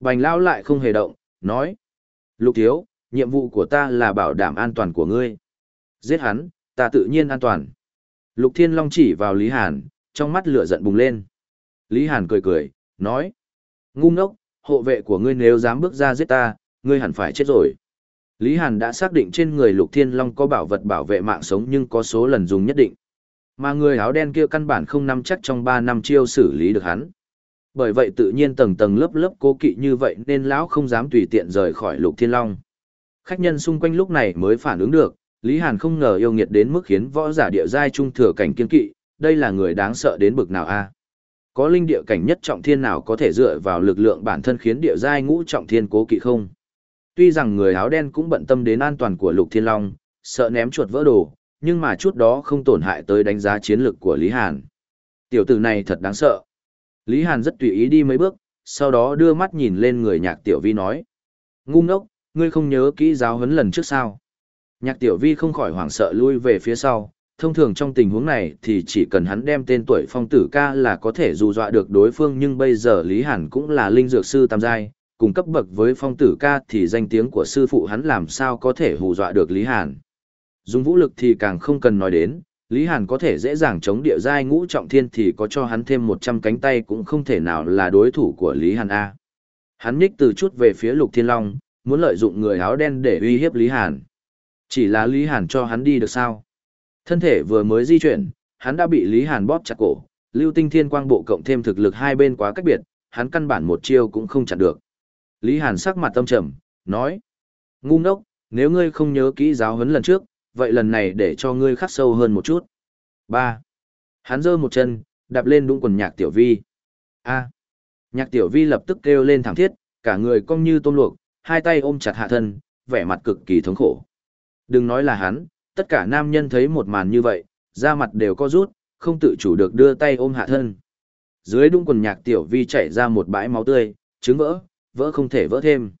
Bành Lão lại không hề động, nói. Lục thiếu, nhiệm vụ của ta là bảo đảm an toàn của ngươi. Giết hắn, ta tự nhiên an toàn. Lục Thiên Long chỉ vào Lý Hàn, trong mắt lửa giận bùng lên. Lý Hàn cười cười, nói. Ngu ngốc, hộ vệ của ngươi nếu dám bước ra giết ta, ngươi hẳn phải chết rồi. Lý Hàn đã xác định trên người Lục Thiên Long có bảo vật bảo vệ mạng sống nhưng có số lần dùng nhất định. Mà người áo đen kia căn bản không nắm chắc trong 3 năm chiêu xử lý được hắn. Bởi vậy tự nhiên tầng tầng lớp lớp cố kỵ như vậy nên lão không dám tùy tiện rời khỏi Lục Thiên Long. Khách nhân xung quanh lúc này mới phản ứng được, Lý Hàn không ngờ yêu nghiệt đến mức khiến võ giả địa giai trung thừa cảnh kiên kỵ, đây là người đáng sợ đến bực nào a? À? Có linh địa cảnh nhất trọng thiên nào có thể dựa vào lực lượng bản thân khiến địa giai ngũ trọng thiên cố kỵ không? Tuy rằng người áo đen cũng bận tâm đến an toàn của Lục Thiên Long, sợ ném chuột vỡ đồ, nhưng mà chút đó không tổn hại tới đánh giá chiến lược của Lý Hàn. Tiểu tử này thật đáng sợ. Lý Hàn rất tùy ý đi mấy bước, sau đó đưa mắt nhìn lên người nhạc tiểu vi nói. Ngu ngốc, ngươi không nhớ kỹ giáo huấn lần trước sao. Nhạc tiểu vi không khỏi hoảng sợ lui về phía sau, thông thường trong tình huống này thì chỉ cần hắn đem tên tuổi phong tử ca là có thể dù dọa được đối phương nhưng bây giờ Lý Hàn cũng là linh dược sư tam giai, cùng cấp bậc với phong tử ca thì danh tiếng của sư phụ hắn làm sao có thể hù dọa được Lý Hàn. Dùng vũ lực thì càng không cần nói đến, Lý Hàn có thể dễ dàng chống địa giai ngũ trọng thiên thì có cho hắn thêm 100 cánh tay cũng không thể nào là đối thủ của Lý Hàn A. Hắn nhích từ chút về phía Lục Thiên Long, muốn lợi dụng người áo đen để uy hiếp Lý Hàn. Chỉ là Lý Hàn cho hắn đi được sao? Thân thể vừa mới di chuyển, hắn đã bị Lý Hàn bóp chặt cổ, lưu tinh thiên quang bộ cộng thêm thực lực hai bên quá cách biệt, hắn căn bản một chiêu cũng không chặn được. Lý Hàn sắc mặt tâm trầm, nói. Ngu ngốc, nếu ngươi không nhớ kỹ giáo huấn lần trước, vậy lần này để cho ngươi khắc sâu hơn một chút. 3. Hắn giơ một chân, đạp lên đúng quần nhạc tiểu vi. A. Nhạc tiểu vi lập tức kêu lên thảm thiết, cả người cong như tôm luộc, hai tay ôm chặt hạ thân, vẻ mặt cực kỳ thống khổ. Đừng nói là hắn, tất cả nam nhân thấy một màn như vậy, da mặt đều co rút, không tự chủ được đưa tay ôm hạ thân. Dưới đung quần nhạc tiểu vi chảy ra một bãi máu tươi, trứng vỡ, vỡ không thể vỡ thêm.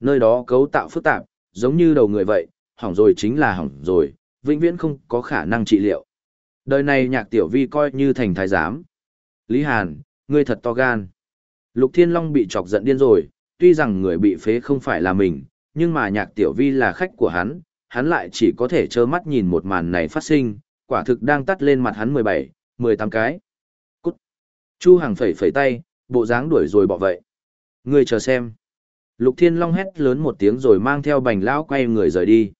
Nơi đó cấu tạo phức tạp, giống như đầu người vậy, hỏng rồi chính là hỏng rồi, vĩnh viễn không có khả năng trị liệu. Đời này nhạc tiểu vi coi như thành thái giám. Lý Hàn, ngươi thật to gan. Lục Thiên Long bị chọc giận điên rồi, tuy rằng người bị phế không phải là mình, nhưng mà nhạc tiểu vi là khách của hắn, hắn lại chỉ có thể trơ mắt nhìn một màn này phát sinh, quả thực đang tắt lên mặt hắn 17, 18 cái. Cút. Chu Hằng phẩy phẩy tay, bộ dáng đuổi rồi bỏ vậy. Ngươi chờ xem. Lục Thiên Long hét lớn một tiếng rồi mang theo bành lão quay người rời đi.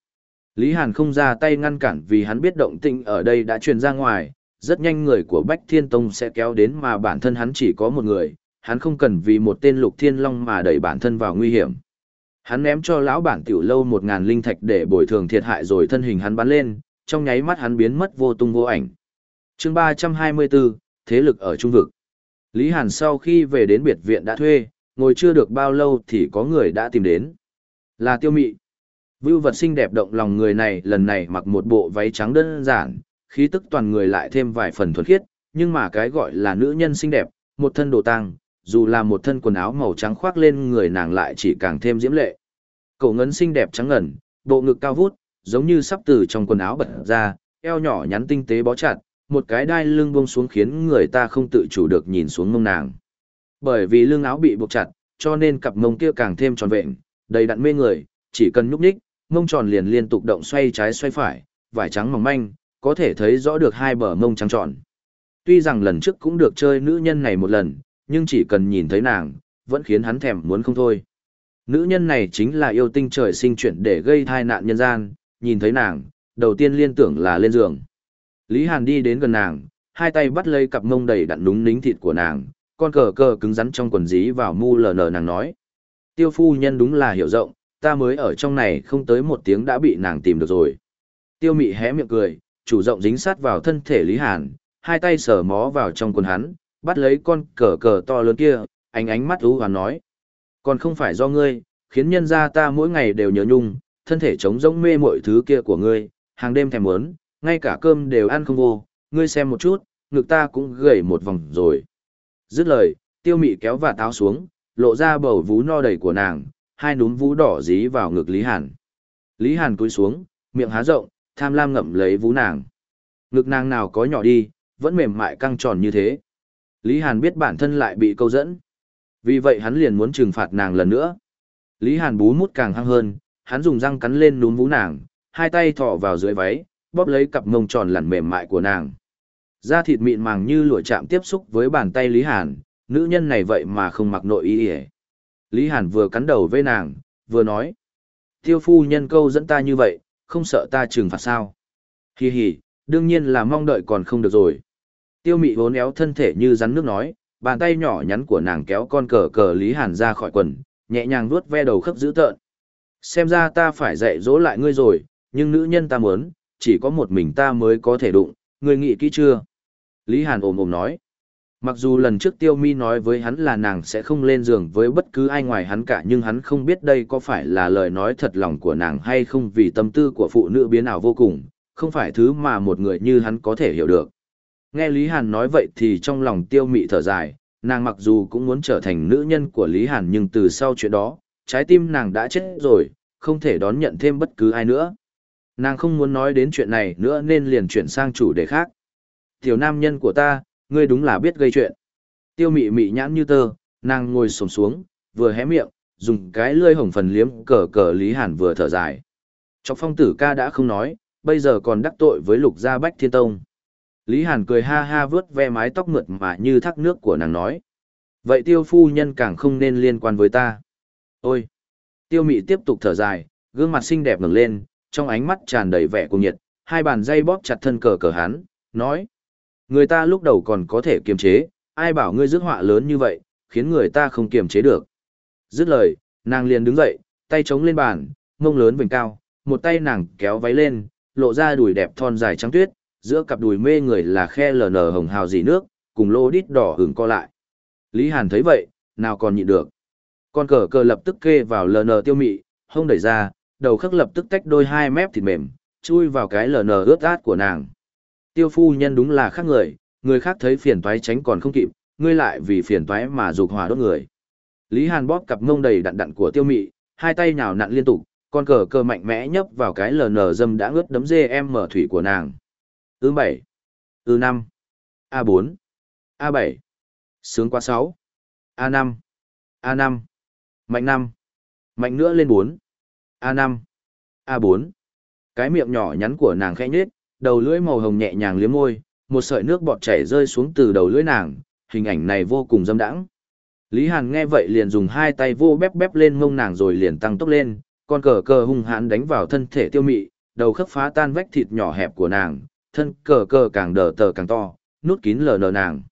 Lý Hàn không ra tay ngăn cản vì hắn biết động tĩnh ở đây đã truyền ra ngoài, rất nhanh người của Bách Thiên Tông sẽ kéo đến mà bản thân hắn chỉ có một người, hắn không cần vì một tên Lục Thiên Long mà đẩy bản thân vào nguy hiểm. Hắn ném cho lão bản tiểu lâu một ngàn linh thạch để bồi thường thiệt hại rồi thân hình hắn bắn lên, trong nháy mắt hắn biến mất vô tung vô ảnh. chương 324, Thế lực ở Trung Vực. Lý Hàn sau khi về đến biệt viện đã thuê, ngồi chưa được bao lâu thì có người đã tìm đến. Là tiêu mị. Vưu vật xinh đẹp động lòng người này lần này mặc một bộ váy trắng đơn giản, khí tức toàn người lại thêm vài phần thuần khiết, nhưng mà cái gọi là nữ nhân xinh đẹp, một thân đồ tang, dù là một thân quần áo màu trắng khoác lên người nàng lại chỉ càng thêm diễm lệ. Cổ ngấn xinh đẹp trắng ngần, bộ ngực cao vút, giống như sắp từ trong quần áo bật ra, eo nhỏ nhắn tinh tế bó chặt, một cái đai lưng buông xuống khiến người ta không tự chủ được nhìn xuống mông nàng. Bởi vì lưng áo bị buộc chặt, cho nên cặp mông kia càng thêm tròn vẹn, đầy đặn mê người, chỉ cần nhúc nhích, mông tròn liền liên tục động xoay trái xoay phải, vải trắng mỏng manh, có thể thấy rõ được hai bờ mông trắng tròn. Tuy rằng lần trước cũng được chơi nữ nhân này một lần, nhưng chỉ cần nhìn thấy nàng, vẫn khiến hắn thèm muốn không thôi. Nữ nhân này chính là yêu tinh trời sinh chuyển để gây thai nạn nhân gian, nhìn thấy nàng, đầu tiên liên tưởng là lên giường. Lý Hàn đi đến gần nàng, hai tay bắt lấy cặp mông đầy đặn đúng nính thịt của nàng, con cờ cờ cứng rắn trong quần dí vào mu lờ nờ nàng nói. Tiêu phu nhân đúng là hiểu rộng, ta mới ở trong này không tới một tiếng đã bị nàng tìm được rồi. Tiêu mị hé miệng cười, chủ rộng dính sát vào thân thể Lý Hàn, hai tay sờ mó vào trong quần hắn, bắt lấy con cờ cờ to lớn kia, ánh ánh mắt ú hoàn nói. Còn không phải do ngươi, khiến nhân gia ta mỗi ngày đều nhớ nhung, thân thể trống rỗng mê mọi thứ kia của ngươi, hàng đêm thèm muốn, ngay cả cơm đều ăn không vô, ngươi xem một chút, ngực ta cũng gầy một vòng rồi. Dứt lời, tiêu mị kéo và táo xuống, lộ ra bầu vú no đầy của nàng, hai núm vú đỏ dí vào ngực Lý Hàn. Lý Hàn cúi xuống, miệng há rộng, tham lam ngậm lấy vú nàng. Ngực nàng nào có nhỏ đi, vẫn mềm mại căng tròn như thế. Lý Hàn biết bản thân lại bị câu dẫn. Vì vậy hắn liền muốn trừng phạt nàng lần nữa. Lý Hàn bú mút càng hăng hơn, hắn dùng răng cắn lên núm vú nàng, hai tay thọ vào dưới váy, bóp lấy cặp mông tròn lẳn mềm mại của nàng. Da thịt mịn màng như lụa chạm tiếp xúc với bàn tay Lý Hàn, nữ nhân này vậy mà không mặc nội y ỉa Lý Hàn vừa cắn đầu với nàng, vừa nói. Tiêu phu nhân câu dẫn ta như vậy, không sợ ta trừng phạt sao. Hi hi, đương nhiên là mong đợi còn không được rồi. Tiêu mị vốn éo thân thể như rắn nước nói, bàn tay nhỏ nhắn của nàng kéo con cờ cờ Lý Hàn ra khỏi quần, nhẹ nhàng vuốt ve đầu khớp dữ tợn. Xem ra ta phải dạy dỗ lại ngươi rồi, nhưng nữ nhân ta muốn, chỉ có một mình ta mới có thể đụng, ngươi nghĩ kỹ chưa? Lý Hàn ồm ồm nói. Mặc dù lần trước Tiêu Mi nói với hắn là nàng sẽ không lên giường với bất cứ ai ngoài hắn cả nhưng hắn không biết đây có phải là lời nói thật lòng của nàng hay không vì tâm tư của phụ nữ biến ảo vô cùng, không phải thứ mà một người như hắn có thể hiểu được. Nghe Lý Hàn nói vậy thì trong lòng Tiêu Mị thở dài, nàng mặc dù cũng muốn trở thành nữ nhân của Lý Hàn nhưng từ sau chuyện đó, trái tim nàng đã chết rồi, không thể đón nhận thêm bất cứ ai nữa. Nàng không muốn nói đến chuyện này nữa nên liền chuyển sang chủ đề khác. Tiểu nam nhân của ta, ngươi đúng là biết gây chuyện. Tiêu mị mị nhãn như tơ, nàng ngồi sổm xuống, vừa hé miệng, dùng cái lươi hồng phần liếm cờ cờ Lý Hàn vừa thở dài. Chọc phong tử ca đã không nói, bây giờ còn đắc tội với lục gia bách thiên tông. Lý Hàn cười ha ha vướt ve mái tóc mượt mà như thác nước của nàng nói. Vậy tiêu phu nhân càng không nên liên quan với ta. Ôi! Tiêu mị tiếp tục thở dài, gương mặt xinh đẹp ngẩng lên, trong ánh mắt tràn đầy vẻ cuồng nhiệt, hai bàn dây bóp chặt thân cờ cờ hắn, nói. Người ta lúc đầu còn có thể kiềm chế, ai bảo ngươi rước họa lớn như vậy, khiến người ta không kiềm chế được. Dứt lời, nàng liền đứng dậy, tay chống lên bàn, mông lớn vành cao, một tay nàng kéo váy lên, lộ ra đùi đẹp thon dài trắng tuyết, giữa cặp đùi mê người là khe lờ nở hồng hào dì nước, cùng lô đít đỏ hưởng co lại. Lý Hàn thấy vậy, nào còn nhịn được. Con cờ cờ lập tức kê vào lờ nở tiêu mị, hông đẩy ra, đầu khắc lập tức tách đôi hai mép thịt mềm, chui vào cái lờ nở ướt át của nàng. Tiêu phu nhân đúng là khác người, người khác thấy phiền toái tránh còn không kịp, ngươi lại vì phiền toái mà dục hỏa đốt người. Lý Hàn bóp cặp mông đầy đặn đặn của tiêu mị, hai tay nhào nặn liên tục, con cờ cờ mạnh mẽ nhấp vào cái lờ nờ dâm đã ướt đấm dê em mở thủy của nàng. Ư bảy, Ư năm, A bốn, A bảy, Sướng quá sáu, A năm, A năm, Mạnh năm, Mạnh nữa lên bốn, A năm, A bốn, Cái miệng nhỏ nhắn của nàng khẽ nhếch, đầu lưỡi màu hồng nhẹ nhàng liếm môi, một sợi nước bọt chảy rơi xuống từ đầu lưỡi nàng, hình ảnh này vô cùng dâm đãng. Lý Hàn nghe vậy liền dùng hai tay vô bép bép lên mông nàng rồi liền tăng tốc lên, con cờ cờ hung hãn đánh vào thân thể tiêu mị, đầu khớp phá tan vách thịt nhỏ hẹp của nàng, thân cờ cờ càng đờ tờ càng to, nút kín lờ nờ nàng.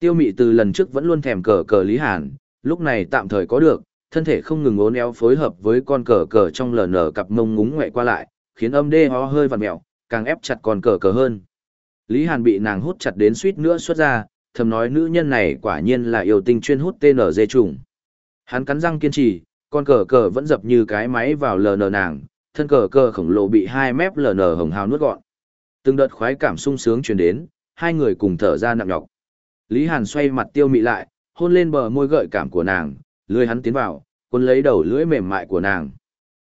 Tiêu mị từ lần trước vẫn luôn thèm cờ cờ Lý Hàn, lúc này tạm thời có được, thân thể không ngừng ốn éo phối hợp với con cờ cờ trong lờ nở cặp mông ngúng ngoẹ qua lại, khiến âm đê ho hơi vặn mẹo, càng ép chặt còn cờ cờ hơn. Lý Hàn bị nàng hút chặt đến suýt nữa xuất ra, thầm nói nữ nhân này quả nhiên là yêu tinh chuyên hút tên ở dê trùng. Hắn cắn răng kiên trì, con cờ cờ vẫn dập như cái máy vào lờ nờ nàng, thân cờ cờ khổng lồ bị hai mép lờ nờ hồng hào nuốt gọn. Từng đợt khoái cảm sung sướng truyền đến, hai người cùng thở ra nặng nhọc. Lý Hàn xoay mặt tiêu mị lại, hôn lên bờ môi gợi cảm của nàng, lưỡi hắn tiến vào, cuốn lấy đầu lưỡi mềm mại của nàng.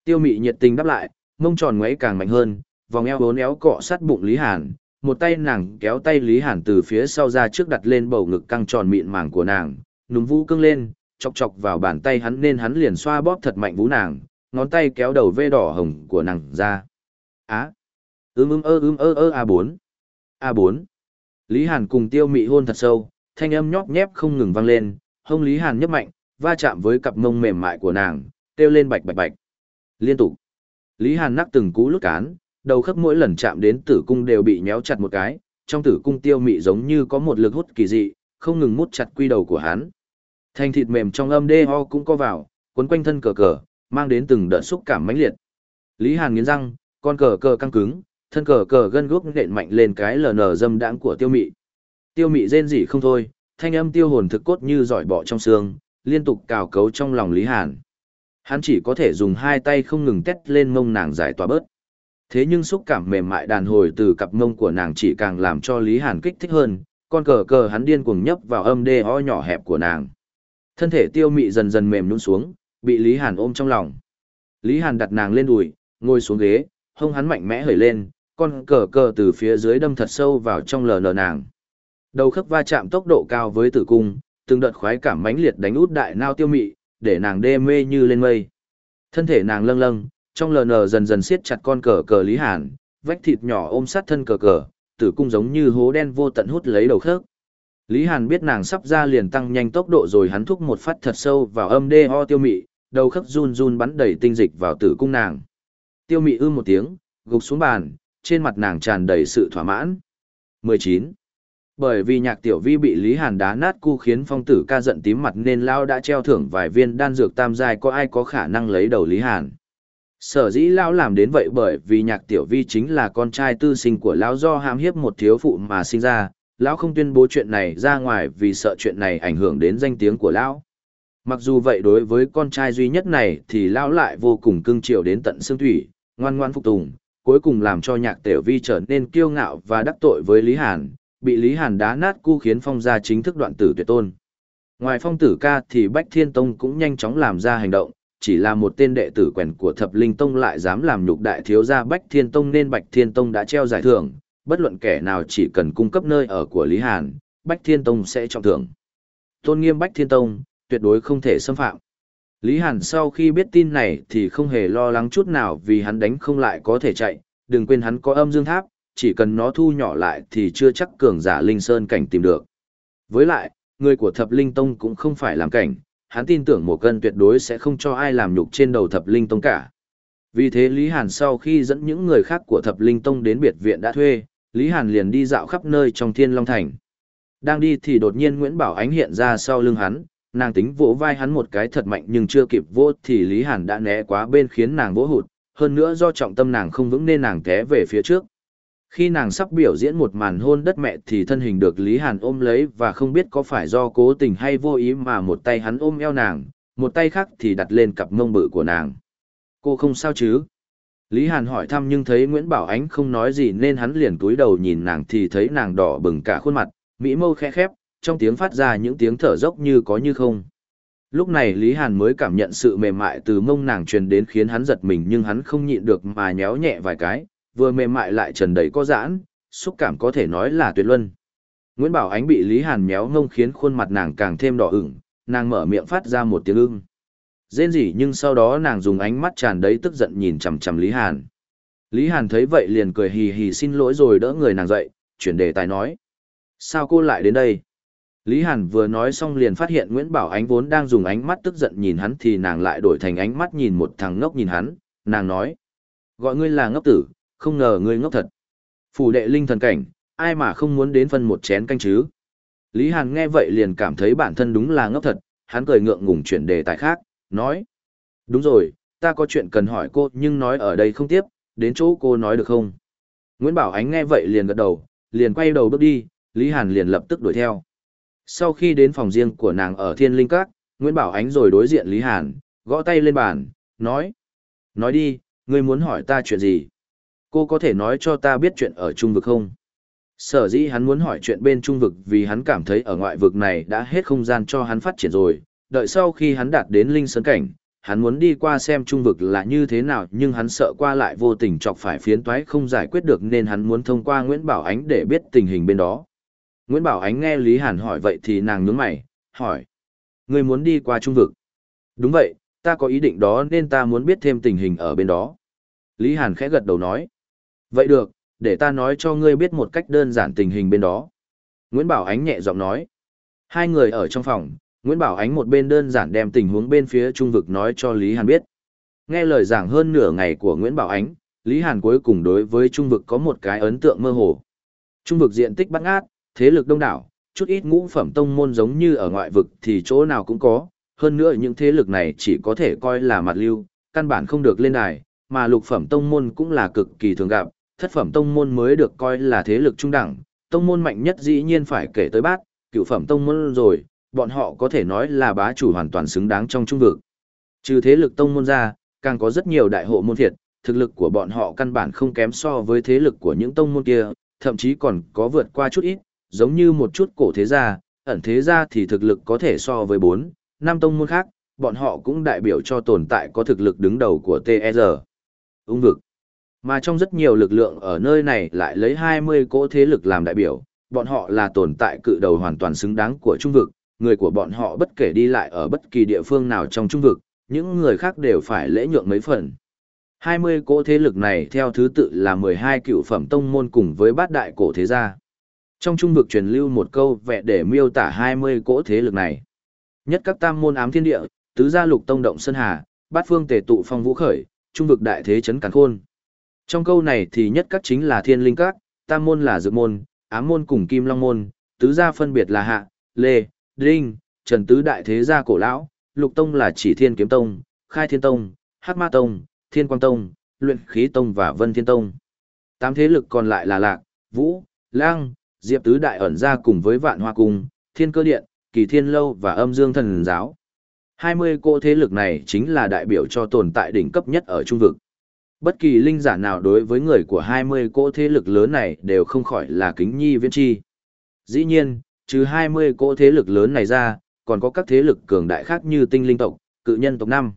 Tiêu mị nhiệt tình đáp lại, mông tròn ngoáy càng mạnh hơn, vòng eo bốn éo cọ sát bụng Lý Hàn, một tay nàng kéo tay Lý Hàn từ phía sau ra trước đặt lên bầu ngực căng tròn mịn màng của nàng, núm vũ cưng lên, chọc chọc vào bàn tay hắn nên hắn liền xoa bóp thật mạnh vũ nàng, ngón tay kéo đầu vê đỏ hồng của nàng ra. Á! Ưm ưm ơ ưm ơ ơ A4. A4. Lý Hàn cùng tiêu mị hôn thật sâu, thanh âm nhóp nhép không ngừng vang lên, hông Lý Hàn nhấp mạnh, va chạm với cặp mông mềm mại của nàng, kêu lên bạch bạch bạch. Liên tục. Lý Hàn nắc từng cú lút cán, đầu khớp mỗi lần chạm đến tử cung đều bị nhéo chặt một cái, trong tử cung tiêu mị giống như có một lực hút kỳ dị, không ngừng mút chặt quy đầu của hắn. Thanh thịt mềm trong âm đê ho cũng có vào, quấn quanh thân cờ cờ, mang đến từng đợt xúc cảm mãnh liệt. Lý Hàn nghiến răng, con cờ cờ căng cứng, thân cờ cờ gân guốc nện mạnh lên cái lờ nờ dâm đãng của tiêu mị. Tiêu mị rên rỉ không thôi, thanh âm tiêu hồn thực cốt như giỏi bọ trong xương, liên tục cào cấu trong lòng Lý Hàn. Hắn chỉ có thể dùng hai tay không ngừng tét lên mông nàng giải tỏa bớt. Thế nhưng xúc cảm mềm mại đàn hồi từ cặp mông của nàng chỉ càng làm cho Lý Hàn kích thích hơn, con cờ cờ hắn điên cuồng nhấp vào âm đê ho nhỏ hẹp của nàng. Thân thể tiêu mị dần dần mềm nhũn xuống, bị Lý Hàn ôm trong lòng. Lý Hàn đặt nàng lên đùi, ngồi xuống ghế, hông hắn mạnh mẽ hởi lên, con cờ cờ từ phía dưới đâm thật sâu vào trong lờ nờ nàng. Đầu khớp va chạm tốc độ cao với tử cung, từng đợt khoái cảm mãnh liệt đánh út đại nao tiêu mị, để nàng đê mê như lên mây. Thân thể nàng lâng lâng, trong lờ nờ dần dần siết chặt con cờ cờ Lý Hàn, vách thịt nhỏ ôm sát thân cờ cờ, tử cung giống như hố đen vô tận hút lấy đầu khớp. Lý Hàn biết nàng sắp ra liền tăng nhanh tốc độ rồi hắn thúc một phát thật sâu vào âm đê ho tiêu mị, đầu khớp run run bắn đầy tinh dịch vào tử cung nàng. Tiêu mị ư một tiếng, gục xuống bàn, trên mặt nàng tràn đầy sự thỏa mãn. 19. Bởi vì nhạc tiểu vi bị Lý Hàn đá nát cu khiến phong tử ca giận tím mặt nên Lao đã treo thưởng vài viên đan dược tam giai có ai có khả năng lấy đầu Lý Hàn. Sở dĩ Lão làm đến vậy bởi vì nhạc tiểu vi chính là con trai tư sinh của Lão do hãm hiếp một thiếu phụ mà sinh ra, Lão không tuyên bố chuyện này ra ngoài vì sợ chuyện này ảnh hưởng đến danh tiếng của Lão. Mặc dù vậy đối với con trai duy nhất này thì Lão lại vô cùng cưng chiều đến tận xương thủy, ngoan ngoan phục tùng, cuối cùng làm cho nhạc tiểu vi trở nên kiêu ngạo và đắc tội với Lý Hàn, bị Lý Hàn đá nát cu khiến phong gia chính thức đoạn tử tuyệt tôn. Ngoài phong tử ca thì Bách Thiên Tông cũng nhanh chóng làm ra hành động, chỉ là một tên đệ tử quèn của Thập Linh Tông lại dám làm nhục đại thiếu gia Bách Thiên Tông nên bạch Thiên Tông đã treo giải thưởng, bất luận kẻ nào chỉ cần cung cấp nơi ở của Lý Hàn, Bách Thiên Tông sẽ trọng thưởng. Tôn nghiêm Bách Thiên Tông, tuyệt đối không thể xâm phạm. Lý Hàn sau khi biết tin này thì không hề lo lắng chút nào vì hắn đánh không lại có thể chạy, đừng quên hắn có âm dương tháp, chỉ cần nó thu nhỏ lại thì chưa chắc cường giả linh sơn cảnh tìm được. Với lại, người của thập linh tông cũng không phải làm cảnh, hắn tin tưởng một cân tuyệt đối sẽ không cho ai làm nhục trên đầu thập linh tông cả. Vì thế Lý Hàn sau khi dẫn những người khác của thập linh tông đến biệt viện đã thuê, Lý Hàn liền đi dạo khắp nơi trong thiên long thành. Đang đi thì đột nhiên Nguyễn Bảo Ánh hiện ra sau lưng hắn, nàng tính vỗ vai hắn một cái thật mạnh nhưng chưa kịp vỗ thì Lý Hàn đã né quá bên khiến nàng vỗ hụt, hơn nữa do trọng tâm nàng không vững nên nàng té về phía trước. Khi nàng sắp biểu diễn một màn hôn đất mẹ thì thân hình được Lý Hàn ôm lấy và không biết có phải do cố tình hay vô ý mà một tay hắn ôm eo nàng, một tay khác thì đặt lên cặp mông bự của nàng. Cô không sao chứ? Lý Hàn hỏi thăm nhưng thấy Nguyễn Bảo Ánh không nói gì nên hắn liền cúi đầu nhìn nàng thì thấy nàng đỏ bừng cả khuôn mặt, mỹ mâu khẽ khép, trong tiếng phát ra những tiếng thở dốc như có như không. Lúc này Lý Hàn mới cảm nhận sự mềm mại từ mông nàng truyền đến khiến hắn giật mình nhưng hắn không nhịn được mà nhéo nhẹ vài cái, vừa mềm mại lại trần đầy có giãn, xúc cảm có thể nói là tuyệt luân. Nguyễn Bảo Ánh bị Lý Hàn méo ngông khiến khuôn mặt nàng càng thêm đỏ ửng, nàng mở miệng phát ra một tiếng ưng. Dên gì nhưng sau đó nàng dùng ánh mắt tràn đầy tức giận nhìn chằm chằm Lý Hàn. Lý Hàn thấy vậy liền cười hì hì xin lỗi rồi đỡ người nàng dậy, chuyển đề tài nói. Sao cô lại đến đây? Lý Hàn vừa nói xong liền phát hiện Nguyễn Bảo Ánh vốn đang dùng ánh mắt tức giận nhìn hắn thì nàng lại đổi thành ánh mắt nhìn một thằng ngốc nhìn hắn, nàng nói. Gọi ngươi là ngốc tử, không ngờ ngươi ngốc thật. Phủ đệ linh thần cảnh, ai mà không muốn đến phân một chén canh chứ? Lý Hàn nghe vậy liền cảm thấy bản thân đúng là ngốc thật, hắn cười ngượng ngùng chuyển đề tài khác, nói. Đúng rồi, ta có chuyện cần hỏi cô nhưng nói ở đây không tiếp, đến chỗ cô nói được không? Nguyễn Bảo Ánh nghe vậy liền gật đầu, liền quay đầu bước đi, Lý Hàn liền lập tức đuổi theo. Sau khi đến phòng riêng của nàng ở Thiên Linh Các, Nguyễn Bảo Ánh rồi đối diện Lý Hàn, gõ tay lên bàn, nói. Nói đi, ngươi muốn hỏi ta chuyện gì? Cô có thể nói cho ta biết chuyện ở trung vực không? Sở dĩ hắn muốn hỏi chuyện bên trung vực vì hắn cảm thấy ở ngoại vực này đã hết không gian cho hắn phát triển rồi, đợi sau khi hắn đạt đến linh sơn cảnh, hắn muốn đi qua xem trung vực là như thế nào nhưng hắn sợ qua lại vô tình chọc phải phiến toái không giải quyết được nên hắn muốn thông qua Nguyễn Bảo Ánh để biết tình hình bên đó. Nguyễn Bảo Ánh nghe Lý Hàn hỏi vậy thì nàng nhướng mày, hỏi. Người muốn đi qua trung vực? Đúng vậy, ta có ý định đó nên ta muốn biết thêm tình hình ở bên đó. Lý Hàn khẽ gật đầu nói. Vậy được, để ta nói cho ngươi biết một cách đơn giản tình hình bên đó. Nguyễn Bảo Ánh nhẹ giọng nói. Hai người ở trong phòng, Nguyễn Bảo Ánh một bên đơn giản đem tình huống bên phía trung vực nói cho Lý Hàn biết. Nghe lời giảng hơn nửa ngày của Nguyễn Bảo Ánh, Lý Hàn cuối cùng đối với trung vực có một cái ấn tượng mơ hồ. Trung vực diện tích bắt ngát, thế lực đông đảo, chút ít ngũ phẩm tông môn giống như ở ngoại vực thì chỗ nào cũng có, hơn nữa những thế lực này chỉ có thể coi là mặt lưu, căn bản không được lên đài, mà lục phẩm tông môn cũng là cực kỳ thường gặp, thất phẩm tông môn mới được coi là thế lực trung đẳng, tông môn mạnh nhất dĩ nhiên phải kể tới bát, cựu phẩm tông môn rồi, bọn họ có thể nói là bá chủ hoàn toàn xứng đáng trong trung vực. Trừ thế lực tông môn ra, càng có rất nhiều đại hộ môn thiệt, thực lực của bọn họ căn bản không kém so với thế lực của những tông môn kia, thậm chí còn có vượt qua chút ít, giống như một chút cổ thế gia, ẩn thế gia thì thực lực có thể so với 4, năm tông môn khác, bọn họ cũng đại biểu cho tồn tại có thực lực đứng đầu của TR. Ung vực. Mà trong rất nhiều lực lượng ở nơi này lại lấy 20 cỗ thế lực làm đại biểu, bọn họ là tồn tại cự đầu hoàn toàn xứng đáng của trung vực, người của bọn họ bất kể đi lại ở bất kỳ địa phương nào trong trung vực, những người khác đều phải lễ nhượng mấy phần. 20 cỗ thế lực này theo thứ tự là 12 cựu phẩm tông môn cùng với bát đại cổ thế gia. Trong trung vực truyền lưu một câu vẽ để miêu tả 20 cỗ thế lực này. Nhất các tam môn ám thiên địa, tứ gia lục tông động sơn hà, bát phương tề tụ phong vũ khởi, trung vực đại thế chấn càn khôn. Trong câu này thì nhất các chính là thiên linh các, tam môn là dược môn, ám môn cùng kim long môn, tứ gia phân biệt là hạ, lê, đinh, trần tứ đại thế gia cổ lão, lục tông là chỉ thiên kiếm tông, khai thiên tông, hắc ma tông, thiên quang tông, luyện khí tông và vân thiên tông. Tám thế lực còn lại là lạc, vũ, lang, diệp tứ đại ẩn gia cùng với vạn hoa cung, thiên cơ điện, kỳ thiên lâu và âm dương thần giáo. 20 cỗ thế lực này chính là đại biểu cho tồn tại đỉnh cấp nhất ở trung vực. Bất kỳ linh giả nào đối với người của 20 cỗ thế lực lớn này đều không khỏi là kính nhi viễn chi. Dĩ nhiên, trừ 20 cỗ thế lực lớn này ra, còn có các thế lực cường đại khác như tinh linh tộc, cự nhân tộc 5.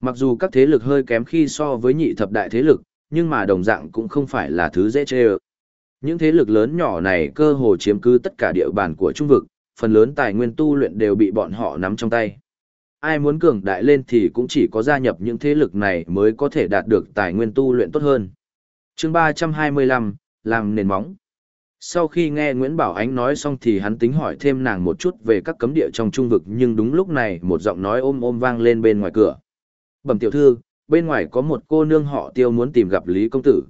Mặc dù các thế lực hơi kém khi so với nhị thập đại thế lực, nhưng mà đồng dạng cũng không phải là thứ dễ chê. Những thế lực lớn nhỏ này cơ hồ chiếm cứ tất cả địa bàn của trung vực, phần lớn tài nguyên tu luyện đều bị bọn họ nắm trong tay. Ai muốn cường đại lên thì cũng chỉ có gia nhập những thế lực này mới có thể đạt được tài nguyên tu luyện tốt hơn. chương 325, làm nền móng. Sau khi nghe Nguyễn Bảo Ánh nói xong thì hắn tính hỏi thêm nàng một chút về các cấm địa trong trung vực nhưng đúng lúc này một giọng nói ôm ôm vang lên bên ngoài cửa. Bẩm tiểu thư, bên ngoài có một cô nương họ tiêu muốn tìm gặp Lý Công Tử.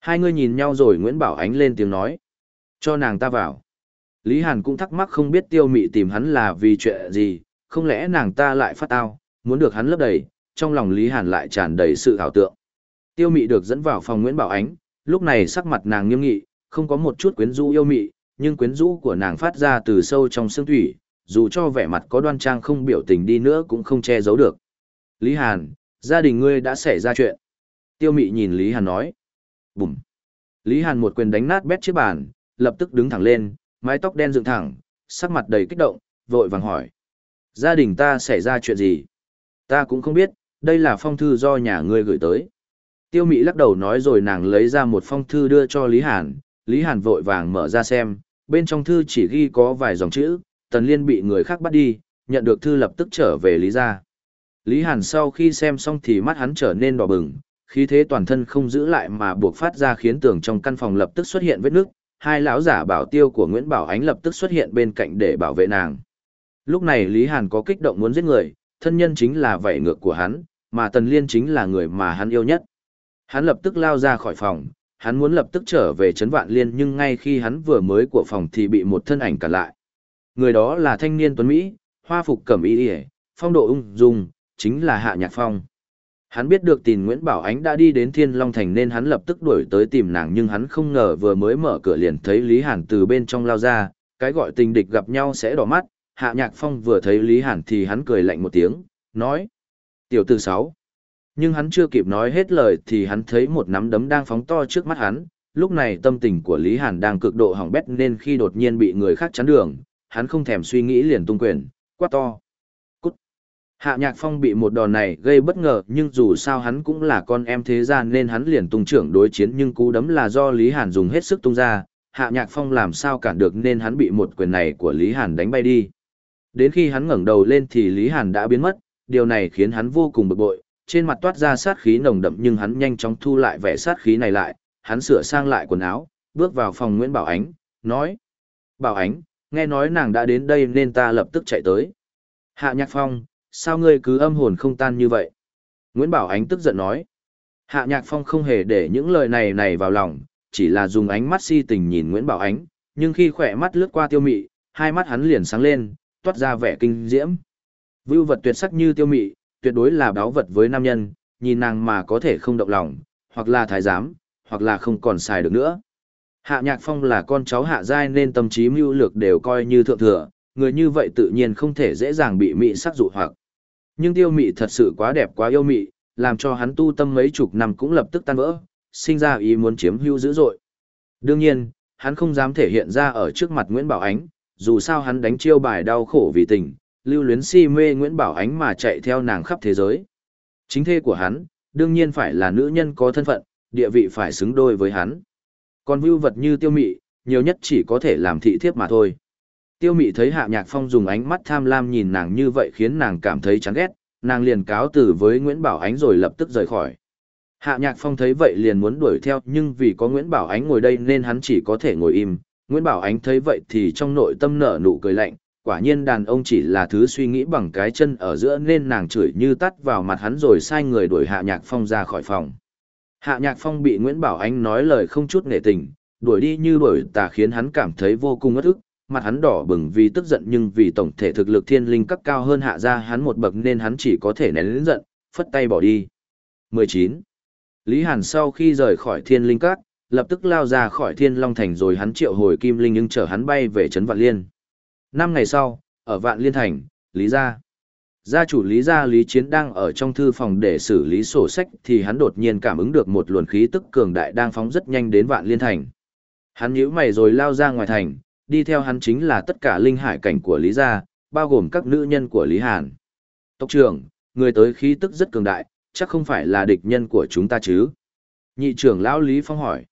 Hai người nhìn nhau rồi Nguyễn Bảo Ánh lên tiếng nói. Cho nàng ta vào. Lý Hàn cũng thắc mắc không biết tiêu mị tìm hắn là vì chuyện gì, không lẽ nàng ta lại phát tao, muốn được hắn lấp đầy, trong lòng Lý Hàn lại tràn đầy sự ảo tượng. Tiêu mị được dẫn vào phòng Nguyễn Bảo Ánh, lúc này sắc mặt nàng nghiêm nghị, không có một chút quyến rũ yêu mị, nhưng quyến rũ của nàng phát ra từ sâu trong xương thủy, dù cho vẻ mặt có đoan trang không biểu tình đi nữa cũng không che giấu được. Lý Hàn, gia đình ngươi đã xảy ra chuyện. Tiêu mị nhìn Lý Hàn nói. Bùm. Lý Hàn một quyền đánh nát bét chiếc bàn, lập tức đứng thẳng lên, mái tóc đen dựng thẳng, sắc mặt đầy kích động, vội vàng hỏi. Gia đình ta xảy ra chuyện gì? Ta cũng không biết, đây là phong thư do nhà ngươi gửi tới. Tiêu Mị lắc đầu nói rồi nàng lấy ra một phong thư đưa cho Lý Hàn, Lý Hàn vội vàng mở ra xem, bên trong thư chỉ ghi có vài dòng chữ, Tần Liên bị người khác bắt đi, nhận được thư lập tức trở về Lý gia. Lý Hàn sau khi xem xong thì mắt hắn trở nên đỏ bừng, khí thế toàn thân không giữ lại mà buộc phát ra khiến tường trong căn phòng lập tức xuất hiện vết nước, hai lão giả bảo tiêu của Nguyễn Bảo Ánh lập tức xuất hiện bên cạnh để bảo vệ nàng. Lúc này Lý Hàn có kích động muốn giết người, thân nhân chính là vảy ngược của hắn, mà Tần Liên chính là người mà hắn yêu nhất. Hắn lập tức lao ra khỏi phòng, hắn muốn lập tức trở về Trấn Vạn Liên nhưng ngay khi hắn vừa mới của phòng thì bị một thân ảnh cản lại. Người đó là thanh niên tuấn Mỹ, hoa phục cẩm y y, phong độ ung dung, chính là Hạ Nhạc Phong. Hắn biết được tìm Nguyễn Bảo Ánh đã đi đến Thiên Long Thành nên hắn lập tức đuổi tới tìm nàng nhưng hắn không ngờ vừa mới mở cửa liền thấy Lý Hàn từ bên trong lao ra, cái gọi tình địch gặp nhau sẽ đỏ mắt, Hạ Nhạc Phong vừa thấy Lý Hàn thì hắn cười lạnh một tiếng, nói. Tiểu tử sáu. Nhưng hắn chưa kịp nói hết lời thì hắn thấy một nắm đấm đang phóng to trước mắt hắn, lúc này tâm tình của Lý Hàn đang cực độ hỏng bét nên khi đột nhiên bị người khác chắn đường, hắn không thèm suy nghĩ liền tung quyền, quát to. Cút. Hạ Nhạc Phong bị một đòn này gây bất ngờ nhưng dù sao hắn cũng là con em thế gian nên hắn liền tung trưởng đối chiến nhưng cú đấm là do Lý Hàn dùng hết sức tung ra, Hạ Nhạc Phong làm sao cản được nên hắn bị một quyền này của Lý Hàn đánh bay đi. Đến khi hắn ngẩng đầu lên thì Lý Hàn đã biến mất, điều này khiến hắn vô cùng bực bội, trên mặt toát ra sát khí nồng đậm nhưng hắn nhanh chóng thu lại vẻ sát khí này lại, hắn sửa sang lại quần áo, bước vào phòng Nguyễn Bảo Ánh, nói. Bảo Ánh, nghe nói nàng đã đến đây nên ta lập tức chạy tới. Hạ Nhạc Phong, sao ngươi cứ âm hồn không tan như vậy? Nguyễn Bảo Ánh tức giận nói. Hạ Nhạc Phong không hề để những lời này này vào lòng, chỉ là dùng ánh mắt si tình nhìn Nguyễn Bảo Ánh, nhưng khi khỏe mắt lướt qua tiêu mị, hai mắt hắn liền sáng lên, toát ra vẻ kinh diễm. Vưu vật tuyệt sắc như tiêu mị, tuyệt đối là báo vật với nam nhân, nhìn nàng mà có thể không động lòng, hoặc là thái giám, hoặc là không còn xài được nữa. Hạ Nhạc Phong là con cháu Hạ Giai nên tâm trí mưu lược đều coi như thượng thừa, người như vậy tự nhiên không thể dễ dàng bị mị sắc dụ hoặc. Nhưng tiêu mị thật sự quá đẹp quá yêu mị, làm cho hắn tu tâm mấy chục năm cũng lập tức tan vỡ, sinh ra ý muốn chiếm hữu dữ dội. Đương nhiên, hắn không dám thể hiện ra ở trước mặt Nguyễn Bảo Ánh, dù sao hắn đánh chiêu bài đau khổ vì tình, lưu luyến si mê Nguyễn Bảo Ánh mà chạy theo nàng khắp thế giới. Chính thê của hắn, đương nhiên phải là nữ nhân có thân phận, địa vị phải xứng đôi với hắn. Còn vưu vật như tiêu mị, nhiều nhất chỉ có thể làm thị thiếp mà thôi. Tiêu mị thấy Hạ Nhạc Phong dùng ánh mắt tham lam nhìn nàng như vậy khiến nàng cảm thấy chán ghét, nàng liền cáo từ với Nguyễn Bảo Ánh rồi lập tức rời khỏi. Hạ Nhạc Phong thấy vậy liền muốn đuổi theo nhưng vì có Nguyễn Bảo Ánh ngồi đây nên hắn chỉ có thể ngồi im. Nguyễn Bảo Ánh thấy vậy thì trong nội tâm nở nụ cười lạnh, quả nhiên đàn ông chỉ là thứ suy nghĩ bằng cái chân ở giữa nên nàng chửi như tắt vào mặt hắn rồi sai người đuổi Hạ Nhạc Phong ra khỏi phòng. Hạ Nhạc Phong bị Nguyễn Bảo Ánh nói lời không chút nể tình, đuổi đi như đuổi tà khiến hắn cảm thấy vô cùng ngất ức, mặt hắn đỏ bừng vì tức giận nhưng vì tổng thể thực lực thiên linh cấp cao hơn hạ ra hắn một bậc nên hắn chỉ có thể nén lĩnh giận, phất tay bỏ đi. 19. Lý Hàn sau khi rời khỏi thiên linh các, lập tức lao ra khỏi thiên long thành rồi hắn triệu hồi kim linh nhưng chở hắn bay về trấn Vạn Liên. Năm ngày sau, ở Vạn Liên thành, Lý gia. Gia chủ Lý gia Lý Chiến đang ở trong thư phòng để xử lý sổ sách thì hắn đột nhiên cảm ứng được một luồng khí tức cường đại đang phóng rất nhanh đến Vạn Liên thành. Hắn nhíu mày rồi lao ra ngoài thành, đi theo hắn chính là tất cả linh hải cảnh của Lý gia, bao gồm các nữ nhân của Lý Hàn. Tộc trưởng, người tới khí tức rất cường đại, chắc không phải là địch nhân của chúng ta chứ? Nhị trưởng lão Lý Phong hỏi.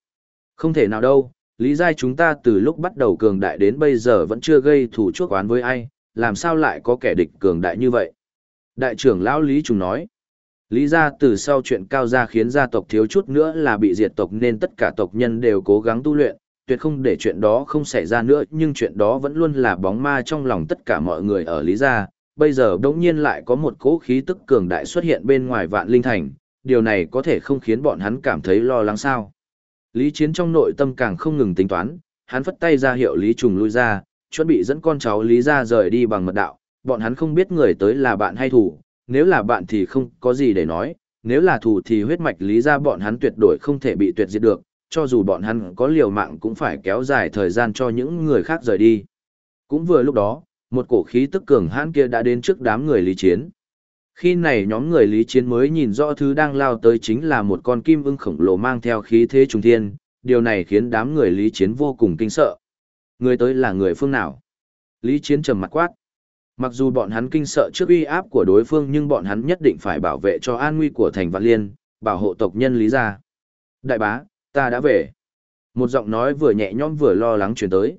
Không thể nào đâu, Lý giai chúng ta từ lúc bắt đầu cường đại đến bây giờ vẫn chưa gây thủ chuốc oán với ai, làm sao lại có kẻ địch cường đại như vậy? Đại trưởng lão Lý Trùng nói. Lý gia từ sau chuyện cao gia khiến gia tộc thiếu chút nữa là bị diệt tộc nên tất cả tộc nhân đều cố gắng tu luyện, tuyệt không để chuyện đó không xảy ra nữa nhưng chuyện đó vẫn luôn là bóng ma trong lòng tất cả mọi người ở Lý Gia. Bây giờ đống nhiên lại có một cỗ khí tức cường đại xuất hiện bên ngoài vạn linh thành, điều này có thể không khiến bọn hắn cảm thấy lo lắng sao. Lý Chiến trong nội tâm càng không ngừng tính toán, hắn phất tay ra hiệu Lý Trùng lui ra, chuẩn bị dẫn con cháu Lý Gia rời đi bằng mật đạo, bọn hắn không biết người tới là bạn hay thủ, nếu là bạn thì không có gì để nói, nếu là thủ thì huyết mạch Lý Gia bọn hắn tuyệt đối không thể bị tuyệt diệt được, cho dù bọn hắn có liều mạng cũng phải kéo dài thời gian cho những người khác rời đi. Cũng vừa lúc đó, một cổ khí tức cường hãn kia đã đến trước đám người lý chiến. Khi này nhóm người lý chiến mới nhìn rõ thứ đang lao tới chính là một con kim ưng khổng lồ mang theo khí thế trùng thiên, điều này khiến đám người lý chiến vô cùng kinh sợ. Người tới là người phương nào? Lý chiến trầm mặt quát. Mặc dù bọn hắn kinh sợ trước uy áp của đối phương nhưng bọn hắn nhất định phải bảo vệ cho an nguy của thành vạn liên, bảo hộ tộc nhân lý gia. Đại bá, ta đã về. Một giọng nói vừa nhẹ nhõm vừa lo lắng truyền tới.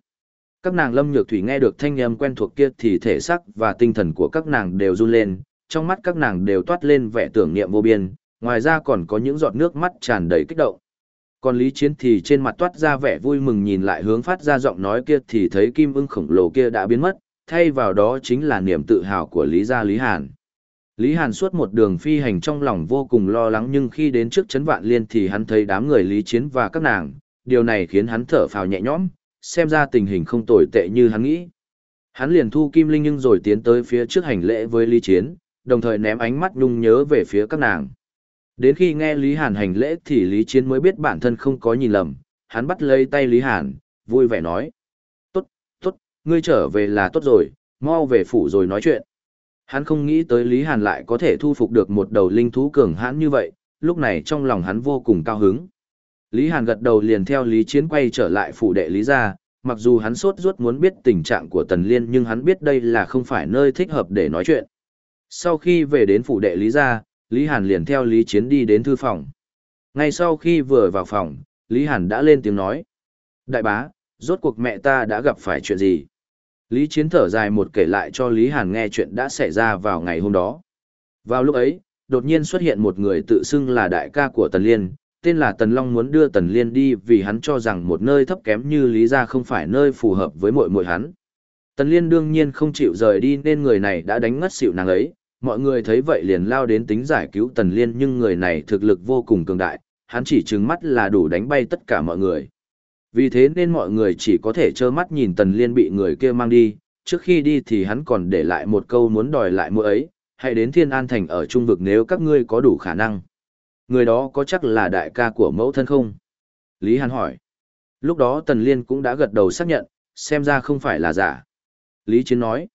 Các nàng lâm nhược thủy nghe được thanh âm quen thuộc kia thì thể xác và tinh thần của các nàng đều run lên, trong mắt các nàng đều toát lên vẻ tưởng niệm vô biên, ngoài ra còn có những giọt nước mắt tràn đầy kích động. Còn Lý Chiến thì trên mặt toát ra vẻ vui mừng nhìn lại hướng phát ra giọng nói kia thì thấy kim ưng khổng lồ kia đã biến mất, thay vào đó chính là niềm tự hào của Lý gia Lý Hàn. Lý Hàn suốt một đường phi hành trong lòng vô cùng lo lắng nhưng khi đến trước chấn vạn liên thì hắn thấy đám người Lý Chiến và các nàng, điều này khiến hắn thở phào nhẹ nhõm, xem ra tình hình không tồi tệ như hắn nghĩ. Hắn liền thu kim linh nhưng rồi tiến tới phía trước hành lễ với Lý Chiến, đồng thời ném ánh mắt nhung nhớ về phía các nàng. Đến khi nghe Lý Hàn hành lễ thì Lý Chiến mới biết bản thân không có nhìn lầm, hắn bắt lấy tay Lý Hàn, vui vẻ nói. Tốt, tốt, ngươi trở về là tốt rồi, mau về phủ rồi nói chuyện. Hắn không nghĩ tới Lý Hàn lại có thể thu phục được một đầu linh thú cường hãn như vậy, lúc này trong lòng hắn vô cùng cao hứng. Lý Hàn gật đầu liền theo Lý Chiến quay trở lại phủ đệ Lý gia, mặc dù hắn sốt ruột muốn biết tình trạng của Tần Liên nhưng hắn biết đây là không phải nơi thích hợp để nói chuyện. Sau khi về đến phủ đệ Lý gia, Lý Hàn liền theo Lý Chiến đi đến thư phòng. Ngay sau khi vừa vào phòng, Lý Hàn đã lên tiếng nói. Đại bá, rốt cuộc mẹ ta đã gặp phải chuyện gì? Lý Chiến thở dài một kể lại cho Lý Hàn nghe chuyện đã xảy ra vào ngày hôm đó. Vào lúc ấy, đột nhiên xuất hiện một người tự xưng là đại ca của Tần Liên, tên là Tần Long muốn đưa Tần Liên đi vì hắn cho rằng một nơi thấp kém như Lý Gia không phải nơi phù hợp với mội muội hắn. Tần Liên đương nhiên không chịu rời đi nên người này đã đánh ngất xỉu nàng ấy, mọi người thấy vậy liền lao đến tính giải cứu Tần Liên nhưng người này thực lực vô cùng cường đại, hắn chỉ trừng mắt là đủ đánh bay tất cả mọi người. Vì thế nên mọi người chỉ có thể trơ mắt nhìn Tần Liên bị người kia mang đi, trước khi đi thì hắn còn để lại một câu muốn đòi lại mua ấy, hãy đến Thiên An Thành ở trung vực nếu các ngươi có đủ khả năng. Người đó có chắc là đại ca của mẫu thân không? Lý Hàn hỏi. Lúc đó Tần Liên cũng đã gật đầu xác nhận, xem ra không phải là giả. Lý Chiến nói.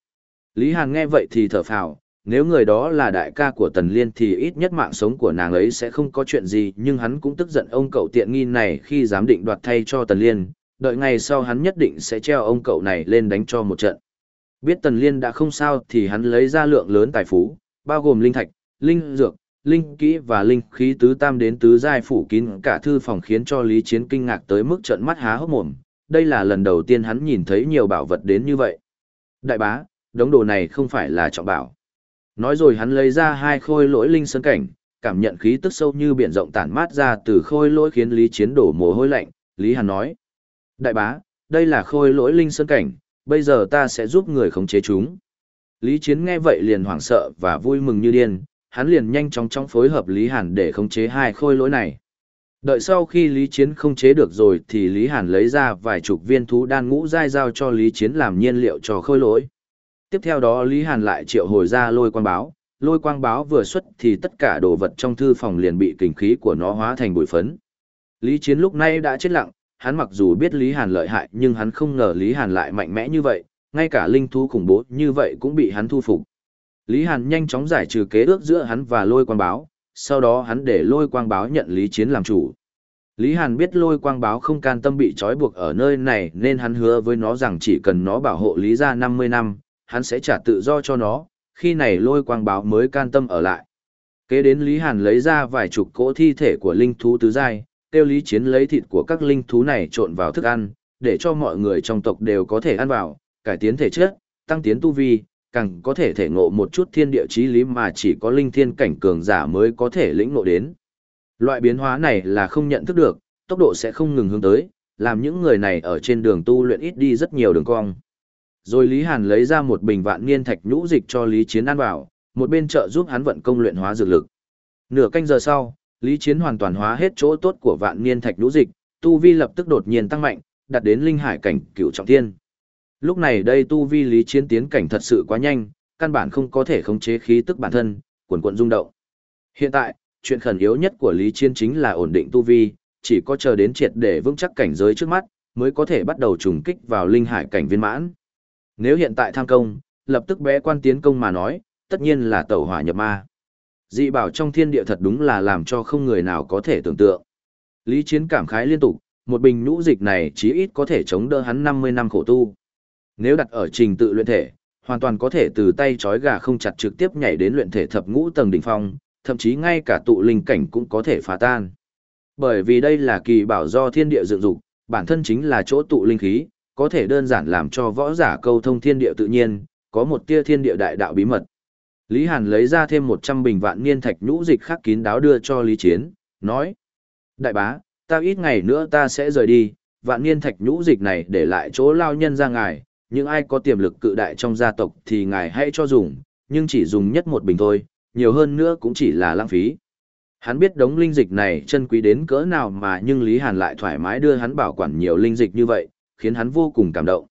Lý Hàn nghe vậy thì thở phào, nếu người đó là đại ca của Tần Liên thì ít nhất mạng sống của nàng ấy sẽ không có chuyện gì nhưng hắn cũng tức giận ông cậu tiện nghi này khi dám định đoạt thay cho Tần Liên, đợi ngày sau hắn nhất định sẽ treo ông cậu này lên đánh cho một trận. Biết Tần Liên đã không sao thì hắn lấy ra lượng lớn tài phú, bao gồm linh thạch, linh dược, linh kỹ và linh khí tứ tam đến tứ giai phủ kín cả thư phòng khiến cho Lý Chiến kinh ngạc tới mức trợn mắt há hốc mồm. Đây là lần đầu tiên hắn nhìn thấy nhiều bảo vật đến như vậy. Đại bá, đống đồ này không phải là trọng bảo. Nói rồi hắn lấy ra hai khôi lỗi linh sơn cảnh, cảm nhận khí tức sâu như biển rộng tản mát ra từ khôi lỗi khiến Lý Chiến đổ mồ hôi lạnh, Lý Hàn nói. Đại bá, đây là khôi lỗi linh sơn cảnh, bây giờ ta sẽ giúp người khống chế chúng. Lý Chiến nghe vậy liền hoảng sợ và vui mừng như điên, hắn liền nhanh chóng chóng phối hợp Lý Hàn để khống chế hai khôi lỗi này. Đợi sau khi Lý Chiến không chế được rồi thì Lý Hàn lấy ra vài chục viên thú đan ngũ dai giao cho Lý Chiến làm nhiên liệu cho khôi lỗi. Tiếp theo đó Lý Hàn lại triệu hồi ra lôi quang báo, lôi quang báo vừa xuất thì tất cả đồ vật trong thư phòng liền bị kình khí của nó hóa thành bụi phấn. Lý Chiến lúc này đã chết lặng, hắn mặc dù biết Lý Hàn lợi hại nhưng hắn không ngờ Lý Hàn lại mạnh mẽ như vậy, ngay cả linh thú khủng bố như vậy cũng bị hắn thu phục. Lý Hàn nhanh chóng giải trừ kế ước giữa hắn và lôi quang báo, sau đó hắn để lôi quang báo nhận Lý Chiến làm chủ. Lý Hàn biết lôi quang báo không can tâm bị trói buộc ở nơi này nên hắn hứa với nó rằng chỉ cần nó bảo hộ Lý gia 50 năm, hắn sẽ trả tự do cho nó, khi này lôi quang báo mới can tâm ở lại. Kế đến Lý Hàn lấy ra vài chục cỗ thi thể của linh thú tứ giai, tiêu Lý Chiến lấy thịt của các linh thú này trộn vào thức ăn, để cho mọi người trong tộc đều có thể ăn vào, cải tiến thể chất, tăng tiến tu vi, càng có thể thể ngộ một chút thiên địa chí lý mà chỉ có linh thiên cảnh cường giả mới có thể lĩnh ngộ đến. Loại biến hóa này là không nhận thức được, tốc độ sẽ không ngừng hướng tới, làm những người này ở trên đường tu luyện ít đi rất nhiều đường cong. Rồi Lý Hàn lấy ra một bình vạn niên thạch nhũ dịch cho Lý Chiến ăn vào, một bên trợ giúp hắn vận công luyện hóa dược lực. Nửa canh giờ sau, Lý Chiến hoàn toàn hóa hết chỗ tốt của vạn niên thạch nhũ dịch, tu vi lập tức đột nhiên tăng mạnh, đạt đến linh hải cảnh cựu trọng thiên. Lúc này đây tu vi Lý Chiến tiến cảnh thật sự quá nhanh, căn bản không có thể khống chế khí tức bản thân, cuồn cuộn rung động. Hiện tại, chuyện khẩn yếu nhất của Lý Chiến chính là ổn định tu vi, chỉ có chờ đến triệt để vững chắc cảnh giới trước mắt, mới có thể bắt đầu trùng kích vào linh hải cảnh viên mãn. Nếu hiện tại tham công, lập tức bé quan tiến công mà nói, tất nhiên là tẩu hỏa nhập ma. Dị bảo trong thiên địa thật đúng là làm cho không người nào có thể tưởng tượng. Lý Chiến cảm khái liên tục, một bình nhũ dịch này chí ít có thể chống đỡ hắn 50 năm khổ tu. Nếu đặt ở trình tự luyện thể, hoàn toàn có thể từ tay chói gà không chặt trực tiếp nhảy đến luyện thể thập ngũ tầng đỉnh phong, thậm chí ngay cả tụ linh cảnh cũng có thể phá tan. Bởi vì đây là kỳ bảo do thiên địa dựng dục, bản thân chính là chỗ tụ linh khí, có thể đơn giản làm cho võ giả câu thông thiên địa tự nhiên, có một tia thiên địa đại đạo bí mật. Lý Hàn lấy ra thêm 100 bình vạn niên thạch nhũ dịch khắc kín đáo đưa cho Lý Chiến, nói: "Đại bá, ta ít ngày nữa ta sẽ rời đi, vạn niên thạch nhũ dịch này để lại chỗ lao nhân ra ngài, những ai có tiềm lực cự đại trong gia tộc thì ngài hãy cho dùng, nhưng chỉ dùng nhất một bình thôi, nhiều hơn nữa cũng chỉ là lãng phí." Hắn biết đống linh dịch này chân quý đến cỡ nào mà nhưng Lý Hàn lại thoải mái đưa hắn bảo quản nhiều linh dịch như vậy, khiến hắn vô cùng cảm động.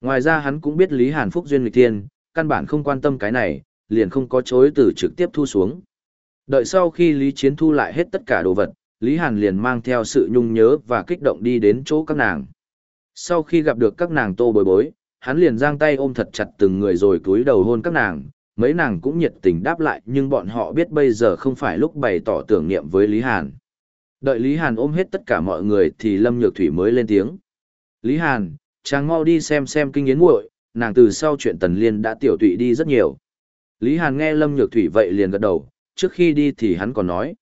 Ngoài ra hắn cũng biết Lý Hàn Phúc duyên nghịch thiên, căn bản không quan tâm cái này, liền không có chối từ trực tiếp thu xuống. Đợi sau khi Lý Chiến thu lại hết tất cả đồ vật, Lý Hàn liền mang theo sự nhung nhớ và kích động đi đến chỗ các nàng. Sau khi gặp được các nàng tô bối bối, hắn liền giang tay ôm thật chặt từng người rồi cúi đầu hôn các nàng, mấy nàng cũng nhiệt tình đáp lại nhưng bọn họ biết bây giờ không phải lúc bày tỏ tưởng niệm với Lý Hàn. Đợi Lý Hàn ôm hết tất cả mọi người thì Lâm Nhược Thủy mới lên tiếng. Lý Hàn, chàng mau đi xem xem kinh yến muội, nàng từ sau chuyện Tần Liên đã tiểu tụy đi rất nhiều. Lý Hàn nghe Lâm Nhược Thủy vậy liền gật đầu, trước khi đi thì hắn còn nói.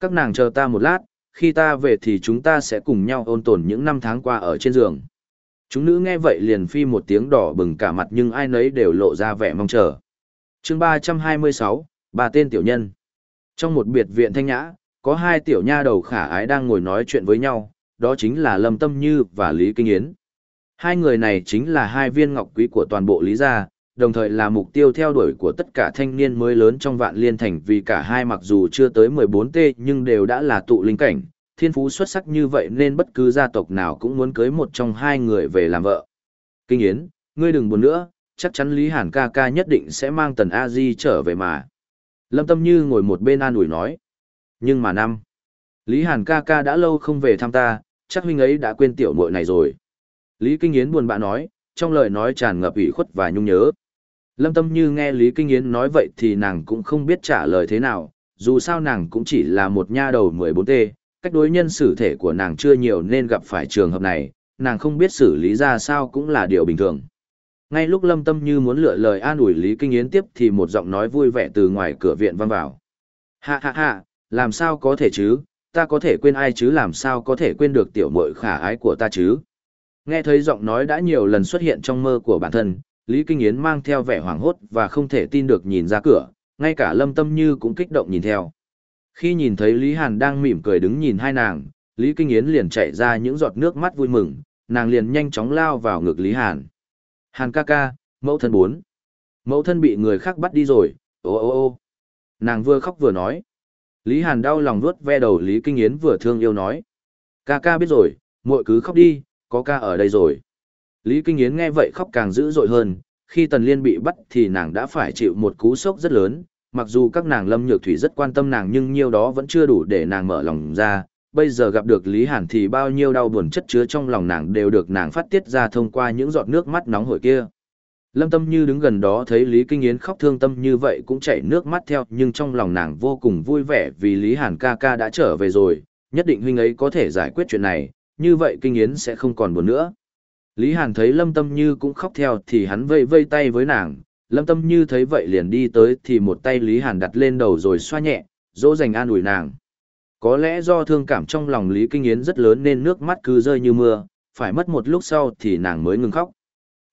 Các nàng chờ ta một lát, khi ta về thì chúng ta sẽ cùng nhau ôn tồn những năm tháng qua ở trên giường. Chúng nữ nghe vậy liền phi một tiếng đỏ bừng cả mặt nhưng ai nấy đều lộ ra vẻ mong chờ. chương ba trăm hai mươi sáu, bà tên tiểu nhân. Trong một biệt viện thanh nhã, có hai tiểu nha đầu khả ái đang ngồi nói chuyện với nhau, đó chính là Lâm Tâm Như và Lý Kinh Yến. Hai người này chính là hai viên ngọc quý của toàn bộ Lý gia, đồng thời là mục tiêu theo đuổi của tất cả thanh niên mới lớn trong vạn liên thành vì cả hai mặc dù chưa tới 14T nhưng đều đã là tụ linh cảnh, thiên phú xuất sắc như vậy nên bất cứ gia tộc nào cũng muốn cưới một trong hai người về làm vợ. Kinh Yến, ngươi đừng buồn nữa, chắc chắn Lý Hàn ca ca nhất định sẽ mang tần A-di trở về mà. Lâm Tâm Như ngồi một bên an ủi nói. Nhưng mà năm, Lý Hàn ca ca đã lâu không về thăm ta, chắc huynh ấy đã quên tiểu muội này rồi. Lý Kinh Yến buồn bã nói, trong lời nói tràn ngập ủy khuất và nhung nhớ. Lâm Tâm Như nghe Lý Kinh Yến nói vậy thì nàng cũng không biết trả lời thế nào, dù sao nàng cũng chỉ là một nha đầu 14T, cách đối nhân xử thể của nàng chưa nhiều nên gặp phải trường hợp này, nàng không biết xử lý ra sao cũng là điều bình thường. Ngay lúc Lâm Tâm Như muốn lựa lời an ủi Lý Kinh Yến tiếp thì một giọng nói vui vẻ từ ngoài cửa viện vang vào. Ha ha ha, làm sao có thể chứ, ta có thể quên ai chứ làm sao có thể quên được tiểu muội khả ái của ta chứ. Nghe thấy giọng nói đã nhiều lần xuất hiện trong mơ của bản thân, Lý Kinh Yến mang theo vẻ hoảng hốt và không thể tin được nhìn ra cửa, ngay cả Lâm Tâm Như cũng kích động nhìn theo. Khi nhìn thấy Lý Hàn đang mỉm cười đứng nhìn hai nàng, Lý Kinh Yến liền chạy ra những giọt nước mắt vui mừng, nàng liền nhanh chóng lao vào ngực Lý Hàn. Hàn ca ca, mẫu thân bốn. Mẫu thân bị người khác bắt đi rồi, ô ô ô. Nàng vừa khóc vừa nói. Lý Hàn đau lòng vuốt ve đầu Lý Kinh Yến vừa thương yêu nói. Ca ca biết rồi, muội cứ khóc đi, có ca ở đây rồi. Lý Kinh Yến nghe vậy khóc càng dữ dội hơn, khi Tần Liên bị bắt thì nàng đã phải chịu một cú sốc rất lớn, mặc dù các nàng Lâm Nhược Thủy rất quan tâm nàng nhưng nhiều đó vẫn chưa đủ để nàng mở lòng ra, bây giờ gặp được Lý Hàn thì bao nhiêu đau buồn chất chứa trong lòng nàng đều được nàng phát tiết ra thông qua những giọt nước mắt nóng hổi kia. Lâm Tâm Như đứng gần đó thấy Lý Kinh Yến khóc thương tâm như vậy cũng chảy nước mắt theo nhưng trong lòng nàng vô cùng vui vẻ vì Lý Hàn ca ca đã trở về rồi, nhất định huynh ấy có thể giải quyết chuyện này, như vậy Kinh Yến sẽ không còn buồn nữa. Lý Hàn thấy Lâm Tâm Như cũng khóc theo thì hắn vây vây tay với nàng, Lâm Tâm Như thấy vậy liền đi tới thì một tay Lý Hàn đặt lên đầu rồi xoa nhẹ, dỗ dành an ủi nàng. Có lẽ do thương cảm trong lòng Lý Kinh Yến rất lớn nên nước mắt cứ rơi như mưa, phải mất một lúc sau thì nàng mới ngừng khóc.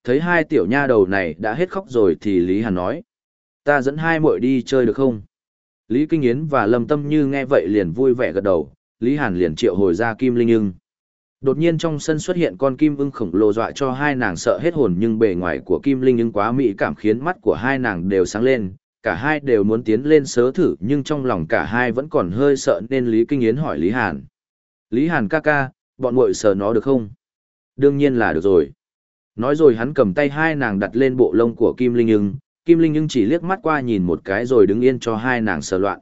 Thấy hai tiểu nha đầu này đã hết khóc rồi thì Lý Hàn nói. Ta dẫn hai muội đi chơi được không? Lý Kinh Yến và Lâm Tâm Như nghe vậy liền vui vẻ gật đầu, Lý Hàn liền triệu hồi ra Kim Linh ưng. Đột nhiên trong sân xuất hiện con kim ưng khổng lồ dọa cho hai nàng sợ hết hồn nhưng bề ngoài của Kim Linh ưng quá mỹ cảm khiến mắt của hai nàng đều sáng lên, cả hai đều muốn tiến lên sớ thử nhưng trong lòng cả hai vẫn còn hơi sợ nên Lý Kinh Yến hỏi Lý Hàn. Lý Hàn ca ca, bọn muội sờ nó được không? Đương nhiên là được rồi. Nói rồi hắn cầm tay hai nàng đặt lên bộ lông của Kim Linh ưng, Kim Linh ưng chỉ liếc mắt qua nhìn một cái rồi đứng yên cho hai nàng sờ loạn.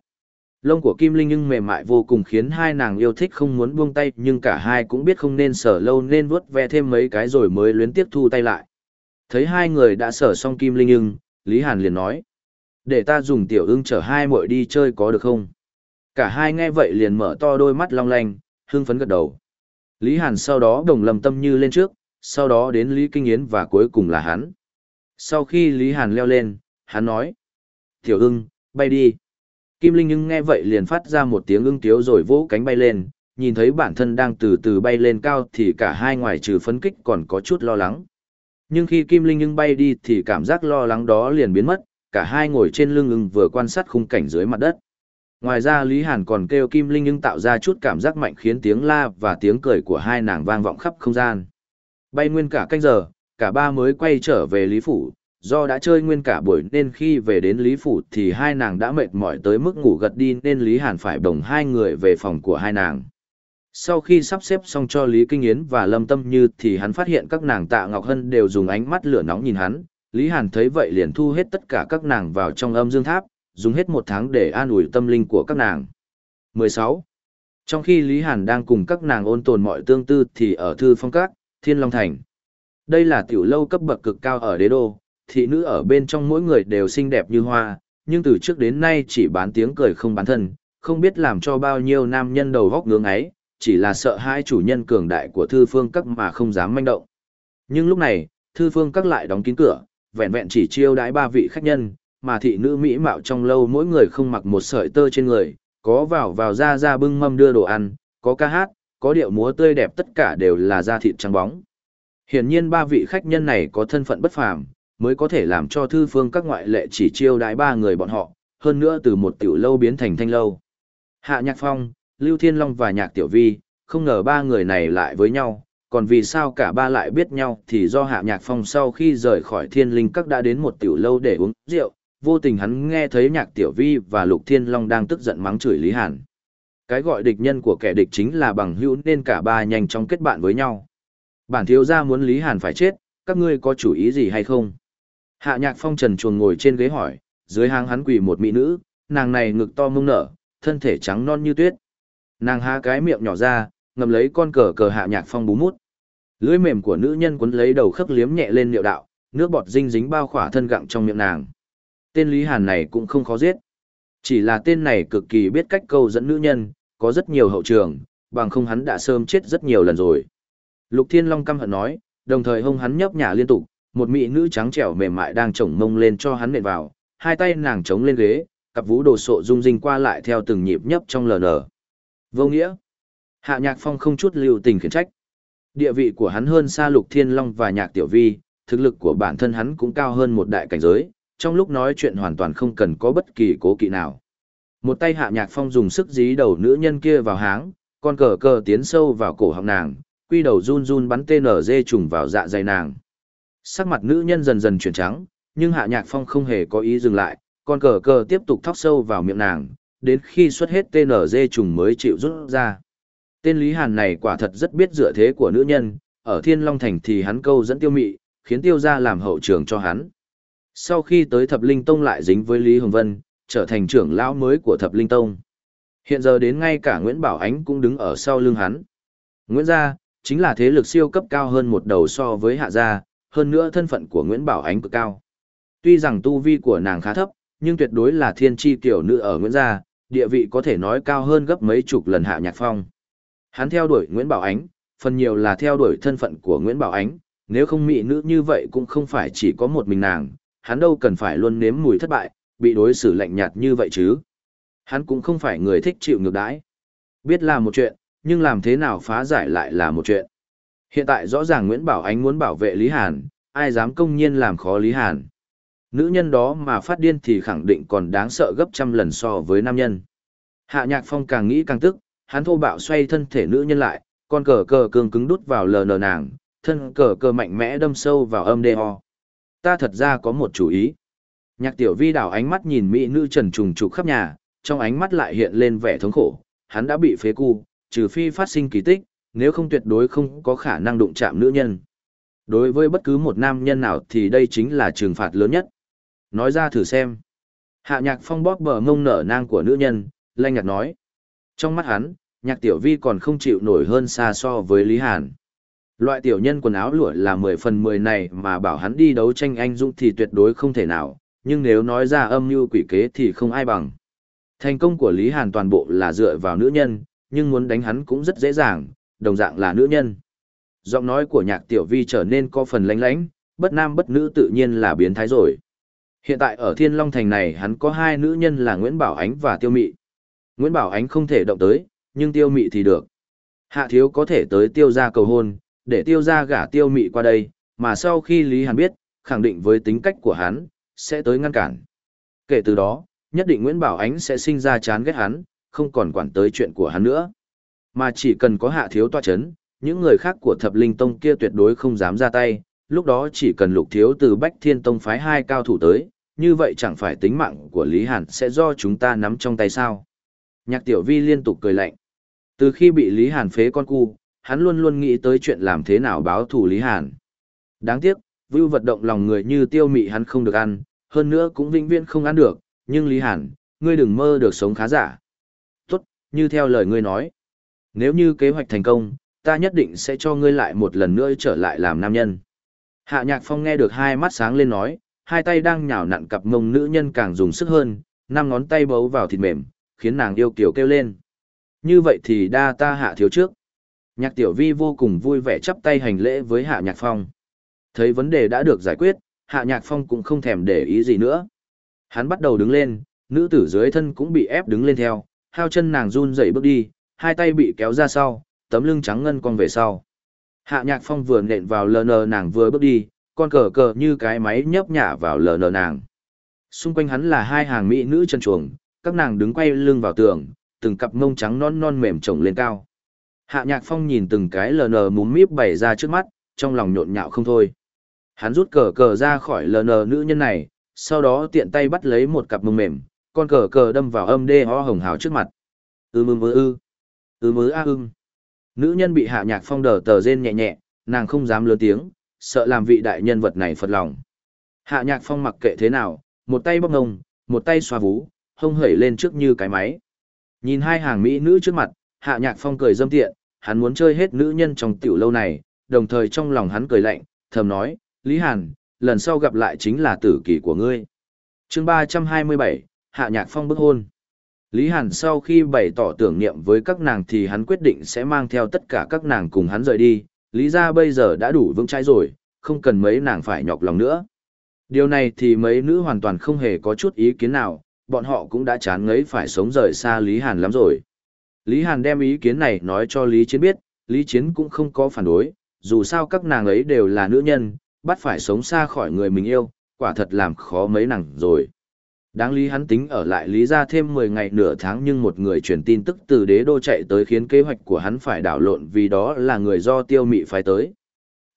Lông của Kim Linh ưng mềm mại vô cùng khiến hai nàng yêu thích không muốn buông tay nhưng cả hai cũng biết không nên sờ lâu nên vuốt ve thêm mấy cái rồi mới luyến tiếp thu tay lại. Thấy hai người đã sờ xong Kim Linh ưng, Lý Hàn liền nói. Để ta dùng tiểu ưng chở hai muội đi chơi có được không? Cả hai nghe vậy liền mở to đôi mắt long lanh, hưng phấn gật đầu. Lý Hàn sau đó đồng lầm tâm như lên trước, sau đó đến Lý Kinh Yến và cuối cùng là hắn. Sau khi Lý Hàn leo lên, hắn nói. Tiểu ưng, bay đi. Kim Linh ưng nghe vậy liền phát ra một tiếng ưng tiếu rồi vỗ cánh bay lên, nhìn thấy bản thân đang từ từ bay lên cao thì cả hai ngoài trừ phấn kích còn có chút lo lắng. Nhưng khi Kim Linh ưng bay đi thì cảm giác lo lắng đó liền biến mất, cả hai ngồi trên lưng ưng vừa quan sát khung cảnh dưới mặt đất. Ngoài ra Lý Hàn còn kêu Kim Linh ưng tạo ra chút cảm giác mạnh khiến tiếng la và tiếng cười của hai nàng vang vọng khắp không gian. Bay nguyên cả canh giờ, cả ba mới quay trở về Lý Phủ, do đã chơi nguyên cả buổi nên khi về đến Lý Phủ thì hai nàng đã mệt mỏi tới mức ngủ gật đi nên Lý Hàn phải đồng hai người về phòng của hai nàng. Sau khi sắp xếp xong cho Lý Kinh Yến và Lâm Tâm Như thì hắn phát hiện các nàng tạ Ngọc Hân đều dùng ánh mắt lửa nóng nhìn hắn, Lý Hàn thấy vậy liền thu hết tất cả các nàng vào trong âm dương tháp, dùng hết một tháng để an ủi tâm linh của các nàng. 16. Trong khi Lý Hàn đang cùng các nàng ôn tồn mọi tương tư thì ở Thư Phong Các, Thiên Long Thành. Đây là tiểu lâu cấp bậc cực cao ở đế đô, thị nữ ở bên trong mỗi người đều xinh đẹp như hoa, nhưng từ trước đến nay chỉ bán tiếng cười không bán thân, không biết làm cho bao nhiêu nam nhân đầu góc ngưỡng ấy, chỉ là sợ hai chủ nhân cường đại của thư phương các mà không dám manh động. Nhưng lúc này, thư phương các lại đóng kín cửa, vẹn vẹn chỉ chiêu đãi ba vị khách nhân, mà thị nữ mỹ mạo trong lâu mỗi người không mặc một sợi tơ trên người, có vào vào ra ra bưng mâm đưa đồ ăn, có ca hát, có điệu múa tươi đẹp tất cả đều là da thịt trắng bóng. Hiển nhiên ba vị khách nhân này có thân phận bất phàm, mới có thể làm cho thư phương các ngoại lệ chỉ chiêu đãi ba người bọn họ, hơn nữa từ một tiểu lâu biến thành thanh lâu. Hạ Nhạc Phong, Lưu Thiên Long và Nhạc Tiểu Vi, không ngờ ba người này lại với nhau, còn vì sao cả ba lại biết nhau thì do Hạ Nhạc Phong sau khi rời khỏi thiên linh các đã đến một tiểu lâu để uống rượu, vô tình hắn nghe thấy Nhạc Tiểu Vi và Lục Thiên Long đang tức giận mắng chửi Lý Hàn. Cái gọi địch nhân của kẻ địch chính là bằng hữu nên cả ba nhanh chóng kết bạn với nhau. Bản thiếu gia muốn Lý Hàn phải chết, các ngươi có chủ ý gì hay không? Hạ nhạc phong trần chuồng ngồi trên ghế hỏi, dưới hang hắn quỳ một mỹ nữ, nàng này ngực to mông nở, thân thể trắng non như tuyết. Nàng há cái miệng nhỏ ra, ngầm lấy con cờ cờ hạ nhạc phong bú mút. Lưỡi mềm của nữ nhân quấn lấy đầu khớp liếm nhẹ lên liệu đạo, nước bọt dinh dính bao khỏa thân gặng trong miệng nàng. Tên Lý Hàn này cũng không khó giết. Chỉ là tên này cực kỳ biết cách câu dẫn nữ nhân, có rất nhiều hậu trường, bằng không hắn đã sớm chết rất nhiều lần rồi. Lục Thiên Long căm hận nói, đồng thời hông hắn nhấp nhả liên tục, một mỹ nữ trắng trẻo mềm mại đang chổng mông lên cho hắn nện vào, hai tay nàng chống lên ghế, cặp vú đồ sộ rung rinh qua lại theo từng nhịp nhấp trong lờ nở. Vô nghĩa. Hạ Nhạc Phong không chút lưu tình khiển trách. Địa vị của hắn hơn xa Lục Thiên Long và Nhạc Tiểu Vi, thực lực của bản thân hắn cũng cao hơn một đại cảnh giới, trong lúc nói chuyện hoàn toàn không cần có bất kỳ cố kỵ nào. Một tay hạ nhạc phong dùng sức dí đầu nữ nhân kia vào háng, con cờ cờ tiến sâu vào cổ họng nàng, quy đầu run run bắn tên ở dê trùng vào dạ dày nàng. Sắc mặt nữ nhân dần dần chuyển trắng, nhưng hạ nhạc phong không hề có ý dừng lại, con cờ cờ tiếp tục thóc sâu vào miệng nàng, đến khi xuất hết tên ở dê trùng mới chịu rút ra. Tên Lý Hàn này quả thật rất biết dựa thế của nữ nhân, ở Thiên Long Thành thì hắn câu dẫn tiêu mị, khiến tiêu gia làm hậu trường cho hắn. Sau khi tới Thập Linh Tông lại dính với Lý Hồng Vân, trở thành trưởng lão mới của Thập Linh Tông. Hiện giờ đến ngay cả Nguyễn Bảo Ánh cũng đứng ở sau lưng hắn. Nguyễn gia, chính là thế lực siêu cấp cao hơn một đầu so với hạ gia, hơn nữa thân phận của Nguyễn Bảo Ánh cực cao. Tuy rằng tu vi của nàng khá thấp, nhưng tuyệt đối là thiên tri tiểu nữ ở Nguyễn gia, địa vị có thể nói cao hơn gấp mấy chục lần hạ nhạc phong. Hắn theo đuổi Nguyễn Bảo Ánh, phần nhiều là theo đuổi thân phận của Nguyễn Bảo Ánh, nếu không mỹ nữ như vậy cũng không phải chỉ có một mình nàng, hắn đâu cần phải luôn nếm mùi thất bại, bị đối xử lạnh nhạt như vậy chứ. Hắn cũng không phải người thích chịu ngược đãi. Biết là một chuyện, nhưng làm thế nào phá giải lại là một chuyện. Hiện tại rõ ràng Nguyễn Bảo Ánh muốn bảo vệ Lý Hàn, ai dám công nhiên làm khó Lý Hàn. Nữ nhân đó mà phát điên thì khẳng định còn đáng sợ gấp trăm lần so với nam nhân. Hạ Nhạc Phong càng nghĩ càng tức, hắn thô bạo xoay thân thể nữ nhân lại, con cờ cờ cường cứng đút vào lờ nờ nàng, thân cờ cờ mạnh mẽ đâm sâu vào âm đê ho. Ta thật ra có một chủ ý. Nhạc tiểu vi đảo ánh mắt nhìn mỹ nữ trần trùng trục khắp nhà, trong ánh mắt lại hiện lên vẻ thống khổ, hắn đã bị phế cu, trừ phi phát sinh kỳ tích, nếu không tuyệt đối không có khả năng đụng chạm nữ nhân. Đối với bất cứ một nam nhân nào thì đây chính là trừng phạt lớn nhất. Nói ra thử xem. Hạ nhạc phong bóp bờ ngông nở nang của nữ nhân, lanh nhạc nói. Trong mắt hắn, nhạc tiểu vi còn không chịu nổi hơn xa so với Lý Hàn. Loại tiểu nhân quần áo lụa là 10 phần 10 này mà bảo hắn đi đấu tranh anh dũng thì tuyệt đối không thể nào, nhưng nếu nói ra âm mưu quỷ kế thì không ai bằng. Thành công của Lý Hàn toàn bộ là dựa vào nữ nhân, nhưng muốn đánh hắn cũng rất dễ dàng, đồng dạng là nữ nhân. Giọng nói của nhạc tiểu vi trở nên có phần lánh lánh, bất nam bất nữ tự nhiên là biến thái rồi. Hiện tại ở Thiên Long Thành này hắn có hai nữ nhân là Nguyễn Bảo Ánh và Tiêu Mị. Nguyễn Bảo Ánh không thể động tới, nhưng Tiêu Mị thì được. Hạ thiếu có thể tới tiêu gia cầu hôn, để tiêu gia gả Tiêu Mị qua đây, mà sau khi Lý Hàn biết, khẳng định với tính cách của hắn, sẽ tới ngăn cản. Kể từ đó, nhất định Nguyễn Bảo Ánh sẽ sinh ra chán ghét hắn, không còn quản tới chuyện của hắn nữa. Mà chỉ cần có hạ thiếu toa chấn, những người khác của thập linh tông kia tuyệt đối không dám ra tay, lúc đó chỉ cần lục thiếu từ Bách Thiên Tông phái hai cao thủ tới, như vậy chẳng phải tính mạng của Lý Hàn sẽ do chúng ta nắm trong tay sao. Nhạc tiểu vi liên tục cười lạnh. Từ khi bị Lý Hàn phế con cu, hắn luôn luôn nghĩ tới chuyện làm thế nào báo thù Lý Hàn. Đáng tiếc, vưu vật động lòng người như tiêu mị hắn không được ăn, hơn nữa cũng vĩnh viễn không ăn được, nhưng Lý Hàn, ngươi đừng mơ được sống khá giả. Tốt, như theo lời ngươi nói. Nếu như kế hoạch thành công, ta nhất định sẽ cho ngươi lại một lần nữa trở lại làm nam nhân. Hạ Nhạc Phong nghe được hai mắt sáng lên nói, hai tay đang nhào nặn cặp mông nữ nhân càng dùng sức hơn, năm ngón tay bấu vào thịt mềm, khiến nàng yêu kiều kêu lên. Như vậy thì đa ta hạ thiếu trước. Nhạc tiểu vi vô cùng vui vẻ chắp tay hành lễ với hạ nhạc phong. Thấy vấn đề đã được giải quyết, hạ nhạc phong cũng không thèm để ý gì nữa. Hắn bắt đầu đứng lên, nữ tử dưới thân cũng bị ép đứng lên theo, hao chân nàng run dậy bước đi, hai tay bị kéo ra sau, tấm lưng trắng ngân cong về sau. Hạ nhạc phong vừa nện vào lờ nờ nàng vừa bước đi, con cờ cờ như cái máy nhấp nhả vào lờ nờ nàng. Xung quanh hắn là hai hàng mỹ nữ chân chuồng, các nàng đứng quay lưng vào tường, từng cặp mông trắng non non mềm trồng lên cao. Hạ nhạc phong nhìn từng cái lờ nờ múm míp bày ra trước mắt, trong lòng nhộn nhạo không thôi. Hắn rút cờ cờ ra khỏi lờ nờ nữ nhân này, sau đó tiện tay bắt lấy một cặp mông mềm, con cờ cờ đâm vào âm đê ho hồng hào trước mặt. Ư mư mư ư. Ư mứ a ưng. Nữ nhân bị hạ nhạc phong đờ tờ rên nhẹ nhẹ, nàng không dám lớn tiếng, sợ làm vị đại nhân vật này phật lòng. Hạ nhạc phong mặc kệ thế nào, một tay bóc ngông, một tay xoa vú, hông hẩy lên trước như cái máy. Nhìn hai hàng mỹ nữ trước mặt, hạ nhạc phong cười dâm tiện, hắn muốn chơi hết nữ nhân trong tiểu lâu này, đồng thời trong lòng hắn cười lạnh, thầm nói, Lý Hàn, lần sau gặp lại chính là tử kỳ của ngươi. chương 327, Hạ Nhạc Phong bức hôn. Lý Hàn sau khi bày tỏ tưởng niệm với các nàng thì hắn quyết định sẽ mang theo tất cả các nàng cùng hắn rời đi, Lý ra bây giờ đã đủ vững chãi rồi, không cần mấy nàng phải nhọc lòng nữa. Điều này thì mấy nữ hoàn toàn không hề có chút ý kiến nào, bọn họ cũng đã chán ngấy phải sống rời xa Lý Hàn lắm rồi. Lý Hàn đem ý kiến này nói cho Lý Chiến biết, Lý Chiến cũng không có phản đối, dù sao các nàng ấy đều là nữ nhân, bắt phải sống xa khỏi người mình yêu, quả thật làm khó mấy nàng rồi. Đáng lý hắn tính ở lại lý ra thêm 10 ngày nửa tháng nhưng một người truyền tin tức từ đế đô chạy tới khiến kế hoạch của hắn phải đảo lộn vì đó là người do tiêu mị phải tới.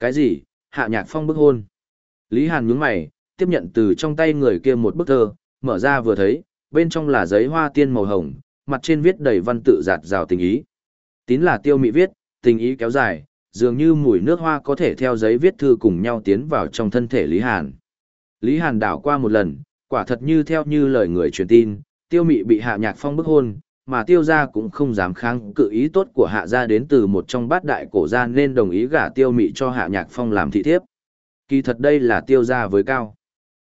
Cái gì? Hạ nhạc phong bức hôn. Lý Hàn nhướng mày, tiếp nhận từ trong tay người kia một bức thơ, mở ra vừa thấy, bên trong là giấy hoa tiên màu hồng, mặt trên viết đầy văn tự giạt rào tình ý. Tín là tiêu mị viết, tình ý kéo dài, dường như mùi nước hoa có thể theo giấy viết thư cùng nhau tiến vào trong thân thể Lý Hàn. Lý Hàn đảo qua một lần, quả thật như theo như lời người truyền tin, tiêu mị bị hạ nhạc phong bức hôn, mà tiêu gia cũng không dám kháng cự ý tốt của hạ gia đến từ một trong bát đại cổ gia nên đồng ý gả tiêu mị cho hạ nhạc phong làm thị thiếp. Kỳ thật đây là tiêu gia với cao.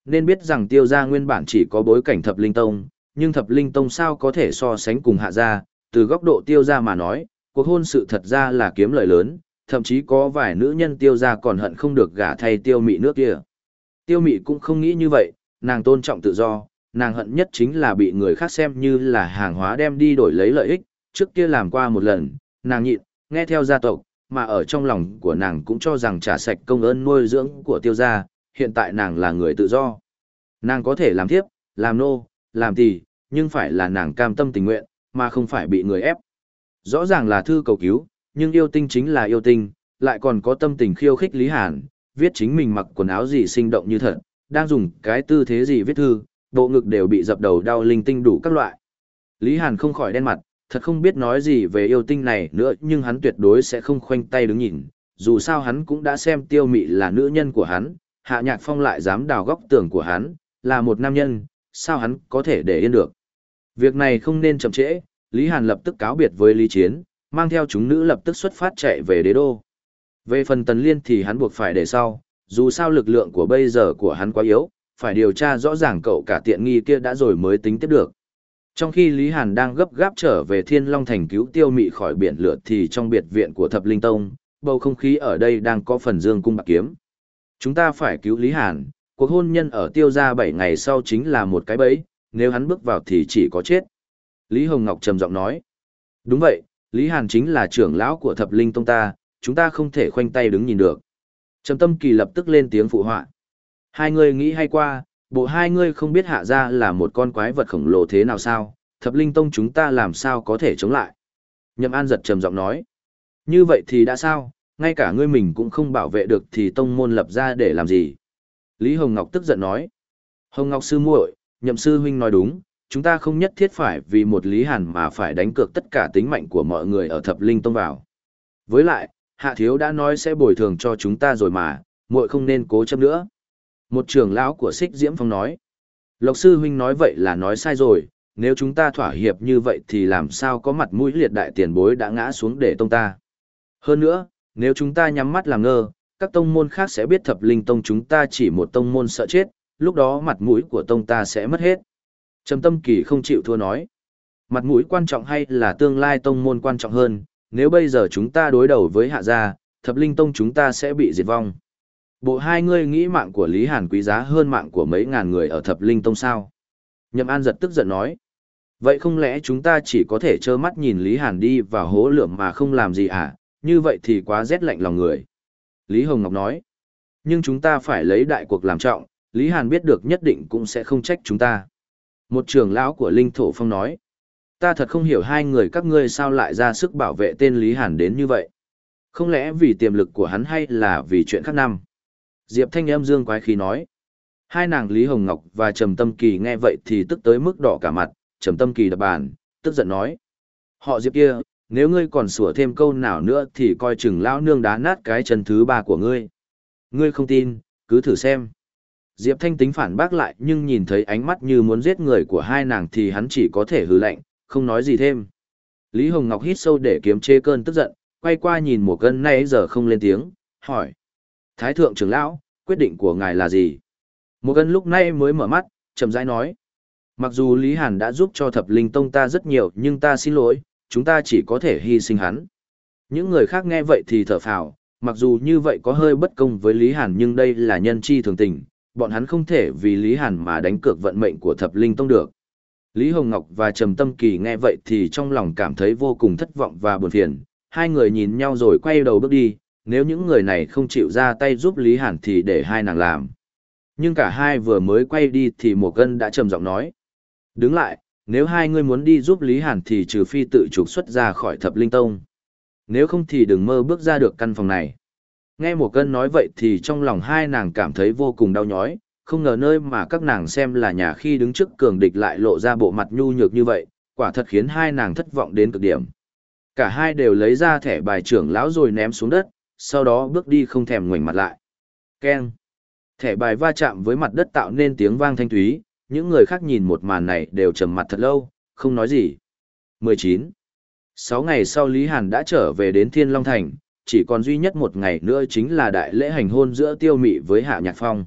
Nên biết rằng tiêu gia nguyên bản chỉ có bối cảnh thập linh tông, nhưng thập linh tông sao có thể so sánh cùng hạ gia, từ góc độ tiêu gia mà nói, cuộc hôn sự thật ra là kiếm lợi lớn, thậm chí có vài nữ nhân tiêu gia còn hận không được gả thay tiêu mị nước kia. Tiêu mị cũng không nghĩ như vậy, nàng tôn trọng tự do, nàng hận nhất chính là bị người khác xem như là hàng hóa đem đi đổi lấy lợi ích, trước kia làm qua một lần, nàng nhịn, nghe theo gia tộc, mà ở trong lòng của nàng cũng cho rằng trả sạch công ơn nuôi dưỡng của tiêu gia, hiện tại nàng là người tự do. Nàng có thể làm thiếp, làm nô, làm tỳ, nhưng phải là nàng cam tâm tình nguyện, mà không phải bị người ép. Rõ ràng là thư cầu cứu, nhưng yêu tinh chính là yêu tinh, lại còn có tâm tình khiêu khích Lý Hàn, viết chính mình mặc quần áo gì sinh động như thật, đang dùng cái tư thế gì viết thư, bộ ngực đều bị dập đầu đau linh tinh đủ các loại. Lý Hàn không khỏi đen mặt, thật không biết nói gì về yêu tinh này nữa nhưng hắn tuyệt đối sẽ không khoanh tay đứng nhìn, dù sao hắn cũng đã xem tiêu mị là nữ nhân của hắn, hạ nhạc phong lại dám đào góc tường của hắn, là một nam nhân, sao hắn có thể để yên được. Việc này không nên chậm trễ, Lý Hàn lập tức cáo biệt với Lý Chiến, mang theo chúng nữ lập tức xuất phát chạy về đế đô. Về phần tần liên thì hắn buộc phải để sau, dù sao lực lượng của bây giờ của hắn quá yếu, phải điều tra rõ ràng cậu cả tiện nghi kia đã rồi mới tính tiếp được. Trong khi Lý Hàn đang gấp gáp trở về Thiên Long Thành cứu tiêu mị khỏi biển lửa thì trong biệt viện của Thập Linh Tông, bầu không khí ở đây đang có phần dương cung bạc kiếm. Chúng ta phải cứu Lý Hàn, cuộc hôn nhân ở tiêu gia 7 ngày sau chính là một cái bẫy, nếu hắn bước vào thì chỉ có chết. Lý Hồng Ngọc trầm giọng nói. Đúng vậy, Lý Hàn chính là trưởng lão của Thập Linh Tông ta, chúng ta không thể khoanh tay đứng nhìn được. Trầm tâm kỳ lập tức lên tiếng phụ họa. Hai người nghĩ hay qua, bộ hai người không biết hạ ra là một con quái vật khổng lồ thế nào sao, thập linh tông chúng ta làm sao có thể chống lại. Nhậm An giật trầm giọng nói. Như vậy thì đã sao, ngay cả ngươi mình cũng không bảo vệ được thì tông môn lập ra để làm gì. Lý Hồng Ngọc tức giận nói. Hồng Ngọc sư muội, nhậm sư huynh nói đúng, chúng ta không nhất thiết phải vì một Lý Hàn mà phải đánh cược tất cả tính mạnh của mọi người ở thập linh tông vào. Với lại, hạ thiếu đã nói sẽ bồi thường cho chúng ta rồi mà, muội không nên cố chấp nữa. Một trưởng lão của Sích Diễm Phong nói. Lộc sư huynh nói vậy là nói sai rồi, nếu chúng ta thỏa hiệp như vậy thì làm sao có mặt mũi liệt đại tiền bối đã ngã xuống để tông ta. Hơn nữa, nếu chúng ta nhắm mắt làm ngơ, các tông môn khác sẽ biết thập linh tông chúng ta chỉ một tông môn sợ chết, lúc đó mặt mũi của tông ta sẽ mất hết. Trầm tâm kỳ không chịu thua nói. Mặt mũi quan trọng hay là tương lai tông môn quan trọng hơn, nếu bây giờ chúng ta đối đầu với hạ gia, thập linh tông chúng ta sẽ bị diệt vong. Bộ hai ngươi nghĩ mạng của Lý Hàn quý giá hơn mạng của mấy ngàn người ở thập linh tông sao? Nhậm An giật tức giận nói. Vậy không lẽ chúng ta chỉ có thể trơ mắt nhìn Lý Hàn đi vào hố lượm mà không làm gì à? Như vậy thì quá rét lạnh lòng người. Lý Hồng Ngọc nói. Nhưng chúng ta phải lấy đại cuộc làm trọng, Lý Hàn biết được nhất định cũng sẽ không trách chúng ta. Một trưởng lão của Linh Thổ Phong nói. Ta thật không hiểu hai người các ngươi sao lại ra sức bảo vệ tên Lý Hàn đến như vậy. Không lẽ vì tiềm lực của hắn hay là vì chuyện khác năm? Diệp Thanh Âm dương quái khí nói. Hai nàng Lý Hồng Ngọc và Trầm Tâm Kỳ nghe vậy thì tức tới mức đỏ cả mặt, Trầm Tâm Kỳ đập bàn, tức giận nói. Họ Diệp kia, nếu ngươi còn sủa thêm câu nào nữa thì coi chừng lão nương đá nát cái chân thứ ba của ngươi. Ngươi không tin, cứ thử xem. Diệp Thanh tính phản bác lại nhưng nhìn thấy ánh mắt như muốn giết người của hai nàng thì hắn chỉ có thể hừ lạnh, không nói gì thêm. Lý Hồng Ngọc hít sâu để kiếm chế cơn tức giận, quay qua nhìn một cân nay giờ không lên tiếng, hỏi. Thái thượng trưởng lão, quyết định của ngài là gì? Một cân lúc nay mới mở mắt, chậm rãi nói. Mặc dù Lý Hàn đã giúp cho thập linh tông ta rất nhiều nhưng ta xin lỗi, chúng ta chỉ có thể hy sinh hắn. Những người khác nghe vậy thì thở phào, mặc dù như vậy có hơi bất công với Lý Hàn nhưng đây là nhân chi thường tình, bọn hắn không thể vì Lý Hàn mà đánh cược vận mệnh của thập linh tông được. Lý Hồng Ngọc và Trầm Tâm Kỳ nghe vậy thì trong lòng cảm thấy vô cùng thất vọng và buồn phiền, hai người nhìn nhau rồi quay đầu bước đi, nếu những người này không chịu ra tay giúp Lý Hàn thì để hai nàng làm. Nhưng cả hai vừa mới quay đi thì một cân đã trầm giọng nói. Đứng lại, nếu hai người muốn đi giúp Lý Hàn thì trừ phi tự trục xuất ra khỏi thập linh tông. Nếu không thì đừng mơ bước ra được căn phòng này. Nghe một cân nói vậy thì trong lòng hai nàng cảm thấy vô cùng đau nhói, không ngờ nơi mà các nàng xem là nhà khi đứng trước cường địch lại lộ ra bộ mặt nhu nhược như vậy, quả thật khiến hai nàng thất vọng đến cực điểm. Cả hai đều lấy ra thẻ bài trưởng lão rồi ném xuống đất, sau đó bước đi không thèm ngoảnh mặt lại. Keng. Thẻ bài va chạm với mặt đất tạo nên tiếng vang thanh thúy, những người khác nhìn một màn này đều trầm mặt thật lâu, không nói gì. 19. Sáu ngày sau Lý Hàn đã trở về đến Thiên Long Thành, chỉ còn duy nhất một ngày nữa chính là đại lễ hành hôn giữa Tiêu Mị với Hạ Nhạc Phong.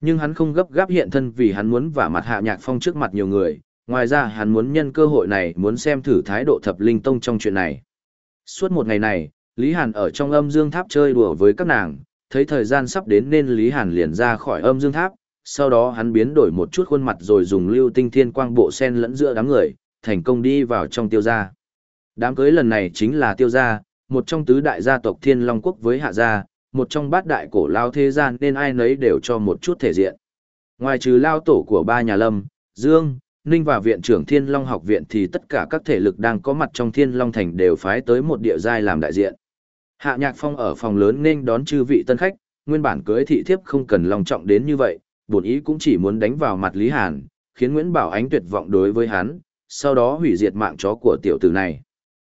Nhưng hắn không gấp gáp hiện thân vì hắn muốn vả mặt Hạ Nhạc Phong trước mặt nhiều người, ngoài ra hắn muốn nhân cơ hội này muốn xem thử thái độ thập linh tông trong chuyện này. Suốt một ngày này, Lý Hàn ở trong âm dương tháp chơi đùa với các nàng, thấy thời gian sắp đến nên Lý Hàn liền ra khỏi âm dương tháp, sau đó hắn biến đổi một chút khuôn mặt rồi dùng lưu tinh thiên quang bộ sen lẫn giữa đám người, thành công đi vào trong tiêu gia. Đám cưới lần này chính là tiêu gia, một trong tứ đại gia tộc thiên long quốc với hạ gia, một trong bát đại cổ lao thế gian nên ai nấy đều cho một chút thể diện. Ngoài trừ lao tổ của ba nhà lâm, Dương, Ninh và viện trưởng Thiên Long học viện thì tất cả các thể lực đang có mặt trong Thiên Long thành đều phái tới một địa giai làm đại diện. Hạ Nhạc Phong ở phòng lớn nên đón chư vị tân khách, nguyên bản cưới thị thiếp không cần long trọng đến như vậy, bổn ý cũng chỉ muốn đánh vào mặt Lý Hàn, khiến Nguyễn Bảo Ánh tuyệt vọng đối với hắn, sau đó hủy diệt mạng chó của tiểu tử này.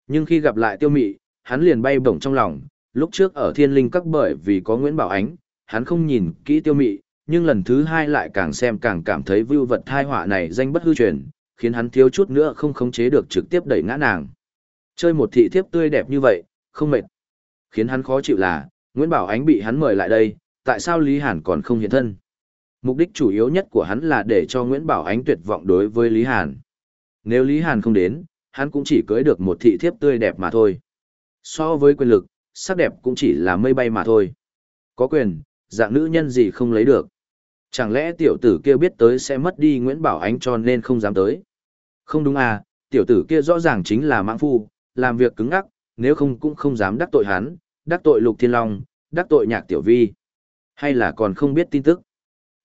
Nhưng khi gặp lại Tiêu Mị, hắn liền bay bổng trong lòng, lúc trước ở Thiên Linh các bởi vì có Nguyễn Bảo Ánh, hắn không nhìn kỹ Tiêu Mị, nhưng lần thứ hai lại càng xem càng cảm thấy vưu vật thai họa này danh bất hư truyền, khiến hắn thiếu chút nữa không khống chế được trực tiếp đẩy ngã nàng. Chơi một thị thiếp tươi đẹp như vậy, không mệt. Khiến hắn khó chịu là, Nguyễn Bảo Ánh bị hắn mời lại đây, tại sao Lý Hàn còn không hiện thân? Mục đích chủ yếu nhất của hắn là để cho Nguyễn Bảo Ánh tuyệt vọng đối với Lý Hàn. Nếu Lý Hàn không đến, hắn cũng chỉ cưới được một thị thiếp tươi đẹp mà thôi. So với quyền lực, sắc đẹp cũng chỉ là mây bay mà thôi. Có quyền, dạng nữ nhân gì không lấy được. Chẳng lẽ tiểu tử kia biết tới sẽ mất đi Nguyễn Bảo Ánh cho nên không dám tới? Không đúng à, tiểu tử kia rõ ràng chính là mãng phu, làm việc cứng ngắc, nếu không cũng không dám đắc tội hắn, đắc tội Lục Thiên Long, đắc tội Nhạc Tiểu Vi. Hay là còn không biết tin tức?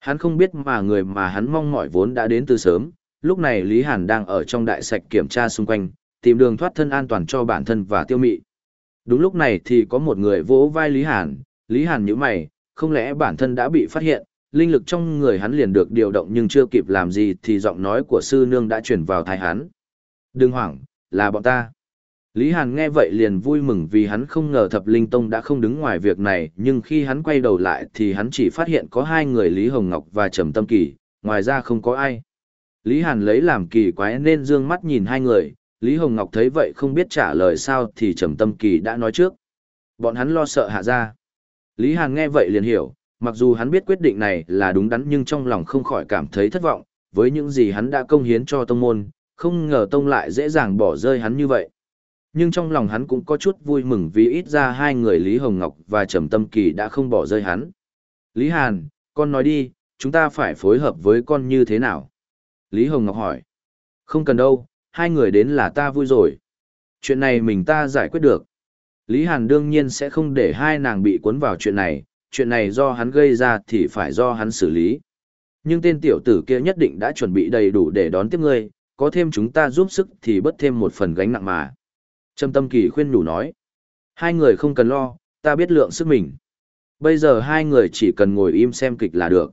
Hắn không biết mà người mà hắn mong mỏi vốn đã đến từ sớm, lúc này Lý Hàn đang ở trong đại sạch kiểm tra xung quanh, tìm đường thoát thân an toàn cho bản thân và tiêu mị. Đúng lúc này thì có một người vỗ vai Lý Hàn, Lý Hàn nhíu mày, không lẽ bản thân đã bị phát hiện, linh lực trong người hắn liền được điều động nhưng chưa kịp làm gì thì giọng nói của sư nương đã chuyển vào tai hắn. Đừng hoảng, là bọn ta. Lý Hàn nghe vậy liền vui mừng vì hắn không ngờ thập linh tông đã không đứng ngoài việc này, nhưng khi hắn quay đầu lại thì hắn chỉ phát hiện có hai người Lý Hồng Ngọc và Trầm Tâm Kỳ, ngoài ra không có ai. Lý Hàn lấy làm kỳ quái nên dương mắt nhìn hai người, Lý Hồng Ngọc thấy vậy không biết trả lời sao thì Trầm Tâm Kỳ đã nói trước. Bọn hắn lo sợ hạ ra. Lý Hàn nghe vậy liền hiểu, mặc dù hắn biết quyết định này là đúng đắn nhưng trong lòng không khỏi cảm thấy thất vọng, với những gì hắn đã công hiến cho tông môn, không ngờ tông lại dễ dàng bỏ rơi hắn như vậy. Nhưng trong lòng hắn cũng có chút vui mừng vì ít ra hai người Lý Hồng Ngọc và Trầm Tâm Kỳ đã không bỏ rơi hắn. Lý Hàn, con nói đi, chúng ta phải phối hợp với con như thế nào? Lý Hồng Ngọc hỏi. Không cần đâu, hai người đến là ta vui rồi. Chuyện này mình ta giải quyết được. Lý Hàn đương nhiên sẽ không để hai nàng bị cuốn vào chuyện này, chuyện này do hắn gây ra thì phải do hắn xử lý. Nhưng tên tiểu tử kia nhất định đã chuẩn bị đầy đủ để đón tiếp ngươi, có thêm chúng ta giúp sức thì bớt thêm một phần gánh nặng mà. Trâm Tâm Kỳ khuyên nhủ nói. Hai người không cần lo, ta biết lượng sức mình. Bây giờ hai người chỉ cần ngồi im xem kịch là được.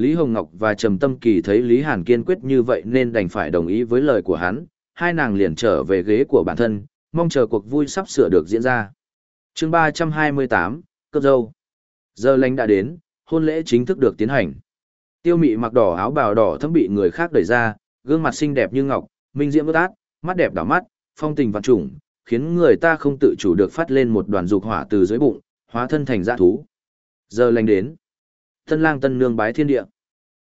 Lý Hồng Ngọc và Trầm Tâm Kỳ thấy Lý Hàn kiên quyết như vậy nên đành phải đồng ý với lời của hắn, hai nàng liền trở về ghế của bản thân, mong chờ cuộc vui sắp sửa được diễn ra. chương 328, Cấp Dâu Giờ lành đã đến, hôn lễ chính thức được tiến hành. Tiêu mị mặc đỏ áo bào đỏ thấm bị người khác đẩy ra, gương mặt xinh đẹp như ngọc, minh diễm ướt át, mắt đẹp đỏ mắt, phong tình vạn trùng, khiến người ta không tự chủ được phát lên một đoàn dục hỏa từ dưới bụng, hóa thân thành dã thú. Giờ lành đến. Tân lang tân nương bái thiên địa.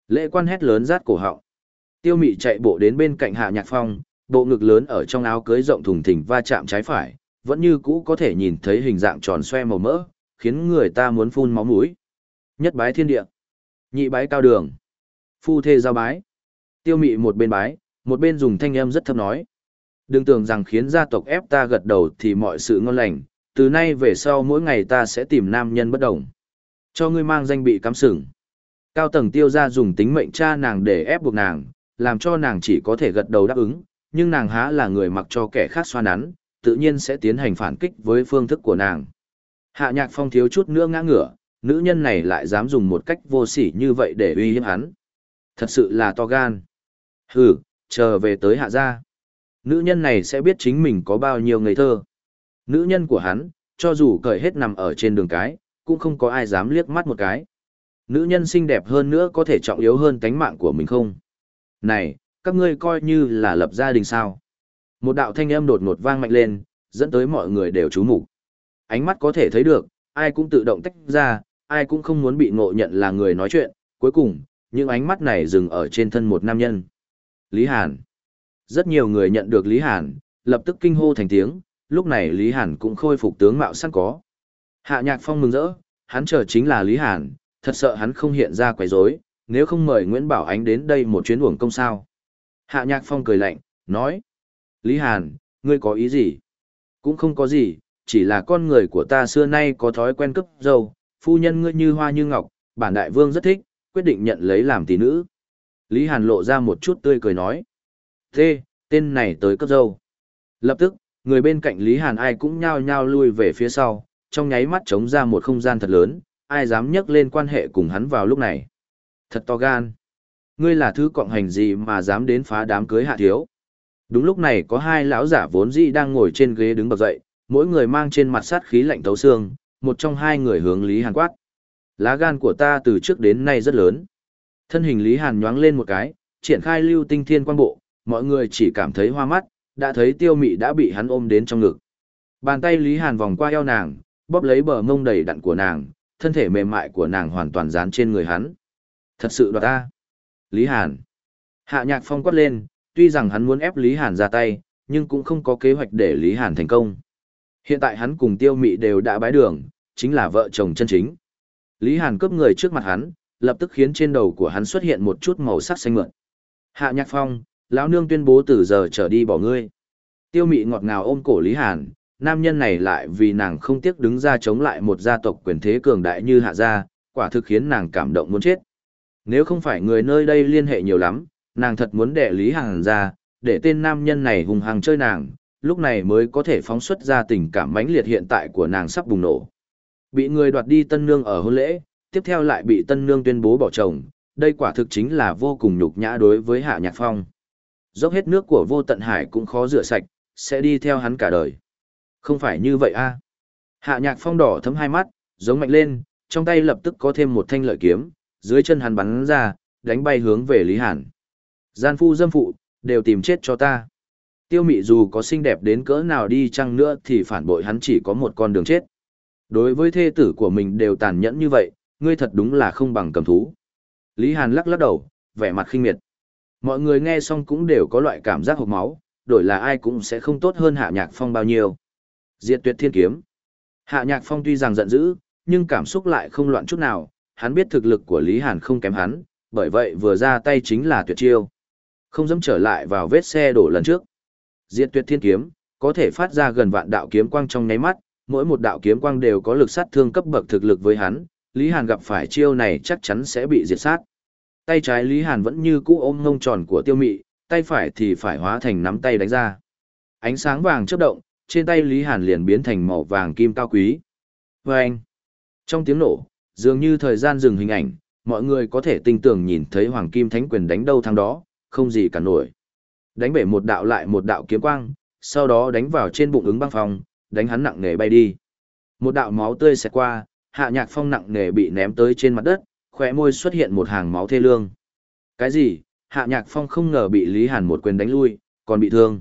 Lễ quan hét lớn rát cổ họng. Tiêu mị chạy bộ đến bên cạnh hạ nhạc phong, bộ ngực lớn ở trong áo cưới rộng thùng thình va chạm trái phải, vẫn như cũ có thể nhìn thấy hình dạng tròn xoe màu mỡ, khiến người ta muốn phun máu mũi. Nhất bái thiên địa. Nhị bái cao đường. Phu thê giao bái. Tiêu mị một bên bái, một bên dùng thanh âm rất thấp nói. Đừng tưởng rằng khiến gia tộc ép ta gật đầu thì mọi sự ngon lành, từ nay về sau mỗi ngày ta sẽ tìm nam nhân bất đồng. Cho ngươi mang danh bị cắm sừng. Cao tầng tiêu ra dùng tính mệnh cha nàng để ép buộc nàng, làm cho nàng chỉ có thể gật đầu đáp ứng, nhưng nàng há là người mặc cho kẻ khác xoa nắn, tự nhiên sẽ tiến hành phản kích với phương thức của nàng. Hạ nhạc phong thiếu chút nữa ngã ngửa, nữ nhân này lại dám dùng một cách vô sỉ như vậy để uy hiếp hắn. Thật sự là to gan. Hừ, chờ về tới hạ gia. Nữ nhân này sẽ biết chính mình có bao nhiêu ngây thơ. Nữ nhân của hắn, cho dù cởi hết nằm ở trên đường cái, cũng không có ai dám liếc mắt một cái. Nữ nhân xinh đẹp hơn nữa có thể trọng yếu hơn tánh mạng của mình không? Này, các ngươi coi như là lập gia đình sao? Một đạo thanh âm đột ngột vang mạnh lên, dẫn tới mọi người đều chú mục. Ánh mắt có thể thấy được, ai cũng tự động tách ra, ai cũng không muốn bị ngộ nhận là người nói chuyện, cuối cùng, những ánh mắt này dừng ở trên thân một nam nhân. Lý Hàn. Rất nhiều người nhận được Lý Hàn, lập tức kinh hô thành tiếng, lúc này Lý Hàn cũng khôi phục tướng mạo sẵn có. Hạ Nhạc Phong mừng rỡ, hắn chờ chính là Lý Hàn, thật sợ hắn không hiện ra quấy rối, nếu không mời Nguyễn Bảo Ánh đến đây một chuyến uổng công sao. Hạ Nhạc Phong cười lạnh, nói. Lý Hàn, ngươi có ý gì? Cũng không có gì, chỉ là con người của ta xưa nay có thói quen cấp dâu, phu nhân ngươi như hoa như ngọc, bản đại vương rất thích, quyết định nhận lấy làm tỷ nữ. Lý Hàn lộ ra một chút tươi cười nói. Thế, tên này tới cấp dâu. Lập tức, người bên cạnh Lý Hàn ai cũng nhao nhao lui về phía sau, trong nháy mắt trống ra một không gian thật lớn, ai dám nhắc lên quan hệ cùng hắn vào lúc này. Thật to gan. Ngươi là thứ cộng hành gì mà dám đến phá đám cưới hạ thiếu. Đúng lúc này có hai lão giả vốn dĩ đang ngồi trên ghế đứng bật dậy, mỗi người mang trên mặt sát khí lạnh tấu xương, một trong hai người hướng Lý Hàn quát. Lá gan của ta từ trước đến nay rất lớn. Thân hình Lý Hàn nhoáng lên một cái, triển khai lưu tinh thiên quan bộ, mọi người chỉ cảm thấy hoa mắt, đã thấy tiêu mị đã bị hắn ôm đến trong ngực. Bàn tay Lý Hàn vòng qua eo nàng, bóp lấy bờ mông đầy đặn của nàng, thân thể mềm mại của nàng hoàn toàn dán trên người hắn. Thật sự đoạt ta. Lý Hàn. Hạ nhạc phong quát lên, tuy rằng hắn muốn ép Lý Hàn ra tay, nhưng cũng không có kế hoạch để Lý Hàn thành công. Hiện tại hắn cùng tiêu mị đều đã bái đường, chính là vợ chồng chân chính. Lý Hàn cướp người trước mặt hắn, lập tức khiến trên đầu của hắn xuất hiện một chút màu sắc xanh mượn. Hạ Nhạc Phong, lão nương tuyên bố từ giờ trở đi bỏ ngươi. Tiêu Mị ngọt ngào ôm cổ Lý Hàn, nam nhân này lại vì nàng không tiếc đứng ra chống lại một gia tộc quyền thế cường đại như Hạ gia, quả thực khiến nàng cảm động muốn chết. Nếu không phải người nơi đây liên hệ nhiều lắm, nàng thật muốn đẻ Lý Hàn ra, để tên nam nhân này hùng hăng chơi nàng, lúc này mới có thể phóng xuất ra tình cảm mãnh liệt hiện tại của nàng sắp bùng nổ. Bị người đoạt đi tân nương ở hôn lễ, tiếp theo lại bị tân nương tuyên bố bỏ chồng, đây quả thực chính là vô cùng nhục nhã đối với Hạ Nhạc Phong. Dốc hết nước của vô tận hải cũng khó rửa sạch, sẽ đi theo hắn cả đời. Không phải như vậy a Hạ Nhạc Phong đỏ thấm hai mắt, giống mạnh lên, trong tay lập tức có thêm một thanh lợi kiếm, dưới chân hắn bắn ra, đánh bay hướng về Lý Hàn. Gian phu dâm phụ, đều tìm chết cho ta. Tiêu mị dù có xinh đẹp đến cỡ nào đi chăng nữa thì phản bội hắn chỉ có một con đường chết. Đối với thê tử của mình đều tàn nhẫn như vậy, ngươi thật đúng là không bằng cầm thú. Lý Hàn lắc lắc đầu, vẻ mặt khinh miệt. Mọi người nghe xong cũng đều có loại cảm giác hộp máu, đổi là ai cũng sẽ không tốt hơn Hạ Nhạc Phong bao nhiêu. Diệt tuyệt thiên kiếm. Hạ Nhạc Phong tuy rằng giận dữ, nhưng cảm xúc lại không loạn chút nào, hắn biết thực lực của Lý Hàn không kém hắn, bởi vậy vừa ra tay chính là tuyệt chiêu. Không dám trở lại vào vết xe đổ lần trước. Diệt tuyệt thiên kiếm, có thể phát ra gần vạn đạo kiếm quang trong nháy mắt, mỗi một đạo kiếm quang đều có lực sát thương cấp bậc thực lực với hắn, Lý Hàn gặp phải chiêu này chắc chắn sẽ bị diệt sát. Tay trái Lý Hàn vẫn như cũ ôm ngông tròn của tiêu mị, tay phải thì phải hóa thành nắm tay đánh ra. Ánh sáng vàng chớp động, trên tay Lý Hàn liền biến thành màu vàng kim cao quý. Và anh, trong tiếng nổ, dường như thời gian dừng hình ảnh, mọi người có thể tinh tường nhìn thấy Hoàng Kim Thánh Quyền đánh đâu thằng đó, không gì cả nổi. Đánh bể một đạo lại một đạo kiếm quang, sau đó đánh vào trên bụng ứng băng phòng, đánh hắn nặng nề bay đi. Một đạo máu tươi xẹt qua, hạ nhạc phong nặng nề bị ném tới trên mặt đất, khỏe môi xuất hiện một hàng máu thê lương. Cái gì? Hạ nhạc phong không ngờ bị Lý Hàn một quyền đánh lui, còn bị thương.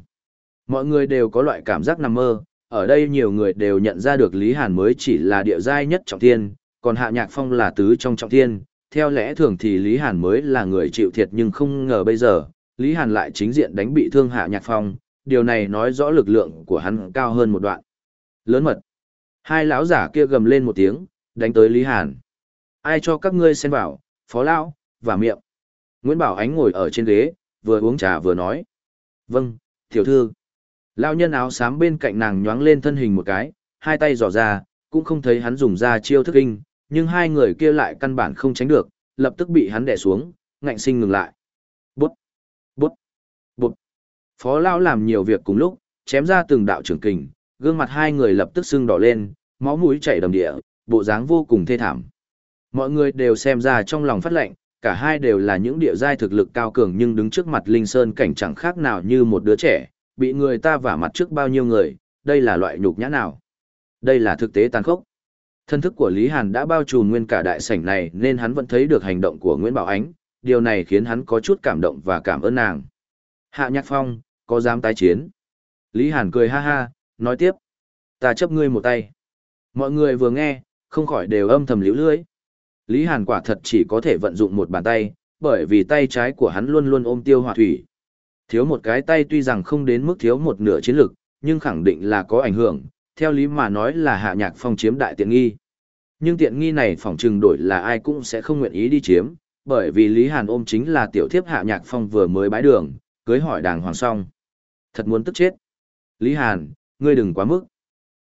Mọi người đều có loại cảm giác nằm mơ, ở đây nhiều người đều nhận ra được Lý Hàn mới chỉ là địa giai nhất trọng thiên, còn Hạ Nhạc Phong là tứ trong trọng thiên. Theo lẽ thường thì Lý Hàn mới là người chịu thiệt nhưng không ngờ bây giờ, Lý Hàn lại chính diện đánh bị thương Hạ Nhạc Phong, điều này nói rõ lực lượng của hắn cao hơn một đoạn. Lớn mật. Hai lão giả kia gầm lên một tiếng, đánh tới Lý Hàn. Ai cho các ngươi xen vào, phó lão, và miệng. Nguyễn Bảo Ánh ngồi ở trên ghế, vừa uống trà vừa nói. Vâng, tiểu thư. Lão nhân áo xám bên cạnh nàng nhoáng lên thân hình một cái, hai tay dò ra, cũng không thấy hắn dùng ra chiêu thức kinh, nhưng hai người kia lại căn bản không tránh được, lập tức bị hắn đè xuống, ngạnh sinh ngừng lại. Bút, bút, bút. Phó lão làm nhiều việc cùng lúc, chém ra từng đạo trưởng kình, gương mặt hai người lập tức sưng đỏ lên, máu mũi chảy đầm địa, bộ dáng vô cùng thê thảm. Mọi người đều xem ra trong lòng phát lệnh, cả hai đều là những địa giai thực lực cao cường nhưng đứng trước mặt Linh Sơn cảnh chẳng khác nào như một đứa trẻ, bị người ta vả mặt trước bao nhiêu người, đây là loại nhục nhã nào. Đây là thực tế tàn khốc. Thân thức của Lý Hàn đã bao trùm nguyên cả đại sảnh này nên hắn vẫn thấy được hành động của Nguyễn Bảo Ánh, điều này khiến hắn có chút cảm động và cảm ơn nàng. Hạ Nhạc Phong, có dám tái chiến? Lý Hàn cười ha ha, nói tiếp. Ta chấp ngươi một tay. Mọi người vừa nghe, không khỏi đều âm thầm liễu lưới. Lý Hàn quả thật chỉ có thể vận dụng một bàn tay, bởi vì tay trái của hắn luôn luôn ôm tiêu hỏa thủy. Thiếu một cái tay tuy rằng không đến mức thiếu một nửa chiến lực, nhưng khẳng định là có ảnh hưởng, theo lý mà nói là hạ nhạc phong chiếm đại tiện nghi. Nhưng tiện nghi này phỏng trừng đổi là ai cũng sẽ không nguyện ý đi chiếm, bởi vì Lý Hàn ôm chính là tiểu thiếp hạ nhạc phong vừa mới bái đường, cưới hỏi đàng hoàng xong. Thật muốn tức chết. Lý Hàn, ngươi đừng quá mức.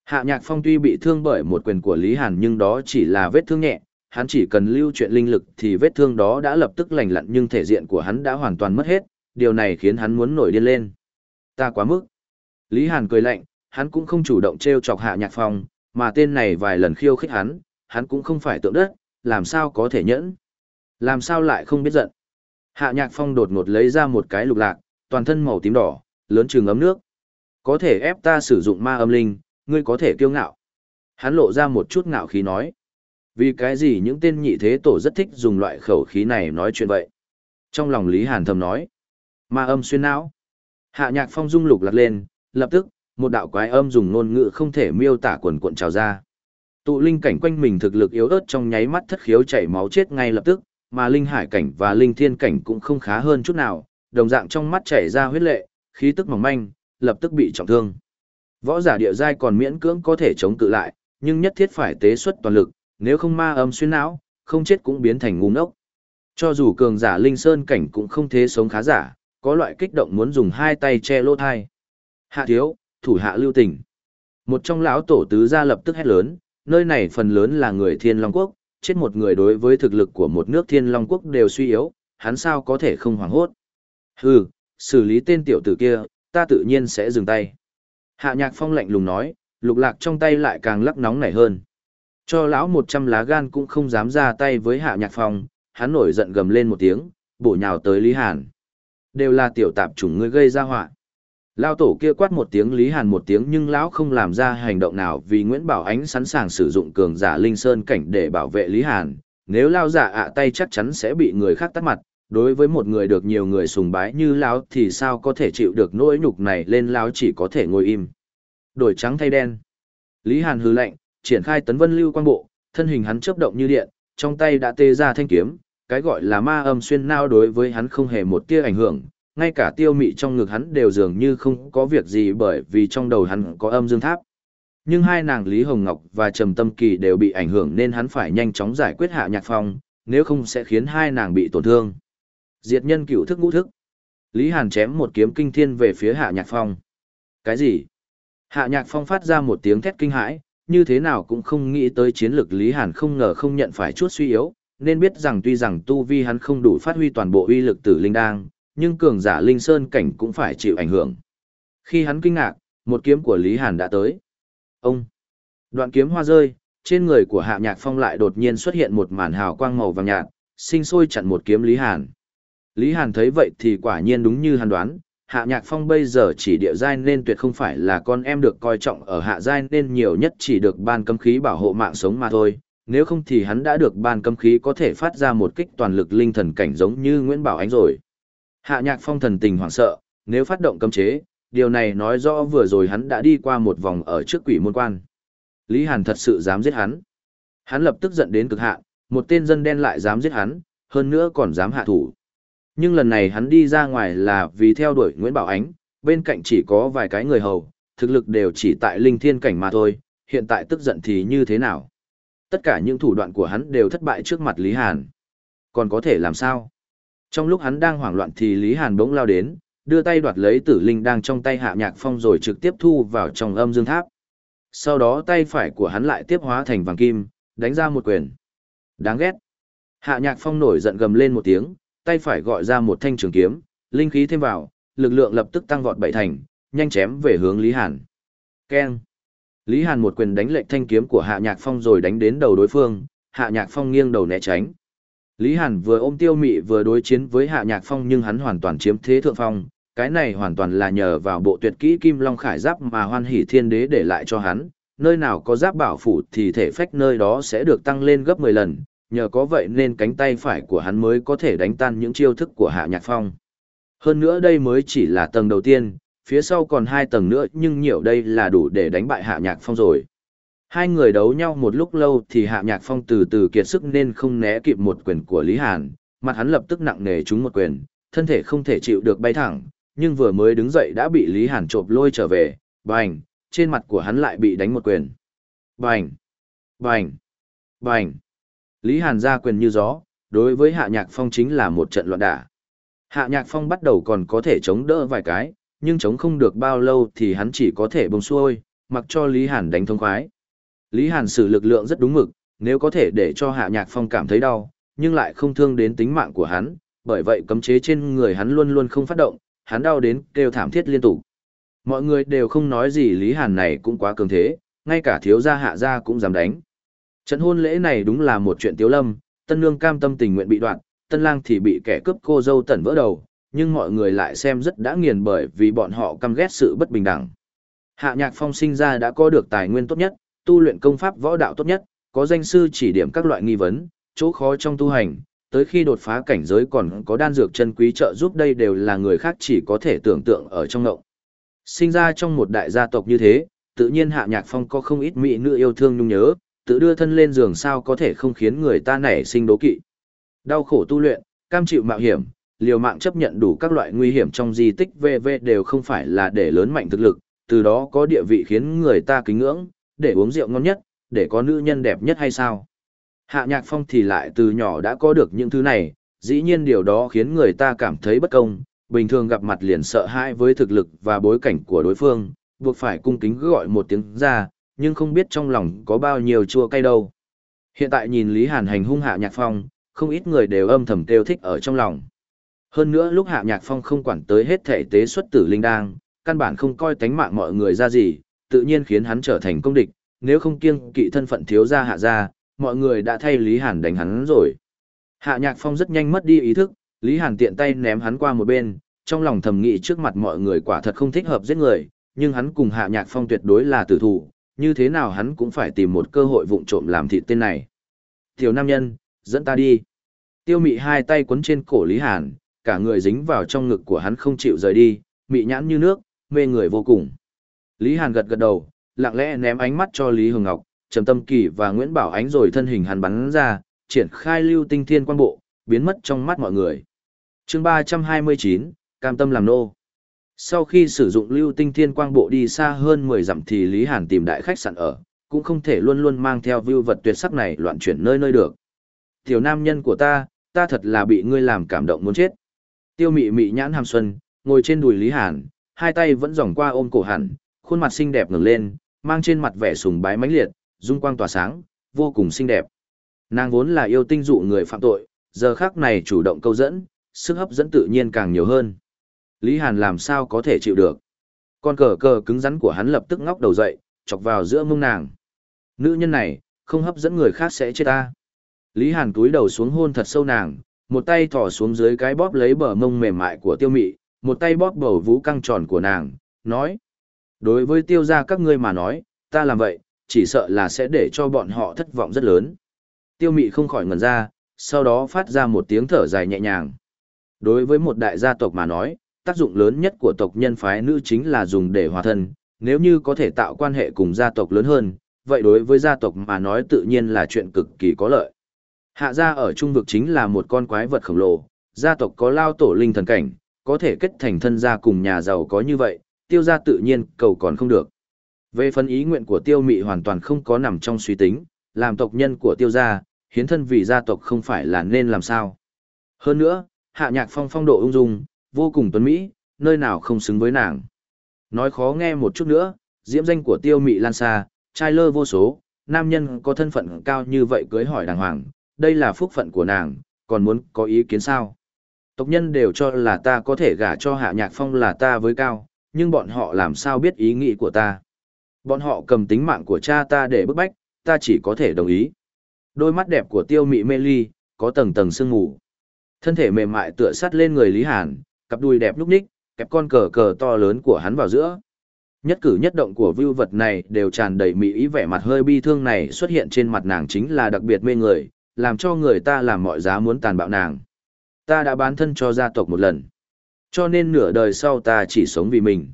Hạ nhạc phong tuy bị thương bởi một quyền của Lý Hàn nhưng đó chỉ là vết thương nhẹ, hắn chỉ cần lưu chuyện linh lực thì vết thương đó đã lập tức lành lặn nhưng thể diện của hắn đã hoàn toàn mất hết, điều này khiến hắn muốn nổi điên lên. Ta quá mức. Lý Hàn cười lạnh, hắn cũng không chủ động treo chọc hạ nhạc phong, mà tên này vài lần khiêu khích hắn, hắn cũng không phải tượng đất, làm sao có thể nhẫn. Làm sao lại không biết giận. Hạ nhạc phong đột ngột lấy ra một cái lục lạc, toàn thân màu tím đỏ, lớn trường ấm nước. Có thể ép ta sử dụng ma âm linh, ngươi có thể kiêu ngạo. Hắn lộ ra một chút ngạo khí nói. Vì cái gì những tên nhị thế tổ rất thích dùng loại khẩu khí này nói chuyện vậy? Trong lòng Lý Hàn thầm nói. Ma âm xuyên não. Hạ nhạc phong dung lục lạc lên, lập tức, một đạo quái âm dùng ngôn ngữ không thể miêu tả quần cuộn trào ra. Tụ linh cảnh quanh mình thực lực yếu ớt trong nháy mắt thất khiếu chảy máu chết ngay lập tức, mà linh hải cảnh và linh thiên cảnh cũng không khá hơn chút nào, đồng dạng trong mắt chảy ra huyết lệ, khí tức mỏng manh, lập tức bị trọng thương. Võ giả địa giai còn miễn cưỡng có thể chống cự lại, nhưng nhất thiết phải tế xuất toàn lực, nếu không ma âm xuyên não, không chết cũng biến thành ngu ngốc. Cho dù cường giả linh sơn cảnh cũng không thế sống khá giả, có loại kích động muốn dùng hai tay che lỗ thai. Hạ thiếu, thủ hạ lưu tình. Một trong lão tổ tứ gia lập tức hét lớn, nơi này phần lớn là người thiên long quốc, chết một người đối với thực lực của một nước thiên long quốc đều suy yếu, hắn sao có thể không hoảng hốt. Hừ, xử lý tên tiểu tử kia, ta tự nhiên sẽ dừng tay. Hạ nhạc phong lạnh lùng nói, lục lạc trong tay lại càng lắc nóng nảy hơn. Cho lão một trăm lá gan cũng không dám ra tay với hạ nhạc phong, hắn nổi giận gầm lên một tiếng, bổ nhào tới Lý Hàn. Đều là tiểu tạp chủng ngươi gây ra họa. Lão tổ kia quát một tiếng Lý Hàn một tiếng nhưng lão không làm ra hành động nào vì Nguyễn Bảo Ánh sẵn sàng sử dụng cường giả linh sơn cảnh để bảo vệ Lý Hàn. Nếu lao giả ạ tay chắc chắn sẽ bị người khác tắt mặt, đối với một người được nhiều người sùng bái như lão thì sao có thể chịu được nỗi nhục này lên lão chỉ có thể ngồi im. Đổi trắng thay đen. Lý Hàn hừ lạnh, triển khai tấn vân lưu quang bộ, thân hình hắn chớp động như điện, trong tay đã tê ra thanh kiếm, cái gọi là ma âm xuyên nao đối với hắn không hề một tia ảnh hưởng, ngay cả tiêu mị trong ngực hắn đều dường như không có việc gì bởi vì trong đầu hắn có âm dương tháp. Nhưng hai nàng Lý Hồng Ngọc và Trầm Tâm Kỳ đều bị ảnh hưởng nên hắn phải nhanh chóng giải quyết hạ nhạc phong, nếu không sẽ khiến hai nàng bị tổn thương. Diệt nhân cửu thức ngũ thức. Lý Hàn chém một kiếm kinh thiên về phía hạ nhạc phong. Cái gì? Hạ nhạc phong phát ra một tiếng thét kinh hãi, như thế nào cũng không nghĩ tới chiến lược Lý Hàn không ngờ không nhận phải chút suy yếu, nên biết rằng tuy rằng tu vi hắn không đủ phát huy toàn bộ uy lực tử linh đang, nhưng cường giả linh sơn cảnh cũng phải chịu ảnh hưởng. Khi hắn kinh ngạc, một kiếm của Lý Hàn đã tới. Ông! Đoạn kiếm hoa rơi, trên người của Hạ Nhạc Phong lại đột nhiên xuất hiện một màn hào quang màu vàng nhạt, sinh sôi chặn một kiếm Lý Hàn. Lý Hàn thấy vậy thì quả nhiên đúng như hắn đoán, Hạ Nhạc Phong bây giờ chỉ địa giai nên tuyệt không phải là con em được coi trọng ở hạ giai nên nhiều nhất chỉ được ban cấm khí bảo hộ mạng sống mà thôi, nếu không thì hắn đã được ban cấm khí có thể phát ra một kích toàn lực linh thần cảnh giống như Nguyễn Bảo Ánh rồi. Hạ Nhạc Phong thần tình hoảng sợ, nếu phát động cấm chế, điều này nói rõ vừa rồi hắn đã đi qua một vòng ở trước quỷ môn quan. Lý Hàn thật sự dám giết hắn. Hắn lập tức giận đến cực hạn, một tên dân đen lại dám giết hắn, hơn nữa còn dám hạ thủ. Nhưng lần này hắn đi ra ngoài là vì theo đuổi Nguyễn Bảo Ánh, bên cạnh chỉ có vài cái người hầu, thực lực đều chỉ tại linh thiên cảnh mà thôi, hiện tại tức giận thì như thế nào? Tất cả những thủ đoạn của hắn đều thất bại trước mặt Lý Hàn. Còn có thể làm sao? Trong lúc hắn đang hoảng loạn thì Lý Hàn bỗng lao đến, đưa tay đoạt lấy tử linh đang trong tay hạ nhạc phong rồi trực tiếp thu vào trong âm dương tháp. sau đó tay phải của hắn lại tiếp hóa thành vàng kim, đánh ra một quyền. Đáng ghét. Hạ Nhạc Phong nổi giận gầm lên một tiếng, tay phải gọi ra một thanh trường kiếm, linh khí thêm vào, lực lượng lập tức tăng vọt bảy thành, nhanh chém về hướng Lý Hàn. Keng. Lý Hàn một quyền đánh lệch thanh kiếm của Hạ Nhạc Phong rồi đánh đến đầu đối phương, Hạ Nhạc Phong nghiêng đầu né tránh. Lý Hàn vừa ôm Tiêu Mị vừa đối chiến với Hạ Nhạc Phong nhưng hắn hoàn toàn chiếm thế thượng phong, cái này hoàn toàn là nhờ vào bộ tuyệt kỹ Kim Long Khải Giáp mà Hoan Hỷ Thiên Đế để lại cho hắn, nơi nào có giáp bảo phủ thì thể phách nơi đó sẽ được tăng lên gấp 10 lần, nhờ có vậy nên cánh tay phải của hắn mới có thể đánh tan những chiêu thức của Hạ Nhạc Phong. Hơn nữa đây mới chỉ là tầng đầu tiên, phía sau còn hai tầng nữa nhưng nhiều đây là đủ để đánh bại Hạ Nhạc Phong rồi. Hai người đấu nhau một lúc lâu thì Hạ Nhạc Phong từ từ kiệt sức nên không né kịp một quyền của Lý Hàn, mặt hắn lập tức nặng nề trúng một quyền, thân thể không thể chịu được bay thẳng, nhưng vừa mới đứng dậy đã bị Lý Hàn trộm lôi trở về, bành, trên mặt của hắn lại bị đánh một quyền. Bành, bành, bành. Lý Hàn ra quyền như gió, đối với Hạ Nhạc Phong chính là một trận loạn đả. Hạ Nhạc Phong bắt đầu còn có thể chống đỡ vài cái, nhưng chống không được bao lâu thì hắn chỉ có thể bông xuôi, mặc cho Lý Hàn đánh thông khoái. Lý Hàn sử lực lượng rất đúng mực, nếu có thể để cho Hạ Nhạc Phong cảm thấy đau, nhưng lại không thương đến tính mạng của hắn, bởi vậy cấm chế trên người hắn luôn luôn không phát động, hắn đau đến kêu thảm thiết liên tục. Mọi người đều không nói gì Lý Hàn này cũng quá cường thế, ngay cả thiếu gia hạ gia cũng dám đánh. Trận hôn lễ này đúng là một chuyện tiếu lâm, tân nương cam tâm tình nguyện bị đoạn, tân lang thì bị kẻ cướp cô dâu tẩn vỡ đầu, nhưng mọi người lại xem rất đã nghiền bởi vì bọn họ căm ghét sự bất bình đẳng. Hạ nhạc phong sinh ra đã có được tài nguyên tốt nhất, tu luyện công pháp võ đạo tốt nhất, có danh sư chỉ điểm các loại nghi vấn, chỗ khó trong tu hành, tới khi đột phá cảnh giới còn có đan dược chân quý trợ giúp đây đều là người khác chỉ có thể tưởng tượng ở trong ngộng. Sinh ra trong một đại gia tộc như thế, tự nhiên Hạ Nhạc Phong có không ít mỹ nữ yêu thương nhung nhớ, tự đưa thân lên giường sao có thể không khiến người ta nảy sinh đố kỵ. Đau khổ tu luyện, cam chịu mạo hiểm, liều mạng chấp nhận đủ các loại nguy hiểm trong di tích VV đều không phải là để lớn mạnh thực lực, từ đó có địa vị khiến người ta kính ngưỡng, để uống rượu ngon nhất, để có nữ nhân đẹp nhất hay sao. Hạ Nhạc Phong thì lại từ nhỏ đã có được những thứ này, dĩ nhiên điều đó khiến người ta cảm thấy bất công, bình thường gặp mặt liền sợ hãi với thực lực và bối cảnh của đối phương, buộc phải cung kính gọi một tiếng ra, nhưng không biết trong lòng có bao nhiêu chua cay đâu. Hiện tại nhìn Lý Hàn hành hung Hạ Nhạc Phong, không ít người đều âm thầm kêu thích ở trong lòng. Hơn nữa lúc Hạ Nhạc Phong không quản tới hết thể tế xuất tử linh đang, căn bản không coi tánh mạng mọi người ra gì, tự nhiên khiến hắn trở thành công địch, nếu không kiêng kỵ thân phận thiếu gia hạ gia, mọi người đã thay Lý Hàn đánh hắn rồi. Hạ Nhạc Phong rất nhanh mất đi ý thức, Lý Hàn tiện tay ném hắn qua một bên, trong lòng thầm nghĩ trước mặt mọi người quả thật không thích hợp giết người, nhưng hắn cùng Hạ Nhạc Phong tuyệt đối là tử thủ, như thế nào hắn cũng phải tìm một cơ hội vụng trộm làm thịt tên này. Tiểu nam nhân, dẫn ta đi. Tiêu mị hai tay quấn trên cổ Lý Hàn, cả người dính vào trong ngực của hắn không chịu rời đi, mị nhãn như nước, mê người vô cùng. Lý Hàn gật gật đầu, lặng lẽ ném ánh mắt cho Lý Hồng Ngọc, Trầm Tâm Kỳ và Nguyễn Bảo Ánh rồi thân hình hắn bắn ra, triển khai lưu tinh thiên quan bộ, biến mất trong mắt mọi người. chương 329, Cam Tâm làm nô. Sau khi sử dụng lưu tinh thiên quang bộ đi xa hơn 10 dặm thì Lý Hàn tìm đại khách sạn ở, cũng không thể luôn luôn mang theo view vật tuyệt sắc này loạn chuyển nơi nơi được. Tiểu nam nhân của ta, ta thật là bị ngươi làm cảm động muốn chết. Tiêu mị mị nhãn hàm xuân, ngồi trên đùi Lý Hàn, hai tay vẫn dòng qua ôm cổ hẳn, khuôn mặt xinh đẹp ngẩng lên, mang trên mặt vẻ sùng bái mãnh liệt, dung quang tỏa sáng, vô cùng xinh đẹp. Nàng vốn là yêu tinh dụ người phạm tội, giờ khắc này chủ động câu dẫn, sức hấp dẫn tự nhiên càng nhiều hơn. Lý Hàn làm sao có thể chịu được. Con cờ cờ cứng rắn của hắn lập tức ngóc đầu dậy, chọc vào giữa mông nàng. Nữ nhân này, không hấp dẫn người khác sẽ chết ta. Lý Hàn túi đầu xuống hôn thật sâu nàng, một tay thỏ xuống dưới cái bóp lấy bờ mông mềm mại của tiêu mị, một tay bóp bầu vú căng tròn của nàng, nói. Đối với tiêu gia các ngươi mà nói, ta làm vậy, chỉ sợ là sẽ để cho bọn họ thất vọng rất lớn. Tiêu mị không khỏi ngẩn ra, sau đó phát ra một tiếng thở dài nhẹ nhàng. Đối với một đại gia tộc mà nói, tác dụng lớn nhất của tộc nhân phái nữ chính là dùng để hòa thân, nếu như có thể tạo quan hệ cùng gia tộc lớn hơn, vậy đối với gia tộc mà nói tự nhiên là chuyện cực kỳ có lợi. Hạ gia ở trung vực chính là một con quái vật khổng lồ, gia tộc có lao tổ linh thần cảnh, có thể kết thành thân gia cùng nhà giàu có như vậy, tiêu gia tự nhiên cầu còn không được. Về phần ý nguyện của tiêu mị hoàn toàn không có nằm trong suy tính, làm tộc nhân của tiêu gia, hiến thân vì gia tộc không phải là nên làm sao. Hơn nữa, hạ nhạc phong phong độ ung dung, vô cùng tuấn mỹ, nơi nào không xứng với nàng. Nói khó nghe một chút nữa, diễm danh của tiêu mị lan xa, trai lơ vô số, nam nhân có thân phận cao như vậy cưới hỏi đàng hoàng, đây là phúc phận của nàng, còn muốn có ý kiến sao? Tộc nhân đều cho là ta có thể gả cho hạ nhạc phong là ta với cao, nhưng bọn họ làm sao biết ý nghĩ của ta? Bọn họ cầm tính mạng của cha ta để bức bách, ta chỉ có thể đồng ý. Đôi mắt đẹp của tiêu mị mê ly, có tầng tầng sương mù. Thân thể mềm mại tựa sát lên người Lý Hàn, cặp đùi đẹp lúc ních, kẹp con cờ cờ to lớn của hắn vào giữa. Nhất cử nhất động của vưu vật này đều tràn đầy mỹ ý vẻ mặt hơi bi thương này xuất hiện trên mặt nàng chính là đặc biệt mê người, làm cho người ta làm mọi giá muốn tàn bạo nàng. Ta đã bán thân cho gia tộc một lần. Cho nên nửa đời sau ta chỉ sống vì mình.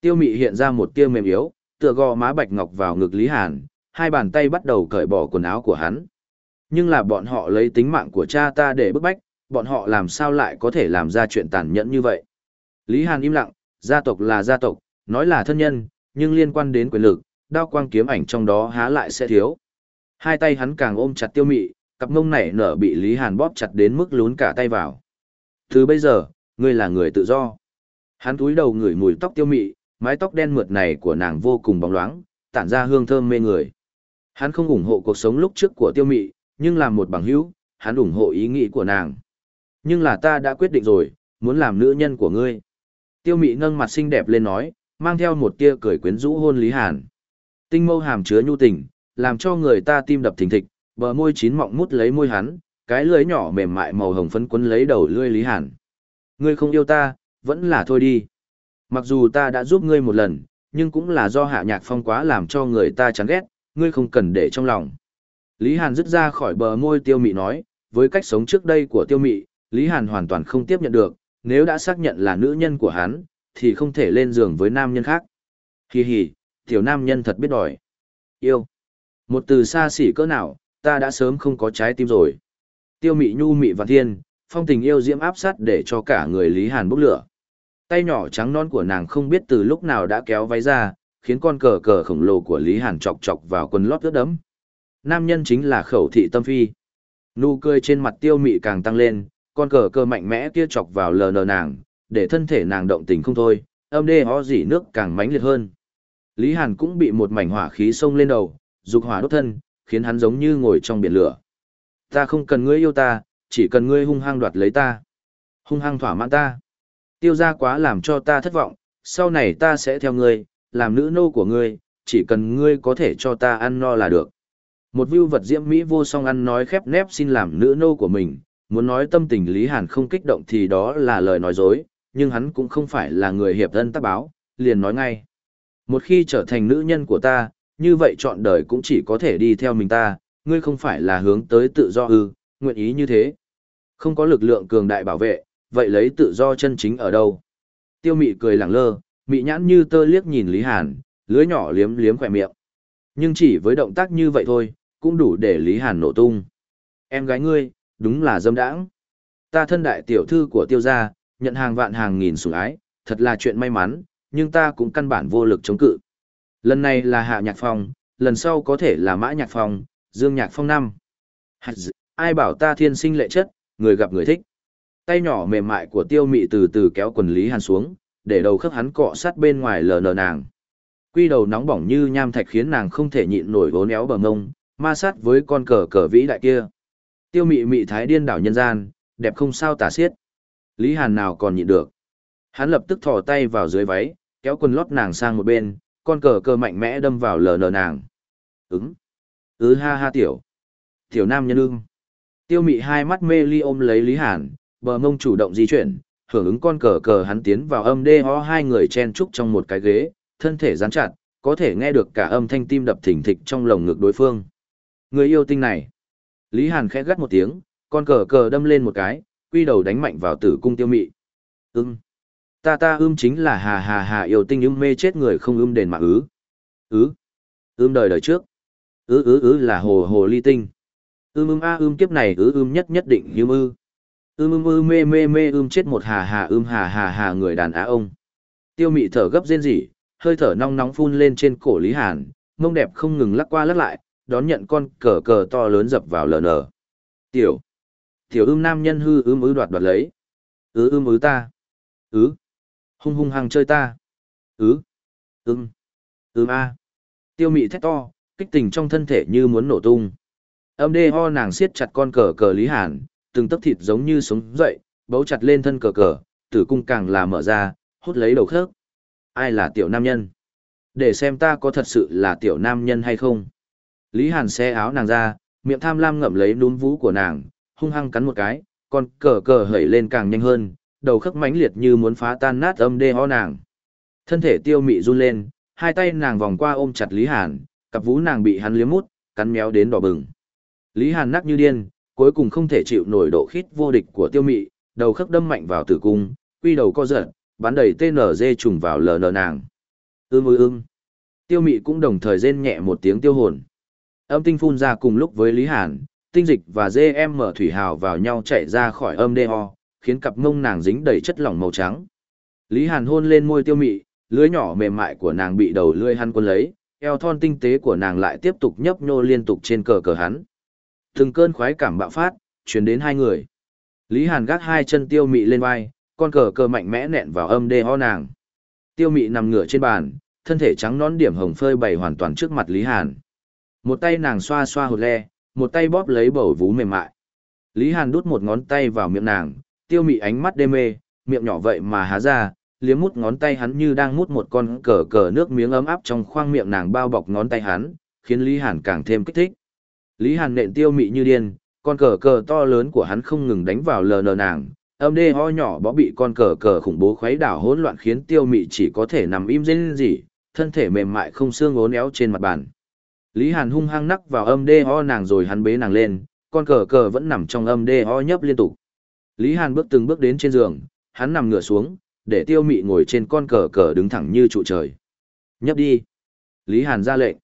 Tiêu mị hiện ra một tia mềm yếu, tựa gò má bạch ngọc vào ngực Lý Hàn, hai bàn tay bắt đầu cởi bỏ quần áo của hắn. Nhưng là bọn họ lấy tính mạng của cha ta để bức bách, bọn họ làm sao lại có thể làm ra chuyện tàn nhẫn như vậy. Lý Hàn im lặng, gia tộc là gia tộc, nói là thân nhân, nhưng liên quan đến quyền lực, đao quang kiếm ảnh trong đó há lại sẽ thiếu. Hai tay hắn càng ôm chặt tiêu mị, cặp mông này nở bị Lý Hàn bóp chặt đến mức lún cả tay vào. Từ bây giờ, ngươi là người tự do. Hắn túi đầu ngửi mùi tóc tiêu mị, mái tóc đen mượt này của nàng vô cùng bóng loáng, tản ra hương thơm mê người. Hắn không ủng hộ cuộc sống lúc trước của tiêu mị, nhưng làm một bằng hữu, hắn ủng hộ ý nghĩ của nàng. Nhưng là ta đã quyết định rồi, muốn làm nữ nhân của ngươi. Tiêu mị nâng mặt xinh đẹp lên nói, mang theo một tia cười quyến rũ hôn Lý Hàn. Tinh mâu hàm chứa nhu tình, làm cho người ta tim đập thình thịch, bờ môi chín mọng mút lấy môi hắn, cái lưỡi nhỏ mềm mại màu hồng phấn quấn lấy đầu lưỡi Lý Hàn. Ngươi không yêu ta, vẫn là thôi đi. Mặc dù ta đã giúp ngươi một lần, nhưng cũng là do hạ nhạc phong quá làm cho người ta chán ghét, ngươi không cần để trong lòng. Lý Hàn dứt ra khỏi bờ môi tiêu mị nói, với cách sống trước đây của tiêu mị, Lý Hàn hoàn toàn không tiếp nhận được, nếu đã xác nhận là nữ nhân của hắn, thì không thể lên giường với nam nhân khác. Hi hi, tiểu nam nhân thật biết đòi. Yêu. Một từ xa xỉ cỡ nào, ta đã sớm không có trái tim rồi. Tiêu mị nhu mị và thiên, phong tình yêu diễm áp sát để cho cả người Lý Hàn bốc lửa. Tay nhỏ trắng non của nàng không biết từ lúc nào đã kéo váy ra, khiến con cờ cờ khổng lồ của Lý Hàn chọc chọc vào quần lót ướt đẫm. Nam nhân chính là khẩu thị tâm phi. Nụ cười trên mặt tiêu mị càng tăng lên, con cờ cờ mạnh mẽ kia chọc vào lờ nờ nàng, để thân thể nàng động tình không thôi, âm đê ho dỉ nước càng mãnh liệt hơn. Lý Hàn cũng bị một mảnh hỏa khí xông lên đầu, dục hỏa đốt thân, khiến hắn giống như ngồi trong biển lửa. Ta không cần ngươi yêu ta, chỉ cần ngươi hung hăng đoạt lấy ta. Hung hăng thỏa mãn ta. Tiêu gia quá làm cho ta thất vọng, sau này ta sẽ theo ngươi, làm nữ nô của ngươi, chỉ cần ngươi có thể cho ta ăn no là được. Một view vật diễm mỹ vô song ăn nói khép nép xin làm nữ nô của mình, muốn nói tâm tình Lý Hàn không kích động thì đó là lời nói dối, nhưng hắn cũng không phải là người hiệp thân tác báo, liền nói ngay. Một khi trở thành nữ nhân của ta, như vậy chọn đời cũng chỉ có thể đi theo mình ta, ngươi không phải là hướng tới tự do ư, nguyện ý như thế. Không có lực lượng cường đại bảo vệ, vậy lấy tự do chân chính ở đâu? Tiêu mị cười lẳng lơ, mị nhãn như tơ liếc nhìn Lý Hàn, lưới nhỏ liếm liếm khỏe miệng. Nhưng chỉ với động tác như vậy thôi, cũng đủ để Lý Hàn nổ tung. Em gái ngươi, đúng là dâm đãng. Ta thân đại tiểu thư của tiêu gia, nhận hàng vạn hàng nghìn sủng ái, thật là chuyện may mắn, nhưng ta cũng căn bản vô lực chống cự. Lần này là hạ nhạc phong, lần sau có thể là mã nhạc phong, dương nhạc phong năm. Ai bảo ta thiên sinh lệ chất, người gặp người thích. Tay nhỏ mềm mại của tiêu mị từ từ kéo quần Lý Hàn xuống, để đầu khớp hắn cọ sát bên ngoài lờ nờ nàng. Quy đầu nóng bỏng như nham thạch khiến nàng không thể nhịn nổi vốn éo bờ ngông, ma sát với con cờ cờ vĩ đại kia. Tiêu mị mị thái điên đảo nhân gian, đẹp không sao tả xiết. Lý Hàn nào còn nhịn được. Hắn lập tức thò tay vào dưới váy, kéo quần lót nàng sang một bên, con cờ cờ mạnh mẽ đâm vào lờ nờ nàng. Ứng. ứ ha ha tiểu. Tiểu nam nhân ưng. Tiêu mị hai mắt mê ly ôm lấy Lý Hàn, bờ mông chủ động di chuyển, hưởng ứng con cờ cờ hắn tiến vào âm đê ho hai người chen trúc trong một cái ghế, thân thể dán chặt, có thể nghe được cả âm thanh tim đập thình thịch trong lồng ngực đối phương. Người yêu tinh này. Lý Hàn khẽ gắt một tiếng, con cờ cờ đâm lên một cái, quy đầu đánh mạnh vào tử cung tiêu mị. Ưm. Ta ta ưm chính là hà hà hà yêu tinh ưm mê chết người không ưm đền mạng ứ. Ứ. Ưm đời đời trước. Ứ ứ ứ là hồ hồ ly tinh. Ưm ưm a ưm kiếp này ứ ưm nhất nhất định như ư. Ưm ưm ư mê mê mê ưm chết một hà hà ưm hà hà hà người đàn á ông. Tiêu mị thở gấp rên rỉ, hơi thở nóng nóng phun lên trên cổ Lý Hàn, mông đẹp không ngừng lắc qua lắc lại, đón nhận con cờ cờ to lớn dập vào lờ nở. Tiểu. Tiểu ưm nam nhân hư ưm ứ đoạt đoạt lấy. Ứ ưm ứ ta. Ứ. Hung hung hăng chơi ta. Ứ. Ừm. Ừm a. Tiêu mị thét to, Kích tình trong thân thể như muốn nổ tung. Âm đê ho nàng siết chặt con cờ cờ Lý Hàn, từng tấc thịt giống như sống dậy, bấu chặt lên thân cờ cờ, tử cung càng là mở ra, hút lấy đầu khớp. Ai là tiểu nam nhân? Để xem ta có thật sự là tiểu nam nhân hay không. Lý Hàn xé áo nàng ra, miệng tham lam ngậm lấy núm vú của nàng, hung hăng cắn một cái, con cờ cờ hẩy lên càng nhanh hơn, đầu khắc mãnh liệt như muốn phá tan nát âm đê ho nàng. Thân thể tiêu mị run lên, hai tay nàng vòng qua ôm chặt Lý Hàn, cặp vú nàng bị hắn liếm mút, cắn méo đến đỏ bừng. Lý Hàn nắc như điên, cuối cùng không thể chịu nổi độ khít vô địch của tiêu mị, đầu khắc đâm mạnh vào tử cung, quy đầu co giật, bắn đầy TNZ trùng vào lờ nàng. Ưm ư ưm. Tiêu mị cũng đồng thời rên nhẹ một tiếng tiêu hồn. Âm tinh phun ra cùng lúc với Lý Hàn, tinh dịch và GM mở thủy hào vào nhau chạy ra khỏi âm đê ho, khiến cặp mông nàng dính đầy chất lỏng màu trắng. Lý Hàn hôn lên môi tiêu mị, lưới nhỏ mềm mại của nàng bị đầu lưỡi hắn quân lấy, eo thon tinh tế của nàng lại tiếp tục nhấp nhô liên tục trên cờ cờ hắn. Từng cơn khoái cảm bạo phát, truyền đến hai người. Lý Hàn gác hai chân tiêu mị lên vai, con cờ cờ mạnh mẽ nện vào âm đê ho nàng. Tiêu mị nằm ngửa trên bàn, thân thể trắng nón điểm hồng phơi bày hoàn toàn trước mặt Lý Hàn. Một tay nàng xoa xoa hột le, một tay bóp lấy bầu vú mềm mại. Lý Hàn đút một ngón tay vào miệng nàng, tiêu mị ánh mắt đê mê, miệng nhỏ vậy mà há ra, liếm mút ngón tay hắn như đang mút một con cờ cờ nước miếng ấm áp trong khoang miệng nàng bao bọc ngón tay hắn, khiến Lý Hàn càng thêm kích thích. Lý Hàn nện tiêu mị như điên, con cờ cờ to lớn của hắn không ngừng đánh vào lờ nờ nàng, âm đê ho nhỏ bó bị con cờ cờ khủng bố khuấy đảo hỗn loạn khiến tiêu mị chỉ có thể nằm im rên gì, thân thể mềm mại không xương ốn éo trên mặt bàn. Lý Hàn hung hăng nắc vào âm đê ho nàng rồi hắn bế nàng lên, con cờ cờ vẫn nằm trong âm đê ho nhấp liên tục. Lý Hàn bước từng bước đến trên giường, hắn nằm ngửa xuống, để tiêu mị ngồi trên con cờ cờ đứng thẳng như trụ trời. Nhấp đi. Lý Hàn ra lệnh.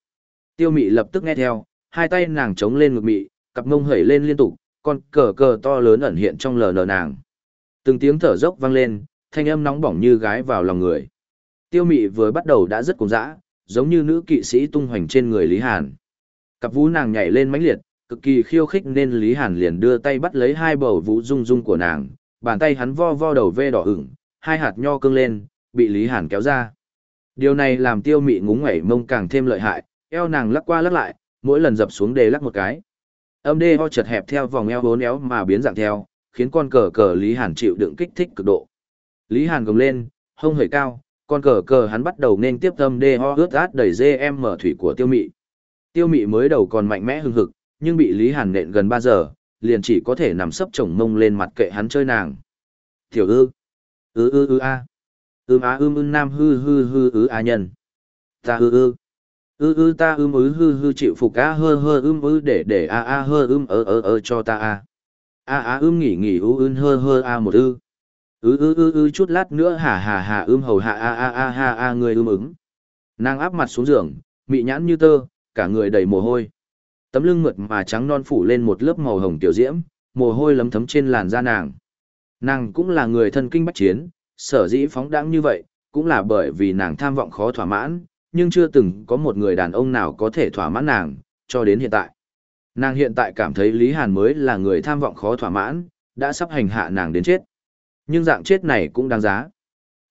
Tiêu mị lập tức nghe theo, hai tay nàng chống lên ngực mị, cặp mông hẩy lên liên tục, con cờ cờ to lớn ẩn hiện trong lờ nờ nàng. Từng tiếng thở dốc vang lên, thanh âm nóng bỏng như gái vào lòng người. Tiêu mị vừa bắt đầu đã rất cuồng dã, giống như nữ kỵ sĩ tung hoành trên người Lý Hàn. Cặp vú nàng nhảy lên mãnh liệt, cực kỳ khiêu khích nên Lý Hàn liền đưa tay bắt lấy hai bầu vũ rung rung của nàng, bàn tay hắn vo vo đầu vê đỏ ửng, hai hạt nho cưng lên, bị Lý Hàn kéo ra. Điều này làm tiêu mị ngúng ngẩy mông càng thêm lợi hại, eo nàng lắc qua lắc lại, mỗi lần dập xuống đề lắc một cái. Âm đê ho chật hẹp theo vòng eo bốn éo mà biến dạng theo, khiến con cờ cờ Lý Hàn chịu đựng kích thích cực độ. Lý Hàn gồng lên, hông hơi cao, con cờ cờ hắn bắt đầu nên tiếp tâm đê ho ướt át đầy dê em mở thủy của tiêu mị. Tiêu mị mới đầu còn mạnh mẽ hưng hực, nhưng bị Lý Hàn nện gần 3 giờ, liền chỉ có thể nằm sấp chồng mông lên mặt kệ hắn chơi nàng. Tiểu ư, ư ư ư a, ư á ư ư nam hư hư hư ư a nhân. Ta ư ư, ư ư ta ư ư hư hư chịu phục a hơ hơ ư ư để để a a hơ ư ơ ơ ơ cho ta a. A a ư nghỉ nghỉ ư ư hơ hơ a một ư. Ư ư ư ư chút lát nữa hà hà hà ưm hầu hạ a a a ha a người ưm ứng. Nàng áp mặt xuống giường, mị nhãn như tơ, cả người đầy mồ hôi. Tấm lưng mượt mà trắng non phủ lên một lớp màu hồng tiểu diễm, mồ hôi lấm thấm trên làn da nàng. Nàng cũng là người thân kinh bách chiến, sở dĩ phóng đãng như vậy, cũng là bởi vì nàng tham vọng khó thỏa mãn, nhưng chưa từng có một người đàn ông nào có thể thỏa mãn nàng, cho đến hiện tại. Nàng hiện tại cảm thấy Lý Hàn mới là người tham vọng khó thỏa mãn, đã sắp hành hạ nàng đến chết. Nhưng dạng chết này cũng đáng giá.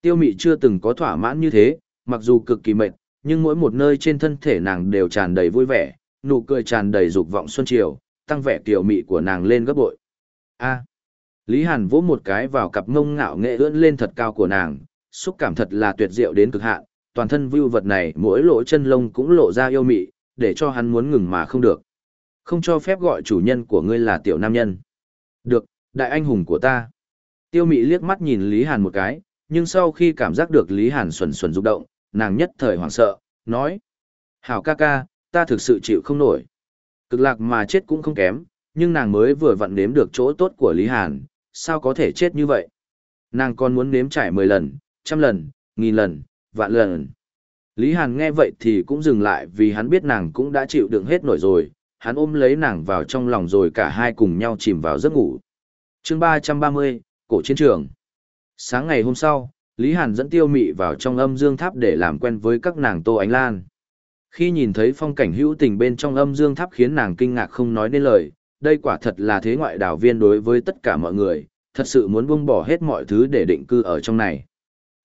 Tiêu mị chưa từng có thỏa mãn như thế, mặc dù cực kỳ mệt, nhưng mỗi một nơi trên thân thể nàng đều tràn đầy vui vẻ, nụ cười tràn đầy dục vọng xuân chiều, tăng vẻ tiểu mị của nàng lên gấp bội. A. Lý Hàn vỗ một cái vào cặp ngông ngạo nghệ ưỡn lên thật cao của nàng, xúc cảm thật là tuyệt diệu đến cực hạn, toàn thân vưu vật này mỗi lỗ chân lông cũng lộ ra yêu mị, để cho hắn muốn ngừng mà không được. Không cho phép gọi chủ nhân của ngươi là tiểu nam nhân. Được, đại anh hùng của ta. Tiêu mị liếc mắt nhìn Lý Hàn một cái, nhưng sau khi cảm giác được Lý Hàn xuẩn xuẩn rung động, nàng nhất thời hoảng sợ, nói. Hảo ca ca, ta thực sự chịu không nổi. Cực lạc mà chết cũng không kém, nhưng nàng mới vừa vặn nếm được chỗ tốt của Lý Hàn, sao có thể chết như vậy? Nàng còn muốn nếm trải 10 lần, trăm lần, nghìn lần, vạn lần. Lý Hàn nghe vậy thì cũng dừng lại vì hắn biết nàng cũng đã chịu đựng hết nổi rồi, hắn ôm lấy nàng vào trong lòng rồi cả hai cùng nhau chìm vào giấc ngủ. chương 330, Cổ Chiến trường. Sáng ngày hôm sau, Lý Hàn dẫn tiêu mị vào trong âm dương tháp để làm quen với các nàng Tô Ánh Lan. Khi nhìn thấy phong cảnh hữu tình bên trong âm dương tháp khiến nàng kinh ngạc không nói nên lời, đây quả thật là thế ngoại đảo viên đối với tất cả mọi người, thật sự muốn buông bỏ hết mọi thứ để định cư ở trong này.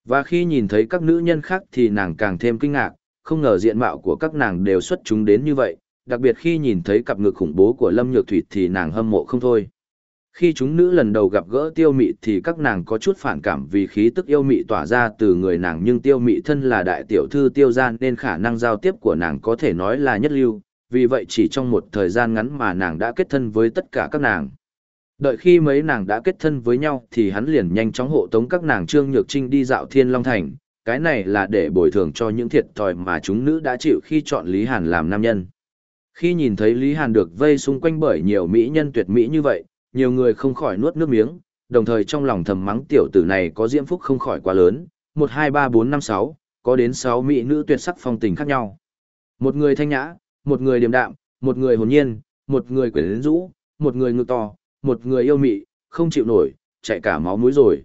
Và khi nhìn thấy các nữ nhân khác thì nàng càng thêm kinh ngạc, không ngờ diện mạo của các nàng đều xuất chúng đến như vậy, đặc biệt khi nhìn thấy cặp ngực khủng bố của Lâm Nhược Thủy thì nàng hâm mộ không thôi. Khi chúng nữ lần đầu gặp gỡ tiêu mị thì các nàng có chút phản cảm vì khí tức yêu mị tỏa ra từ người nàng nhưng tiêu mị thân là đại tiểu thư tiêu gian nên khả năng giao tiếp của nàng có thể nói là nhất lưu, vì vậy chỉ trong một thời gian ngắn mà nàng đã kết thân với tất cả các nàng. Đợi khi mấy nàng đã kết thân với nhau thì hắn liền nhanh chóng hộ tống các nàng Trương Nhược Trinh đi dạo Thiên Long Thành, cái này là để bồi thường cho những thiệt thòi mà chúng nữ đã chịu khi chọn Lý Hàn làm nam nhân. Khi nhìn thấy Lý Hàn được vây xung quanh bởi nhiều mỹ nhân tuyệt mỹ như vậy, nhiều người không khỏi nuốt nước miếng, đồng thời trong lòng thầm mắng tiểu tử này có diễm phúc không khỏi quá lớn, 1 2 3 4 5 6, có đến 6 mỹ nữ tuyệt sắc phong tình khác nhau. Một người thanh nhã, một người điềm đạm, một người hồn nhiên, một người quyến rũ, một người ngực to, một người yêu mị, không chịu nổi, chạy cả máu mũi rồi.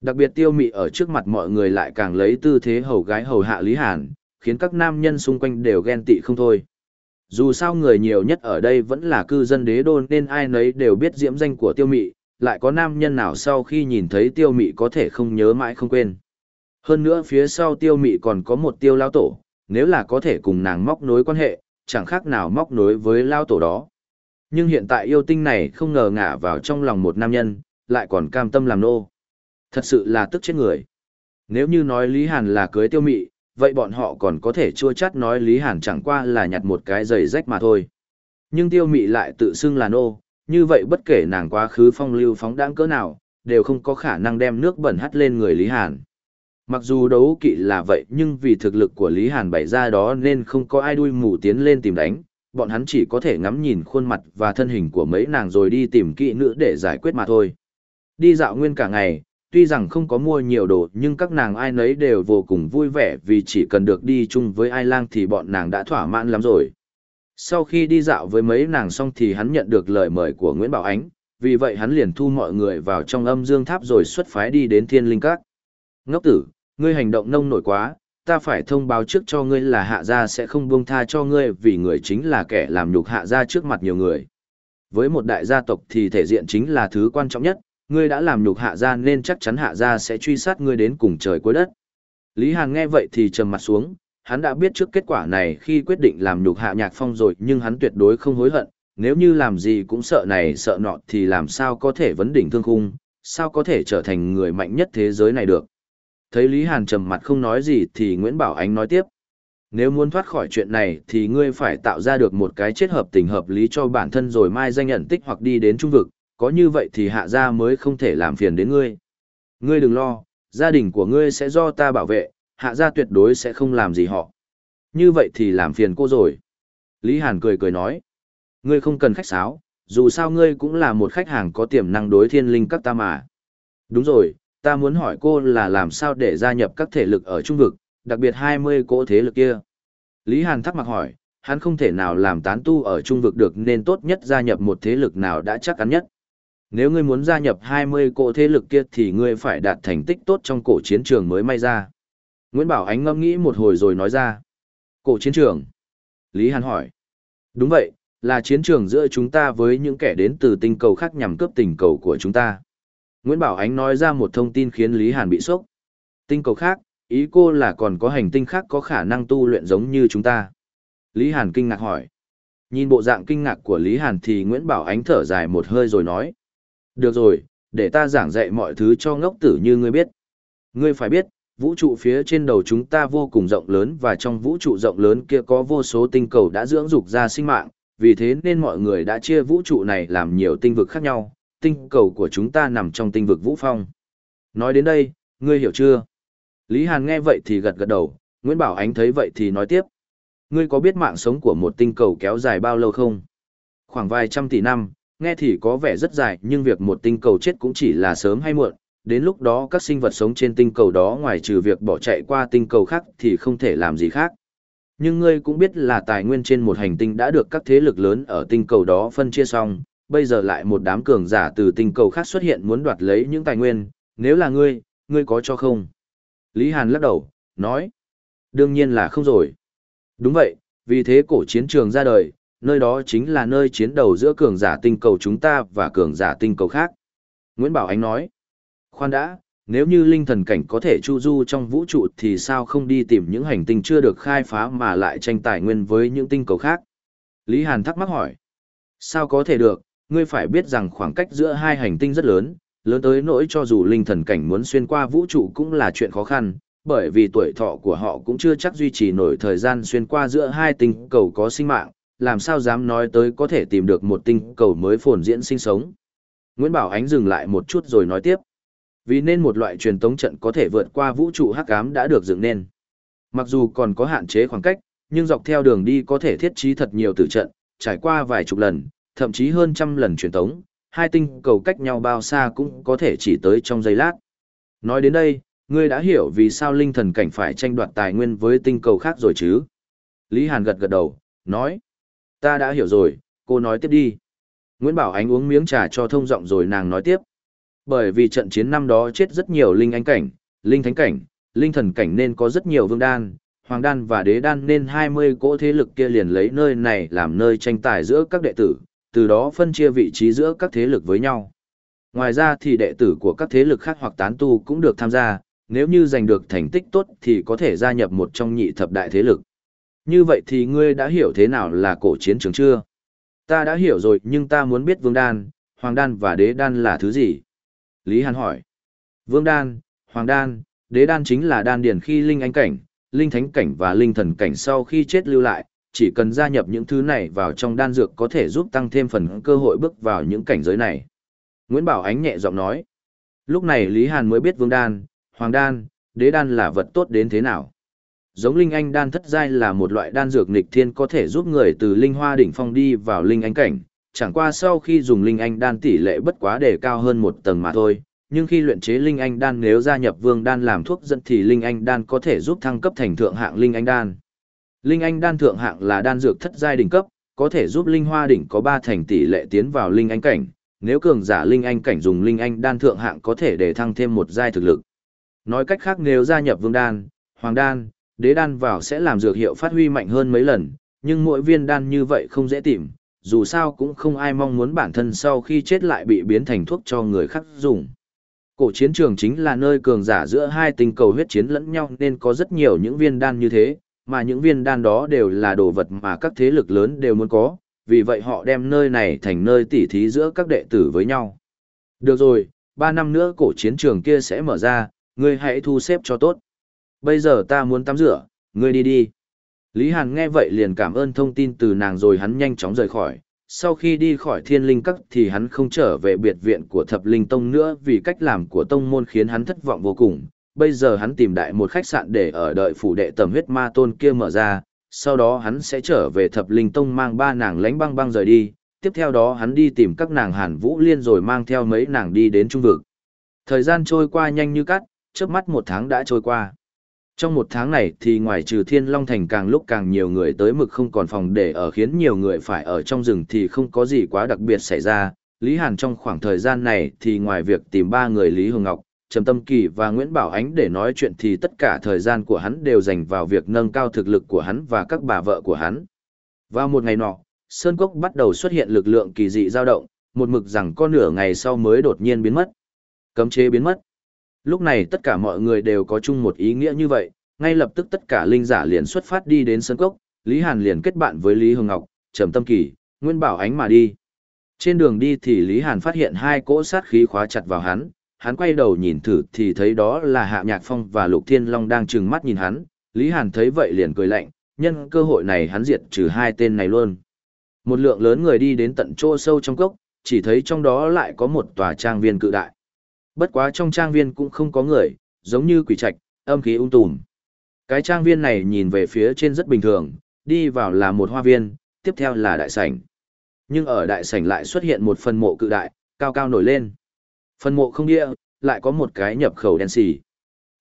Đặc biệt tiêu mị ở trước mặt mọi người lại càng lấy tư thế hầu gái hầu hạ Lý Hàn, khiến các nam nhân xung quanh đều ghen tị không thôi. Dù sao người nhiều nhất ở đây vẫn là cư dân đế đô nên ai nấy đều biết diễm danh của tiêu mị, lại có nam nhân nào sau khi nhìn thấy tiêu mị có thể không nhớ mãi không quên. Hơn nữa phía sau tiêu mị còn có một tiêu lao tổ, nếu là có thể cùng nàng móc nối quan hệ, chẳng khác nào móc nối với lao tổ đó. Nhưng hiện tại yêu tinh này không ngờ ngả vào trong lòng một nam nhân, lại còn cam tâm làm nô. Thật sự là tức chết người. Nếu như nói Lý Hàn là cưới tiêu mị, vậy bọn họ còn có thể chua chát nói Lý Hàn chẳng qua là nhặt một cái giày rách mà thôi. Nhưng tiêu mị lại tự xưng là nô, như vậy bất kể nàng quá khứ phong lưu phóng đãng cỡ nào, đều không có khả năng đem nước bẩn hắt lên người Lý Hàn. Mặc dù đấu kỵ là vậy nhưng vì thực lực của Lý Hàn bày ra đó nên không có ai đuôi mù tiến lên tìm đánh, bọn hắn chỉ có thể ngắm nhìn khuôn mặt và thân hình của mấy nàng rồi đi tìm kỵ nữ để giải quyết mà thôi. Đi dạo nguyên cả ngày, tuy rằng không có mua nhiều đồ nhưng các nàng ai nấy đều vô cùng vui vẻ vì chỉ cần được đi chung với ai lang thì bọn nàng đã thỏa mãn lắm rồi. Sau khi đi dạo với mấy nàng xong thì hắn nhận được lời mời của Nguyễn Bảo Ánh, vì vậy hắn liền thu mọi người vào trong âm dương tháp rồi xuất phái đi đến thiên linh các. Ngốc tử, ngươi hành động nông nổi quá, ta phải thông báo trước cho ngươi là hạ gia sẽ không buông tha cho ngươi vì người chính là kẻ làm nhục hạ gia trước mặt nhiều người. Với một đại gia tộc thì thể diện chính là thứ quan trọng nhất, ngươi đã làm nhục hạ gia nên chắc chắn hạ gia sẽ truy sát ngươi đến cùng trời cuối đất. Lý Hàn nghe vậy thì trầm mặt xuống, hắn đã biết trước kết quả này khi quyết định làm nhục hạ nhạc phong rồi nhưng hắn tuyệt đối không hối hận, nếu như làm gì cũng sợ này sợ nọ thì làm sao có thể vấn đỉnh thương khung, sao có thể trở thành người mạnh nhất thế giới này được. Thấy Lý Hàn trầm mặt không nói gì thì Nguyễn Bảo Ánh nói tiếp. Nếu muốn thoát khỏi chuyện này thì ngươi phải tạo ra được một cái chết hợp tình hợp lý cho bản thân rồi mai danh nhận tích hoặc đi đến trung vực, có như vậy thì hạ gia mới không thể làm phiền đến ngươi. Ngươi đừng lo, gia đình của ngươi sẽ do ta bảo vệ, hạ gia tuyệt đối sẽ không làm gì họ. Như vậy thì làm phiền cô rồi. Lý Hàn cười cười nói. Ngươi không cần khách sáo, dù sao ngươi cũng là một khách hàng có tiềm năng đối thiên linh các ta mà. Đúng rồi, ta muốn hỏi cô là làm sao để gia nhập các thể lực ở trung vực, đặc biệt 20 cỗ thế lực kia. Lý Hàn thắc mắc hỏi, hắn không thể nào làm tán tu ở trung vực được nên tốt nhất gia nhập một thế lực nào đã chắc chắn nhất. Nếu ngươi muốn gia nhập 20 cỗ thế lực kia thì ngươi phải đạt thành tích tốt trong cổ chiến trường mới may ra. Nguyễn Bảo Ánh ngâm nghĩ một hồi rồi nói ra. Cổ chiến trường. Lý Hàn hỏi. Đúng vậy, là chiến trường giữa chúng ta với những kẻ đến từ tinh cầu khác nhằm cướp tình cầu của chúng ta. Nguyễn Bảo Ánh nói ra một thông tin khiến Lý Hàn bị sốc. Tinh cầu khác, ý cô là còn có hành tinh khác có khả năng tu luyện giống như chúng ta. Lý Hàn kinh ngạc hỏi. Nhìn bộ dạng kinh ngạc của Lý Hàn thì Nguyễn Bảo Ánh thở dài một hơi rồi nói. Được rồi, để ta giảng dạy mọi thứ cho ngốc tử như ngươi biết. Ngươi phải biết, vũ trụ phía trên đầu chúng ta vô cùng rộng lớn và trong vũ trụ rộng lớn kia có vô số tinh cầu đã dưỡng dục ra sinh mạng, vì thế nên mọi người đã chia vũ trụ này làm nhiều tinh vực khác nhau, tinh cầu của chúng ta nằm trong tinh vực vũ phong. Nói đến đây, ngươi hiểu chưa? Lý Hàn nghe vậy thì gật gật đầu, Nguyễn Bảo Ánh thấy vậy thì nói tiếp. Ngươi có biết mạng sống của một tinh cầu kéo dài bao lâu không? Khoảng vài trăm tỷ năm, nghe thì có vẻ rất dài nhưng việc một tinh cầu chết cũng chỉ là sớm hay muộn. Đến lúc đó các sinh vật sống trên tinh cầu đó ngoài trừ việc bỏ chạy qua tinh cầu khác thì không thể làm gì khác. Nhưng ngươi cũng biết là tài nguyên trên một hành tinh đã được các thế lực lớn ở tinh cầu đó phân chia xong, bây giờ lại một đám cường giả từ tinh cầu khác xuất hiện muốn đoạt lấy những tài nguyên, nếu là ngươi, ngươi có cho không? Lý Hàn lắc đầu, nói, đương nhiên là không rồi. Đúng vậy, vì thế cổ chiến trường ra đời, nơi đó chính là nơi chiến đầu giữa cường giả tinh cầu chúng ta và cường giả tinh cầu khác. Nguyễn Bảo Ánh nói, khoan đã, nếu như linh thần cảnh có thể chu du trong vũ trụ thì sao không đi tìm những hành tinh chưa được khai phá mà lại tranh tài nguyên với những tinh cầu khác? Lý Hàn thắc mắc hỏi. Sao có thể được, ngươi phải biết rằng khoảng cách giữa hai hành tinh rất lớn, lớn tới nỗi cho dù linh thần cảnh muốn xuyên qua vũ trụ cũng là chuyện khó khăn, bởi vì tuổi thọ của họ cũng chưa chắc duy trì nổi thời gian xuyên qua giữa hai tinh cầu có sinh mạng, làm sao dám nói tới có thể tìm được một tinh cầu mới phồn diễn sinh sống. Nguyễn Bảo Ánh dừng lại một chút rồi nói tiếp. Vì nên một loại truyền tống trận có thể vượt qua vũ trụ hắc ám đã được dựng nên. Mặc dù còn có hạn chế khoảng cách, nhưng dọc theo đường đi có thể thiết trí thật nhiều tử trận, trải qua vài chục lần, thậm chí hơn trăm lần truyền tống, hai tinh cầu cách nhau bao xa cũng có thể chỉ tới trong giây lát. Nói đến đây, ngươi đã hiểu vì sao linh thần cảnh phải tranh đoạt tài nguyên với tinh cầu khác rồi chứ? Lý Hàn gật gật đầu, nói. Ta đã hiểu rồi, cô nói tiếp đi. Nguyễn Bảo Ánh uống miếng trà cho thông giọng rồi nàng nói tiếp. Bởi vì trận chiến năm đó chết rất nhiều linh anh cảnh, linh thánh cảnh, linh thần cảnh nên có rất nhiều vương đan, hoàng đan và đế đan nên 20 cỗ thế lực kia liền lấy nơi này làm nơi tranh tài giữa các đệ tử, từ đó phân chia vị trí giữa các thế lực với nhau. Ngoài ra thì đệ tử của các thế lực khác hoặc tán tu cũng được tham gia, nếu như giành được thành tích tốt thì có thể gia nhập một trong nhị thập đại thế lực. Như vậy thì ngươi đã hiểu thế nào là cổ chiến trường chưa? Ta đã hiểu rồi nhưng ta muốn biết vương đan, hoàng đan và đế đan là thứ gì? Lý Hàn hỏi. Vương đan, hoàng đan, đế đan chính là đan điển khi linh anh cảnh, linh thánh cảnh và linh thần cảnh sau khi chết lưu lại, chỉ cần gia nhập những thứ này vào trong đan dược có thể giúp tăng thêm phần cơ hội bước vào những cảnh giới này. Nguyễn Bảo Ánh nhẹ giọng nói. Lúc này Lý Hàn mới biết vương đan, hoàng đan, đế đan là vật tốt đến thế nào. Giống linh anh đan thất giai là một loại đan dược nghịch thiên có thể giúp người từ linh hoa đỉnh phong đi vào linh anh cảnh, chẳng qua sau khi dùng linh anh đan tỷ lệ bất quá để cao hơn một tầng mà thôi, nhưng khi luyện chế linh anh đan nếu gia nhập vương đan làm thuốc dẫn thì linh anh đan có thể giúp thăng cấp thành thượng hạng linh anh đan. Linh anh đan thượng hạng là đan dược thất giai đỉnh cấp, có thể giúp linh hoa đỉnh có ba thành tỷ lệ tiến vào linh anh cảnh, nếu cường giả linh anh cảnh dùng linh anh đan thượng hạng có thể để thăng thêm một giai thực lực. Nói cách khác nếu gia nhập vương đan, hoàng đan, đế đan vào sẽ làm dược hiệu phát huy mạnh hơn mấy lần, nhưng mỗi viên đan như vậy không dễ tìm, dù sao cũng không ai mong muốn bản thân sau khi chết lại bị biến thành thuốc cho người khác dùng. Cổ chiến trường chính là nơi cường giả giữa hai tinh cầu huyết chiến lẫn nhau nên có rất nhiều những viên đan như thế, mà những viên đan đó đều là đồ vật mà các thế lực lớn đều muốn có, vì vậy họ đem nơi này thành nơi tỉ thí giữa các đệ tử với nhau. Được rồi, ba năm nữa cổ chiến trường kia sẽ mở ra, ngươi hãy thu xếp cho tốt. Bây giờ ta muốn tắm rửa, ngươi đi đi. Lý Hàn nghe vậy liền cảm ơn thông tin từ nàng rồi hắn nhanh chóng rời khỏi. Sau khi đi khỏi thiên linh các thì hắn không trở về biệt viện của thập linh tông nữa vì cách làm của tông môn khiến hắn thất vọng vô cùng. Bây giờ hắn tìm đại một khách sạn để ở đợi phủ đệ tầm huyết ma tôn kia mở ra, sau đó hắn sẽ trở về thập linh tông mang ba nàng lánh băng băng rời đi. Tiếp theo đó hắn đi tìm các nàng hàn vũ liên rồi mang theo mấy nàng đi đến trung vực. Thời gian trôi qua nhanh như cắt, trước mắt một tháng đã trôi qua. Trong một tháng này thì ngoài trừ Thiên Long Thành càng lúc càng nhiều người tới mực không còn phòng để ở khiến nhiều người phải ở trong rừng thì không có gì quá đặc biệt xảy ra. Lý Hàn trong khoảng thời gian này thì ngoài việc tìm ba người Lý Hồng Ngọc, Trầm Tâm Kỳ và Nguyễn Bảo Ánh để nói chuyện thì tất cả thời gian của hắn đều dành vào việc nâng cao thực lực của hắn và các bà vợ của hắn. Vào một ngày nọ, Sơn Cốc bắt đầu xuất hiện lực lượng kỳ dị dao động, một mực rằng có nửa ngày sau mới đột nhiên biến mất. Cấm chế biến mất. Lúc này tất cả mọi người đều có chung một ý nghĩa như vậy, ngay lập tức tất cả linh giả liền xuất phát đi đến sân cốc, Lý Hàn liền kết bạn với Lý Hương Ngọc, Trầm Tâm Kỳ, Nguyên Bảo Ánh mà đi. Trên đường đi thì Lý Hàn phát hiện hai cỗ sát khí khóa chặt vào hắn, hắn quay đầu nhìn thử thì thấy đó là Hạ Nhạc Phong và Lục Thiên Long đang trừng mắt nhìn hắn, Lý Hàn thấy vậy liền cười lạnh, nhân cơ hội này hắn diệt trừ hai tên này luôn. Một lượng lớn người đi đến tận chỗ sâu trong cốc, chỉ thấy trong đó lại có một tòa trang viên cự đại. Bất quá trong trang viên cũng không có người, giống như quỷ trạch, âm khí ung tùm. Cái trang viên này nhìn về phía trên rất bình thường, đi vào là một hoa viên, tiếp theo là đại sảnh. Nhưng ở đại sảnh lại xuất hiện một phần mộ cự đại, cao cao nổi lên. Phần mộ không địa, lại có một cái nhập khẩu đen xì.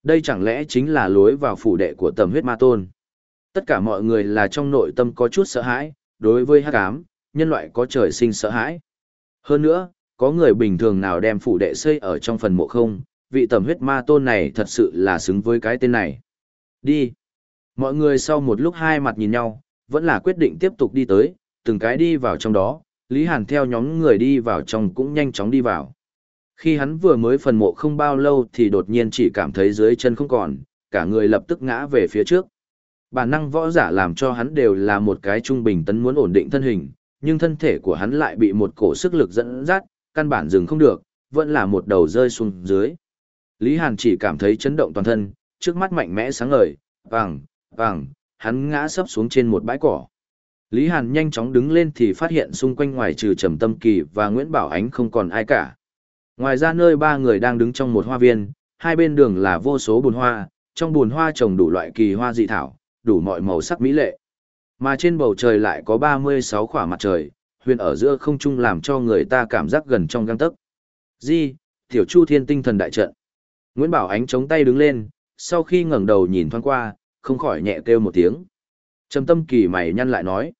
Đây chẳng lẽ chính là lối vào phủ đệ của tầm huyết ma tôn. Tất cả mọi người là trong nội tâm có chút sợ hãi, đối với hắc ám, nhân loại có trời sinh sợ hãi. Hơn nữa, có người bình thường nào đem phủ đệ xây ở trong phần mộ không, vị tầm huyết ma tôn này thật sự là xứng với cái tên này. Đi. Mọi người sau một lúc hai mặt nhìn nhau, vẫn là quyết định tiếp tục đi tới, từng cái đi vào trong đó, Lý Hàn theo nhóm người đi vào trong cũng nhanh chóng đi vào. Khi hắn vừa mới phần mộ không bao lâu thì đột nhiên chỉ cảm thấy dưới chân không còn, cả người lập tức ngã về phía trước. Bản năng võ giả làm cho hắn đều là một cái trung bình tấn muốn ổn định thân hình, nhưng thân thể của hắn lại bị một cổ sức lực dẫn dắt, căn bản dừng không được, vẫn là một đầu rơi xuống dưới. Lý Hàn chỉ cảm thấy chấn động toàn thân, trước mắt mạnh mẽ sáng ngời, vàng, vàng, hắn ngã sấp xuống trên một bãi cỏ. Lý Hàn nhanh chóng đứng lên thì phát hiện xung quanh ngoài trừ Trầm Tâm Kỳ và Nguyễn Bảo Ánh không còn ai cả. Ngoài ra nơi ba người đang đứng trong một hoa viên, hai bên đường là vô số bùn hoa, trong bùn hoa trồng đủ loại kỳ hoa dị thảo, đủ mọi màu sắc mỹ lệ. Mà trên bầu trời lại có 36 khỏa mặt trời, huyền ở giữa không trung làm cho người ta cảm giác gần trong găng tấc. Di, Tiểu Chu Thiên tinh thần đại trận. Nguyễn Bảo Ánh chống tay đứng lên, sau khi ngẩng đầu nhìn thoáng qua, không khỏi nhẹ kêu một tiếng. Trầm tâm kỳ mày nhăn lại nói.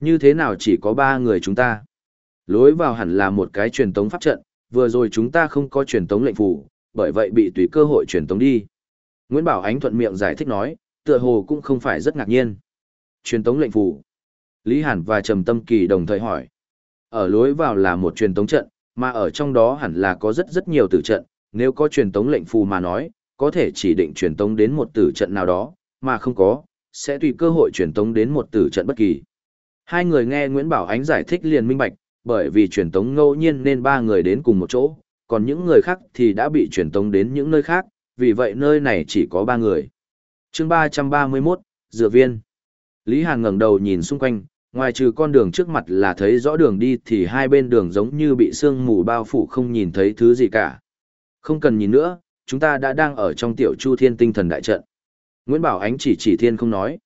Như thế nào chỉ có ba người chúng ta? Lối vào hẳn là một cái truyền tống pháp trận, vừa rồi chúng ta không có truyền tống lệnh phủ, bởi vậy bị tùy cơ hội truyền tống đi. Nguyễn Bảo Ánh thuận miệng giải thích nói, tựa hồ cũng không phải rất ngạc nhiên. Truyền tống lệnh phủ. Lý Hàn và Trầm Tâm Kỳ đồng thời hỏi. Ở lối vào là một truyền tống trận, mà ở trong đó hẳn là có rất rất nhiều tử trận, nếu có truyền tống lệnh phù mà nói, có thể chỉ định truyền tống đến một tử trận nào đó, mà không có, sẽ tùy cơ hội truyền tống đến một tử trận bất kỳ. Hai người nghe Nguyễn Bảo Ánh giải thích liền minh bạch, bởi vì truyền tống ngẫu nhiên nên ba người đến cùng một chỗ, còn những người khác thì đã bị truyền tống đến những nơi khác, vì vậy nơi này chỉ có ba người. chương 331, Dựa Viên Lý Hàn ngẩng đầu nhìn xung quanh, ngoài trừ con đường trước mặt là thấy rõ đường đi thì hai bên đường giống như bị sương mù bao phủ không nhìn thấy thứ gì cả. Không cần nhìn nữa, chúng ta đã đang ở trong tiểu chu thiên tinh thần đại trận. Nguyễn Bảo Ánh chỉ chỉ thiên không nói.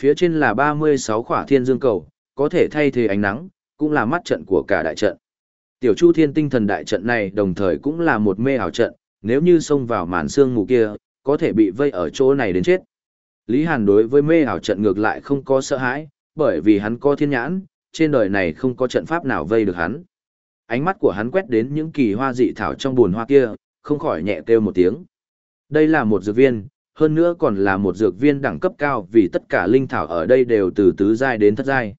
Phía trên là 36 khỏa thiên dương cầu, có thể thay thế ánh nắng, cũng là mắt trận của cả đại trận. Tiểu chu thiên tinh thần đại trận này đồng thời cũng là một mê ảo trận, nếu như xông vào màn sương mù kia, có thể bị vây ở chỗ này đến chết. Lý Hàn đối với mê ảo trận ngược lại không có sợ hãi, bởi vì hắn có thiên nhãn, trên đời này không có trận pháp nào vây được hắn. Ánh mắt của hắn quét đến những kỳ hoa dị thảo trong buồn hoa kia, không khỏi nhẹ kêu một tiếng. Đây là một dược viên, hơn nữa còn là một dược viên đẳng cấp cao vì tất cả linh thảo ở đây đều từ tứ giai đến thất giai.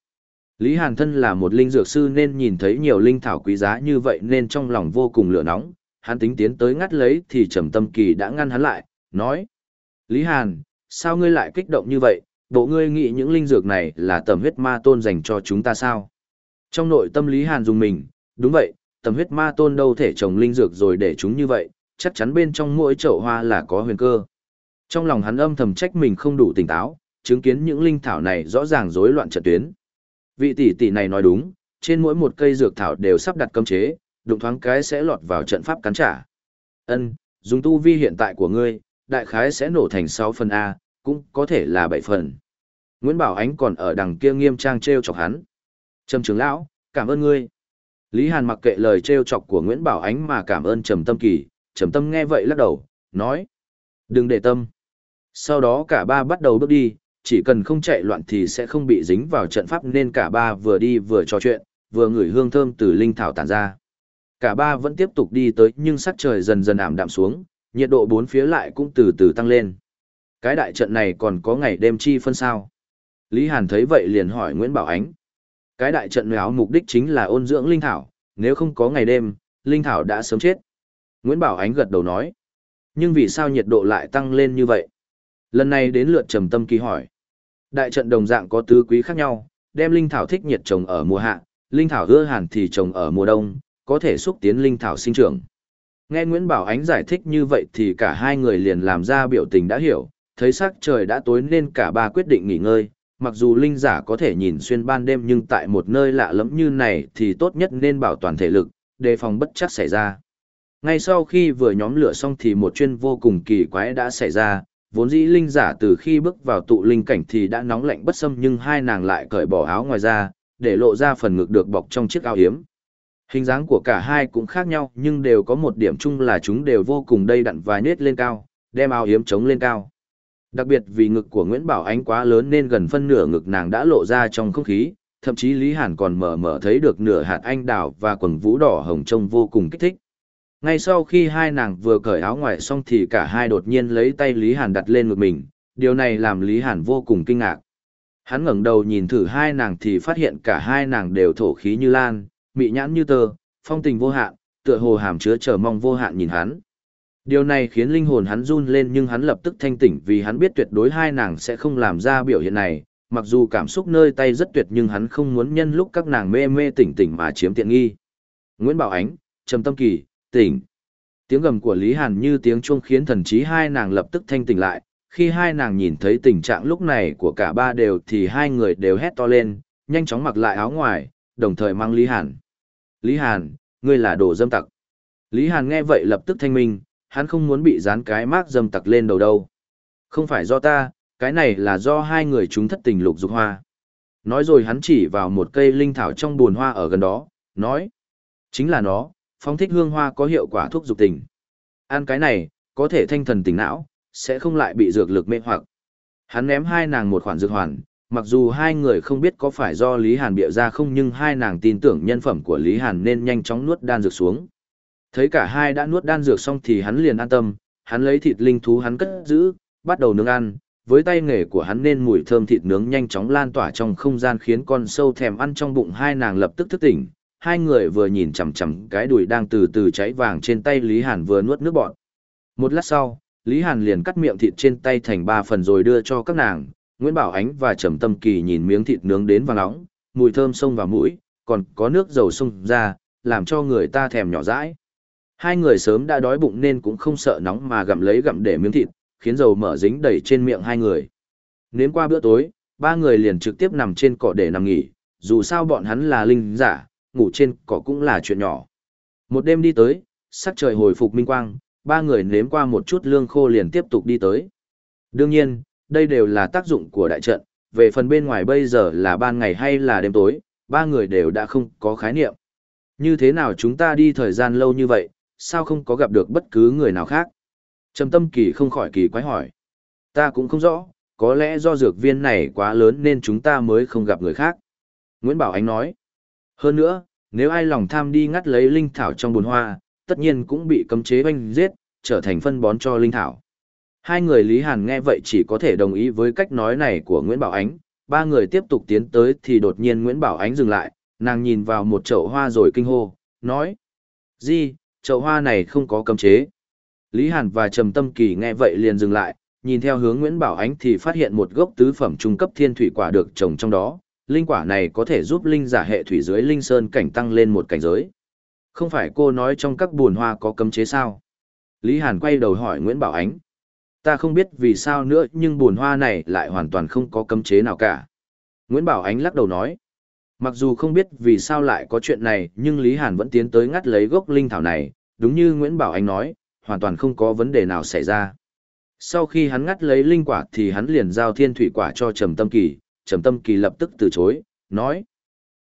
Lý Hàn thân là một linh dược sư nên nhìn thấy nhiều linh thảo quý giá như vậy nên trong lòng vô cùng lửa nóng, hắn tính tiến tới ngắt lấy thì Trầm Tâm Kỳ đã ngăn hắn lại, nói: "Lý Hàn, sao ngươi lại kích động như vậy, bộ ngươi nghĩ những linh dược này là tầm huyết ma tôn dành cho chúng ta sao?" Trong nội tâm Lý Hàn dùng mình, đúng vậy, tầm huyết ma tôn đâu thể trồng linh dược rồi để chúng như vậy, chắc chắn bên trong mỗi chậu hoa là có huyền cơ. Trong lòng hắn âm thầm trách mình không đủ tỉnh táo, chứng kiến những linh thảo này rõ ràng rối loạn trận tuyến. Vị tỷ tỷ này nói đúng, trên mỗi một cây dược thảo đều sắp đặt cấm chế, đụng thoáng cái sẽ lọt vào trận pháp cắn trả. Ân, dùng tu vi hiện tại của ngươi, đại khái sẽ nổ thành 6 phần A, cũng có thể là bảy phần. Nguyễn Bảo Ánh còn ở đằng kia nghiêm trang treo chọc hắn. Trầm trưởng lão, cảm ơn ngươi. Lý Hàn mặc kệ lời treo chọc của Nguyễn Bảo Ánh mà cảm ơn Trầm Tâm Kỳ, Trầm Tâm nghe vậy lắc đầu, nói: "Đừng để tâm." Sau đó cả ba bắt đầu bước đi, chỉ cần không chạy loạn thì sẽ không bị dính vào trận pháp nên cả ba vừa đi vừa trò chuyện, vừa ngửi hương thơm từ linh thảo tản ra. Cả ba vẫn tiếp tục đi tới nhưng sắc trời dần dần ảm đạm xuống, nhiệt độ bốn phía lại cũng từ từ tăng lên. Cái đại trận này còn có ngày đêm chi phân sao? Lý Hàn thấy vậy liền hỏi Nguyễn Bảo Ánh. Cái đại trận áo mục đích chính là ôn dưỡng linh thảo, nếu không có ngày đêm, linh thảo đã sớm chết. Nguyễn Bảo Ánh gật đầu nói. Nhưng vì sao nhiệt độ lại tăng lên như vậy? Lần này đến lượt trầm tâm kỳ hỏi. Đại trận đồng dạng có tứ quý khác nhau, đem linh thảo thích nhiệt trồng ở mùa hạ, linh thảo hứa hàn thì trồng ở mùa đông, có thể xúc tiến linh thảo sinh trưởng. Nghe Nguyễn Bảo Ánh giải thích như vậy thì cả hai người liền làm ra biểu tình đã hiểu, thấy sắc trời đã tối nên cả ba quyết định nghỉ ngơi, mặc dù linh giả có thể nhìn xuyên ban đêm nhưng tại một nơi lạ lẫm như này thì tốt nhất nên bảo toàn thể lực, đề phòng bất chắc xảy ra. Ngay sau khi vừa nhóm lửa xong thì một chuyên vô cùng kỳ quái đã xảy ra, vốn dĩ linh giả từ khi bước vào tụ linh cảnh thì đã nóng lạnh bất xâm nhưng hai nàng lại cởi bỏ áo ngoài ra, để lộ ra phần ngực được bọc trong chiếc áo hiếm. Hình dáng của cả hai cũng khác nhau nhưng đều có một điểm chung là chúng đều vô cùng đầy đặn và nết lên cao, đem áo hiếm chống lên cao. Đặc biệt vì ngực của Nguyễn Bảo Ánh quá lớn nên gần phân nửa ngực nàng đã lộ ra trong không khí, thậm chí Lý Hàn còn mở mở thấy được nửa hạt anh đào và quần vũ đỏ hồng trông vô cùng kích thích. Ngay sau khi hai nàng vừa cởi áo ngoài xong thì cả hai đột nhiên lấy tay Lý Hàn đặt lên ngực mình, điều này làm Lý Hàn vô cùng kinh ngạc. Hắn ngẩng đầu nhìn thử hai nàng thì phát hiện cả hai nàng đều thổ khí như lan, mị nhãn như tơ, phong tình vô hạn, tựa hồ hàm chứa chờ mong vô hạn nhìn hắn. Điều này khiến linh hồn hắn run lên nhưng hắn lập tức thanh tỉnh vì hắn biết tuyệt đối hai nàng sẽ không làm ra biểu hiện này, mặc dù cảm xúc nơi tay rất tuyệt nhưng hắn không muốn nhân lúc các nàng mê mê tỉnh tỉnh mà chiếm tiện nghi. Nguyễn Bảo Ánh, Trầm Tâm Kỳ, tỉnh. Tiếng gầm của Lý Hàn như tiếng chuông khiến thần trí hai nàng lập tức thanh tỉnh lại, khi hai nàng nhìn thấy tình trạng lúc này của cả ba đều thì hai người đều hét to lên, nhanh chóng mặc lại áo ngoài, đồng thời mang Lý Hàn. Lý Hàn, ngươi là đồ dâm tặc. Lý Hàn nghe vậy lập tức thanh minh, hắn không muốn bị dán cái mác dâm tặc lên đầu đâu. Không phải do ta, cái này là do hai người chúng thất tình lục dục hoa. Nói rồi hắn chỉ vào một cây linh thảo trong buồn hoa ở gần đó, nói. Chính là nó, phong thích hương hoa có hiệu quả thuốc dục tình. Ăn cái này, có thể thanh thần tỉnh não, sẽ không lại bị dược lực mê hoặc. Hắn ném hai nàng một khoản dược hoàn, mặc dù hai người không biết có phải do Lý Hàn bịa ra không nhưng hai nàng tin tưởng nhân phẩm của Lý Hàn nên nhanh chóng nuốt đan dược xuống. Thấy cả hai đã nuốt đan dược xong thì hắn liền an tâm, hắn lấy thịt linh thú hắn cất giữ, bắt đầu nướng ăn, với tay nghề của hắn nên mùi thơm thịt nướng nhanh chóng lan tỏa trong không gian khiến con sâu thèm ăn trong bụng hai nàng lập tức thức tỉnh. Hai người vừa nhìn chằm chằm cái đùi đang từ từ cháy vàng trên tay Lý Hàn vừa nuốt nước bọt. Một lát sau, Lý Hàn liền cắt miệng thịt trên tay thành ba phần rồi đưa cho các nàng. Nguyễn Bảo Ánh và Trầm Tâm Kỳ nhìn miếng thịt nướng đến vàng nóng, mùi thơm xông vào mũi, còn có nước dầu xông ra, làm cho người ta thèm nhỏ dãi. Hai người sớm đã đói bụng nên cũng không sợ nóng mà gặm lấy gặm để miếng thịt, khiến dầu mỡ dính đầy trên miệng hai người. Nếm qua bữa tối, ba người liền trực tiếp nằm trên cỏ để nằm nghỉ, dù sao bọn hắn là linh giả, ngủ trên cỏ cũng là chuyện nhỏ. Một đêm đi tới, sắc trời hồi phục minh quang, ba người nếm qua một chút lương khô liền tiếp tục đi tới. Đương nhiên, đây đều là tác dụng của đại trận, về phần bên ngoài bây giờ là ban ngày hay là đêm tối, ba người đều đã không có khái niệm. Như thế nào chúng ta đi thời gian lâu như vậy, sao không có gặp được bất cứ người nào khác? Trầm tâm kỳ không khỏi kỳ quái hỏi. Ta cũng không rõ, có lẽ do dược viên này quá lớn nên chúng ta mới không gặp người khác. Nguyễn Bảo Ánh nói. Hơn nữa, nếu ai lòng tham đi ngắt lấy linh thảo trong bồn hoa, tất nhiên cũng bị cấm chế oanh giết, trở thành phân bón cho linh thảo. Hai người Lý Hàn nghe vậy chỉ có thể đồng ý với cách nói này của Nguyễn Bảo Ánh, ba người tiếp tục tiến tới thì đột nhiên Nguyễn Bảo Ánh dừng lại, nàng nhìn vào một chậu hoa rồi kinh hô, nói. Di, chậu hoa này không có cấm chế. Lý Hàn và Trầm Tâm Kỳ nghe vậy liền dừng lại, nhìn theo hướng Nguyễn Bảo Ánh thì phát hiện một gốc tứ phẩm trung cấp thiên thủy quả được trồng trong đó. Linh quả này có thể giúp linh giả hệ thủy dưới linh sơn cảnh tăng lên một cảnh giới. Không phải cô nói trong các buồn hoa có cấm chế sao? Lý Hàn quay đầu hỏi Nguyễn Bảo Ánh. Ta không biết vì sao nữa nhưng buồn hoa này lại hoàn toàn không có cấm chế nào cả. Nguyễn Bảo Ánh lắc đầu nói. Mặc dù không biết vì sao lại có chuyện này nhưng Lý Hàn vẫn tiến tới ngắt lấy gốc linh thảo này, đúng như Nguyễn Bảo Anh nói, hoàn toàn không có vấn đề nào xảy ra. Sau khi hắn ngắt lấy linh quả thì hắn liền giao thiên thủy quả cho Trầm Tâm Kỳ, Trầm Tâm Kỳ lập tức từ chối, nói.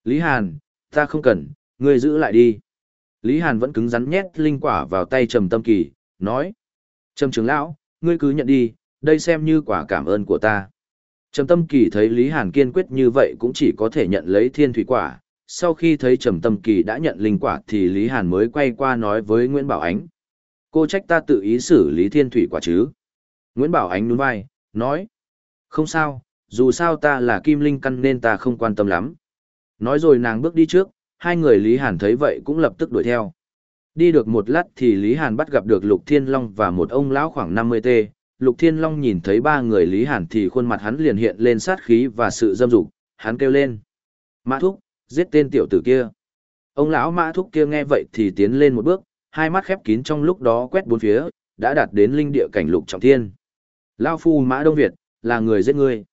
Lý Hàn, ta không cần, ngươi giữ lại đi. Lý Hàn vẫn cứng rắn nhét linh quả vào tay Trầm Tâm Kỳ, nói. Trầm trưởng lão, ngươi cứ nhận đi, đây xem như quả cảm ơn của ta. Trầm Tâm Kỳ thấy Lý Hàn kiên quyết như vậy cũng chỉ có thể nhận lấy thiên thủy quả. Sau khi thấy Trầm Tâm Kỳ đã nhận linh quả thì Lý Hàn mới quay qua nói với Nguyễn Bảo Ánh. Cô trách ta tự ý xử lý thiên thủy quả chứ. Nguyễn Bảo Ánh nhún vai, nói. Không sao, dù sao ta là kim linh căn nên ta không quan tâm lắm. Nói rồi nàng bước đi trước, hai người Lý Hàn thấy vậy cũng lập tức đuổi theo. Đi được một lát thì Lý Hàn bắt gặp được Lục Thiên Long và một ông lão khoảng 50 t. Lục Thiên Long nhìn thấy ba người Lý Hàn thì khuôn mặt hắn liền hiện lên sát khí và sự dâm dục, hắn kêu lên. Mã Thúc, giết tên tiểu tử kia. Ông lão Mã Thúc kia nghe vậy thì tiến lên một bước, hai mắt khép kín trong lúc đó quét bốn phía, đã đạt đến linh địa cảnh lục trọng thiên. Lão phu Mã Đông Việt, là người giết ngươi.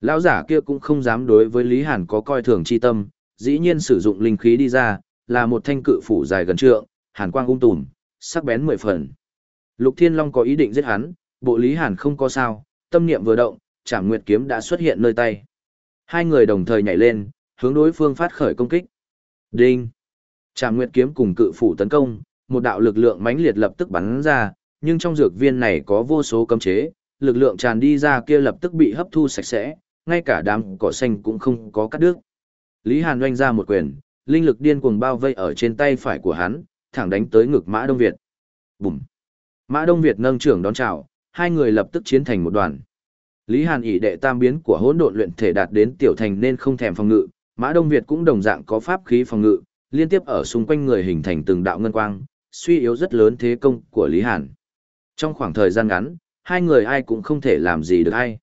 Lão giả kia cũng không dám đối với Lý Hàn có coi thường chi tâm, dĩ nhiên sử dụng linh khí đi ra, là một thanh cự phủ dài gần trượng, hàn quang ung tùm, sắc bén mười phần. Lục Thiên Long có ý định giết hắn, bộ Lý Hàn không có sao, tâm niệm vừa động, Trảm Nguyệt kiếm đã xuất hiện nơi tay. Hai người đồng thời nhảy lên, hướng đối phương phát khởi công kích. Đinh! Trảm Nguyệt kiếm cùng cự phủ tấn công, một đạo lực lượng mãnh liệt lập tức bắn ra, nhưng trong dược viên này có vô số cấm chế, lực lượng tràn đi ra kia lập tức bị hấp thu sạch sẽ, ngay cả đám cỏ xanh cũng không có cắt đứt. Lý Hàn oanh ra một quyền, linh lực điên cuồng bao vây ở trên tay phải của hắn, thẳng đánh tới ngực Mã Đông Việt. Bùm! Mã Đông Việt nâng trưởng đón chào, hai người lập tức chiến thành một đoàn. Lý Hàn ỷ đệ tam biến của hỗn độn luyện thể đạt đến tiểu thành nên không thèm phòng ngự, Mã Đông Việt cũng đồng dạng có pháp khí phòng ngự, liên tiếp ở xung quanh người hình thành từng đạo ngân quang, suy yếu rất lớn thế công của Lý Hàn. Trong khoảng thời gian ngắn, hai người ai cũng không thể làm gì được ai.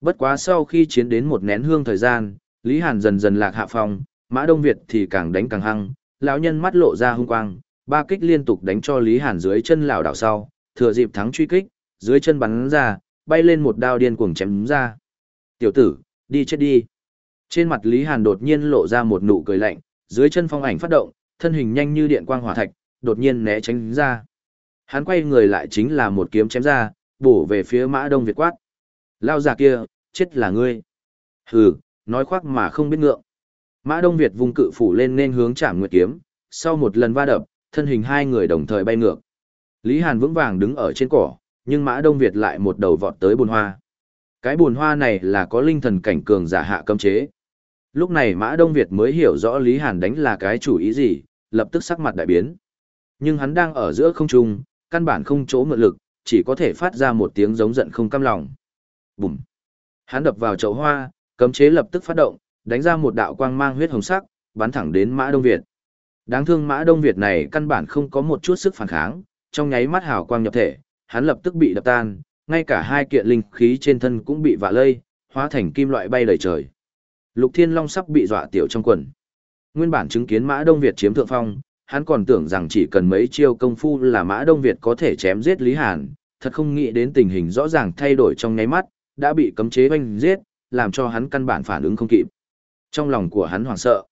Bất quá sau khi chiến đến một nén hương thời gian, Lý Hàn dần dần lạc hạ phong, Mã Đông Việt thì càng đánh càng hăng, lão nhân mắt lộ ra hung quang, ba kích liên tục đánh cho Lý Hàn dưới chân lảo đảo sau, thừa dịp thắng truy kích, dưới chân bắn ra, bay lên một đao điên cuồng chém ra. "Tiểu tử, đi chết đi." Trên mặt Lý Hàn đột nhiên lộ ra một nụ cười lạnh, dưới chân phong ảnh phát động, thân hình nhanh như điện quang hỏa thạch, đột nhiên né tránh ra. Hắn quay người lại chính là một kiếm chém ra, bổ về phía Mã Đông Việt quát. Lao già kia, chết là ngươi. Hừ, nói khoác mà không biết ngượng. Mã Đông Việt vùng cự phủ lên nên hướng trả nguyệt kiếm, sau một lần va đập, thân hình hai người đồng thời bay ngược. Lý Hàn vững vàng đứng ở trên cỏ, nhưng Mã Đông Việt lại một đầu vọt tới bồn hoa. Cái bồn hoa này là có linh thần cảnh cường giả hạ cấm chế. Lúc này Mã Đông Việt mới hiểu rõ Lý Hàn đánh là cái chủ ý gì, lập tức sắc mặt đại biến. Nhưng hắn đang ở giữa không trung, căn bản không chỗ mượn lực, chỉ có thể phát ra một tiếng giống giận không cam lòng. Bùm! Hắn đập vào chậu hoa, cấm chế lập tức phát động, đánh ra một đạo quang mang huyết hồng sắc, bắn thẳng đến Mã Đông Việt. Đáng thương Mã Đông Việt này căn bản không có một chút sức phản kháng, trong nháy mắt hào quang nhập thể, hắn lập tức bị đập tan, ngay cả hai kiện linh khí trên thân cũng bị vạ lây, hóa thành kim loại bay đầy trời. Lục Thiên Long sắp bị dọa tiểu trong quần. Nguyên bản chứng kiến Mã Đông Việt chiếm thượng phong, hắn còn tưởng rằng chỉ cần mấy chiêu công phu là Mã Đông Việt có thể chém giết Lý Hàn, thật không nghĩ đến tình hình rõ ràng thay đổi trong nháy mắt, đã bị cấm chế oanh giết, làm cho hắn căn bản phản ứng không kịp. Trong lòng của hắn hoảng sợ.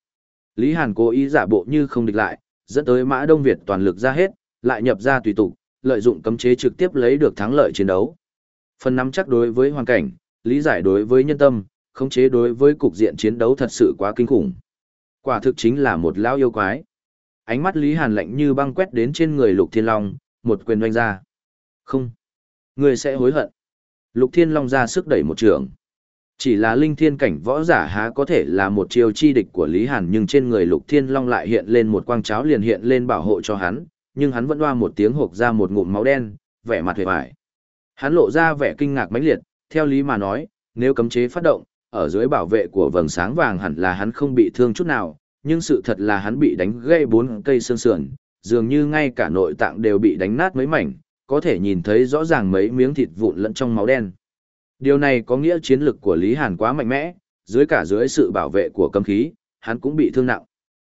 Lý Hàn cố ý giả bộ như không địch lại, dẫn tới Mã Đông Việt toàn lực ra hết, lại nhập ra tùy tục, lợi dụng cấm chế trực tiếp lấy được thắng lợi chiến đấu. Phần nắm chắc đối với hoàn cảnh, lý giải đối với nhân tâm, khống chế đối với cục diện chiến đấu thật sự quá kinh khủng. Quả thực chính là một lão yêu quái. Ánh mắt Lý Hàn lạnh như băng quét đến trên người Lục Thiên Long, một quyền đánh ra. Không. Người sẽ hối hận. Lục Thiên Long ra sức đẩy một trường. Chỉ là linh thiên cảnh võ giả há có thể là một chiêu chi địch của Lý Hàn nhưng trên người Lục Thiên Long lại hiện lên một quang cháo liền hiện lên bảo hộ cho hắn, nhưng hắn vẫn hoa một tiếng hộp ra một ngụm máu đen, vẻ mặt hề bại. Hắn lộ ra vẻ kinh ngạc mãnh liệt, theo lý mà nói, nếu cấm chế phát động, ở dưới bảo vệ của vầng sáng vàng hẳn là hắn không bị thương chút nào, nhưng sự thật là hắn bị đánh gãy bốn cây xương sườn, dường như ngay cả nội tạng đều bị đánh nát mấy mảnh, có thể nhìn thấy rõ ràng mấy miếng thịt vụn lẫn trong máu đen. Điều này có nghĩa chiến lực của Lý Hàn quá mạnh mẽ, dưới cả dưới sự bảo vệ của cấm khí, hắn cũng bị thương nặng.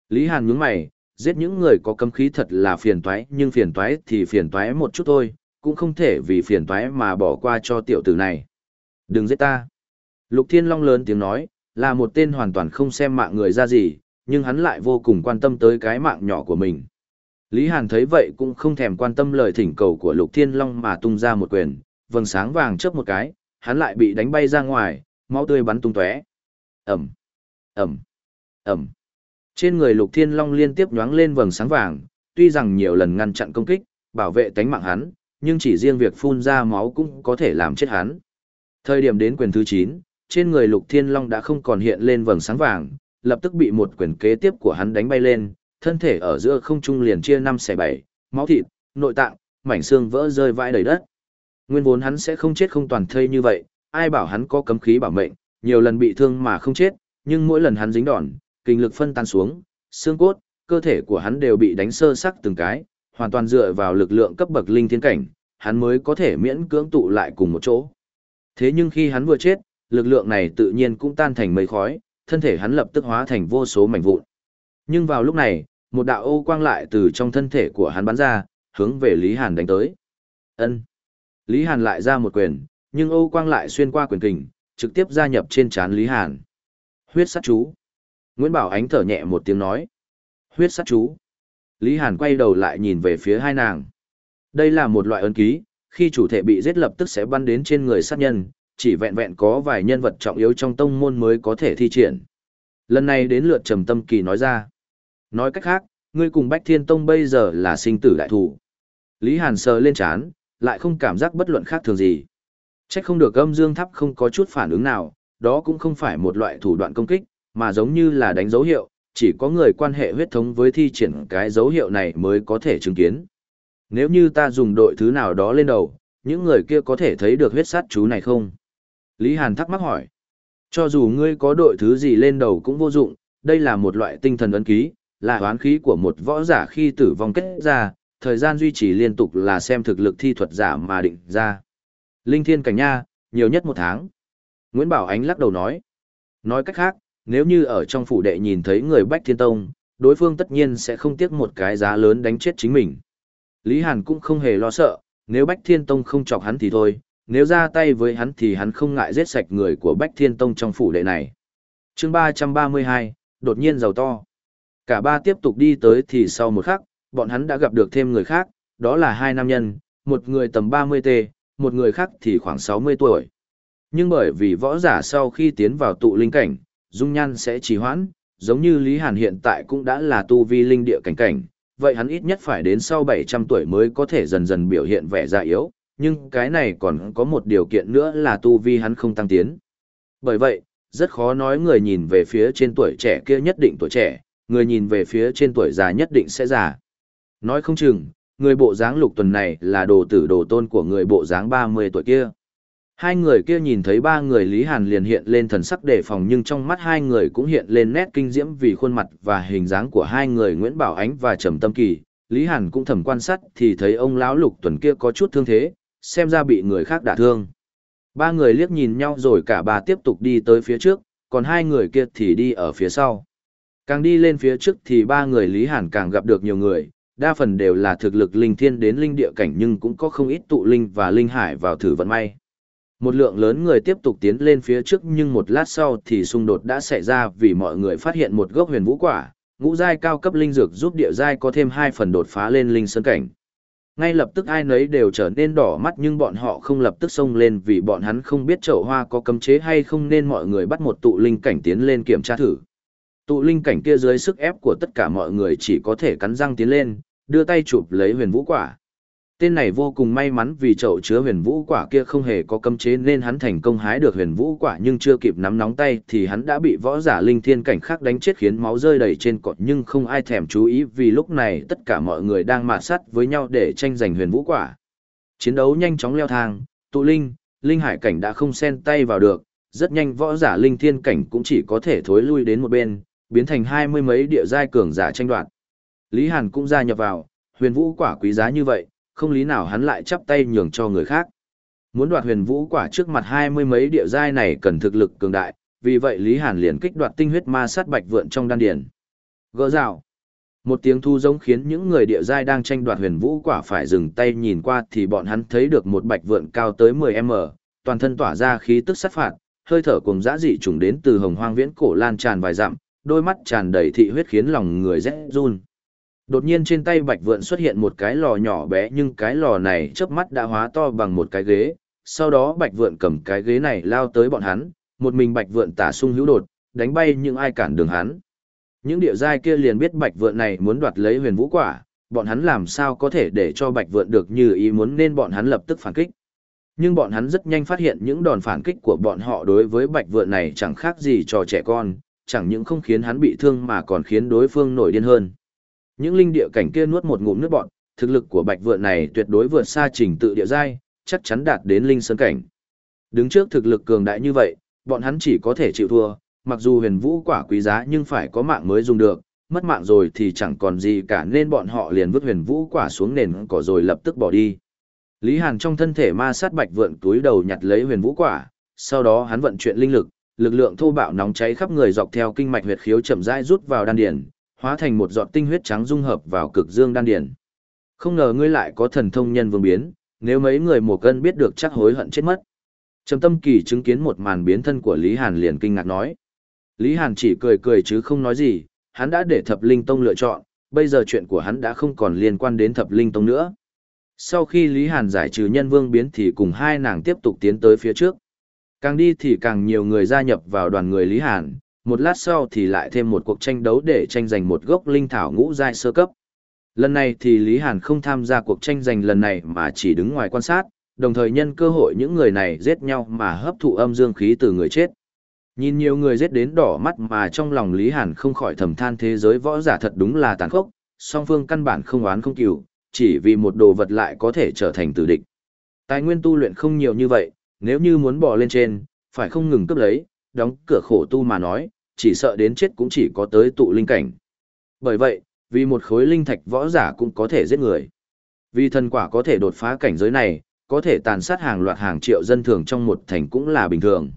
Lý Hàn nhướng mày, giết những người có cấm khí thật là phiền toái, nhưng phiền toái thì phiền toái một chút thôi, cũng không thể vì phiền toái mà bỏ qua cho tiểu tử này. Đừng giết ta. Lục Thiên Long lớn tiếng nói, là một tên hoàn toàn không xem mạng người ra gì, nhưng hắn lại vô cùng quan tâm tới cái mạng nhỏ của mình. Lý Hàn thấy vậy cũng không thèm quan tâm lời thỉnh cầu của Lục Thiên Long mà tung ra một quyền, vầng sáng vàng chớp một cái, hắn lại bị đánh bay ra ngoài, máu tươi bắn tung tóe. Ầm, ầm, ầm. Trên người Lục Thiên Long liên tiếp nhoáng lên vầng sáng vàng, tuy rằng nhiều lần ngăn chặn công kích, bảo vệ tánh mạng hắn, nhưng chỉ riêng việc phun ra máu cũng có thể làm chết hắn. Thời điểm đến quyền thứ 9, trên người Lục Thiên Long đã không còn hiện lên vầng sáng vàng, lập tức bị một quyền kế tiếp của hắn đánh bay lên, thân thể ở giữa không trung liền chia năm xẻ bảy, máu thịt, nội tạng, mảnh xương vỡ rơi vãi đầy đất. Nguyên vốn hắn sẽ không chết không toàn thây như vậy, ai bảo hắn có cấm khí bảo mệnh, nhiều lần bị thương mà không chết, nhưng mỗi lần hắn dính đòn, kinh lực phân tan xuống, xương cốt, cơ thể của hắn đều bị đánh sơ sắc từng cái, hoàn toàn dựa vào lực lượng cấp bậc linh thiên cảnh, hắn mới có thể miễn cưỡng tụ lại cùng một chỗ. Thế nhưng khi hắn vừa chết, lực lượng này tự nhiên cũng tan thành mây khói, thân thể hắn lập tức hóa thành vô số mảnh vụn. Nhưng vào lúc này, một đạo ô quang lại từ trong thân thể của hắn bắn ra, hướng về Lý Hàn đánh tới. Ân. Lý Hàn lại ra một quyền, nhưng ô quang lại xuyên qua quyền kình, trực tiếp gia nhập trên trán Lý Hàn. Huyết sát chú. Nguyễn Bảo Ánh thở nhẹ một tiếng nói. Huyết sát chú. Lý Hàn quay đầu lại nhìn về phía hai nàng. Đây là một loại ấn ký, khi chủ thể bị giết lập tức sẽ bắn đến trên người sát nhân, chỉ vẹn vẹn có vài nhân vật trọng yếu trong tông môn mới có thể thi triển. Lần này đến lượt Trầm Tâm Kỳ nói ra. Nói cách khác, ngươi cùng Bách Thiên Tông bây giờ là sinh tử đại thủ. Lý Hàn sờ lên chán, lại không cảm giác bất luận khác thường gì. Chắc không được âm dương thắp không có chút phản ứng nào, đó cũng không phải một loại thủ đoạn công kích, mà giống như là đánh dấu hiệu, chỉ có người quan hệ huyết thống với thi triển cái dấu hiệu này mới có thể chứng kiến. Nếu như ta dùng đội thứ nào đó lên đầu, những người kia có thể thấy được huyết sát chú này không? Lý Hàn thắc mắc hỏi. Cho dù ngươi có đội thứ gì lên đầu cũng vô dụng, đây là một loại tinh thần ấn ký, là hoán khí của một võ giả khi tử vong kết ra, thời gian duy trì liên tục là xem thực lực thi thuật giả mà định ra. Linh thiên cảnh nha, nhiều nhất một tháng. Nguyễn Bảo Ánh lắc đầu nói. Nói cách khác, nếu như ở trong phủ đệ nhìn thấy người Bách Thiên Tông, đối phương tất nhiên sẽ không tiếc một cái giá lớn đánh chết chính mình. Lý Hàn cũng không hề lo sợ, nếu Bách Thiên Tông không chọc hắn thì thôi, nếu ra tay với hắn thì hắn không ngại giết sạch người của Bách Thiên Tông trong phủ đệ này. chương 332, đột nhiên giàu to. Cả ba tiếp tục đi tới thì sau một khắc, bọn hắn đã gặp được thêm người khác, đó là hai nam nhân, một người tầm 30T, một người khác thì khoảng 60 tuổi. Nhưng bởi vì võ giả sau khi tiến vào tụ linh cảnh, dung nhan sẽ trì hoãn, giống như Lý Hàn hiện tại cũng đã là tu vi linh địa cảnh cảnh, vậy hắn ít nhất phải đến sau 700 tuổi mới có thể dần dần biểu hiện vẻ già yếu, nhưng cái này còn có một điều kiện nữa là tu vi hắn không tăng tiến. Bởi vậy, rất khó nói người nhìn về phía trên tuổi trẻ kia nhất định tuổi trẻ, người nhìn về phía trên tuổi già nhất định sẽ già. Nói không chừng, người bộ dáng lục tuần này là đồ tử đồ tôn của người bộ dáng 30 tuổi kia. Hai người kia nhìn thấy ba người Lý Hàn liền hiện lên thần sắc đề phòng nhưng trong mắt hai người cũng hiện lên nét kinh diễm vì khuôn mặt và hình dáng của hai người Nguyễn Bảo Ánh và Trầm Tâm Kỳ. Lý Hàn cũng thầm quan sát thì thấy ông lão lục tuần kia có chút thương thế, xem ra bị người khác đả thương. Ba người liếc nhìn nhau rồi cả ba tiếp tục đi tới phía trước, còn hai người kia thì đi ở phía sau. Càng đi lên phía trước thì ba người Lý Hàn càng gặp được nhiều người, đa phần đều là thực lực linh thiên đến linh địa cảnh nhưng cũng có không ít tụ linh và linh hải vào thử vận may. Một lượng lớn người tiếp tục tiến lên phía trước nhưng một lát sau thì xung đột đã xảy ra vì mọi người phát hiện một gốc huyền vũ quả, ngũ giai cao cấp linh dược giúp địa giai có thêm hai phần đột phá lên linh sơn cảnh. Ngay lập tức ai nấy đều trở nên đỏ mắt nhưng bọn họ không lập tức xông lên vì bọn hắn không biết chậu hoa có cấm chế hay không nên mọi người bắt một tụ linh cảnh tiến lên kiểm tra thử. Tụ linh cảnh kia dưới sức ép của tất cả mọi người chỉ có thể cắn răng tiến lên, đưa tay chụp lấy huyền vũ quả. Tên này vô cùng may mắn vì chậu chứa huyền vũ quả kia không hề có cấm chế nên hắn thành công hái được huyền vũ quả nhưng chưa kịp nắm nóng tay thì hắn đã bị võ giả linh thiên cảnh khác đánh chết khiến máu rơi đầy trên cột nhưng không ai thèm chú ý vì lúc này tất cả mọi người đang mạt sắt với nhau để tranh giành huyền vũ quả. Chiến đấu nhanh chóng leo thang, tụ linh, linh hải cảnh đã không xen tay vào được, rất nhanh võ giả linh thiên cảnh cũng chỉ có thể thối lui đến một bên, biến thành hai mươi mấy địa giai cường giả tranh đoạt. Lý Hàn cũng gia nhập vào, huyền vũ quả quý giá như vậy, không lý nào hắn lại chắp tay nhường cho người khác. Muốn đoạt huyền vũ quả trước mặt hai mươi mấy địa giai này cần thực lực cường đại, vì vậy Lý Hàn liền kích đoạt tinh huyết ma sát bạch vượn trong đan điền. Gỡ rào. Một tiếng thu giống khiến những người địa giai đang tranh đoạt huyền vũ quả phải dừng tay nhìn qua thì bọn hắn thấy được một bạch vượn cao tới 10m, toàn thân tỏa ra khí tức sát phạt, hơi thở cùng dã dị trùng đến từ hồng hoang viễn cổ lan tràn vài dặm, đôi mắt tràn đầy thị huyết khiến lòng người rẽ run. Đột nhiên trên tay bạch vượn xuất hiện một cái lò nhỏ bé nhưng cái lò này chớp mắt đã hóa to bằng một cái ghế, sau đó bạch vượn cầm cái ghế này lao tới bọn hắn, một mình bạch vượn tả sung hữu đột, đánh bay những ai cản đường hắn. Những địa giai kia liền biết bạch vượn này muốn đoạt lấy huyền vũ quả, bọn hắn làm sao có thể để cho bạch vượn được như ý muốn nên bọn hắn lập tức phản kích. Nhưng bọn hắn rất nhanh phát hiện những đòn phản kích của bọn họ đối với bạch vượn này chẳng khác gì trò trẻ con, chẳng những không khiến hắn bị thương mà còn khiến đối phương nổi điên hơn. Những linh địa cảnh kia nuốt một ngụm nước bọn, thực lực của bạch vượn này tuyệt đối vượt xa trình tự địa giai, chắc chắn đạt đến linh sơn cảnh. Đứng trước thực lực cường đại như vậy, bọn hắn chỉ có thể chịu thua, mặc dù huyền vũ quả quý giá nhưng phải có mạng mới dùng được, mất mạng rồi thì chẳng còn gì cả nên bọn họ liền vứt huyền vũ quả xuống nền cỏ rồi lập tức bỏ đi. Lý Hàn trong thân thể ma sát bạch vượn túi đầu nhặt lấy huyền vũ quả, sau đó hắn vận chuyển linh lực, lực lượng thô bạo nóng cháy khắp người dọc theo kinh mạch huyệt khiếu chậm rãi rút vào đan điền, hóa thành một giọt tinh huyết trắng dung hợp vào cực dương đan điển Không ngờ ngươi lại có thần thông nhân vương biến, nếu mấy người mùa cân biết được chắc hối hận chết mất. Trầm Tâm Kỳ chứng kiến một màn biến thân của Lý Hàn liền kinh ngạc nói. Lý Hàn chỉ cười cười chứ không nói gì, hắn đã để Thập Linh Tông lựa chọn, bây giờ chuyện của hắn đã không còn liên quan đến Thập Linh Tông nữa. Sau khi Lý Hàn giải trừ nhân vương biến thì cùng hai nàng tiếp tục tiến tới phía trước. Càng đi thì càng nhiều người gia nhập vào đoàn người Lý Hàn, một lát sau thì lại thêm một cuộc tranh đấu để tranh giành một gốc linh thảo ngũ giai sơ cấp. Lần này thì Lý Hàn không tham gia cuộc tranh giành lần này mà chỉ đứng ngoài quan sát, đồng thời nhân cơ hội những người này giết nhau mà hấp thụ âm dương khí từ người chết. Nhìn nhiều người giết đến đỏ mắt mà trong lòng Lý Hàn không khỏi thầm than thế giới võ giả thật đúng là tàn khốc, song phương căn bản không oán không cừu, chỉ vì một đồ vật lại có thể trở thành tử địch. Tài nguyên tu luyện không nhiều như vậy, nếu như muốn bỏ lên trên, phải không ngừng cấp lấy, đóng cửa khổ tu mà nói, chỉ sợ đến chết cũng chỉ có tới tụ linh cảnh. Bởi vậy, vì một khối linh thạch võ giả cũng có thể giết người. Vì thần quả có thể đột phá cảnh giới này, có thể tàn sát hàng loạt hàng triệu dân thường trong một thành cũng là bình thường.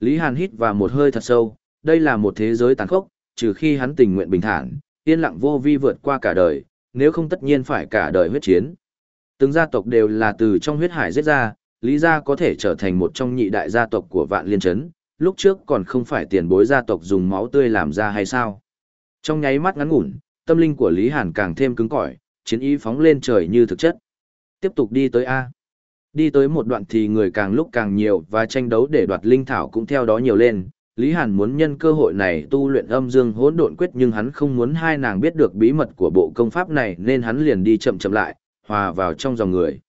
Lý Hàn hít vào một hơi thật sâu, đây là một thế giới tàn khốc, trừ khi hắn tình nguyện bình thản, yên lặng vô vi vượt qua cả đời, nếu không tất nhiên phải cả đời huyết chiến. Từng gia tộc đều là từ trong huyết hải giết ra, Lý gia có thể trở thành một trong nhị đại gia tộc của vạn liên chấn, lúc trước còn không phải tiền bối gia tộc dùng máu tươi làm ra hay sao. Trong nháy mắt ngắn ngủn, tâm linh của Lý Hàn càng thêm cứng cỏi, chiến ý phóng lên trời như thực chất. Tiếp tục đi tới A. Đi tới một đoạn thì người càng lúc càng nhiều và tranh đấu để đoạt linh thảo cũng theo đó nhiều lên. Lý Hàn muốn nhân cơ hội này tu luyện âm dương hỗn độn quyết nhưng hắn không muốn hai nàng biết được bí mật của bộ công pháp này nên hắn liền đi chậm chậm lại, hòa vào trong dòng người.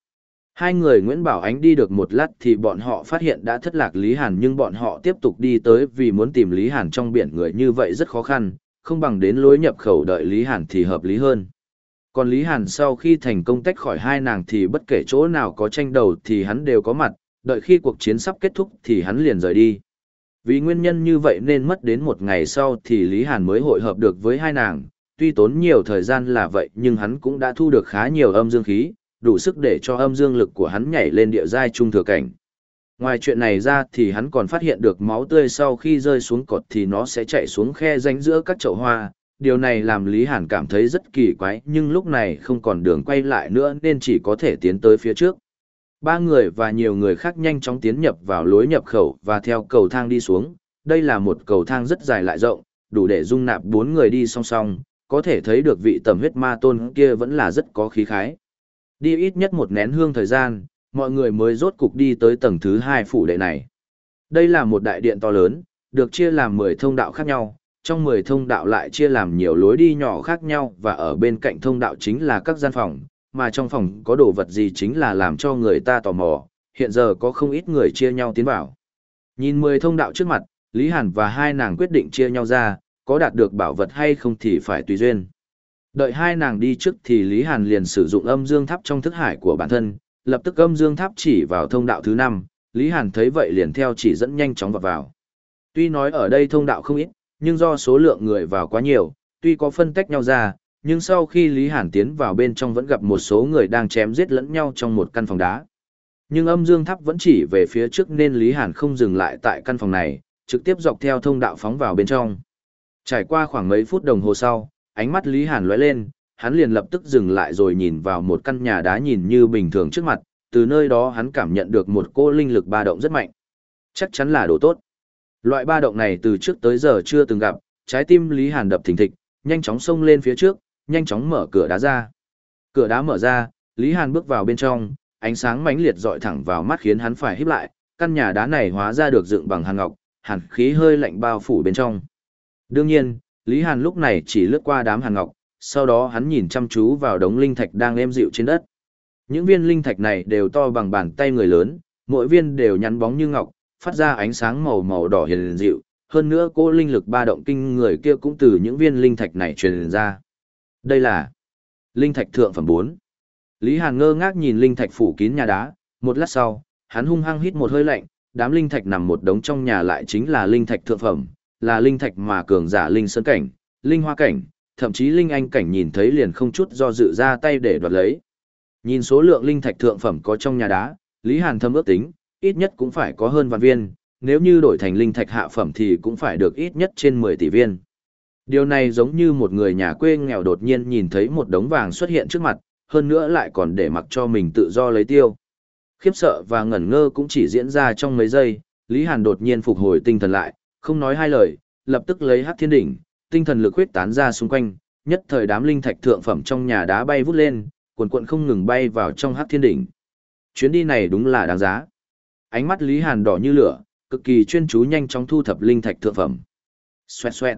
Hai người Nguyễn Bảo Ánh đi được một lát thì bọn họ phát hiện đã thất lạc Lý Hàn nhưng bọn họ tiếp tục đi tới vì muốn tìm Lý Hàn trong biển người như vậy rất khó khăn, không bằng đến lối nhập khẩu đợi Lý Hàn thì hợp lý hơn. Còn Lý Hàn sau khi thành công tách khỏi hai nàng thì bất kể chỗ nào có tranh đầu thì hắn đều có mặt, đợi khi cuộc chiến sắp kết thúc thì hắn liền rời đi. Vì nguyên nhân như vậy nên mất đến một ngày sau thì Lý Hàn mới hội hợp được với hai nàng, tuy tốn nhiều thời gian là vậy nhưng hắn cũng đã thu được khá nhiều âm dương khí, đủ sức để cho âm dương lực của hắn nhảy lên địa giai trung thừa cảnh. Ngoài chuyện này ra thì hắn còn phát hiện được máu tươi sau khi rơi xuống cột thì nó sẽ chạy xuống khe rãnh giữa các chậu hoa. Điều này làm Lý Hàn cảm thấy rất kỳ quái nhưng lúc này không còn đường quay lại nữa nên chỉ có thể tiến tới phía trước. Ba người và nhiều người khác nhanh chóng tiến nhập vào lối nhập khẩu và theo cầu thang đi xuống. Đây là một cầu thang rất dài lại rộng, đủ để dung nạp bốn người đi song song, có thể thấy được vị tầm huyết ma tôn kia vẫn là rất có khí khái. Đi ít nhất một nén hương thời gian, mọi người mới rốt cục đi tới tầng thứ hai phủ đệ này. Đây là một đại điện to lớn, được chia làm 10 thông đạo khác nhau, trong 10 thông đạo lại chia làm nhiều lối đi nhỏ khác nhau và ở bên cạnh thông đạo chính là các gian phòng, mà trong phòng có đồ vật gì chính là làm cho người ta tò mò, hiện giờ có không ít người chia nhau tiến vào. Nhìn 10 thông đạo trước mặt, Lý Hàn và hai nàng quyết định chia nhau ra, có đạt được bảo vật hay không thì phải tùy duyên. Đợi hai nàng đi trước thì Lý Hàn liền sử dụng âm dương tháp trong thức hải của bản thân, lập tức âm dương tháp chỉ vào thông đạo thứ năm. Lý Hàn thấy vậy liền theo chỉ dẫn nhanh chóng vào vào. Tuy nói ở đây thông đạo không ít, nhưng do số lượng người vào quá nhiều, tuy có phân tách nhau ra, nhưng sau khi Lý Hàn tiến vào bên trong vẫn gặp một số người đang chém giết lẫn nhau trong một căn phòng đá. Nhưng âm dương tháp vẫn chỉ về phía trước nên Lý Hàn không dừng lại tại căn phòng này, trực tiếp dọc theo thông đạo phóng vào bên trong. Trải qua khoảng mấy phút đồng hồ sau, ánh mắt Lý Hàn lóe lên, hắn liền lập tức dừng lại rồi nhìn vào một căn nhà đá nhìn như bình thường trước mặt, từ nơi đó hắn cảm nhận được một cô linh lực ba động rất mạnh. Chắc chắn là đồ tốt. Loại ba động này từ trước tới giờ chưa từng gặp, trái tim Lý Hàn đập thình thịch, nhanh chóng xông lên phía trước, nhanh chóng mở cửa đá ra. Cửa đá mở ra, Lý Hàn bước vào bên trong, ánh sáng mãnh liệt dọi thẳng vào mắt khiến hắn phải híp lại, căn nhà đá này hóa ra được dựng bằng hàn ngọc, hàn khí hơi lạnh bao phủ bên trong. Đương nhiên, Lý Hàn lúc này chỉ lướt qua đám hàn ngọc, sau đó hắn nhìn chăm chú vào đống linh thạch đang êm dịu trên đất. Những viên linh thạch này đều to bằng bàn tay người lớn, mỗi viên đều nhắn bóng như ngọc, phát ra ánh sáng màu màu đỏ hiền dịu, hơn nữa cô linh lực ba động kinh người kia cũng từ những viên linh thạch này truyền ra. Đây là linh thạch thượng phẩm 4. Lý Hàn ngơ ngác nhìn linh thạch phủ kín nhà đá, một lát sau, hắn hung hăng hít một hơi lạnh, đám linh thạch nằm một đống trong nhà lại chính là linh thạch thượng phẩm, là linh thạch mà cường giả linh sơn cảnh, linh hoa cảnh, thậm chí linh anh cảnh nhìn thấy liền không chút do dự ra tay để đoạt lấy. Nhìn số lượng linh thạch thượng phẩm có trong nhà đá, Lý Hàn thâm ước tính, ít nhất cũng phải có hơn vạn viên, nếu như đổi thành linh thạch hạ phẩm thì cũng phải được ít nhất trên 10 tỷ viên. Điều này giống như một người nhà quê nghèo đột nhiên nhìn thấy một đống vàng xuất hiện trước mặt, hơn nữa lại còn để mặc cho mình tự do lấy tiêu. Khiếp sợ và ngẩn ngơ cũng chỉ diễn ra trong mấy giây, Lý Hàn đột nhiên phục hồi tinh thần lại, không nói hai lời, lập tức lấy hắc thiên đỉnh, tinh thần lực huyết tán ra xung quanh, nhất thời đám linh thạch thượng phẩm trong nhà đá bay vút lên, cuộn cuộn không ngừng bay vào trong hắc thiên đỉnh. Chuyến đi này đúng là đáng giá. Ánh mắt Lý Hàn đỏ như lửa, cực kỳ chuyên chú nhanh chóng thu thập linh thạch thượng phẩm. Xoẹt xoẹt.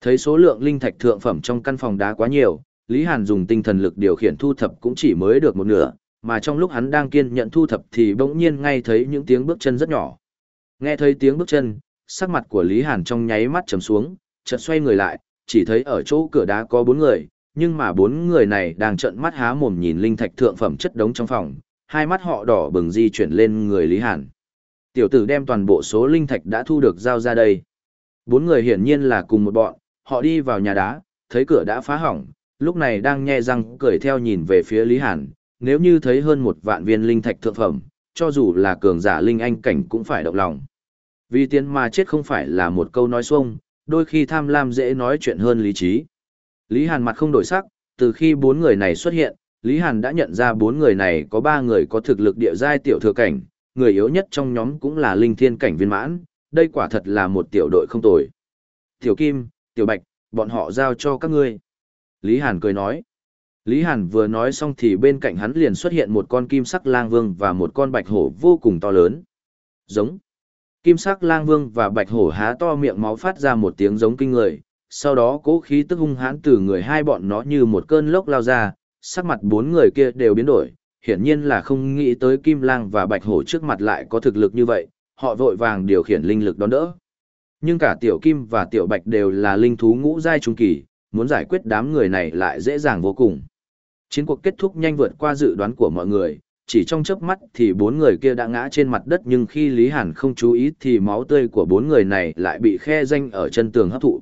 Thấy số lượng linh thạch thượng phẩm trong căn phòng đá quá nhiều, Lý Hàn dùng tinh thần lực điều khiển thu thập cũng chỉ mới được một nửa, mà trong lúc hắn đang kiên nhận thu thập thì bỗng nhiên ngay thấy những tiếng bước chân rất nhỏ. Nghe thấy tiếng bước chân, sắc mặt của Lý Hàn trong nháy mắt trầm xuống, chợt xoay người lại, chỉ thấy ở chỗ cửa đá có bốn người, nhưng mà bốn người này đang trợn mắt há mồm nhìn linh thạch thượng phẩm chất đống trong phòng, hai mắt họ đỏ bừng di chuyển lên người Lý Hàn. Tiểu tử đem toàn bộ số linh thạch đã thu được giao ra đây. Bốn người hiển nhiên là cùng một bọn, họ đi vào nhà đá, thấy cửa đã phá hỏng, lúc này đang nhe răng cười theo nhìn về phía Lý Hàn, nếu như thấy hơn một vạn viên linh thạch thượng phẩm, cho dù là cường giả linh anh cảnh cũng phải động lòng. Vì tiền mà chết không phải là một câu nói xuông, đôi khi tham lam dễ nói chuyện hơn lý trí. Lý Hàn mặt không đổi sắc, từ khi bốn người này xuất hiện, Lý Hàn đã nhận ra bốn người này có ba người có thực lực địa giai tiểu thừa cảnh, người yếu nhất trong nhóm cũng là linh thiên cảnh viên mãn, đây quả thật là một tiểu đội không tồi. Tiểu Kim, Tiểu Bạch, bọn họ giao cho các ngươi. Lý Hàn cười nói. Lý Hàn vừa nói xong thì bên cạnh hắn liền xuất hiện một con kim sắc lang vương và một con bạch hổ vô cùng to lớn. Giống. Kim sắc lang vương và bạch hổ há to miệng máu phát ra một tiếng giống kinh người, sau đó cố khí tức hung hãn từ người hai bọn nó như một cơn lốc lao ra, sắc mặt bốn người kia đều biến đổi, hiển nhiên là không nghĩ tới kim lang và bạch hổ trước mặt lại có thực lực như vậy, họ vội vàng điều khiển linh lực đón đỡ. Nhưng cả tiểu kim và tiểu bạch đều là linh thú ngũ giai trung kỳ, muốn giải quyết đám người này lại dễ dàng vô cùng. Chiến cuộc kết thúc nhanh vượt qua dự đoán của mọi người, chỉ trong chớp mắt thì bốn người kia đã ngã trên mặt đất nhưng khi Lý Hàn không chú ý thì máu tươi của bốn người này lại bị khe danh ở chân tường hấp thụ.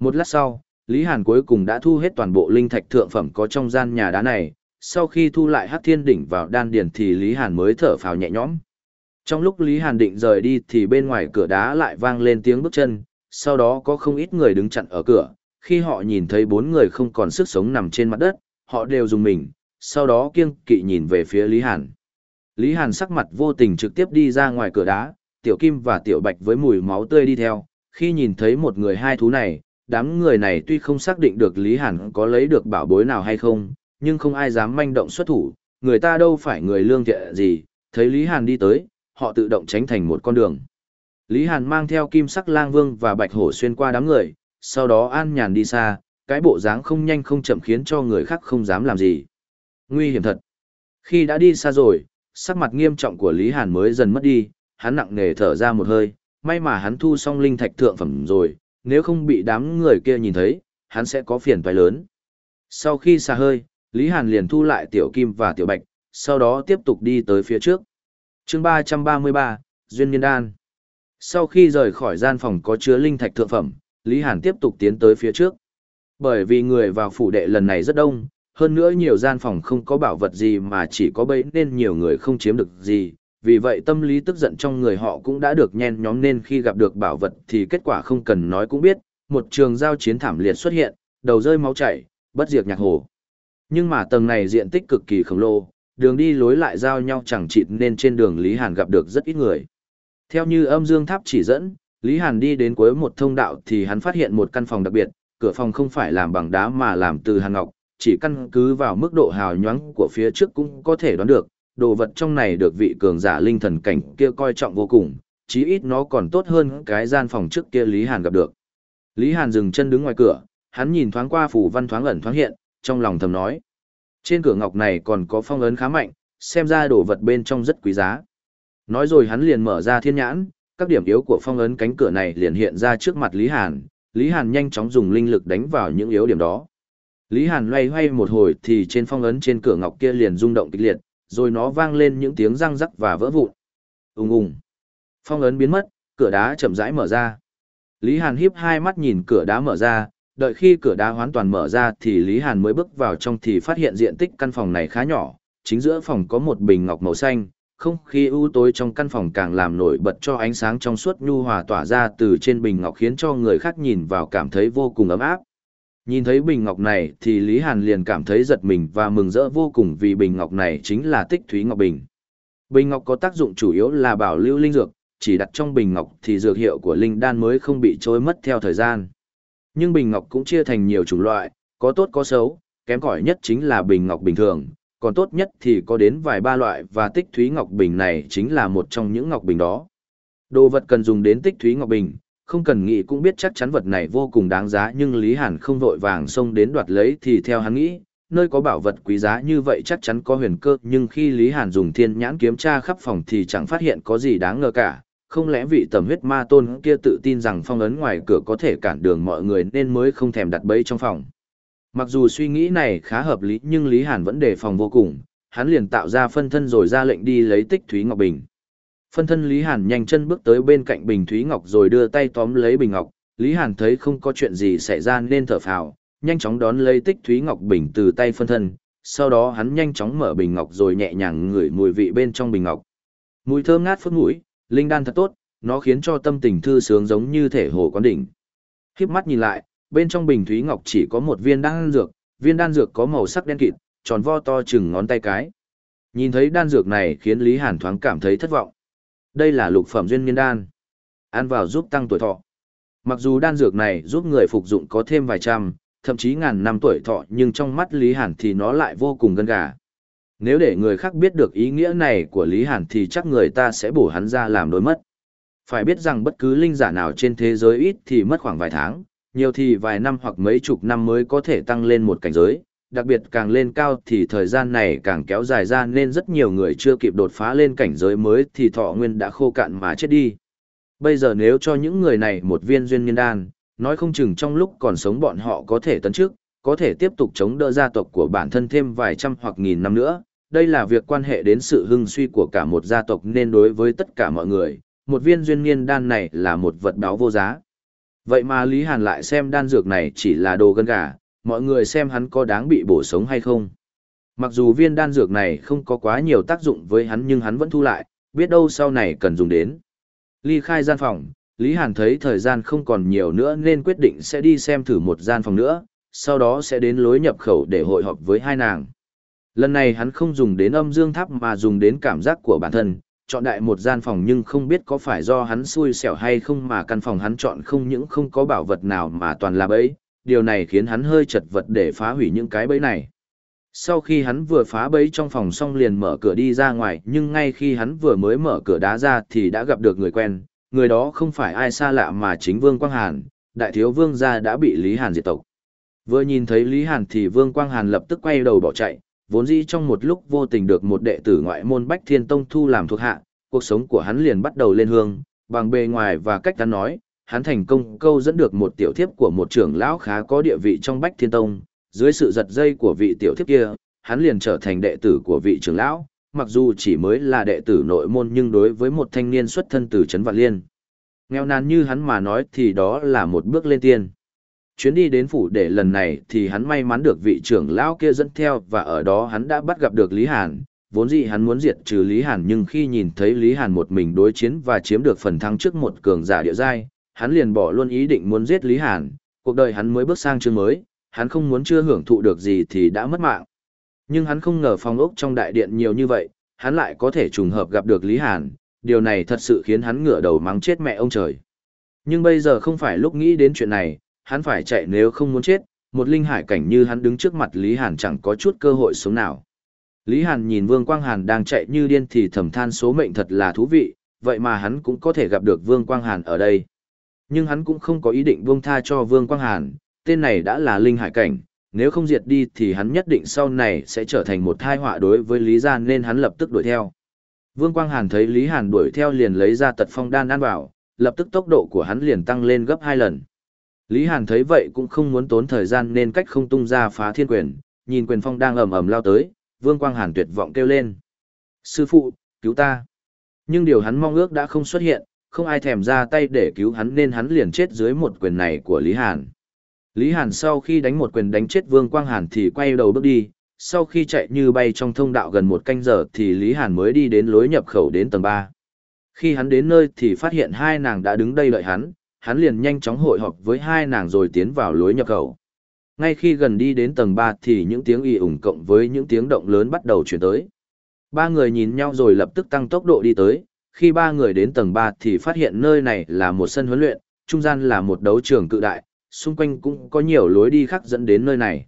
Một lát sau, Lý Hàn cuối cùng đã thu hết toàn bộ linh thạch thượng phẩm có trong gian nhà đá này, sau khi thu lại Hắc Thiên đỉnh vào đan điền thì Lý Hàn mới thở phào nhẹ nhõm. Trong lúc Lý Hàn định rời đi thì bên ngoài cửa đá lại vang lên tiếng bước chân, sau đó có không ít người đứng chặn ở cửa, khi họ nhìn thấy bốn người không còn sức sống nằm trên mặt đất, họ đều dùng mình, sau đó kiêng kỵ nhìn về phía Lý Hàn. Lý Hàn sắc mặt vô tình trực tiếp đi ra ngoài cửa đá, Tiểu Kim và Tiểu Bạch với mùi máu tươi đi theo, khi nhìn thấy một người hai thú này, đám người này tuy không xác định được Lý Hàn có lấy được bảo bối nào hay không, nhưng không ai dám manh động xuất thủ, người ta đâu phải người lương thiện gì, thấy Lý Hàn đi tới, họ tự động tránh thành một con đường. Lý Hàn mang theo kim sắc lang vương và bạch hổ xuyên qua đám người, sau đó an nhàn đi xa, cái bộ dáng không nhanh không chậm khiến cho người khác không dám làm gì. Nguy hiểm thật. Khi đã đi xa rồi, sắc mặt nghiêm trọng của Lý Hàn mới dần mất đi, hắn nặng nề thở ra một hơi, may mà hắn thu xong linh thạch thượng phẩm rồi, nếu không bị đám người kia nhìn thấy, hắn sẽ có phiền toái lớn. Sau khi xa hơi, Lý Hàn liền thu lại tiểu kim và tiểu bạch, sau đó tiếp tục đi tới phía trước. chương 333, Duyên Niên Đan. Sau khi rời khỏi gian phòng có chứa linh thạch thượng phẩm, Lý Hàn tiếp tục tiến tới phía trước. Bởi vì người vào phủ đệ lần này rất đông, hơn nữa nhiều gian phòng không có bảo vật gì mà chỉ có bẫy nên nhiều người không chiếm được gì. Vì vậy tâm lý tức giận trong người họ cũng đã được nhen nhóm nên khi gặp được bảo vật thì kết quả không cần nói cũng biết, một trường giao chiến thảm liệt xuất hiện, đầu rơi máu chảy, bất diệt nhạc hồ. Nhưng mà tầng này diện tích cực kỳ khổng lồ, đường đi lối lại giao nhau chẳng chịt nên trên đường Lý Hàn gặp được rất ít người. Theo như âm dương tháp chỉ dẫn, Lý Hàn đi đến cuối một thông đạo thì hắn phát hiện một căn phòng đặc biệt, cửa phòng không phải làm bằng đá mà làm từ hàn ngọc, chỉ căn cứ vào mức độ hào nhoáng của phía trước cũng có thể đoán được, đồ vật trong này được vị cường giả linh thần cảnh kia coi trọng vô cùng, chí ít nó còn tốt hơn cái gian phòng trước kia Lý Hàn gặp được. Lý Hàn dừng chân đứng ngoài cửa, hắn nhìn thoáng qua phủ văn thoáng ẩn thoáng hiện, trong lòng thầm nói. Trên cửa ngọc này còn có phong ấn khá mạnh, xem ra đồ vật bên trong rất quý giá. Nói rồi hắn liền mở ra thiên nhãn, các điểm yếu của phong ấn cánh cửa này liền hiện ra trước mặt Lý Hàn, Lý Hàn nhanh chóng dùng linh lực đánh vào những yếu điểm đó. Lý Hàn loay hoay một hồi thì trên phong ấn trên cửa ngọc kia liền rung động kịch liệt, rồi nó vang lên những tiếng răng rắc và vỡ vụn. Ùng ùng. Phong ấn biến mất, cửa đá chậm rãi mở ra. Lý Hàn híp hai mắt nhìn cửa đá mở ra, đợi khi cửa đá hoàn toàn mở ra thì Lý Hàn mới bước vào trong thì phát hiện diện tích căn phòng này khá nhỏ, chính giữa phòng có một bình ngọc màu xanh, không khí u tối trong căn phòng càng làm nổi bật cho ánh sáng trong suốt nhu hòa tỏa ra từ trên bình ngọc khiến cho người khác nhìn vào cảm thấy vô cùng ấm áp. Nhìn thấy bình ngọc này thì Lý Hàn liền cảm thấy giật mình và mừng rỡ vô cùng vì bình ngọc này chính là tích thúy ngọc bình. Bình ngọc có tác dụng chủ yếu là bảo lưu linh dược, chỉ đặt trong bình ngọc thì dược hiệu của linh đan mới không bị trôi mất theo thời gian. Nhưng bình ngọc cũng chia thành nhiều chủng loại, có tốt có xấu, kém cỏi nhất chính là bình ngọc bình thường, còn tốt nhất thì có đến vài ba loại và tích thúy ngọc bình này chính là một trong những ngọc bình đó. Đồ vật cần dùng đến tích thúy ngọc bình, không cần nghĩ cũng biết chắc chắn vật này vô cùng đáng giá nhưng Lý Hàn không vội vàng xông đến đoạt lấy thì theo hắn nghĩ, nơi có bảo vật quý giá như vậy chắc chắn có huyền cơ nhưng khi Lý Hàn dùng thiên nhãn kiểm tra khắp phòng thì chẳng phát hiện có gì đáng ngờ cả. Không lẽ vị tầm huyết ma tôn kia tự tin rằng phong ấn ngoài cửa có thể cản đường mọi người nên mới không thèm đặt bẫy trong phòng. Mặc dù suy nghĩ này khá hợp lý nhưng Lý Hàn vẫn đề phòng vô cùng, hắn liền tạo ra phân thân rồi ra lệnh đi lấy tích Thúy Ngọc Bình. Phân thân Lý Hàn nhanh chân bước tới bên cạnh Bình Thúy Ngọc rồi đưa tay tóm lấy Bình Ngọc, Lý Hàn thấy không có chuyện gì xảy ra nên thở phào, nhanh chóng đón lấy tích thúy ngọc bình từ tay phân thân, sau đó hắn nhanh chóng mở bình ngọc rồi nhẹ nhàng ngửi mùi vị bên trong bình ngọc. Mùi thơm ngát phất mũi, linh đan thật tốt, nó khiến cho tâm tình thư sướng giống như thể hồ quán đỉnh. Khiếp mắt nhìn lại, bên trong bình thúy ngọc chỉ có một viên đan dược, viên đan dược có màu sắc đen kịt, tròn vo to chừng ngón tay cái. Nhìn thấy đan dược này khiến Lý Hàn thoáng cảm thấy thất vọng. Đây là lục phẩm duyên niên đan. Ăn vào giúp tăng tuổi thọ. Mặc dù đan dược này giúp người phục dụng có thêm vài trăm, thậm chí ngàn năm tuổi thọ nhưng trong mắt Lý Hàn thì nó lại vô cùng gân gà. Nếu để người khác biết được ý nghĩa này của Lý Hàn thì chắc người ta sẽ bổ hắn ra làm đôi mất. Phải biết rằng bất cứ linh giả nào trên thế giới ít thì mất khoảng vài tháng, nhiều thì vài năm hoặc mấy chục năm mới có thể tăng lên một cảnh giới, đặc biệt càng lên cao thì thời gian này càng kéo dài ra nên rất nhiều người chưa kịp đột phá lên cảnh giới mới thì thọ nguyên đã khô cạn mà chết đi. Bây giờ nếu cho những người này một viên duyên nhân đan, nói không chừng trong lúc còn sống bọn họ có thể tấn trước, có thể tiếp tục chống đỡ gia tộc của bản thân thêm vài trăm hoặc nghìn năm nữa. Đây là việc quan hệ đến sự hưng suy của cả một gia tộc nên đối với tất cả mọi người, một viên duyên niên đan này là một vật báo vô giá. Vậy mà Lý Hàn lại xem đan dược này chỉ là đồ gân gà, mọi người xem hắn có đáng bị bổ sống hay không. Mặc dù viên đan dược này không có quá nhiều tác dụng với hắn nhưng hắn vẫn thu lại, biết đâu sau này cần dùng đến. Ly khai gian phòng, Lý Hàn thấy thời gian không còn nhiều nữa nên quyết định sẽ đi xem thử một gian phòng nữa, sau đó sẽ đến lối nhập khẩu để hội họp với hai nàng. Lần này hắn không dùng đến âm dương tháp mà dùng đến cảm giác của bản thân, chọn đại một gian phòng nhưng không biết có phải do hắn xui xẻo hay không mà căn phòng hắn chọn không những không có bảo vật nào mà toàn là bẫy, điều này khiến hắn hơi chật vật để phá hủy những cái bẫy này. Sau khi hắn vừa phá bẫy trong phòng xong liền mở cửa đi ra ngoài nhưng ngay khi hắn vừa mới mở cửa đá ra thì đã gặp được người quen, người đó không phải ai xa lạ mà chính Vương Quang Hàn, đại thiếu vương gia đã bị Lý Hàn diệt tộc. Vừa nhìn thấy Lý Hàn thì Vương Quang Hàn lập tức quay đầu bỏ chạy, vốn dĩ trong một lúc vô tình được một đệ tử ngoại môn Bách Thiên Tông thu làm thuộc hạ, cuộc sống của hắn liền bắt đầu lên hương, bằng bề ngoài và cách hắn nói, hắn thành công câu dẫn được một tiểu thiếp của một trưởng lão khá có địa vị trong Bách Thiên Tông, dưới sự giật dây của vị tiểu thiếp kia, hắn liền trở thành đệ tử của vị trưởng lão, mặc dù chỉ mới là đệ tử nội môn nhưng đối với một thanh niên xuất thân từ Trấn Vạn Liên. Nghèo nàn như hắn mà nói thì đó là một bước lên tiên. Chuyến đi đến phủ để lần này thì hắn may mắn được vị trưởng lão kia dẫn theo và ở đó hắn đã bắt gặp được Lý Hàn. Vốn dĩ hắn muốn diệt trừ Lý Hàn nhưng khi nhìn thấy Lý Hàn một mình đối chiến và chiếm được phần thắng trước một cường giả địa giai, hắn liền bỏ luôn ý định muốn giết Lý Hàn. Cuộc đời hắn mới bước sang chương mới, hắn không muốn chưa hưởng thụ được gì thì đã mất mạng. Nhưng hắn không ngờ phòng ốc trong đại điện nhiều như vậy, hắn lại có thể trùng hợp gặp được Lý Hàn, điều này thật sự khiến hắn ngửa đầu mắng chết mẹ ông trời. Nhưng bây giờ không phải lúc nghĩ đến chuyện này, hắn phải chạy nếu không muốn chết, một linh hải cảnh như hắn đứng trước mặt Lý Hàn chẳng có chút cơ hội sống nào. Lý Hàn nhìn Vương Quang Hàn đang chạy như điên thì thầm than số mệnh thật là thú vị, vậy mà hắn cũng có thể gặp được Vương Quang Hàn ở đây. Nhưng hắn cũng không có ý định buông tha cho Vương Quang Hàn, tên này đã là linh hải cảnh, nếu không diệt đi thì hắn nhất định sau này sẽ trở thành một tai họa đối với Lý Gia nên hắn lập tức đuổi theo. Vương Quang Hàn thấy Lý Hàn đuổi theo liền lấy ra tật phong đan ăn vào, lập tức tốc độ của hắn liền tăng lên gấp hai lần. Lý Hàn thấy vậy cũng không muốn tốn thời gian nên cách không tung ra phá thiên quyền, nhìn quyền phong đang ầm ầm lao tới, Vương Quang Hàn tuyệt vọng kêu lên. Sư phụ, cứu ta. Nhưng điều hắn mong ước đã không xuất hiện, không ai thèm ra tay để cứu hắn nên hắn liền chết dưới một quyền này của Lý Hàn. Lý Hàn sau khi đánh một quyền đánh chết Vương Quang Hàn thì quay đầu bước đi, sau khi chạy như bay trong thông đạo gần một canh giờ thì Lý Hàn mới đi đến lối nhập khẩu đến tầng 3. Khi hắn đến nơi thì phát hiện hai nàng đã đứng đây đợi hắn, hắn liền nhanh chóng hội họp với hai nàng rồi tiến vào lối nhập khẩu. Ngay khi gần đi đến tầng 3 thì những tiếng y ủng cộng với những tiếng động lớn bắt đầu chuyển tới. Ba người nhìn nhau rồi lập tức tăng tốc độ đi tới, khi ba người đến tầng 3 thì phát hiện nơi này là một sân huấn luyện, trung gian là một đấu trường cự đại, xung quanh cũng có nhiều lối đi khác dẫn đến nơi này.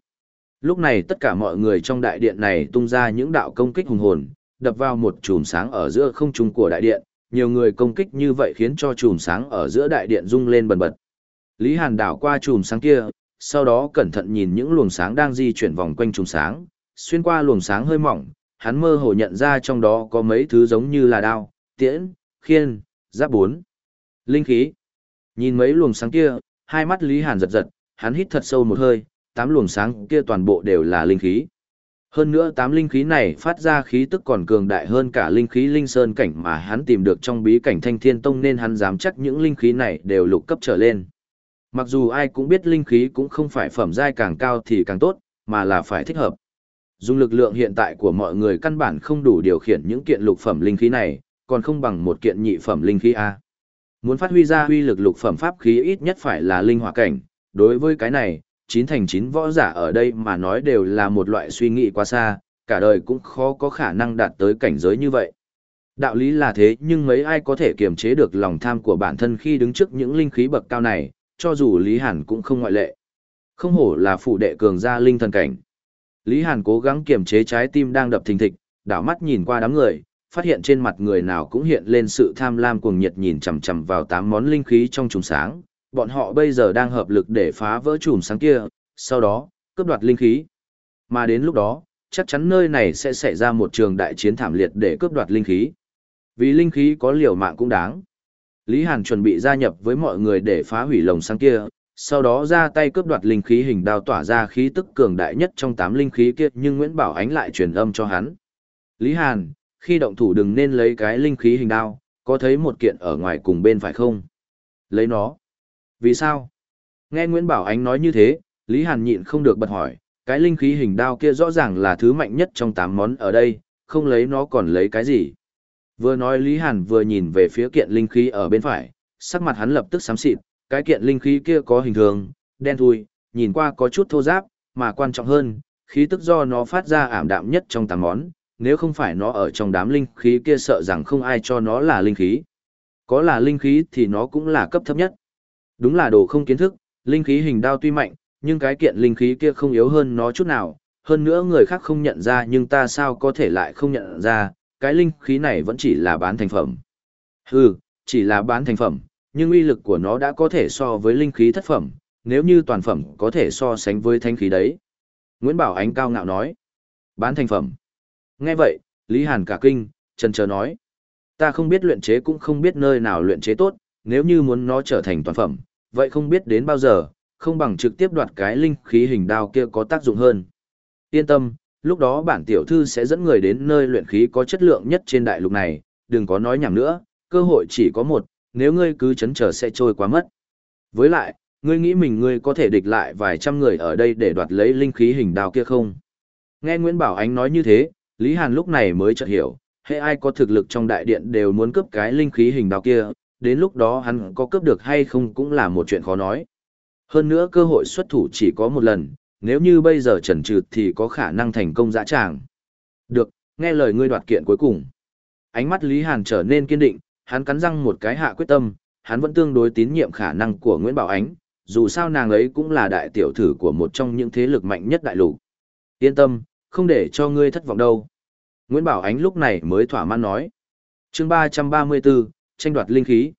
Lúc này tất cả mọi người trong đại điện này tung ra những đạo công kích hùng hồn, đập vào một chùm sáng ở giữa không trung của đại điện, nhiều người công kích như vậy khiến cho chùm sáng ở giữa đại điện rung lên bần bật. Lý Hàn đảo qua chùm sáng kia, sau đó cẩn thận nhìn những luồng sáng đang di chuyển vòng quanh chùm sáng, xuyên qua luồng sáng hơi mỏng, hắn mơ hồ nhận ra trong đó có mấy thứ giống như là đao, tiễn, khiên, giáp bốn. Linh khí. Nhìn mấy luồng sáng kia, hai mắt Lý Hàn giật giật, hắn hít thật sâu một hơi, tám luồng sáng kia toàn bộ đều là linh khí. Hơn nữa tám linh khí này phát ra khí tức còn cường đại hơn cả linh khí linh sơn cảnh mà hắn tìm được trong bí cảnh thanh thiên tông nên hắn dám chắc những linh khí này đều lục cấp trở lên. Mặc dù ai cũng biết linh khí cũng không phải phẩm giai càng cao thì càng tốt, mà là phải thích hợp. Dùng lực lượng hiện tại của mọi người căn bản không đủ điều khiển những kiện lục phẩm linh khí này, còn không bằng một kiện nhị phẩm linh khí A. Muốn phát huy ra huy lực lục phẩm pháp khí ít nhất phải là linh hỏa cảnh, đối với cái này, chín thành chín võ giả ở đây mà nói đều là một loại suy nghĩ quá xa, cả đời cũng khó có khả năng đạt tới cảnh giới như vậy. Đạo lý là thế nhưng mấy ai có thể kiềm chế được lòng tham của bản thân khi đứng trước những linh khí bậc cao này, cho dù Lý Hàn cũng không ngoại lệ. Không hổ là phụ đệ cường gia linh thần cảnh. Lý Hàn cố gắng kiềm chế trái tim đang đập thình thịch, đảo mắt nhìn qua đám người, phát hiện trên mặt người nào cũng hiện lên sự tham lam cuồng nhiệt nhìn chằm chằm vào tám món linh khí trong chùm sáng. Bọn họ bây giờ đang hợp lực để phá vỡ chùm sáng kia, sau đó, cướp đoạt linh khí. Mà đến lúc đó, chắc chắn nơi này sẽ xảy ra một trường đại chiến thảm liệt để cướp đoạt linh khí. Vì linh khí có liều mạng cũng đáng. Lý Hàn chuẩn bị gia nhập với mọi người để phá hủy lồng sáng kia, sau đó ra tay cướp đoạt linh khí hình đao tỏa ra khí tức cường đại nhất trong tám linh khí kia nhưng Nguyễn Bảo Ánh lại truyền âm cho hắn. Lý Hàn, khi động thủ đừng nên lấy cái linh khí hình đao, có thấy một kiện ở ngoài cùng bên phải không? Lấy nó. Vì sao? Nghe Nguyễn Bảo Ánh nói như thế, Lý Hàn nhịn không được bật hỏi, cái linh khí hình đao kia rõ ràng là thứ mạnh nhất trong tám món ở đây, không lấy nó còn lấy cái gì? Vừa nói Lý Hàn vừa nhìn về phía kiện linh khí ở bên phải, sắc mặt hắn lập tức xám xịt, cái kiện linh khí kia có hình thường, đen thui, nhìn qua có chút thô ráp, mà quan trọng hơn, khí tức do nó phát ra ảm đạm nhất trong tám món, nếu không phải nó ở trong đám linh khí kia sợ rằng không ai cho nó là linh khí. Có là linh khí thì nó cũng là cấp thấp nhất. Đúng là đồ không kiến thức, linh khí hình đao tuy mạnh, nhưng cái kiện linh khí kia không yếu hơn nó chút nào, hơn nữa người khác không nhận ra nhưng ta sao có thể lại không nhận ra, cái linh khí này vẫn chỉ là bán thành phẩm. Hừ, chỉ là bán thành phẩm, nhưng uy lực của nó đã có thể so với linh khí thất phẩm, nếu như toàn phẩm có thể so sánh với thanh khí đấy. Nguyễn Bảo Ánh cao ngạo nói. Bán thành phẩm. Nghe vậy, Lý Hàn cả kinh, chần chờ nói. Ta không biết luyện chế cũng không biết nơi nào luyện chế tốt, nếu như muốn nó trở thành toàn phẩm, vậy không biết đến bao giờ, không bằng trực tiếp đoạt cái linh khí hình đao kia có tác dụng hơn. Yên tâm, lúc đó bản tiểu thư sẽ dẫn người đến nơi luyện khí có chất lượng nhất trên đại lục này, đừng có nói nhảm nữa, cơ hội chỉ có một, nếu ngươi cứ chấn trở sẽ trôi quá mất. Với lại, ngươi nghĩ mình ngươi có thể địch lại vài trăm người ở đây để đoạt lấy linh khí hình đao kia không? Nghe Nguyễn Bảo Ánh nói như thế, Lý Hàn lúc này mới chợt hiểu, hệ ai có thực lực trong đại điện đều muốn cướp cái linh khí hình đào kia, đến lúc đó hắn có cướp được hay không cũng là một chuyện khó nói. Hơn nữa cơ hội xuất thủ chỉ có một lần, nếu như bây giờ trần trừ thì có khả năng thành công dã tràng. Được, nghe lời ngươi đoạt kiện cuối cùng. Ánh mắt Lý Hàn trở nên kiên định, hắn cắn răng một cái hạ quyết tâm, hắn vẫn tương đối tín nhiệm khả năng của Nguyễn Bảo Ánh, dù sao nàng ấy cũng là đại tiểu thử của một trong những thế lực mạnh nhất đại lục. Yên tâm, không để cho ngươi thất vọng đâu. Nguyễn Bảo Ánh lúc này mới thỏa mãn nói. chương 334, tranh đoạt linh khí.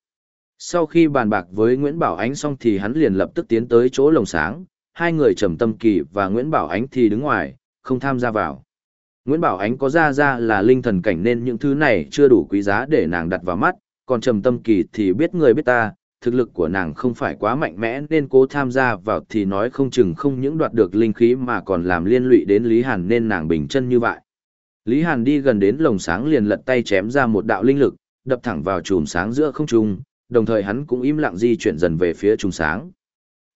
Sau khi bàn bạc với Nguyễn Bảo Ánh xong thì hắn liền lập tức tiến tới chỗ lồng sáng, hai người Trầm Tâm Kỳ và Nguyễn Bảo Ánh thì đứng ngoài, không tham gia vào. Nguyễn Bảo Ánh có ra ra là linh thần cảnh nên những thứ này chưa đủ quý giá để nàng đặt vào mắt, còn Trầm Tâm Kỳ thì biết người biết ta, thực lực của nàng không phải quá mạnh mẽ nên cố tham gia vào thì nói không chừng không những đoạt được linh khí mà còn làm liên lụy đến Lý Hàn nên nàng bình chân như vậy. Lý Hàn đi gần đến lồng sáng liền lật tay chém ra một đạo linh lực, đập thẳng vào chùm sáng giữa không trung, đồng thời hắn cũng im lặng di chuyển dần về phía chùm sáng.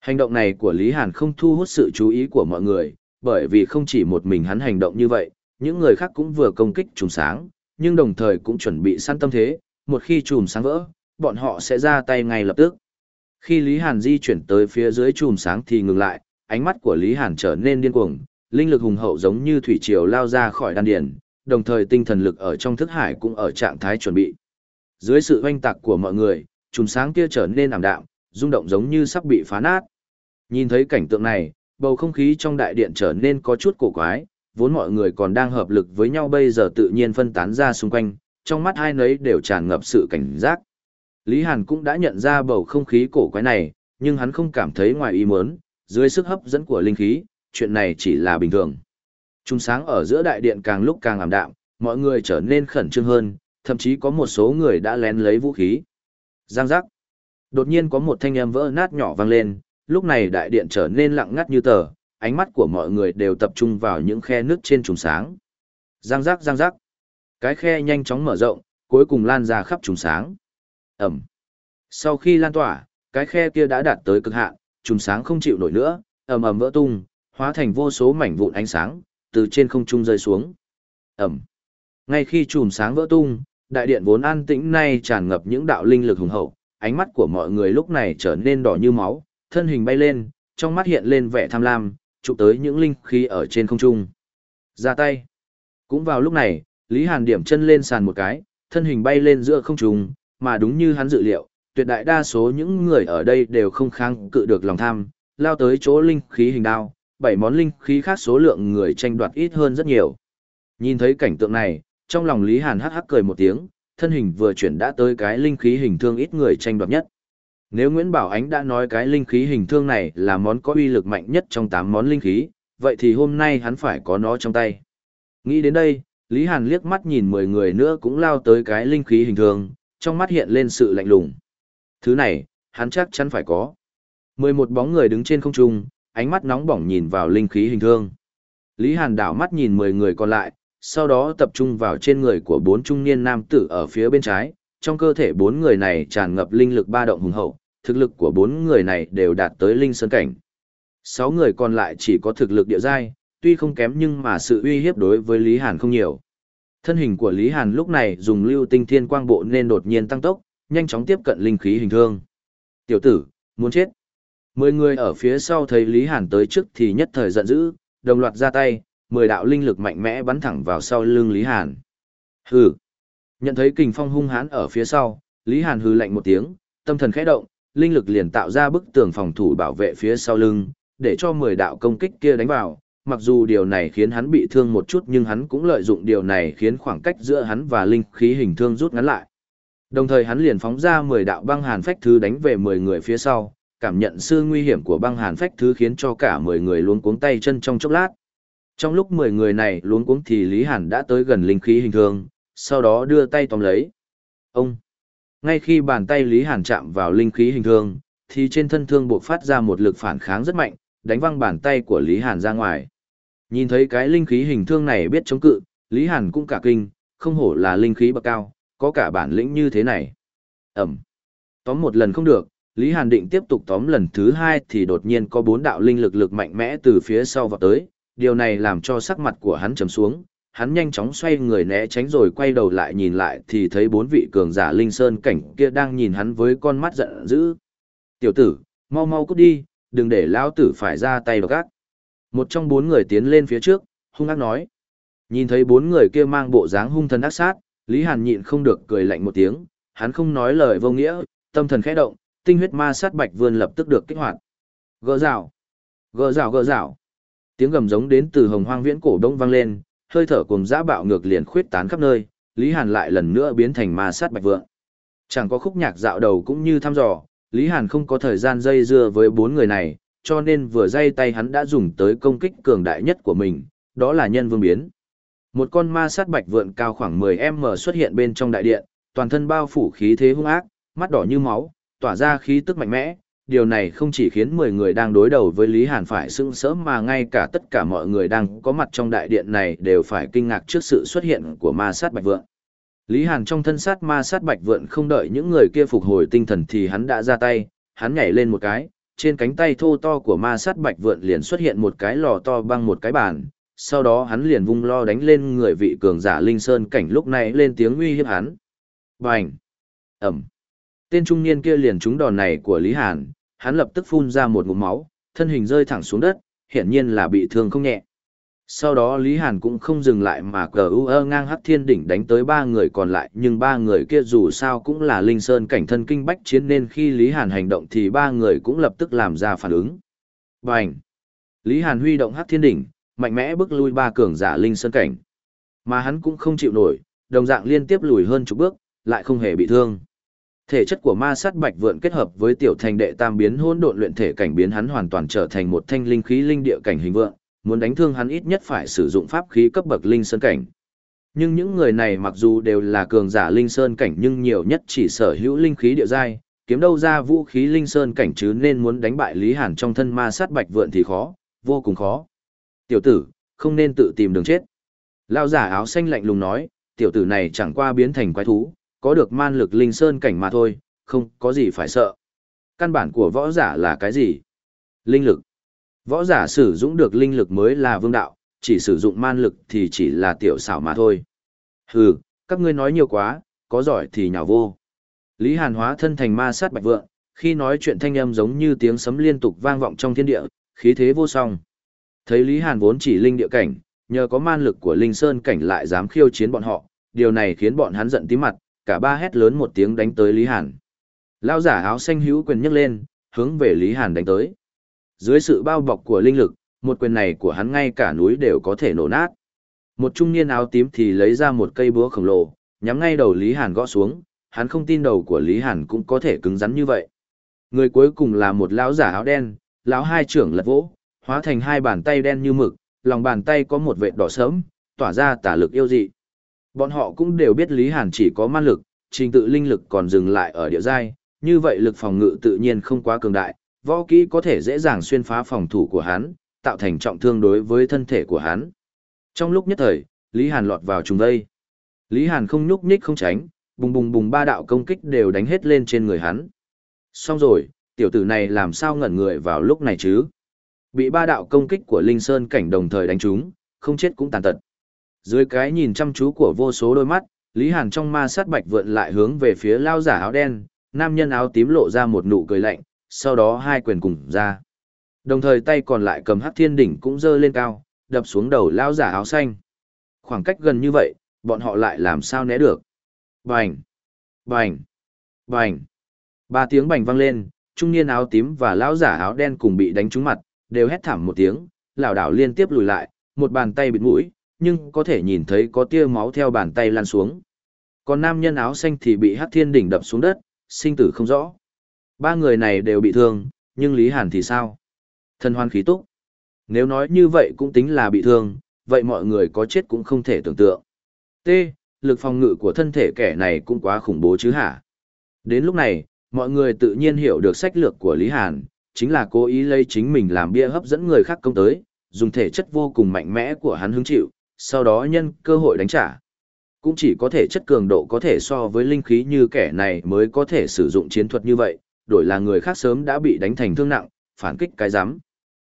Hành động này của Lý Hàn không thu hút sự chú ý của mọi người, bởi vì không chỉ một mình hắn hành động như vậy, những người khác cũng vừa công kích chùm sáng, nhưng đồng thời cũng chuẩn bị săn tâm thế, một khi chùm sáng vỡ, bọn họ sẽ ra tay ngay lập tức. Khi Lý Hàn di chuyển tới phía dưới chùm sáng thì ngừng lại, ánh mắt của Lý Hàn trở nên điên cuồng, linh lực hùng hậu giống như thủy triều lao ra khỏi đan điền, đồng thời tinh thần lực ở trong thức hải cũng ở trạng thái chuẩn bị. Dưới sự oanh tạc của mọi người, chùm sáng kia trở nên ảm đạm, rung động giống như sắp bị phá nát. Nhìn thấy cảnh tượng này, bầu không khí trong đại điện trở nên có chút cổ quái, vốn mọi người còn đang hợp lực với nhau bây giờ tự nhiên phân tán ra xung quanh, trong mắt hai nấy đều tràn ngập sự cảnh giác. Lý Hàn cũng đã nhận ra bầu không khí cổ quái này, nhưng hắn không cảm thấy ngoài ý muốn, dưới sức hấp dẫn của linh khí, chuyện này chỉ là bình thường. Trung sáng ở giữa đại điện càng lúc càng ảm đạm, mọi người trở nên khẩn trương hơn, thậm chí có một số người đã lén lấy vũ khí. Giang giác. Đột nhiên có một thanh âm vỡ nát nhỏ vang lên, lúc này đại điện trở nên lặng ngắt như tờ, ánh mắt của mọi người đều tập trung vào những khe nước trên trùng sáng. Giang giác giang giác. Cái khe nhanh chóng mở rộng, cuối cùng lan ra khắp trùng sáng. Ẩm. Sau khi lan tỏa, cái khe kia đã đạt tới cực hạn, trùng sáng không chịu nổi nữa, ầm ầm vỡ tung, hóa thành vô số mảnh vụn ánh sáng, từ trên không trung rơi xuống. Ầm. Ngay khi chùm sáng vỡ tung, đại điện vốn an tĩnh nay tràn ngập những đạo linh lực hùng hậu, ánh mắt của mọi người lúc này trở nên đỏ như máu, thân hình bay lên, trong mắt hiện lên vẻ tham lam, chụp tới những linh khí ở trên không trung. Ra tay. Cũng vào lúc này, Lý Hàn điểm chân lên sàn một cái, thân hình bay lên giữa không trung, mà đúng như hắn dự liệu, tuyệt đại đa số những người ở đây đều không kháng cự được lòng tham, lao tới chỗ linh khí hình đao, bảy món linh khí khác số lượng người tranh đoạt ít hơn rất nhiều. Nhìn thấy cảnh tượng này, trong lòng Lý Hàn hắc hắc cười một tiếng, thân hình vừa chuyển đã tới cái linh khí hình thương ít người tranh đoạt nhất. Nếu Nguyễn Bảo Ánh đã nói cái linh khí hình thương này là món có uy lực mạnh nhất trong 8 món linh khí, vậy thì hôm nay hắn phải có nó trong tay. Nghĩ đến đây, Lý Hàn liếc mắt nhìn 10 người nữa cũng lao tới cái linh khí hình thương, trong mắt hiện lên sự lạnh lùng. Thứ này, hắn chắc chắn phải có. 11 bóng người đứng trên không trung, ánh mắt nóng bỏng nhìn vào linh khí hình thương. Lý Hàn đảo mắt nhìn 10 người còn lại, sau đó tập trung vào trên người của bốn trung niên nam tử ở phía bên trái, trong cơ thể bốn người này tràn ngập linh lực ba động hùng hậu, thực lực của bốn người này đều đạt tới linh sơn cảnh. Sáu người còn lại chỉ có thực lực địa giai, tuy không kém nhưng mà sự uy hiếp đối với Lý Hàn không nhiều. Thân hình của Lý Hàn lúc này dùng lưu tinh thiên quang bộ nên đột nhiên tăng tốc, nhanh chóng tiếp cận linh khí hình thương. Tiểu tử, muốn chết. Mười người ở phía sau thấy Lý Hàn tới trước thì nhất thời giận dữ, đồng loạt ra tay, mười đạo linh lực mạnh mẽ bắn thẳng vào sau lưng Lý Hàn. Hừ. Nhận thấy kình phong hung hãn ở phía sau, Lý Hàn hừ lạnh một tiếng, tâm thần khẽ động, linh lực liền tạo ra bức tường phòng thủ bảo vệ phía sau lưng, để cho mười đạo công kích kia đánh vào. Mặc dù điều này khiến hắn bị thương một chút nhưng hắn cũng lợi dụng điều này khiến khoảng cách giữa hắn và linh khí hình thương rút ngắn lại. Đồng thời hắn liền phóng ra 10 đạo băng hàn phách thứ đánh về 10 người phía sau, cảm nhận sự nguy hiểm của băng hàn phách thứ khiến cho cả 10 người luống cuống tay chân trong chốc lát. Trong lúc 10 người này luống cuống thì Lý Hàn đã tới gần linh khí hình thương, sau đó đưa tay tóm lấy. Ông! Ngay khi bàn tay Lý Hàn chạm vào linh khí hình thương, thì trên thân thương buộc phát ra một lực phản kháng rất mạnh, đánh văng bàn tay của Lý Hàn ra ngoài. Nhìn thấy cái linh khí hình thương này biết chống cự, Lý Hàn cũng cả kinh, không hổ là linh khí bậc cao, có cả bản lĩnh như thế này. Ẩm. Tóm một lần không được, Lý Hàn định tiếp tục tóm lần thứ hai thì đột nhiên có bốn đạo linh lực lực mạnh mẽ từ phía sau vào tới, điều này làm cho sắc mặt của hắn trầm xuống, hắn nhanh chóng xoay người né tránh rồi quay đầu lại nhìn lại thì thấy bốn vị cường giả linh sơn cảnh kia đang nhìn hắn với con mắt giận dữ. Tiểu tử, mau mau cút đi, đừng để lão tử phải ra tay độc ác. Một trong bốn người tiến lên phía trước, hung ác nói. Nhìn thấy bốn người kia mang bộ dáng hung thần ác sát, Lý Hàn nhịn không được cười lạnh một tiếng, hắn không nói lời vô nghĩa, tâm thần khẽ động, tinh huyết ma sát bạch vươn lập tức được kích hoạt. Gỡ rào, gỡ rào gỡ rào. Tiếng gầm giống đến từ hồng hoang viễn cổ đông vang lên, hơi thở cùng dã bạo ngược liền khuyết tán khắp nơi, Lý Hàn lại lần nữa biến thành ma sát bạch vượng. Chẳng có khúc nhạc dạo đầu cũng như thăm dò, Lý Hàn không có thời gian dây dưa với bốn người này, cho nên vừa dây tay hắn đã dùng tới công kích cường đại nhất của mình, đó là nhân vương biến. Một con ma sát bạch vượn cao khoảng 10m xuất hiện bên trong đại điện, toàn thân bao phủ khí thế hung ác, mắt đỏ như máu, tỏa ra khí tức mạnh mẽ. Điều này không chỉ khiến 10 người đang đối đầu với Lý Hàn phải sững sỡ mà ngay cả tất cả mọi người đang có mặt trong đại điện này đều phải kinh ngạc trước sự xuất hiện của ma sát bạch vượn. Lý Hàn trong thân sát ma sát bạch vượn không đợi những người kia phục hồi tinh thần thì hắn đã ra tay, hắn nhảy lên một cái, trên cánh tay thô to của ma sát bạch vượn liền xuất hiện một cái lò to băng một cái bàn, sau đó hắn liền vung lo đánh lên người vị cường giả Linh Sơn cảnh lúc này lên tiếng uy hiếp hắn. Bành! Ẩm! Tên trung niên kia liền trúng đòn này của Lý Hàn, hắn lập tức phun ra một ngụm máu, thân hình rơi thẳng xuống đất, hiển nhiên là bị thương không nhẹ. Sau đó Lý Hàn cũng không dừng lại mà cờ u ơ ngang hắc thiên đỉnh đánh tới ba người còn lại nhưng ba người kia dù sao cũng là linh sơn cảnh thân kinh bách chiến nên khi Lý Hàn hành động thì ba người cũng lập tức làm ra phản ứng. Bành! Lý Hàn huy động hắc thiên đỉnh, mạnh mẽ bước lui ba cường giả linh sơn cảnh. Mà hắn cũng không chịu nổi, đồng dạng liên tiếp lùi hơn chục bước, lại không hề bị thương. Thể chất của ma sát bạch vượn kết hợp với tiểu thành đệ tam biến hỗn độn luyện thể cảnh biến hắn hoàn toàn trở thành một thanh linh khí linh địa cảnh hình vượng, muốn đánh thương hắn ít nhất phải sử dụng pháp khí cấp bậc linh sơn cảnh. Nhưng những người này mặc dù đều là cường giả linh sơn cảnh nhưng nhiều nhất chỉ sở hữu linh khí địa giai, kiếm đâu ra vũ khí linh sơn cảnh chứ nên muốn đánh bại Lý Hàn trong thân ma sát bạch vượn thì khó, vô cùng khó. Tiểu tử, không nên tự tìm đường chết. Lao giả áo xanh lạnh lùng nói, tiểu tử này chẳng qua biến thành quái thú, có được man lực linh sơn cảnh mà thôi, không có gì phải sợ. Căn bản của võ giả là cái gì? Linh lực. Võ giả sử dụng được linh lực mới là vương đạo, chỉ sử dụng man lực thì chỉ là tiểu xảo mà thôi. Hừ, các ngươi nói nhiều quá, có giỏi thì nhào vô. Lý Hàn hóa thân thành ma sát bạch vượng, khi nói chuyện thanh âm giống như tiếng sấm liên tục vang vọng trong thiên địa, khí thế vô song. Thấy Lý Hàn vốn chỉ linh địa cảnh, nhờ có man lực của linh sơn cảnh lại dám khiêu chiến bọn họ, điều này khiến bọn hắn giận tím mặt, cả ba hét lớn một tiếng đánh tới Lý Hàn. Lao giả áo xanh hữu quyền nhấc lên, hướng về Lý Hàn đánh tới. Dưới sự bao bọc của linh lực, một quyền này của hắn ngay cả núi đều có thể nổ nát. Một trung niên áo tím thì lấy ra một cây búa khổng lồ, nhắm ngay đầu Lý Hàn gõ xuống, hắn không tin đầu của Lý Hàn cũng có thể cứng rắn như vậy. Người cuối cùng là một lão giả áo đen, lão hai trưởng lật vỗ, hóa thành hai bàn tay đen như mực, lòng bàn tay có một vệt đỏ sớm, tỏa ra tả lực yêu dị. Bọn họ cũng đều biết Lý Hàn chỉ có man lực, trình tự linh lực còn dừng lại ở địa giai, như vậy lực phòng ngự tự nhiên không quá cường đại, võ kỹ có thể dễ dàng xuyên phá phòng thủ của hắn, tạo thành trọng thương đối với thân thể của hắn. Trong lúc nhất thời, Lý Hàn lọt vào trùng đây. Lý Hàn không nhúc nhích không tránh, bùng bùng bùng ba đạo công kích đều đánh hết lên trên người hắn. Xong rồi, tiểu tử này làm sao ngẩn người vào lúc này chứ? Bị ba đạo công kích của Linh Sơn cảnh đồng thời đánh trúng, không chết cũng tàn tật. Dưới cái nhìn chăm chú của vô số đôi mắt, Lý Hàn trong ma sát bạch vượn lại hướng về phía lao giả áo đen, nam nhân áo tím lộ ra một nụ cười lạnh, sau đó hai quyền cùng ra. Đồng thời tay còn lại cầm hắc thiên đỉnh cũng dơ lên cao, đập xuống đầu lao giả áo xanh. Khoảng cách gần như vậy, bọn họ lại làm sao né được. Bành! Bành! Bành! Ba tiếng bành vang lên, trung niên áo tím và lão giả áo đen cùng bị đánh trúng mặt, đều hét thảm một tiếng, lảo đảo liên tiếp lùi lại, một bàn tay bịt mũi, nhưng có thể nhìn thấy có tia máu theo bàn tay lan xuống. Còn nam nhân áo xanh thì bị Hắc Thiên đỉnh đập xuống đất, sinh tử không rõ. Ba người này đều bị thương, nhưng Lý Hàn thì sao? Thần hoan khí túc. Nếu nói như vậy cũng tính là bị thương, vậy mọi người có chết cũng không thể tưởng tượng. T. Lực phòng ngự của thân thể kẻ này cũng quá khủng bố chứ hả? Đến lúc này, mọi người tự nhiên hiểu được sách lược của Lý Hàn, chính là cố ý lấy chính mình làm bia hấp dẫn người khác công tới, dùng thể chất vô cùng mạnh mẽ của hắn hứng chịu, sau đó nhân cơ hội đánh trả. Cũng chỉ có thể chất cường độ có thể so với linh khí như kẻ này mới có thể sử dụng chiến thuật như vậy, đổi là người khác sớm đã bị đánh thành thương nặng, phản kích cái giám.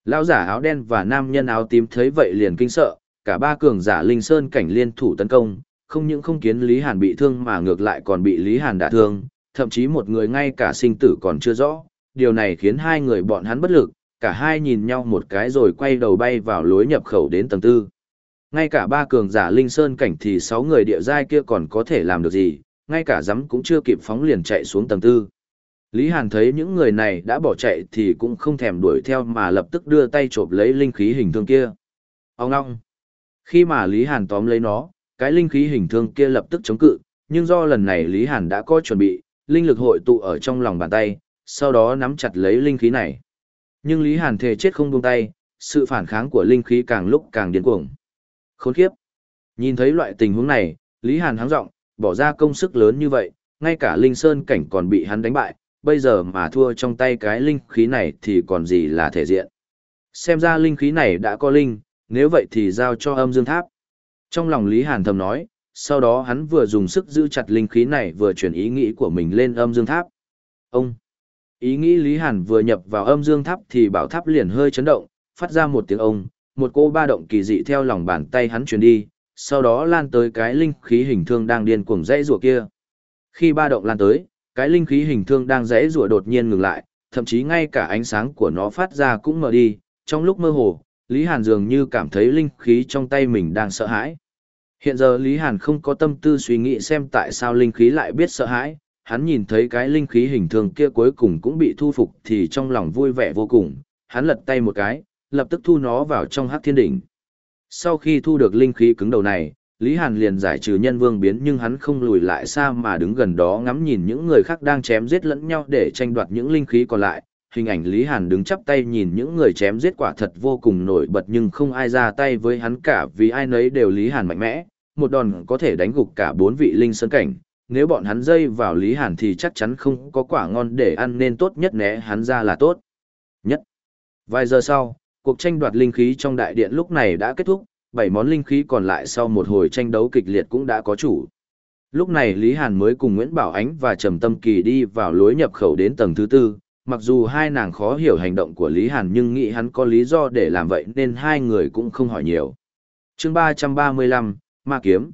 Lão giả áo đen và nam nhân áo tím thấy vậy liền kinh sợ, cả ba cường giả linh sơn cảnh liên thủ tấn công, không những không kiến Lý Hàn bị thương mà ngược lại còn bị Lý Hàn đả thương, thậm chí một người ngay cả sinh tử còn chưa rõ, điều này khiến hai người bọn hắn bất lực, cả hai nhìn nhau một cái rồi quay đầu bay vào lối nhập khẩu đến tầng tư. Ngay cả ba cường giả linh sơn cảnh thì sáu người địa giai kia còn có thể làm được gì, ngay cả giấm cũng chưa kịp phóng liền chạy xuống tầng tư. Lý Hàn thấy những người này đã bỏ chạy thì cũng không thèm đuổi theo mà lập tức đưa tay chộp lấy linh khí hình thương kia. Ông ngong. Khi mà Lý Hàn tóm lấy nó, cái linh khí hình thương kia lập tức chống cự, nhưng do lần này Lý Hàn đã có chuẩn bị, linh lực hội tụ ở trong lòng bàn tay, sau đó nắm chặt lấy linh khí này. Nhưng Lý Hàn thề chết không buông tay, sự phản kháng của linh khí càng lúc càng điên cuồng. Khốn kiếp. Nhìn thấy loại tình huống này, Lý Hàn háng giọng, bỏ ra công sức lớn như vậy, ngay cả Linh Sơn cảnh còn bị hắn đánh bại, bây giờ mà thua trong tay cái linh khí này thì còn gì là thể diện. Xem ra linh khí này đã có linh, nếu vậy thì giao cho âm dương tháp. Trong lòng Lý Hàn thầm nói, sau đó hắn vừa dùng sức giữ chặt linh khí này vừa chuyển ý nghĩ của mình lên âm dương tháp. Ông! Ý nghĩ Lý Hàn vừa nhập vào âm dương tháp thì bảo tháp liền hơi chấn động, phát ra một tiếng ông, một cô ba động kỳ dị theo lòng bàn tay hắn truyền đi, sau đó lan tới cái linh khí hình thương đang điên cuồng dãy rùa kia. Khi ba động lan tới, cái linh khí hình thương đang rẽ rủa đột nhiên ngừng lại, thậm chí ngay cả ánh sáng của nó phát ra cũng mờ đi, trong lúc mơ hồ, Lý Hàn dường như cảm thấy linh khí trong tay mình đang sợ hãi. Hiện giờ Lý Hàn không có tâm tư suy nghĩ xem tại sao linh khí lại biết sợ hãi, hắn nhìn thấy cái linh khí hình thường kia cuối cùng cũng bị thu phục thì trong lòng vui vẻ vô cùng, hắn lật tay một cái, lập tức thu nó vào trong hắc thiên đỉnh. Sau khi thu được linh khí cứng đầu này, Lý Hàn liền giải trừ nhân vương biến nhưng hắn không lùi lại xa mà đứng gần đó ngắm nhìn những người khác đang chém giết lẫn nhau để tranh đoạt những linh khí còn lại. Hình ảnh Lý Hàn đứng chắp tay nhìn những người chém giết quả thật vô cùng nổi bật nhưng không ai ra tay với hắn cả vì ai nấy đều Lý Hàn mạnh mẽ, một đòn có thể đánh gục cả bốn vị linh sơn cảnh. Nếu bọn hắn dây vào Lý Hàn thì chắc chắn không có quả ngon để ăn nên tốt nhất né hắn ra là tốt. Nhất. Vài giờ sau, cuộc tranh đoạt linh khí trong đại điện lúc này đã kết thúc, bảy món linh khí còn lại sau một hồi tranh đấu kịch liệt cũng đã có chủ. Lúc này Lý Hàn mới cùng Nguyễn Bảo Ánh và Trầm Tâm Kỳ đi vào lối nhập khẩu đến tầng thứ tư, mặc dù hai nàng khó hiểu hành động của Lý Hàn nhưng nghĩ hắn có lý do để làm vậy nên hai người cũng không hỏi nhiều. chương 335, Ma Kiếm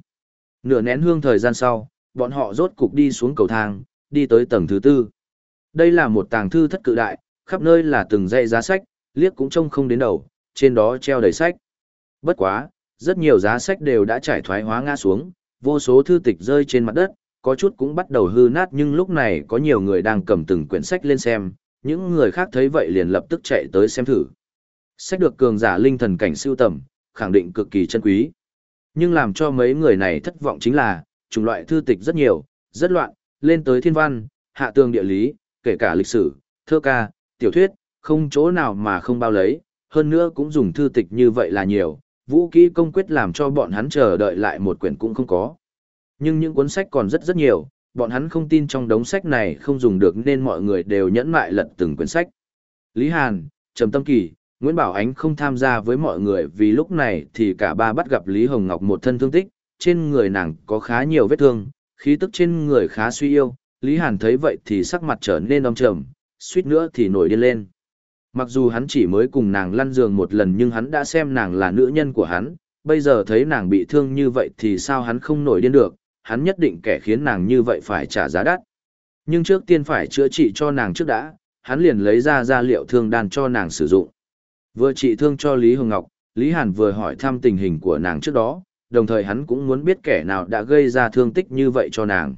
Nửa nén hương thời gian sau, bọn họ rốt cục đi xuống cầu thang, đi tới tầng thứ tư. Đây là một tàng thư thất cự đại, khắp nơi là từng dãy giá sách, liếc cũng trông không đến đầu, trên đó treo đầy sách. Bất quá, rất nhiều giá sách đều đã trải thoái hóa ngã xuống, vô số thư tịch rơi trên mặt đất, có chút cũng bắt đầu hư nát nhưng lúc này có nhiều người đang cầm từng quyển sách lên xem, những người khác thấy vậy liền lập tức chạy tới xem thử. Sách được cường giả linh thần cảnh siêu tầm, khẳng định cực kỳ chân quý. Nhưng làm cho mấy người này thất vọng chính là, chủng loại thư tịch rất nhiều, rất loạn, lên tới thiên văn, hạ tường địa lý, kể cả lịch sử, thơ ca, tiểu thuyết, không chỗ nào mà không bao lấy, hơn nữa cũng dùng thư tịch như vậy là nhiều, vũ kỹ công quyết làm cho bọn hắn chờ đợi lại một quyển cũng không có. Nhưng những cuốn sách còn rất rất nhiều, bọn hắn không tin trong đống sách này không dùng được nên mọi người đều nhẫn mại lật từng quyển sách. Lý Hàn, Trầm Tâm Kỳ, Nguyễn Bảo Ánh không tham gia với mọi người vì lúc này thì cả ba bắt gặp Lý Hồng Ngọc một thân thương tích, trên người nàng có khá nhiều vết thương, khí tức trên người khá suy yêu. Lý Hàn thấy vậy thì sắc mặt trở nên âm trầm, suýt nữa thì nổi điên lên. Mặc dù hắn chỉ mới cùng nàng lăn giường một lần nhưng hắn đã xem nàng là nữ nhân của hắn, bây giờ thấy nàng bị thương như vậy thì sao hắn không nổi điên được, hắn nhất định kẻ khiến nàng như vậy phải trả giá đắt. Nhưng trước tiên phải chữa trị cho nàng trước đã, hắn liền lấy ra gia liệu thương đan cho nàng sử dụng. Vừa trị thương cho Lý Hồng Ngọc, Lý Hàn vừa hỏi thăm tình hình của nàng trước đó, đồng thời hắn cũng muốn biết kẻ nào đã gây ra thương tích như vậy cho nàng.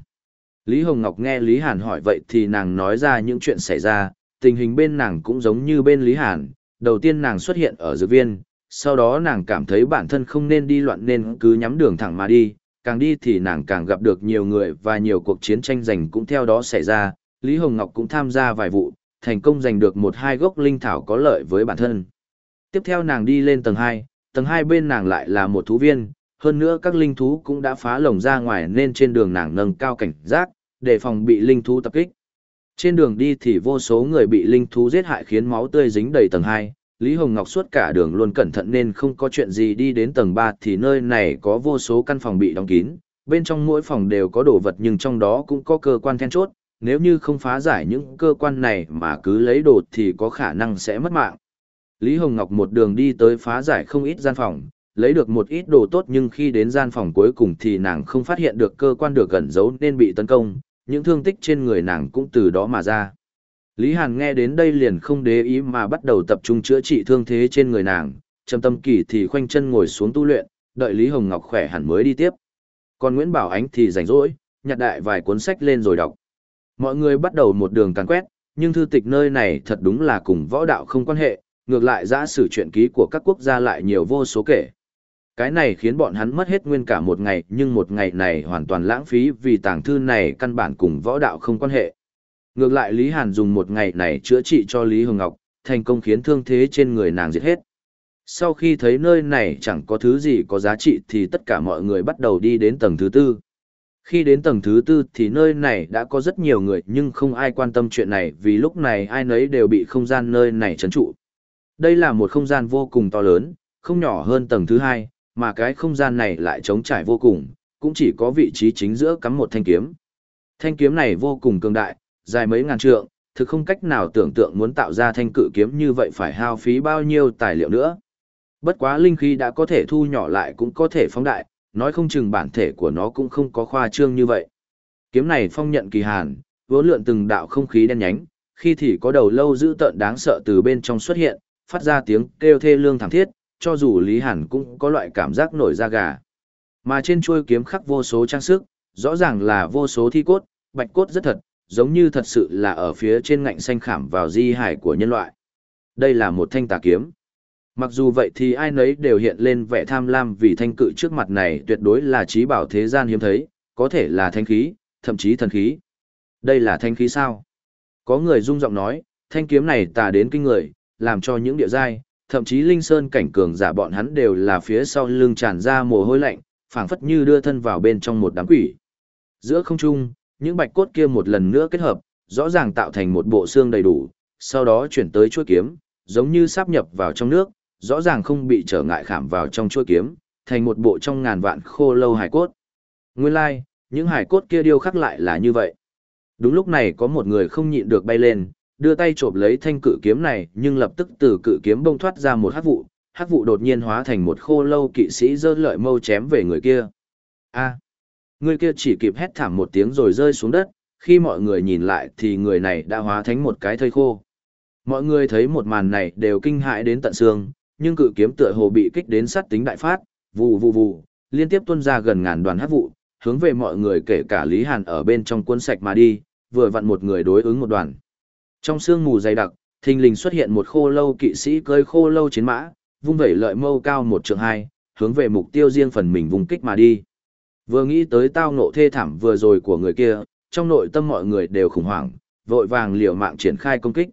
Lý Hồng Ngọc nghe Lý Hàn hỏi vậy thì nàng nói ra những chuyện xảy ra, tình hình bên nàng cũng giống như bên Lý Hàn, đầu tiên nàng xuất hiện ở dược viên, sau đó nàng cảm thấy bản thân không nên đi loạn nên cứ nhắm đường thẳng mà đi, càng đi thì nàng càng gặp được nhiều người và nhiều cuộc chiến tranh giành cũng theo đó xảy ra, Lý Hồng Ngọc cũng tham gia vài vụ, thành công giành được một hai gốc linh thảo có lợi với bản thân. Tiếp theo nàng đi lên tầng 2, tầng 2 bên nàng lại là một thú viên, hơn nữa các linh thú cũng đã phá lồng ra ngoài nên trên đường nàng nâng cao cảnh giác, để phòng bị linh thú tập kích. Trên đường đi thì vô số người bị linh thú giết hại khiến máu tươi dính đầy tầng 2, Lý Hồng Ngọc suốt cả đường luôn cẩn thận nên không có chuyện gì đi đến tầng 3 thì nơi này có vô số căn phòng bị đóng kín, bên trong mỗi phòng đều có đồ vật nhưng trong đó cũng có cơ quan then chốt, nếu như không phá giải những cơ quan này mà cứ lấy đồ thì có khả năng sẽ mất mạng. Lý Hồng Ngọc một đường đi tới phá giải không ít gian phòng, lấy được một ít đồ tốt nhưng khi đến gian phòng cuối cùng thì nàng không phát hiện được cơ quan được gần giấu nên bị tấn công, những thương tích trên người nàng cũng từ đó mà ra. Lý Hàn nghe đến đây liền không để ý mà bắt đầu tập trung chữa trị thương thế trên người nàng, trầm tâm kỳ thì khoanh chân ngồi xuống tu luyện, đợi Lý Hồng Ngọc khỏe hẳn mới đi tiếp. Còn Nguyễn Bảo Ánh thì rảnh rỗi, nhặt đại vài cuốn sách lên rồi đọc. Mọi người bắt đầu một đường càn quét, nhưng thư tịch nơi này thật đúng là cùng võ đạo không quan hệ, ngược lại giã sử truyện ký của các quốc gia lại nhiều vô số kể. Cái này khiến bọn hắn mất hết nguyên cả một ngày nhưng một ngày này hoàn toàn lãng phí vì tàng thư này căn bản cùng võ đạo không quan hệ. Ngược lại Lý Hàn dùng một ngày này chữa trị cho Lý Hồng Ngọc, thành công khiến thương thế trên người nàng diệt hết. Sau khi thấy nơi này chẳng có thứ gì có giá trị thì tất cả mọi người bắt đầu đi đến tầng thứ tư. Khi đến tầng thứ tư thì nơi này đã có rất nhiều người nhưng không ai quan tâm chuyện này vì lúc này ai nấy đều bị không gian nơi này trấn trụ. Đây là một không gian vô cùng to lớn, không nhỏ hơn tầng thứ hai, mà cái không gian này lại trống trải vô cùng, cũng chỉ có vị trí chính giữa cắm một thanh kiếm. Thanh kiếm này vô cùng cường đại, dài mấy ngàn trượng, thực không cách nào tưởng tượng muốn tạo ra thanh cự kiếm như vậy phải hao phí bao nhiêu tài liệu nữa. Bất quá linh khí đã có thể thu nhỏ lại cũng có thể phóng đại, nói không chừng bản thể của nó cũng không có khoa trương như vậy. Kiếm này phong nhận kỳ hàn, vốn lượn từng đạo không khí đen nhánh, khi thì có đầu lâu dữ tợn đáng sợ từ bên trong xuất hiện, phát ra tiếng kêu thê lương thảm thiết, cho dù Lý Hàn cũng có loại cảm giác nổi da gà. Mà trên chuôi kiếm khắc vô số trang sức, rõ ràng là vô số thi cốt, bạch cốt rất thật, giống như thật sự là ở phía trên ngạnh xanh khảm vào di hải của nhân loại. Đây là một thanh tà kiếm. Mặc dù vậy thì ai nấy đều hiện lên vẻ tham lam vì thanh cự trước mặt này tuyệt đối là trí bảo thế gian hiếm thấy, có thể là thanh khí, thậm chí thần khí. Đây là thanh khí sao? Có người rung giọng nói, thanh kiếm này tà đến kinh người, làm cho những địa giai, thậm chí linh sơn cảnh cường giả bọn hắn đều là phía sau lưng tràn ra mồ hôi lạnh, phảng phất như đưa thân vào bên trong một đám quỷ. Giữa không trung, những bạch cốt kia một lần nữa kết hợp, rõ ràng tạo thành một bộ xương đầy đủ, sau đó chuyển tới chuôi kiếm, giống như sáp nhập vào trong nước, rõ ràng không bị trở ngại khảm vào trong chuôi kiếm, thành một bộ trong ngàn vạn khô lâu hải cốt. Nguyên lai, like, những hải cốt kia điêu khắc lại là như vậy. Đúng lúc này có một người không nhịn được bay lên, đưa tay chộp lấy thanh cự kiếm này, nhưng lập tức từ cự kiếm bông thoát ra một hắc vụ, hắc vụ đột nhiên hóa thành một khô lâu kỵ sĩ giơ lợi mâu chém về người kia. A. người kia chỉ kịp hét thảm một tiếng rồi rơi xuống đất, khi mọi người nhìn lại thì người này đã hóa thành một cái thây khô. Mọi người thấy một màn này đều kinh hãi đến tận xương, nhưng cự kiếm tựa hồ bị kích đến sát tính đại phát, vù vù vù, liên tiếp tuôn ra gần ngàn đoàn hắc vụ, hướng về mọi người kể cả Lý Hàn ở bên trong quân sạch mà đi, vừa vặn một người đối ứng một đoàn. Trong sương mù dày đặc, thình lình xuất hiện một khô lâu kỵ sĩ cơi khô lâu chiến mã, vung vẩy lợi mâu cao một trượng hai, hướng về mục tiêu riêng phần mình vùng kích mà đi. Vừa nghĩ tới tao nộ thê thảm vừa rồi của người kia, trong nội tâm mọi người đều khủng hoảng, vội vàng liều mạng triển khai công kích.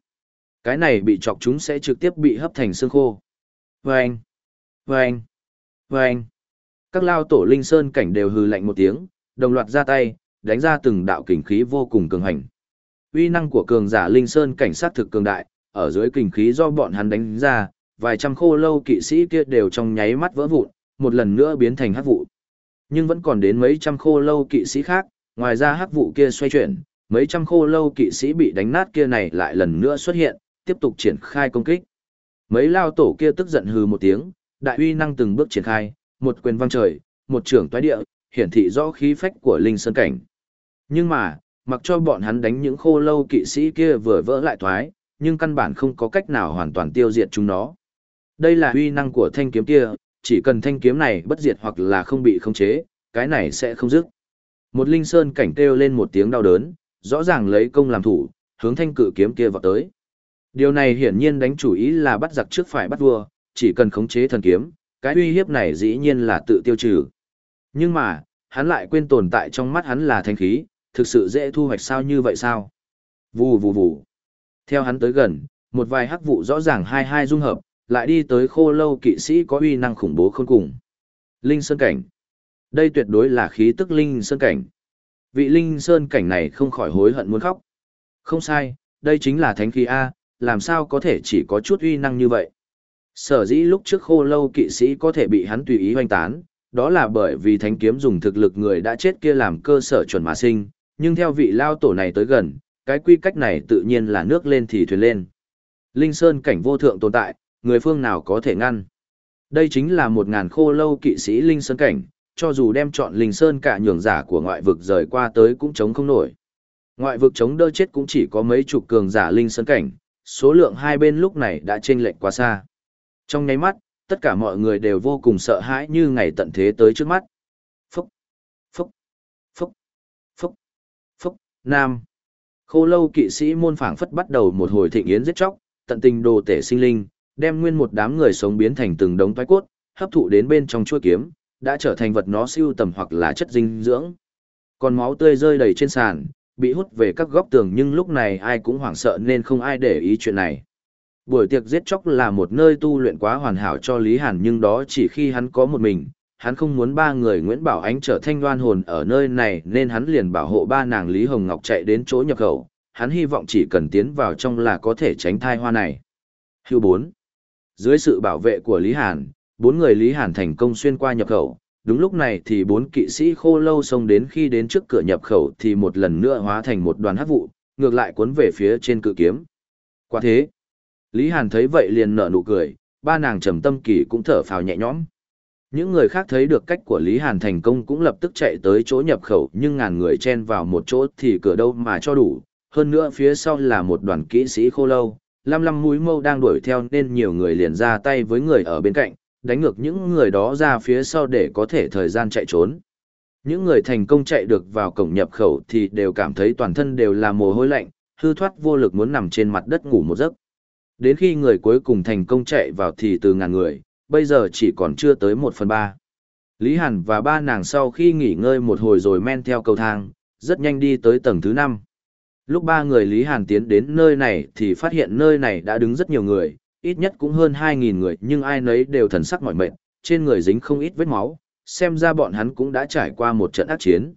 Cái này bị chọc chúng sẽ trực tiếp bị hấp thành xương khô. Vâng! Vâng! Vâng! Các lao tổ linh sơn cảnh đều hừ lạnh một tiếng, đồng loạt ra tay, đánh ra từng đạo kình khí vô cùng cường hành. Uy năng của cường giả linh sơn cảnh sát thực cường đại, ở dưới kình khí do bọn hắn đánh ra, vài trăm khô lâu kỵ sĩ kia đều trong nháy mắt vỡ vụn, một lần nữa biến thành hắc vụ. Nhưng vẫn còn đến mấy trăm khô lâu kỵ sĩ khác, ngoài ra hắc vụ kia xoay chuyển, mấy trăm khô lâu kỵ sĩ bị đánh nát kia này lại lần nữa xuất hiện, tiếp tục triển khai công kích. Mấy lao tổ kia tức giận hừ một tiếng, đại uy năng từng bước triển khai, một quyền vang trời, một trưởng toái địa, hiển thị rõ khí phách của linh sơn cảnh. Nhưng mà, mặc cho bọn hắn đánh những khô lâu kỵ sĩ kia vừa vỡ lại thoái, nhưng căn bản không có cách nào hoàn toàn tiêu diệt chúng nó. Đây là uy năng của thanh kiếm kia, chỉ cần thanh kiếm này bất diệt hoặc là không bị khống chế, cái này sẽ không dứt. Một linh sơn cảnh kêu lên một tiếng đau đớn, rõ ràng lấy công làm thủ, hướng thanh cự kiếm kia vọt tới. Điều này hiển nhiên đánh chủ ý là bắt giặc trước phải bắt vua, chỉ cần khống chế thần kiếm, cái uy hiếp này dĩ nhiên là tự tiêu trừ. Nhưng mà, hắn lại quên tồn tại trong mắt hắn là thanh khí, thực sự dễ thu hoạch sao như vậy sao? Vù vù vù. Theo hắn tới gần, một vài hắc vụ rõ ràng hai hai dung hợp, lại đi tới khô lâu kỵ sĩ có uy năng khủng bố khôn cùng. Linh Sơn Cảnh. Đây tuyệt đối là khí tức Linh Sơn Cảnh. Vị Linh Sơn Cảnh này không khỏi hối hận muốn khóc. Không sai, đây chính là thánh khí A, làm sao có thể chỉ có chút uy năng như vậy. Sở dĩ lúc trước khô lâu kỵ sĩ có thể bị hắn tùy ý hoành tán, đó là bởi vì thánh kiếm dùng thực lực người đã chết kia làm cơ sở chuẩn mà sinh, nhưng theo vị lao tổ này tới gần, cái quy cách này tự nhiên là nước lên thì thuyền lên. Linh Sơn cảnh vô thượng tồn tại, người phương nào có thể ngăn. Đây chính là một ngàn khô lâu kỵ sĩ Linh Sơn cảnh, cho dù đem chọn Linh Sơn cả nhường giả của ngoại vực rời qua tới cũng chống không nổi. Ngoại vực chống đỡ chết cũng chỉ có mấy chục cường giả Linh Sơn cảnh, số lượng hai bên lúc này đã chênh lệch quá xa. Trong nháy mắt, tất cả mọi người đều vô cùng sợ hãi như ngày tận thế tới trước mắt. Phúc, phúc, phúc, phúc, phúc, nam. Khô lâu kỵ sĩ môn phảng phất bắt đầu một hồi thịnh yến giết chóc, tận tình đồ tể sinh linh, đem nguyên một đám người sống biến thành từng đống toái cốt, hấp thụ đến bên trong chuôi kiếm, đã trở thành vật nó siêu tầm hoặc là chất dinh dưỡng. Còn máu tươi rơi đầy trên sàn, bị hút về các góc tường nhưng lúc này ai cũng hoảng sợ nên không ai để ý chuyện này. Buổi tiệc giết chóc là một nơi tu luyện quá hoàn hảo cho Lý Hàn nhưng đó chỉ khi hắn có một mình, hắn không muốn ba người Nguyễn Bảo Ánh trở thanh đoan hồn ở nơi này nên hắn liền bảo hộ ba nàng Lý Hồng Ngọc chạy đến chỗ nhập khẩu, hắn hy vọng chỉ cần tiến vào trong là có thể tránh thai hoa này. Hưu 4. Dưới sự bảo vệ của Lý Hàn, bốn người Lý Hàn thành công xuyên qua nhập khẩu, đúng lúc này thì bốn kỵ sĩ khô lâu xông đến khi đến trước cửa nhập khẩu thì một lần nữa hóa thành một đoàn hắc vụ, ngược lại cuốn về phía trên cự kiếm. Quả thế, Lý Hàn thấy vậy liền nở nụ cười, ba nàng trầm tâm kỳ cũng thở phào nhẹ nhõm. Những người khác thấy được cách của Lý Hàn thành công cũng lập tức chạy tới chỗ nhập khẩu nhưng ngàn người chen vào một chỗ thì cửa đâu mà cho đủ, hơn nữa phía sau là một đoàn kỹ sĩ khô lâu, lăm lăm mũi mâu đang đuổi theo nên nhiều người liền ra tay với người ở bên cạnh, đánh ngược những người đó ra phía sau để có thể thời gian chạy trốn. Những người thành công chạy được vào cổng nhập khẩu thì đều cảm thấy toàn thân đều là mồ hôi lạnh, hư thoát vô lực muốn nằm trên mặt đất ngủ một giấc. Đến khi người cuối cùng thành công chạy vào thì từ ngàn người, bây giờ chỉ còn chưa tới một phần ba. Lý Hàn và ba nàng sau khi nghỉ ngơi một hồi rồi men theo cầu thang, rất nhanh đi tới tầng thứ năm. Lúc ba người Lý Hàn tiến đến nơi này thì phát hiện nơi này đã đứng rất nhiều người, ít nhất cũng hơn 2.000 người nhưng ai nấy đều thần sắc mỏi mệt, trên người dính không ít vết máu, xem ra bọn hắn cũng đã trải qua một trận ác chiến.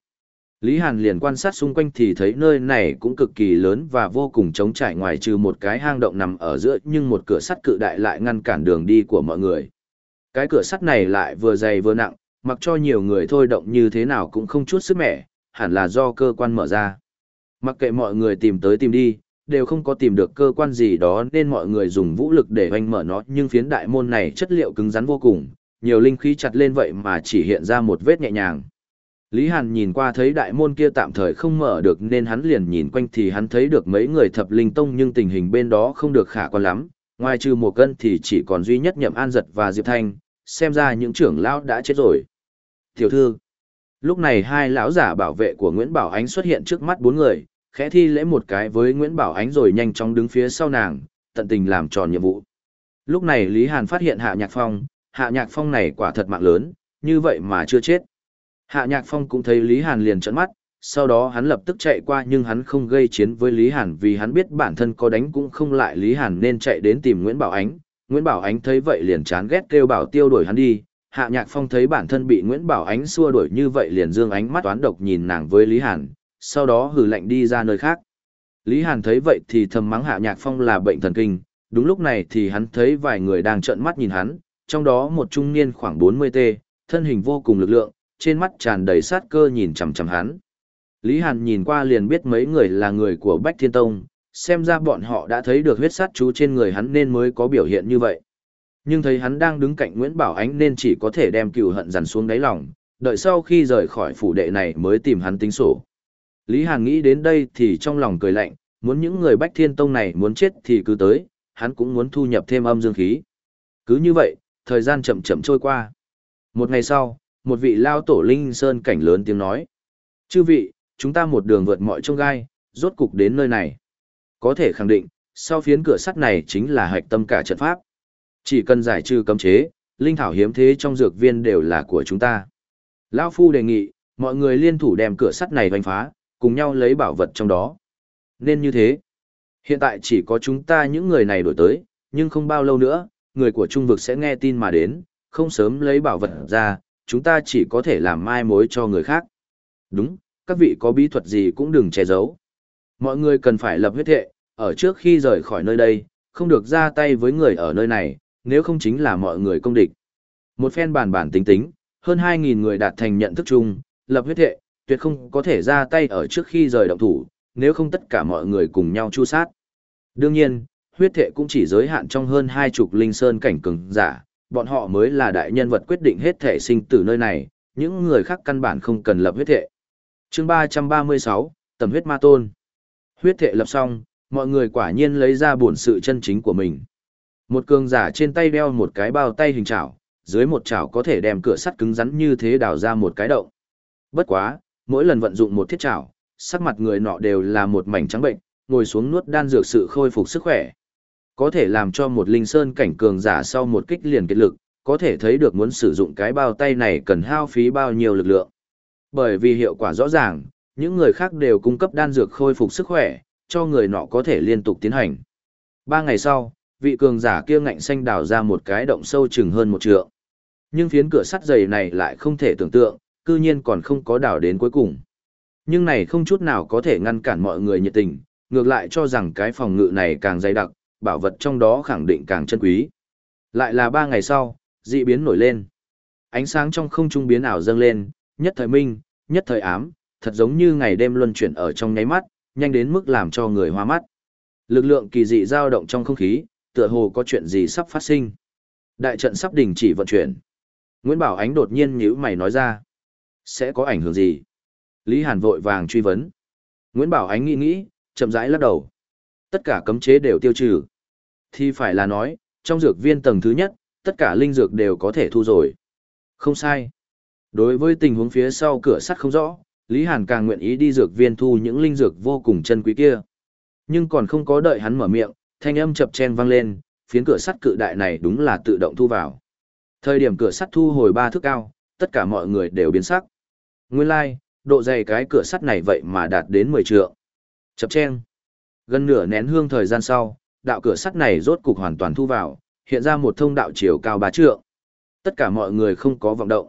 Lý Hàn liền quan sát xung quanh thì thấy nơi này cũng cực kỳ lớn và vô cùng trống trải ngoài trừ một cái hang động nằm ở giữa nhưng một cửa sắt cự đại lại ngăn cản đường đi của mọi người. Cái cửa sắt này lại vừa dày vừa nặng, mặc cho nhiều người thôi động như thế nào cũng không chút sức mẻ, hẳn là do cơ quan mở ra. Mặc kệ mọi người tìm tới tìm đi, đều không có tìm được cơ quan gì đó nên mọi người dùng vũ lực để hoành mở nó nhưng phiến đại môn này chất liệu cứng rắn vô cùng, nhiều linh khí chặt lên vậy mà chỉ hiện ra một vết nhẹ nhàng. Lý Hàn nhìn qua thấy đại môn kia tạm thời không mở được nên hắn liền nhìn quanh thì hắn thấy được mấy người thập linh tông nhưng tình hình bên đó không được khả quan lắm, ngoài trừ một cân thì chỉ còn duy nhất nhậm an giật và Diệp Thanh, xem ra những trưởng lão đã chết rồi. Tiểu thư, lúc này hai lão giả bảo vệ của Nguyễn Bảo Ánh xuất hiện trước mắt bốn người, khẽ thi lễ một cái với Nguyễn Bảo Ánh rồi nhanh chóng đứng phía sau nàng, tận tình làm tròn nhiệm vụ. Lúc này Lý Hàn phát hiện Hạ Nhạc Phong, Hạ Nhạc Phong này quả thật mạng lớn, như vậy mà chưa chết. Hạ Nhạc Phong cũng thấy Lý Hàn liền trợn mắt, sau đó hắn lập tức chạy qua nhưng hắn không gây chiến với Lý Hàn vì hắn biết bản thân có đánh cũng không lại Lý Hàn nên chạy đến tìm Nguyễn Bảo Ánh. Nguyễn Bảo Ánh thấy vậy liền chán ghét kêu bảo tiêu đuổi hắn đi. Hạ Nhạc Phong thấy bản thân bị Nguyễn Bảo Ánh xua đuổi như vậy liền dương ánh mắt toán độc nhìn nàng với Lý Hàn, sau đó hừ lạnh đi ra nơi khác. Lý Hàn thấy vậy thì thầm mắng Hạ Nhạc Phong là bệnh thần kinh, đúng lúc này thì hắn thấy vài người đang trợn mắt nhìn hắn, trong đó một trung niên khoảng 40T, thân hình vô cùng lực lượng, trên mắt tràn đầy sát cơ nhìn chằm chằm hắn. Lý Hàn nhìn qua liền biết mấy người là người của Bách Thiên Tông, xem ra bọn họ đã thấy được huyết sát chú trên người hắn nên mới có biểu hiện như vậy. Nhưng thấy hắn đang đứng cạnh Nguyễn Bảo Ánh nên chỉ có thể đem cừu hận dằn xuống đáy lòng, đợi sau khi rời khỏi phủ đệ này mới tìm hắn tính sổ. Lý Hàn nghĩ đến đây thì trong lòng cười lạnh, muốn những người Bách Thiên Tông này muốn chết thì cứ tới, hắn cũng muốn thu nhập thêm âm dương khí. Cứ như vậy, thời gian chậm chậm trôi qua. Một ngày sau, một vị lao tổ linh sơn cảnh lớn tiếng nói. Chư vị, chúng ta một đường vượt mọi trông gai, rốt cục đến nơi này. Có thể khẳng định, sau phiến cửa sắt này chính là hạch tâm cả trận pháp. Chỉ cần giải trừ cấm chế, linh thảo hiếm thế trong dược viên đều là của chúng ta. Lão Phu đề nghị, mọi người liên thủ đem cửa sắt này hoành phá, cùng nhau lấy bảo vật trong đó. Nên như thế. Hiện tại chỉ có chúng ta những người này đổi tới, nhưng không bao lâu nữa, người của trung vực sẽ nghe tin mà đến, không sớm lấy bảo vật ra, chúng ta chỉ có thể làm mai mối cho người khác. Đúng, các vị có bí thuật gì cũng đừng che giấu. Mọi người cần phải lập huyết thệ, ở trước khi rời khỏi nơi đây, không được ra tay với người ở nơi này, nếu không chính là mọi người công địch. Một phen bàn bản tính tính, hơn 2.000 người đạt thành nhận thức chung, lập huyết thệ, tuyệt không có thể ra tay ở trước khi rời động thủ, nếu không tất cả mọi người cùng nhau chu sát. Đương nhiên, huyết thệ cũng chỉ giới hạn trong hơn hai chục linh sơn cảnh cường giả, bọn họ mới là đại nhân vật quyết định hết thể sinh tử nơi này, những người khác căn bản không cần lập huyết thệ. chương 336, tầm huyết ma tôn. Huyết thệ lập xong, mọi người quả nhiên lấy ra bổn sự chân chính của mình. Một cường giả trên tay đeo một cái bao tay hình chảo, dưới một chảo có thể đem cửa sắt cứng rắn như thế đào ra một cái động. Bất quá, mỗi lần vận dụng một thiết chảo, sắc mặt người nọ đều là một mảnh trắng bệnh, ngồi xuống nuốt đan dược sự khôi phục sức khỏe. Có thể làm cho một linh sơn cảnh cường giả sau một kích liền kết lực, có thể thấy được muốn sử dụng cái bao tay này cần hao phí bao nhiêu lực lượng. Bởi vì hiệu quả rõ ràng, những người khác đều cung cấp đan dược khôi phục sức khỏe, cho người nọ có thể liên tục tiến hành. Ba ngày sau, vị cường giả kia ngạnh xanh đào ra một cái động sâu chừng hơn một trượng. Nhưng phiến cửa sắt dày này lại không thể tưởng tượng, cư nhiên còn không có đào đến cuối cùng. Nhưng này không chút nào có thể ngăn cản mọi người nhiệt tình, ngược lại cho rằng cái phòng ngự này càng dày đặc, bảo vật trong đó khẳng định càng chân quý. Lại là ba ngày sau, dị biến nổi lên. Ánh sáng trong không trung biến ảo dâng lên, nhất thời minh, nhất thời ám, thật giống như ngày đêm luân chuyển ở trong nháy mắt, nhanh đến mức làm cho người hoa mắt. Lực lượng kỳ dị dao động trong không khí, tựa hồ có chuyện gì sắp phát sinh. Đại trận sắp đình chỉ vận chuyển. Nguyễn Bảo Ánh đột nhiên nhíu mày nói ra. Sẽ có ảnh hưởng gì? Lý Hàn vội vàng truy vấn. Nguyễn Bảo Ánh nghĩ nghĩ, chậm rãi lắc đầu. Tất cả cấm chế đều tiêu trừ. Thì phải là nói, trong dược viên tầng thứ nhất, tất cả linh dược đều có thể thu rồi. Không sai. Đối với tình huống phía sau cửa sắt không rõ, Lý Hàn càng nguyện ý đi dược viên thu những linh dược vô cùng chân quý kia. Nhưng còn không có đợi hắn mở miệng, thanh âm chập chen vang lên, phiến cửa sắt cự đại này đúng là tự động thu vào. Thời điểm cửa sắt thu hồi ba thước cao, tất cả mọi người đều biến sắc. Nguyên lai, like, độ dày cái cửa sắt này vậy mà đạt đến 10 trượng. Chập chen. Gần nửa nén hương thời gian sau, đạo cửa sắt này rốt cục hoàn toàn thu vào, hiện ra một thông đạo chiều cao 3 trượng. Tất cả mọi người không có vọng động.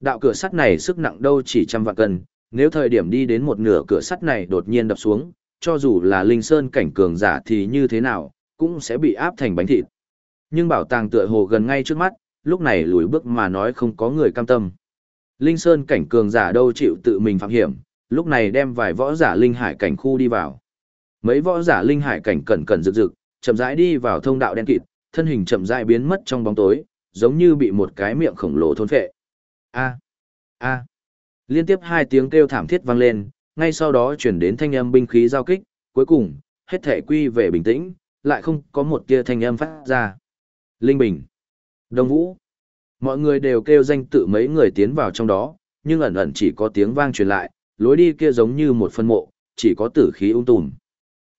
Đạo cửa sắt này sức nặng đâu chỉ trăm vạn cân, nếu thời điểm đi đến một nửa cửa sắt này đột nhiên đập xuống, cho dù là linh sơn cảnh cường giả thì như thế nào, cũng sẽ bị áp thành bánh thịt. Nhưng bảo tàng tựa hồ gần ngay trước mắt, lúc này lùi bước mà nói không có người cam tâm. Linh sơn cảnh cường giả đâu chịu tự mình phạm hiểm, lúc này đem vài võ giả linh hải cảnh khu đi vào. Mấy võ giả linh hải cảnh cẩn cẩn rực rực, chậm rãi đi vào thông đạo đen kịt, thân hình chậm rãi biến mất trong bóng tối, giống như bị một cái miệng khổng lồ thôn phệ. A, a. Liên tiếp hai tiếng kêu thảm thiết vang lên, ngay sau đó chuyển đến thanh âm binh khí giao kích, cuối cùng, hết thể quy về bình tĩnh, lại không có một tia thanh âm phát ra. Linh Bình, Đông Vũ, mọi người đều kêu danh tự mấy người tiến vào trong đó, nhưng ẩn ẩn chỉ có tiếng vang truyền lại, lối đi kia giống như một phân mộ, chỉ có tử khí ung tùm.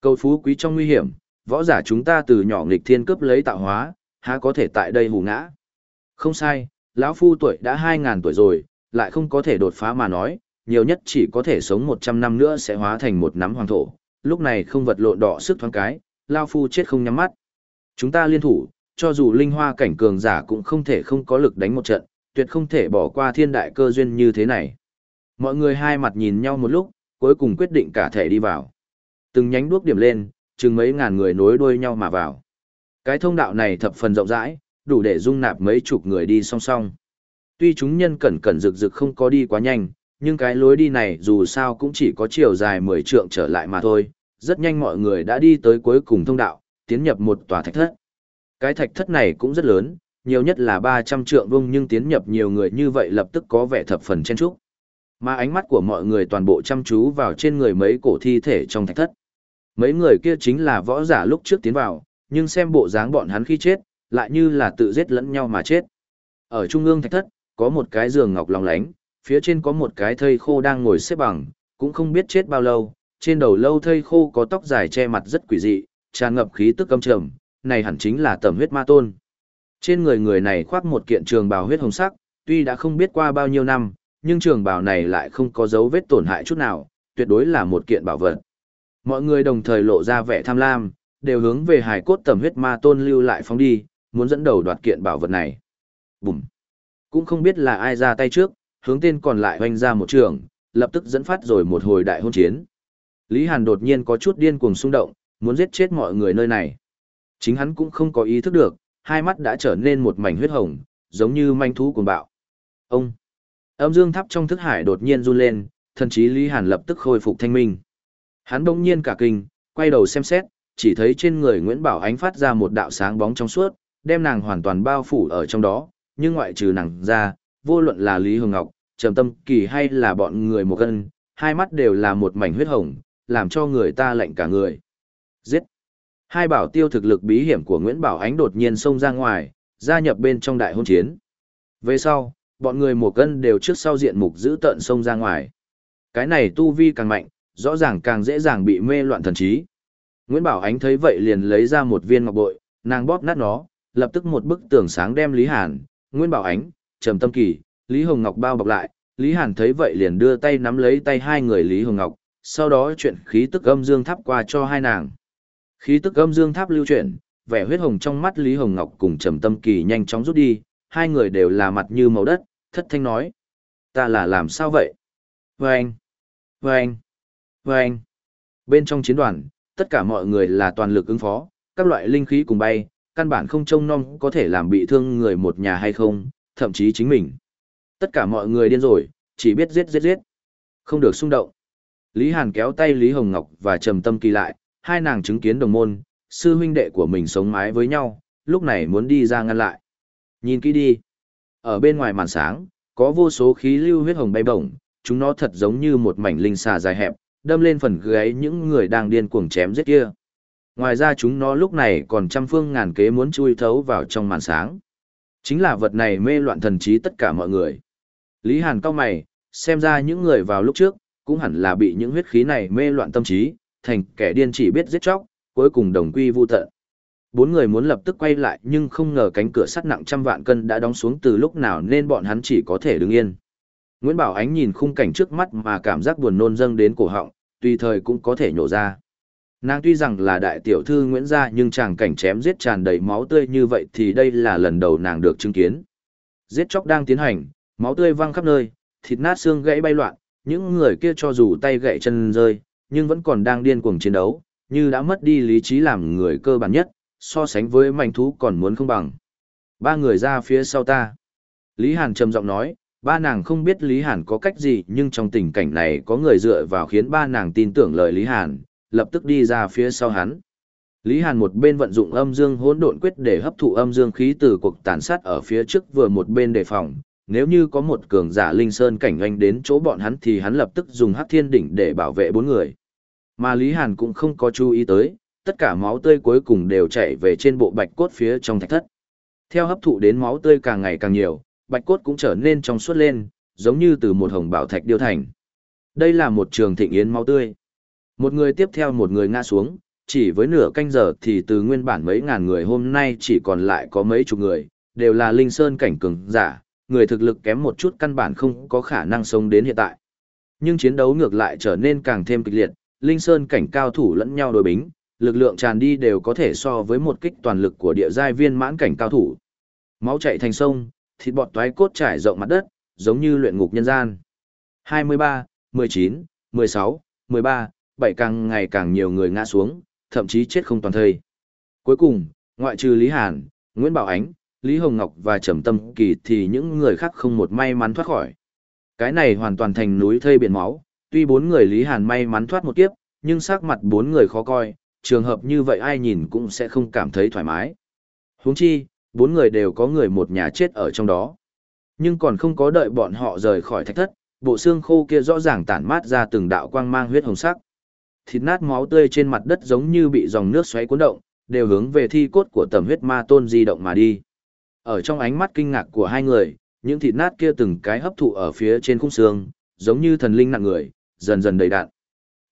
Câu phú quý trong nguy hiểm, võ giả chúng ta từ nhỏ nghịch thiên cướp lấy tạo hóa, há có thể tại đây hù ngã. Không sai, lão phu tuổi đã 2.000 tuổi rồi, lại không có thể đột phá mà nói, nhiều nhất chỉ có thể sống 100 năm nữa sẽ hóa thành một nắm hoàng thổ, lúc này không vật lộn đỏ sức thoáng cái, lao phu chết không nhắm mắt. Chúng ta liên thủ, cho dù linh hoa cảnh cường giả cũng không thể không có lực đánh một trận, tuyệt không thể bỏ qua thiên đại cơ duyên như thế này. Mọi người hai mặt nhìn nhau một lúc, cuối cùng quyết định cả thể đi vào. Từng nhánh đuốc điểm lên, chừng mấy ngàn người nối đuôi nhau mà vào. Cái thông đạo này thập phần rộng rãi, đủ để dung nạp mấy chục người đi song song. Tuy chúng nhân cẩn cẩn rực rực không có đi quá nhanh, nhưng cái lối đi này dù sao cũng chỉ có chiều dài 10 trượng trở lại mà thôi. Rất nhanh mọi người đã đi tới cuối cùng thông đạo, tiến nhập một tòa thạch thất. Cái thạch thất này cũng rất lớn, nhiều nhất là 300 trượng vung nhưng tiến nhập nhiều người như vậy lập tức có vẻ thập phần chen trúc. Mà ánh mắt của mọi người toàn bộ chăm chú vào trên người mấy cổ thi thể trong thạch thất. Mấy người kia chính là võ giả lúc trước tiến vào, nhưng xem bộ dáng bọn hắn khi chết, lại như là tự giết lẫn nhau mà chết. Ở trung ương thạch thất, có một cái giường ngọc lòng lánh, phía trên có một cái thây khô đang ngồi xếp bằng, cũng không biết chết bao lâu, trên đầu lâu thây khô có tóc dài che mặt rất quỷ dị, tràn ngập khí tức âm trầm, này hẳn chính là tầm huyết ma tôn. Trên người người này khoác một kiện trường bào huyết hồng sắc, tuy đã không biết qua bao nhiêu năm, nhưng trường bào này lại không có dấu vết tổn hại chút nào, tuyệt đối là một kiện bảo vật. Mọi người đồng thời lộ ra vẻ tham lam, đều hướng về hải cốt tầm huyết ma tôn lưu lại phóng đi, muốn dẫn đầu đoạt kiện bảo vật này. Bùm! Cũng không biết là ai ra tay trước, hướng tên còn lại hoành ra một trường, lập tức dẫn phát rồi một hồi đại hôn chiến. Lý Hàn đột nhiên có chút điên cuồng xung động, muốn giết chết mọi người nơi này. Chính hắn cũng không có ý thức được, hai mắt đã trở nên một mảnh huyết hồng, giống như manh thú cuồng bạo. Ông! Âm dương tháp trong thức hải đột nhiên run lên, thần chí Lý Hàn lập tức khôi phục thanh minh. Hắn đông nhiên cả kinh, quay đầu xem xét, chỉ thấy trên người Nguyễn Bảo Ánh phát ra một đạo sáng bóng trong suốt, đem nàng hoàn toàn bao phủ ở trong đó, nhưng ngoại trừ nàng ra, vô luận là Lý Hồng Ngọc, Trầm Tâm Kỳ hay là bọn người một cân, hai mắt đều là một mảnh huyết hồng, làm cho người ta lạnh cả người. Giết! Hai bảo tiêu thực lực bí hiểm của Nguyễn Bảo Ánh đột nhiên xông ra ngoài, gia nhập bên trong đại hôn chiến. Về sau, bọn người một cân đều trước sau diện mục giữ tận xông ra ngoài. Cái này tu vi càng mạnh, rõ ràng càng dễ dàng bị mê loạn thần trí. Nguyễn Bảo Ánh thấy vậy liền lấy ra một viên ngọc bội, nàng bóp nát nó, lập tức một bức tường sáng đem Lý Hàn, Nguyễn Bảo Ánh, Trầm Tâm Kỳ, Lý Hồng Ngọc bao bọc lại, Lý Hàn thấy vậy liền đưa tay nắm lấy tay hai người Lý Hồng Ngọc, sau đó chuyện khí tức âm dương tháp qua cho hai nàng. Khí tức âm dương tháp lưu chuyển, vẻ huyết hồng trong mắt Lý Hồng Ngọc cùng Trầm Tâm Kỳ nhanh chóng rút đi, hai người đều là mặt như màu đất, thất thanh nói. Ta là làm sao vậy? Vâng! Vâng! Vâng! Bên trong chiến đoàn, tất cả mọi người là toàn lực ứng phó, các loại linh khí cùng bay, căn bản không trông nom có thể làm bị thương người một nhà hay không, thậm chí chính mình. Tất cả mọi người điên rồi, chỉ biết giết giết giết. Không được xung động. Lý Hàn kéo tay Lý Hồng Ngọc và Trầm Tâm Kỳ lại, hai nàng chứng kiến đồng môn, sư huynh đệ của mình sống mái với nhau, lúc này muốn đi ra ngăn lại. Nhìn kỹ đi. Ở bên ngoài màn sáng, có vô số khí lưu huyết hồng bay bổng, chúng nó thật giống như một mảnh linh xà dài hẹp, đâm lên phần gáy những người đang điên cuồng chém giết kia. Ngoài ra chúng nó lúc này còn trăm phương ngàn kế muốn chui thấu vào trong màn sáng. Chính là vật này mê loạn thần trí tất cả mọi người. Lý Hàn cao mày, xem ra những người vào lúc trước, cũng hẳn là bị những huyết khí này mê loạn tâm trí, thành kẻ điên chỉ biết giết chóc, cuối cùng đồng quy vu tận. Bốn người muốn lập tức quay lại nhưng không ngờ cánh cửa sắt nặng trăm vạn cân đã đóng xuống từ lúc nào nên bọn hắn chỉ có thể đứng yên. Nguyễn Bảo Ánh nhìn khung cảnh trước mắt mà cảm giác buồn nôn dâng đến cổ họng, tùy thời cũng có thể nhổ ra. Nàng tuy rằng là đại tiểu thư Nguyễn gia nhưng chàng cảnh chém giết tràn đầy máu tươi như vậy thì đây là lần đầu nàng được chứng kiến. Giết chóc đang tiến hành, máu tươi văng khắp nơi, thịt nát xương gãy bay loạn, những người kia cho dù tay gãy chân rơi, nhưng vẫn còn đang điên cuồng chiến đấu, như đã mất đi lý trí làm người cơ bản nhất, so sánh với manh thú còn muốn không bằng. Ba người ra phía sau ta. Lý Hàn trầm giọng nói, ba nàng không biết Lý Hàn có cách gì nhưng trong tình cảnh này có người dựa vào khiến ba nàng tin tưởng lời Lý Hàn, lập tức đi ra phía sau hắn. Lý Hàn một bên vận dụng âm dương hỗn độn quyết để hấp thụ âm dương khí từ cuộc tàn sát ở phía trước vừa một bên đề phòng, nếu như có một cường giả linh sơn cảnh anh đến chỗ bọn hắn thì hắn lập tức dùng hắc thiên đỉnh để bảo vệ bốn người. Mà Lý Hàn cũng không có chú ý tới, tất cả máu tươi cuối cùng đều chảy về trên bộ bạch cốt phía trong thạch thất. Theo hấp thụ đến máu tươi càng ngày càng nhiều, bạch cốt cũng trở nên trong suốt lên, giống như từ một hồng bảo thạch điêu thành. Đây là một trường thịnh yến máu tươi. Một người tiếp theo một người ngã xuống, chỉ với nửa canh giờ thì từ nguyên bản mấy ngàn người hôm nay chỉ còn lại có mấy chục người, đều là linh sơn cảnh cường giả, người thực lực kém một chút căn bản không có khả năng sống đến hiện tại. Nhưng chiến đấu ngược lại trở nên càng thêm kịch liệt, linh sơn cảnh cao thủ lẫn nhau đối bính, lực lượng tràn đi đều có thể so với một kích toàn lực của địa giai viên mãn cảnh cao thủ. Máu chảy thành sông, thịt bọt toái cốt trải rộng mặt đất, giống như luyện ngục nhân gian. 23, 19, 16, 13, bảy càng ngày càng nhiều người ngã xuống, thậm chí chết không toàn thây. Cuối cùng, ngoại trừ Lý Hàn, Nguyễn Bảo Ánh, Lý Hồng Ngọc và Trầm Tâm Kỳ thì những người khác không một may mắn thoát khỏi. Cái này hoàn toàn thành núi thây biển máu, tuy bốn người Lý Hàn may mắn thoát một kiếp, nhưng sắc mặt bốn người khó coi, trường hợp như vậy ai nhìn cũng sẽ không cảm thấy thoải mái. Huống chi, bốn người đều có người một nhà chết ở trong đó. Nhưng còn không có đợi bọn họ rời khỏi thạch thất, bộ xương khô kia rõ ràng tản mát ra từng đạo quang mang huyết hồng sắc. Thịt nát máu tươi trên mặt đất giống như bị dòng nước xoáy cuốn động, đều hướng về thi cốt của tầm huyết ma tôn di động mà đi. Ở trong ánh mắt kinh ngạc của hai người, những thịt nát kia từng cái hấp thụ ở phía trên khung xương, giống như thần linh nặng người, dần dần đầy đạn.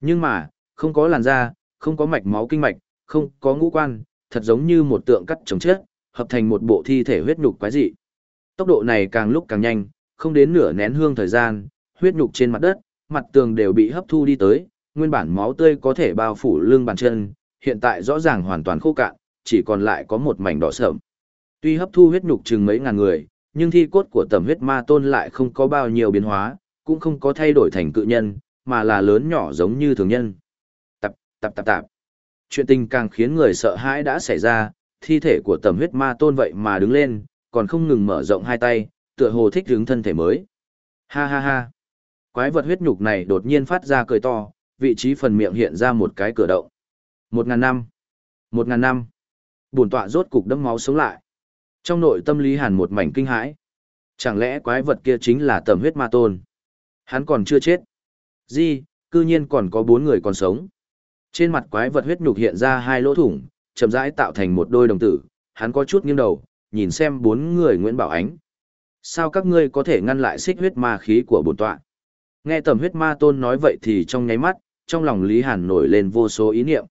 Nhưng mà, không có làn da, không có mạch máu kinh mạch, không có ngũ quan, thật giống như một tượng cắt chống chết, hợp thành một bộ thi thể huyết nhục quái dị. Tốc độ này càng lúc càng nhanh, không đến nửa nén hương thời gian, huyết nhục trên mặt đất, mặt tường đều bị hấp thu đi tới, nguyên bản máu tươi có thể bao phủ lưng bàn chân, hiện tại rõ ràng hoàn toàn khô cạn, chỉ còn lại có một mảnh đỏ sợm. Tuy hấp thu huyết nhục chừng mấy ngàn người, nhưng thi cốt của tầm huyết ma tôn lại không có bao nhiêu biến hóa, cũng không có thay đổi thành cự nhân, mà là lớn nhỏ giống như thường nhân. Tập, tập tập tập. Chuyện tình càng khiến người sợ hãi đã xảy ra, thi thể của tầm huyết ma tôn vậy mà đứng lên, còn không ngừng mở rộng hai tay, tựa hồ thích hướng thân thể mới. Ha ha ha. Quái vật huyết nhục này đột nhiên phát ra cười to, vị trí phần miệng hiện ra một cái cửa động. Một ngàn năm. Một ngàn năm. Bùn tọa rốt cục đấm máu sống lại. Trong nội tâm Lý Hàn một mảnh kinh hãi. Chẳng lẽ quái vật kia chính là tầm huyết ma tôn? Hắn còn chưa chết. Di, cư nhiên còn có bốn người còn sống. Trên mặt quái vật huyết nhục hiện ra hai lỗ thủng, chậm rãi tạo thành một đôi đồng tử. Hắn có chút nghiêng đầu, nhìn xem bốn người Nguyễn Bảo Ánh. Sao các ngươi có thể ngăn lại xích huyết ma khí của bổn tọa? Nghe tầm huyết ma tôn nói vậy thì trong nháy mắt, trong lòng Lý Hàn nổi lên vô số ý niệm.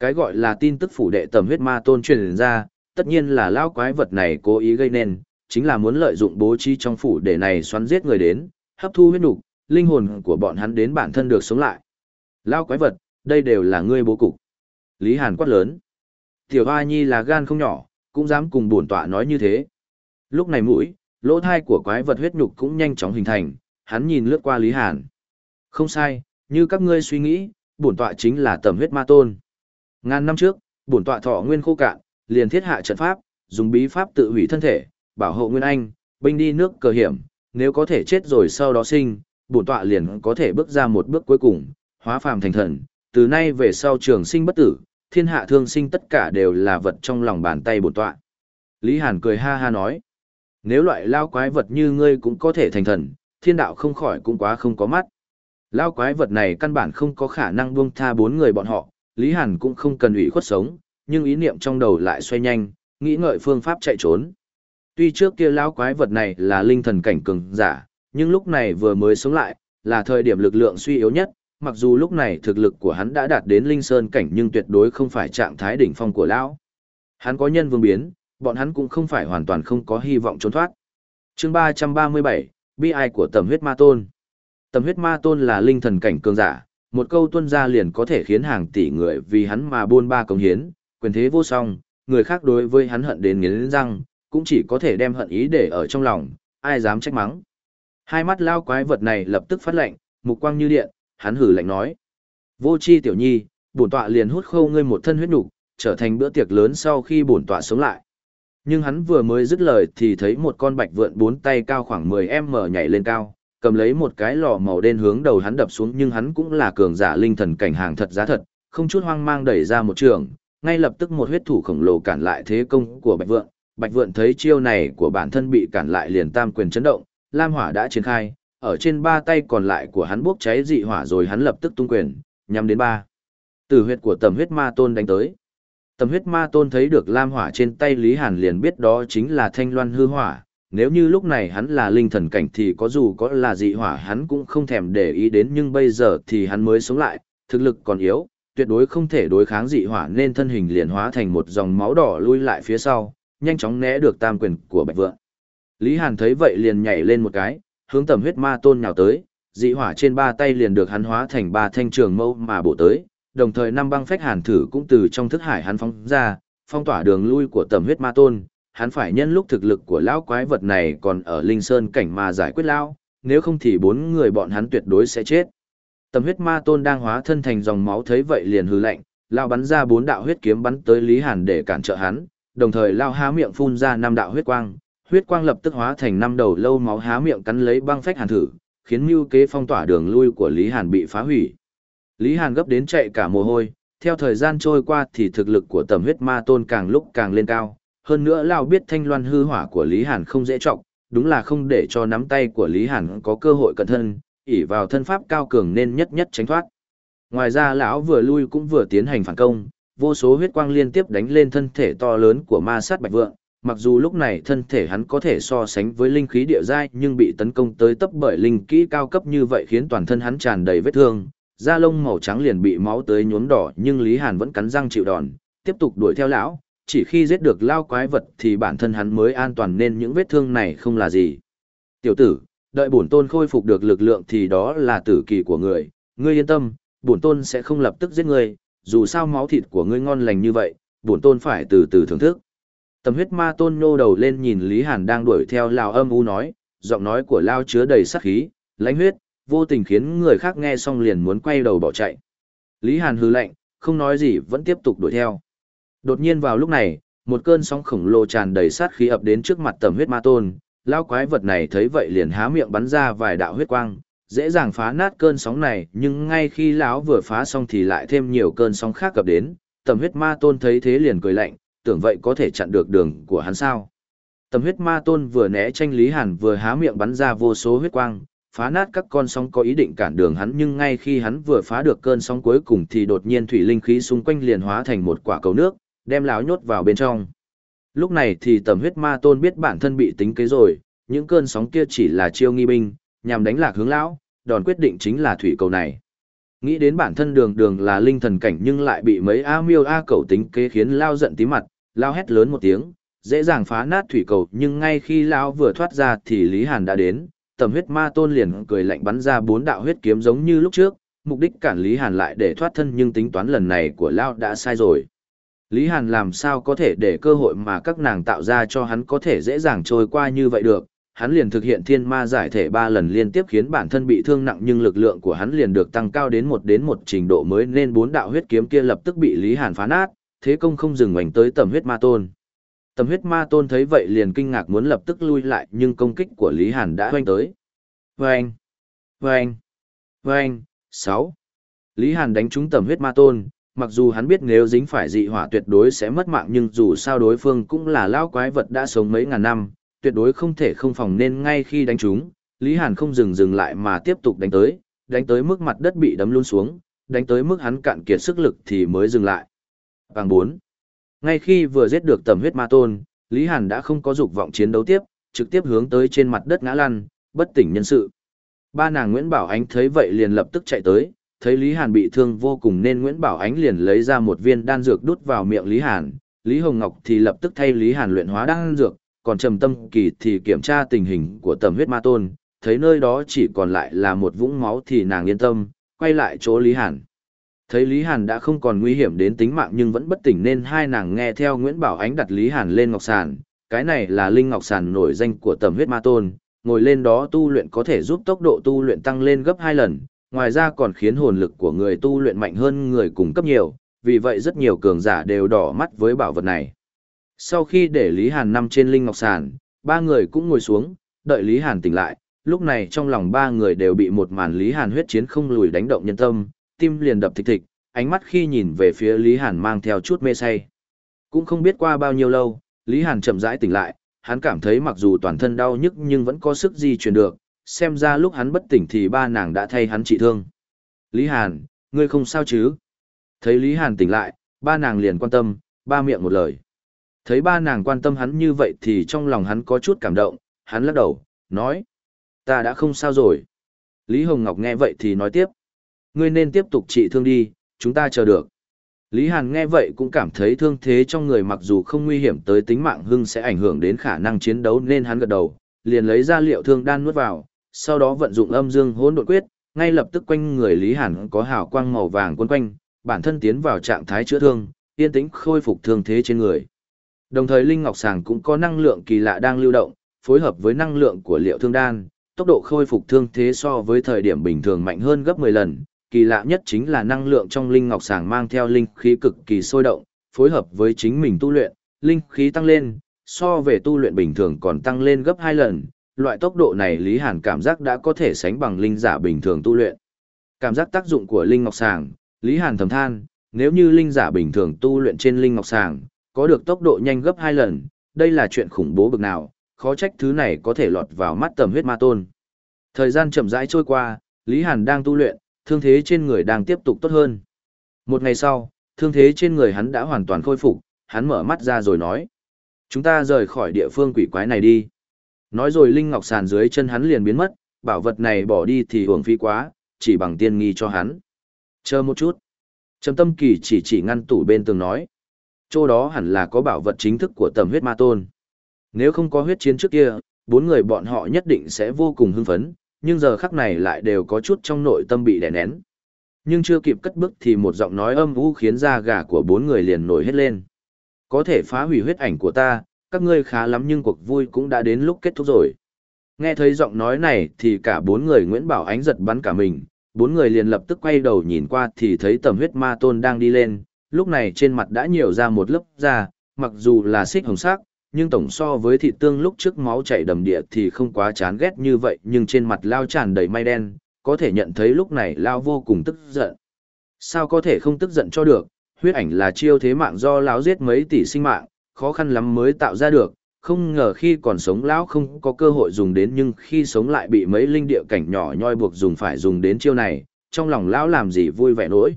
Cái gọi là tin tức phủ đệ tầm huyết ma tôn truyền ra, tất nhiên là lao quái vật này cố ý gây nên, chính là muốn lợi dụng bố trí trong phủ để này xoắn giết người đến, hấp thu huyết nục, linh hồn của bọn hắn đến bản thân được sống lại. Lao quái vật, đây đều là ngươi bố cục. Lý Hàn quát lớn. Tiểu Hoa Nhi là gan không nhỏ, cũng dám cùng bổn tọa nói như thế. Lúc này mũi, lỗ thai của quái vật huyết nhục cũng nhanh chóng hình thành, hắn nhìn lướt qua Lý Hàn. Không sai, như các ngươi suy nghĩ, bổn tọa chính là tầm huyết ma tôn. Ngàn năm trước, bổn tọa thọ nguyên khô cạn, liền thiết hạ trận pháp, dùng bí pháp tự hủy thân thể, bảo hộ Nguyên Anh, binh đi nước cờ hiểm, nếu có thể chết rồi sau đó sinh, bổn tọa liền có thể bước ra một bước cuối cùng, hóa phàm thành thần, từ nay về sau trường sinh bất tử, thiên hạ thương sinh tất cả đều là vật trong lòng bàn tay bổn tọa. Lý Hàn cười ha ha nói, nếu loại lao quái vật như ngươi cũng có thể thành thần, thiên đạo không khỏi cũng quá không có mắt. Lao quái vật này căn bản không có khả năng buông tha bốn người bọn họ, Lý Hàn cũng không cần ủy khuất sống, nhưng ý niệm trong đầu lại xoay nhanh, nghĩ ngợi phương pháp chạy trốn. Tuy trước kia lão quái vật này là linh thần cảnh cường giả, nhưng lúc này vừa mới sống lại, là thời điểm lực lượng suy yếu nhất, mặc dù lúc này thực lực của hắn đã đạt đến linh sơn cảnh nhưng tuyệt đối không phải trạng thái đỉnh phong của lão. Hắn có nhân vương biến, bọn hắn cũng không phải hoàn toàn không có hy vọng trốn thoát. Chương 337, bi ai của tầm huyết ma tôn. Tầm huyết ma tôn là linh thần cảnh cường giả, một câu tuân ra liền có thể khiến hàng tỷ người vì hắn mà buôn ba công hiến, quyền thế vô song, người khác đối với hắn hận đến nghiến răng, cũng chỉ có thể đem hận ý để ở trong lòng, ai dám trách mắng. Hai mắt lao quái vật này lập tức phát lệnh, mục quang như điện, hắn hử lạnh nói. Vô chi tiểu nhi, bổn tọa liền hút khâu ngươi một thân huyết nục, trở thành bữa tiệc lớn sau khi bổn tọa sống lại. Nhưng hắn vừa mới dứt lời thì thấy một con bạch vượn bốn tay cao khoảng 10m nhảy lên cao, cầm lấy một cái lò màu đen hướng đầu hắn đập xuống nhưng hắn cũng là cường giả linh thần cảnh hàng thật giá thật, không chút hoang mang đẩy ra một trường, ngay lập tức một huyết thủ khổng lồ cản lại thế công của Bạch vượn. Bạch vượn thấy chiêu này của bản thân bị cản lại liền tam quyền chấn động, lam hỏa đã triển khai, ở trên ba tay còn lại của hắn bốc cháy dị hỏa rồi hắn lập tức tung quyền, nhắm đến ba. Từ huyết của tầm huyết ma tôn đánh tới. Tầm huyết ma tôn thấy được lam hỏa trên tay Lý Hàn liền biết đó chính là thanh loan hư hỏa. Nếu như lúc này hắn là linh thần cảnh thì có dù có là dị hỏa hắn cũng không thèm để ý đến nhưng bây giờ thì hắn mới sống lại, thực lực còn yếu, tuyệt đối không thể đối kháng dị hỏa nên thân hình liền hóa thành một dòng máu đỏ lui lại phía sau, nhanh chóng né được tam quyền của bạch vượng. Lý Hàn thấy vậy liền nhảy lên một cái, hướng tầm huyết ma tôn nhào tới, dị hỏa trên ba tay liền được hắn hóa thành ba thanh trường mâu mà bổ tới, đồng thời năm băng phách hàn thử cũng từ trong thức hải hắn phóng ra, phong tỏa đường lui của tầm huyết ma tôn, hắn phải nhân lúc thực lực của lão quái vật này còn ở linh sơn cảnh mà giải quyết lão, nếu không thì bốn người bọn hắn tuyệt đối sẽ chết. Tầm huyết ma tôn đang hóa thân thành dòng máu thấy vậy liền hư lạnh, lão bắn ra bốn đạo huyết kiếm bắn tới Lý Hàn để cản trợ hắn, đồng thời lão há miệng phun ra năm đạo huyết quang, huyết quang lập tức hóa thành năm đầu lâu máu há miệng cắn lấy băng phách hàn thử, khiến mưu kế phong tỏa đường lui của Lý Hàn bị phá hủy. Lý Hàn gấp đến chạy cả mồ hôi, theo thời gian trôi qua thì thực lực của tầm huyết ma tôn càng lúc càng lên cao, hơn nữa lao biết thanh loan hư hỏa của Lý Hàn không dễ trọng, đúng là không để cho nắm tay của Lý Hàn có cơ hội cận thân, ỷ vào thân pháp cao cường nên nhất nhất tránh thoát. Ngoài ra lão vừa lui cũng vừa tiến hành phản công, vô số huyết quang liên tiếp đánh lên thân thể to lớn của ma sát bạch vượng, mặc dù lúc này thân thể hắn có thể so sánh với linh khí địa giai nhưng bị tấn công tới tấp bởi linh kỹ cao cấp như vậy khiến toàn thân hắn tràn đầy vết thương, da lông màu trắng liền bị máu tới nhuốm đỏ nhưng Lý Hàn vẫn cắn răng chịu đòn, tiếp tục đuổi theo lão, chỉ khi giết được lao quái vật thì bản thân hắn mới an toàn nên những vết thương này không là gì. Tiểu tử, đợi bổn tôn khôi phục được lực lượng thì đó là tử kỳ của người, ngươi yên tâm, bổn tôn sẽ không lập tức giết ngươi, dù sao máu thịt của ngươi ngon lành như vậy, bổn tôn phải từ từ thưởng thức. Tầm huyết ma tôn nhô đầu lên nhìn Lý Hàn đang đuổi theo Lào âm u nói, giọng nói của Lao chứa đầy sát khí, lãnh huyết, vô tình khiến người khác nghe xong liền muốn quay đầu bỏ chạy. Lý Hàn hừ lạnh, không nói gì vẫn tiếp tục đuổi theo. Đột nhiên vào lúc này, một cơn sóng khổng lồ tràn đầy sát khí ập đến trước mặt tầm huyết ma tôn, lao quái vật này thấy vậy liền há miệng bắn ra vài đạo huyết quang, dễ dàng phá nát cơn sóng này, nhưng ngay khi lão vừa phá xong thì lại thêm nhiều cơn sóng khác cập đến, tầm huyết ma tôn thấy thế liền cười lạnh, tưởng vậy có thể chặn được đường của hắn sao. Tầm huyết ma tôn vừa né tranh Lý Hàn vừa há miệng bắn ra vô số huyết quang, phá nát các con sóng có ý định cản đường hắn nhưng ngay khi hắn vừa phá được cơn sóng cuối cùng thì đột nhiên thủy linh khí xung quanh liền hóa thành một quả cầu nước, đem lão nhốt vào bên trong. Lúc này thì tầm huyết ma tôn biết bản thân bị tính kế rồi, những cơn sóng kia chỉ là chiêu nghi binh, nhằm đánh lạc hướng lão, đòn quyết định chính là thủy cầu này. Nghĩ đến bản thân đường đường là linh thần cảnh nhưng lại bị mấy A miêu A cầu tính kế khiến lao giận tí mặt, lao hét lớn một tiếng, dễ dàng phá nát thủy cầu nhưng ngay khi lão vừa thoát ra thì Lý Hàn đã đến, tầm huyết ma tôn liền cười lạnh bắn ra bốn đạo huyết kiếm giống như lúc trước, mục đích cản Lý Hàn lại để thoát thân nhưng tính toán lần này của lao đã sai rồi. Lý Hàn làm sao có thể để cơ hội mà các nàng tạo ra cho hắn có thể dễ dàng trôi qua như vậy được, hắn liền thực hiện thiên ma giải thể ba lần liên tiếp khiến bản thân bị thương nặng nhưng lực lượng của hắn liền được tăng cao đến một đến một trình độ mới nên bốn đạo huyết kiếm kia lập tức bị Lý Hàn phá nát, thế công không dừng ngoảnh tới tầm huyết ma tôn. Tầm huyết ma tôn thấy vậy liền kinh ngạc muốn lập tức lui lại nhưng công kích của Lý Hàn đã hoanh tới. Vâng! Vâng! Vâng! Sáu. Lý Hàn đánh trúng tầm huyết ma tôn, mặc dù hắn biết nếu dính phải dị hỏa tuyệt đối sẽ mất mạng nhưng dù sao đối phương cũng là lao quái vật đã sống mấy ngàn năm, tuyệt đối không thể không phòng nên ngay khi đánh trúng, Lý Hàn không dừng dừng lại mà tiếp tục đánh tới, đánh tới mức mặt đất bị đấm luôn xuống, đánh tới mức hắn cạn kiệt sức lực thì mới dừng lại. Vàng 4. Ngay khi vừa giết được tầm huyết ma tôn, Lý Hàn đã không có dục vọng chiến đấu tiếp, trực tiếp hướng tới trên mặt đất ngã lăn, bất tỉnh nhân sự. Ba nàng Nguyễn Bảo Ánh thấy vậy liền lập tức chạy tới, thấy Lý Hàn bị thương vô cùng nên Nguyễn Bảo Ánh liền lấy ra một viên đan dược đút vào miệng Lý Hàn, Lý Hồng Ngọc thì lập tức thay Lý Hàn luyện hóa đan dược, còn Trầm Tâm Kỳ thì kiểm tra tình hình của tầm huyết ma tôn, thấy nơi đó chỉ còn lại là một vũng máu thì nàng yên tâm, quay lại chỗ Lý Hàn. Thấy Lý Hàn đã không còn nguy hiểm đến tính mạng nhưng vẫn bất tỉnh nên hai nàng nghe theo Nguyễn Bảo Ánh đặt Lý Hàn lên ngọc sàn, cái này là linh ngọc sàn nổi danh của tầm huyết ma tôn, ngồi lên đó tu luyện có thể giúp tốc độ tu luyện tăng lên gấp hai lần, ngoài ra còn khiến hồn lực của người tu luyện mạnh hơn người cùng cấp nhiều, vì vậy rất nhiều cường giả đều đỏ mắt với bảo vật này. Sau khi để Lý Hàn nằm trên linh ngọc sàn, ba người cũng ngồi xuống, đợi Lý Hàn tỉnh lại, lúc này trong lòng ba người đều bị một màn Lý Hàn huyết chiến không lùi đánh động nhân tâm, tim liền đập thịch thịch, ánh mắt khi nhìn về phía Lý Hàn mang theo chút mê say. Cũng không biết qua bao nhiêu lâu, Lý Hàn chậm rãi tỉnh lại, hắn cảm thấy mặc dù toàn thân đau nhức nhưng vẫn có sức di chuyển được, xem ra lúc hắn bất tỉnh thì ba nàng đã thay hắn trị thương. Lý Hàn, ngươi không sao chứ? Thấy Lý Hàn tỉnh lại, ba nàng liền quan tâm, ba miệng một lời. Thấy ba nàng quan tâm hắn như vậy thì trong lòng hắn có chút cảm động, hắn lắc đầu, nói. Ta đã không sao rồi. Lý Hồng Ngọc nghe vậy thì nói tiếp. Ngươi nên tiếp tục trị thương đi, chúng ta chờ được. Lý Hàn nghe vậy cũng cảm thấy thương thế trong người mặc dù không nguy hiểm tới tính mạng hưng sẽ ảnh hưởng đến khả năng chiến đấu nên hắn gật đầu, liền lấy ra liệu thương đan nuốt vào, sau đó vận dụng âm dương hỗn độn quyết, ngay lập tức quanh người Lý Hàn có hào quang màu vàng quấn quanh, bản thân tiến vào trạng thái chữa thương, yên tĩnh khôi phục thương thế trên người. Đồng thời Linh Ngọc Sàng cũng có năng lượng kỳ lạ đang lưu động, phối hợp với năng lượng của liệu thương đan, tốc độ khôi phục thương thế so với thời điểm bình thường mạnh hơn gấp 10 lần. Kỳ lạ nhất chính là năng lượng trong Linh Ngọc Sàng mang theo linh khí cực kỳ sôi động, phối hợp với chính mình tu luyện, linh khí tăng lên, so về tu luyện bình thường còn tăng lên gấp 2 lần. Loại tốc độ này Lý Hàn cảm giác đã có thể sánh bằng linh giả bình thường tu luyện. Cảm giác tác dụng của Linh Ngọc Sàng, Lý Hàn thầm than, nếu như linh giả bình thường tu luyện trên Linh Ngọc Sàng, có được tốc độ nhanh gấp hai lần, đây là chuyện khủng bố bực nào, khó trách thứ này có thể lọt vào mắt tầm huyết ma tôn. Thời gian chậm rãi trôi qua, Lý Hàn đang tu luyện, thương thế trên người đang tiếp tục tốt hơn. Một ngày sau, thương thế trên người hắn đã hoàn toàn khôi phục, hắn mở mắt ra rồi nói. Chúng ta rời khỏi địa phương quỷ quái này đi. Nói rồi Linh Ngọc sàn dưới chân hắn liền biến mất, bảo vật này bỏ đi thì hưởng phí quá, chỉ bằng tiên nghi cho hắn. Chờ một chút. Trầm tâm kỳ chỉ chỉ ngăn tủ bên tường nói chỗ đó hẳn là có bảo vật chính thức của tầm huyết ma tôn. Nếu không có huyết chiến trước kia, bốn người bọn họ nhất định sẽ vô cùng hưng phấn, nhưng giờ khắc này lại đều có chút trong nội tâm bị đè nén. Nhưng chưa kịp cất bước thì một giọng nói âm u khiến da gà của bốn người liền nổi hết lên. Có thể phá hủy huyết ảnh của ta, các ngươi khá lắm nhưng cuộc vui cũng đã đến lúc kết thúc rồi. Nghe thấy giọng nói này thì cả bốn người Nguyễn Bảo Ánh giật bắn cả mình, bốn người liền lập tức quay đầu nhìn qua thì thấy tầm huyết ma tôn đang đi lên, lúc này trên mặt đã nhiều ra một lớp da, mặc dù là xích hồng sắc, nhưng tổng so với thịt tương lúc trước máu chảy đầm địa thì không quá chán ghét như vậy nhưng trên mặt lao tràn đầy may đen, có thể nhận thấy lúc này lao vô cùng tức giận. Sao có thể không tức giận cho được, huyết ảnh là chiêu thế mạng do lão giết mấy tỷ sinh mạng, khó khăn lắm mới tạo ra được, không ngờ khi còn sống lão không có cơ hội dùng đến nhưng khi sống lại bị mấy linh địa cảnh nhỏ nhoi buộc dùng phải dùng đến chiêu này, trong lòng lão làm gì vui vẻ nỗi.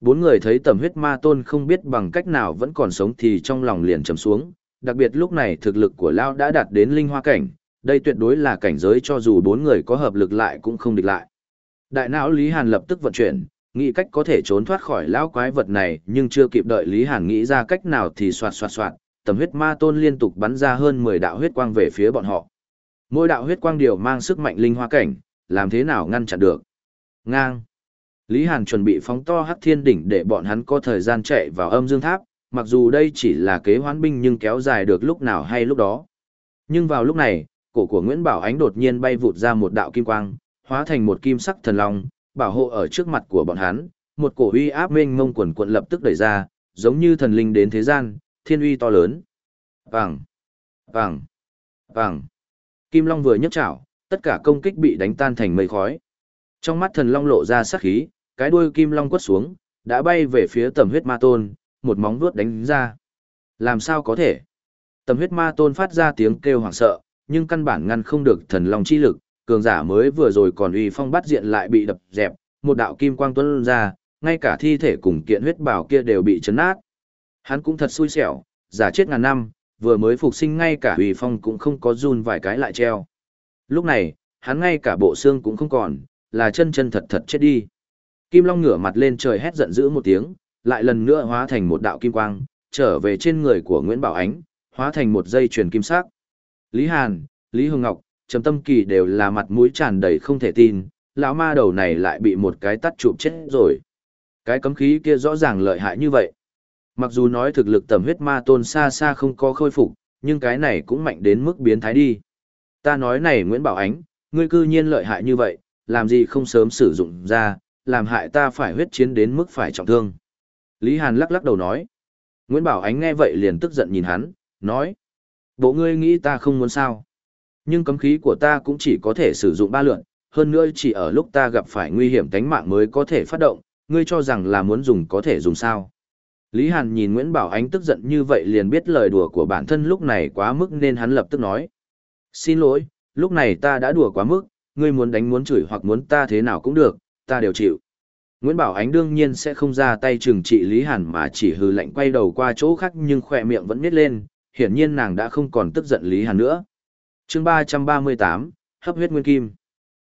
Bốn người thấy tầm huyết ma tôn không biết bằng cách nào vẫn còn sống thì trong lòng liền trầm xuống, đặc biệt lúc này thực lực của Lao đã đạt đến linh hoa cảnh, đây tuyệt đối là cảnh giới cho dù bốn người có hợp lực lại cũng không địch lại. Đại não Lý Hàn lập tức vận chuyển, nghĩ cách có thể trốn thoát khỏi lão quái vật này nhưng chưa kịp đợi Lý Hàn nghĩ ra cách nào thì xoạt xoạt xoạt, tầm huyết ma tôn liên tục bắn ra hơn 10 đạo huyết quang về phía bọn họ. Mỗi đạo huyết quang đều mang sức mạnh linh hoa cảnh, làm thế nào ngăn chặn được. Ngang. Lý Hàn chuẩn bị phóng to hắc thiên đỉnh để bọn hắn có thời gian chạy vào âm dương tháp, mặc dù đây chỉ là kế hoán binh nhưng kéo dài được lúc nào hay lúc đó. Nhưng vào lúc này, cổ của Nguyễn Bảo Ánh đột nhiên bay vụt ra một đạo kim quang, hóa thành một kim sắc thần long, bảo hộ ở trước mặt của bọn hắn, một cổ uy áp mênh mông quần quận lập tức đẩy ra, giống như thần linh đến thế gian, thiên uy to lớn. Vàng, vàng, vàng. Kim Long vừa nhấc chảo, tất cả công kích bị đánh tan thành mây khói. Trong mắt thần long lộ ra sắc khí, cái đuôi kim long quất xuống, đã bay về phía tầm huyết ma tôn, một móng vuốt đánh ra. Làm sao có thể? Tầm huyết ma tôn phát ra tiếng kêu hoảng sợ, nhưng căn bản ngăn không được thần long chi lực, cường giả mới vừa rồi còn uy phong bắt diện lại bị đập dẹp, một đạo kim quang tuôn ra, ngay cả thi thể cùng kiện huyết bảo kia đều bị chấn nát. Hắn cũng thật xui xẻo, giả chết ngàn năm, vừa mới phục sinh ngay cả uy phong cũng không có run vài cái lại treo. Lúc này, hắn ngay cả bộ xương cũng không còn, là chân chân thật thật chết đi. Kim Long ngửa mặt lên trời hét giận dữ một tiếng, lại lần nữa hóa thành một đạo kim quang, trở về trên người của Nguyễn Bảo Ánh, hóa thành một dây chuyền kim sắc. Lý Hàn, Lý Hương Ngọc, Trầm Tâm Kỳ đều là mặt mũi tràn đầy không thể tin, lão ma đầu này lại bị một cái tắt chụp chết rồi. Cái cấm khí kia rõ ràng lợi hại như vậy. Mặc dù nói thực lực tầm huyết ma tôn xa xa không có khôi phục, nhưng cái này cũng mạnh đến mức biến thái đi. Ta nói này Nguyễn Bảo Ánh, ngươi cư nhiên lợi hại như vậy, làm gì không sớm sử dụng ra, làm hại ta phải huyết chiến đến mức phải trọng thương. Lý Hàn lắc lắc đầu nói. Nguyễn Bảo Ánh nghe vậy liền tức giận nhìn hắn, nói. Bộ ngươi nghĩ ta không muốn sao. Nhưng cấm khí của ta cũng chỉ có thể sử dụng ba lượn, hơn nữa chỉ ở lúc ta gặp phải nguy hiểm tánh mạng mới có thể phát động, ngươi cho rằng là muốn dùng có thể dùng sao. Lý Hàn nhìn Nguyễn Bảo Ánh tức giận như vậy liền biết lời đùa của bản thân lúc này quá mức nên hắn lập tức nói. Xin lỗi, lúc này ta đã đùa quá mức, ngươi muốn đánh muốn chửi hoặc muốn ta thế nào cũng được, ta đều chịu. Nguyễn Bảo Ánh đương nhiên sẽ không ra tay trừng trị Lý Hàn mà chỉ hừ lạnh quay đầu qua chỗ khác nhưng khỏe miệng vẫn nít lên, hiển nhiên nàng đã không còn tức giận Lý Hàn nữa. chương 338, hấp huyết nguyên kim.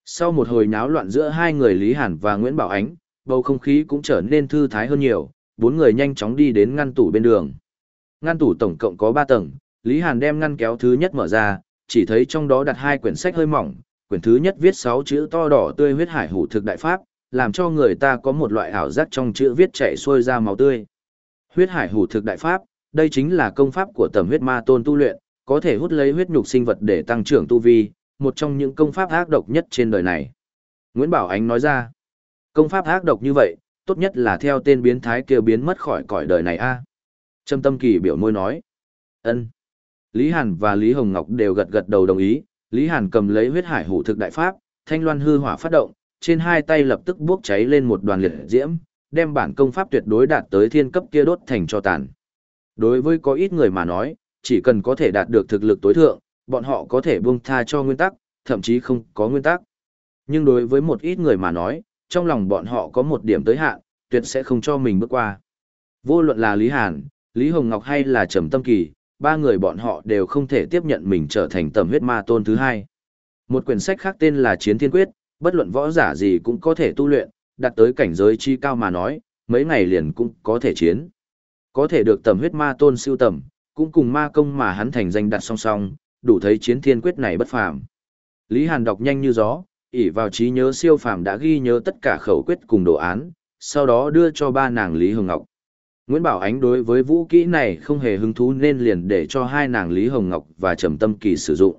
Sau một hồi náo loạn giữa hai người Lý Hàn và Nguyễn Bảo Ánh, bầu không khí cũng trở nên thư thái hơn nhiều, bốn người nhanh chóng đi đến ngăn tủ bên đường. Ngăn tủ tổng cộng có 3 tầng, Lý Hàn đem ngăn kéo thứ nhất mở ra, chỉ thấy trong đó đặt hai quyển sách hơi mỏng, quyển thứ nhất viết 6 chữ to đỏ tươi huyết hải hủ thực đại pháp, làm cho người ta có một loại ảo giác trong chữ viết chảy xuôi ra máu tươi. Huyết hải hủ thực đại pháp, đây chính là công pháp của tầm huyết ma tôn tu luyện, có thể hút lấy huyết nhục sinh vật để tăng trưởng tu vi, một trong những công pháp ác độc nhất trên đời này. Nguyễn Bảo Ánh nói ra, công pháp ác độc như vậy, tốt nhất là theo tên biến thái kia biến mất khỏi cõi đời này a. Trâm Tâm Kỳ biểu môi nói, ân. Lý Hàn và Lý Hồng Ngọc đều gật gật đầu đồng ý, Lý Hàn cầm lấy huyết hải hủ thực đại pháp, thanh loan hư hỏa phát động, trên hai tay lập tức bốc cháy lên một đoàn liệt diễm, đem bản công pháp tuyệt đối đạt tới thiên cấp kia đốt thành cho tàn. Đối với có ít người mà nói, chỉ cần có thể đạt được thực lực tối thượng, bọn họ có thể buông tha cho nguyên tắc, thậm chí không có nguyên tắc. Nhưng đối với một ít người mà nói, trong lòng bọn họ có một điểm tới hạn, tuyệt sẽ không cho mình bước qua. Vô luận là Lý Hàn, Lý Hồng Ngọc hay là Trầm Tâm Kỳ, ba người bọn họ đều không thể tiếp nhận mình trở thành tầm huyết ma tôn thứ hai. Một quyển sách khác tên là Chiến Thiên Quyết, bất luận võ giả gì cũng có thể tu luyện, đạt tới cảnh giới chi cao mà nói, mấy ngày liền cũng có thể chiến. Có thể được tầm huyết ma tôn siêu tầm, cũng cùng ma công mà hắn thành danh đặt song song, đủ thấy chiến thiên quyết này bất phàm. Lý Hàn đọc nhanh như gió, ỷ vào trí nhớ siêu phàm đã ghi nhớ tất cả khẩu quyết cùng đồ án, sau đó đưa cho ba nàng Lý Hồng Ngọc. Nguyễn Bảo Ánh đối với vũ kỹ này không hề hứng thú nên liền để cho hai nàng Lý Hồng Ngọc và Trầm Tâm Kỳ sử dụng.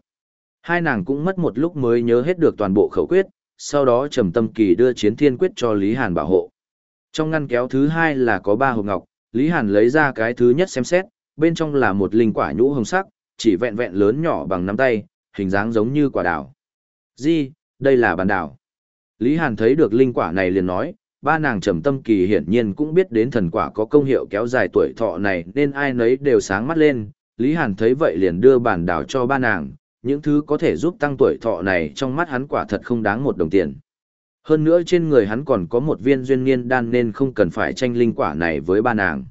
Hai nàng cũng mất một lúc mới nhớ hết được toàn bộ khẩu quyết, sau đó Trầm Tâm Kỳ đưa chiến thiên quyết cho Lý Hàn bảo hộ. Trong ngăn kéo thứ hai là có ba hộp ngọc, Lý Hàn lấy ra cái thứ nhất xem xét, bên trong là một linh quả nhũ hồng sắc, chỉ vẹn vẹn lớn nhỏ bằng nắm tay, hình dáng giống như quả đào. Di, đây là bàn đảo. Lý Hàn thấy được linh quả này liền nói, ba nàng trầm tâm kỳ hiển nhiên cũng biết đến thần quả có công hiệu kéo dài tuổi thọ này nên ai nấy đều sáng mắt lên. Lý Hàn thấy vậy liền đưa bản đảo cho ba nàng, những thứ có thể giúp tăng tuổi thọ này trong mắt hắn quả thật không đáng một đồng tiền. Hơn nữa trên người hắn còn có một viên duyên niên đan nên không cần phải tranh linh quả này với ba nàng.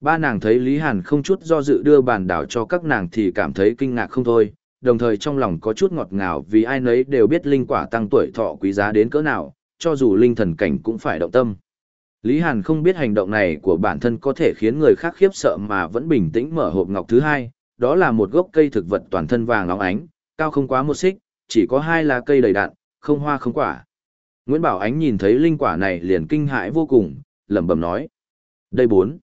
Ba nàng thấy Lý Hàn không chút do dự đưa bàn đảo cho các nàng thì cảm thấy kinh ngạc không thôi, đồng thời trong lòng có chút ngọt ngào vì ai nấy đều biết linh quả tăng tuổi thọ quý giá đến cỡ nào, cho dù linh thần cảnh cũng phải động tâm. Lý Hàn không biết hành động này của bản thân có thể khiến người khác khiếp sợ mà vẫn bình tĩnh mở hộp ngọc thứ hai, đó là một gốc cây thực vật toàn thân vàng óng ánh, cao không quá một xích, chỉ có hai lá cây đầy đặn, không hoa không quả. Nguyễn Bảo Ánh nhìn thấy linh quả này liền kinh hãi vô cùng, lẩm bẩm nói. Đây bốn.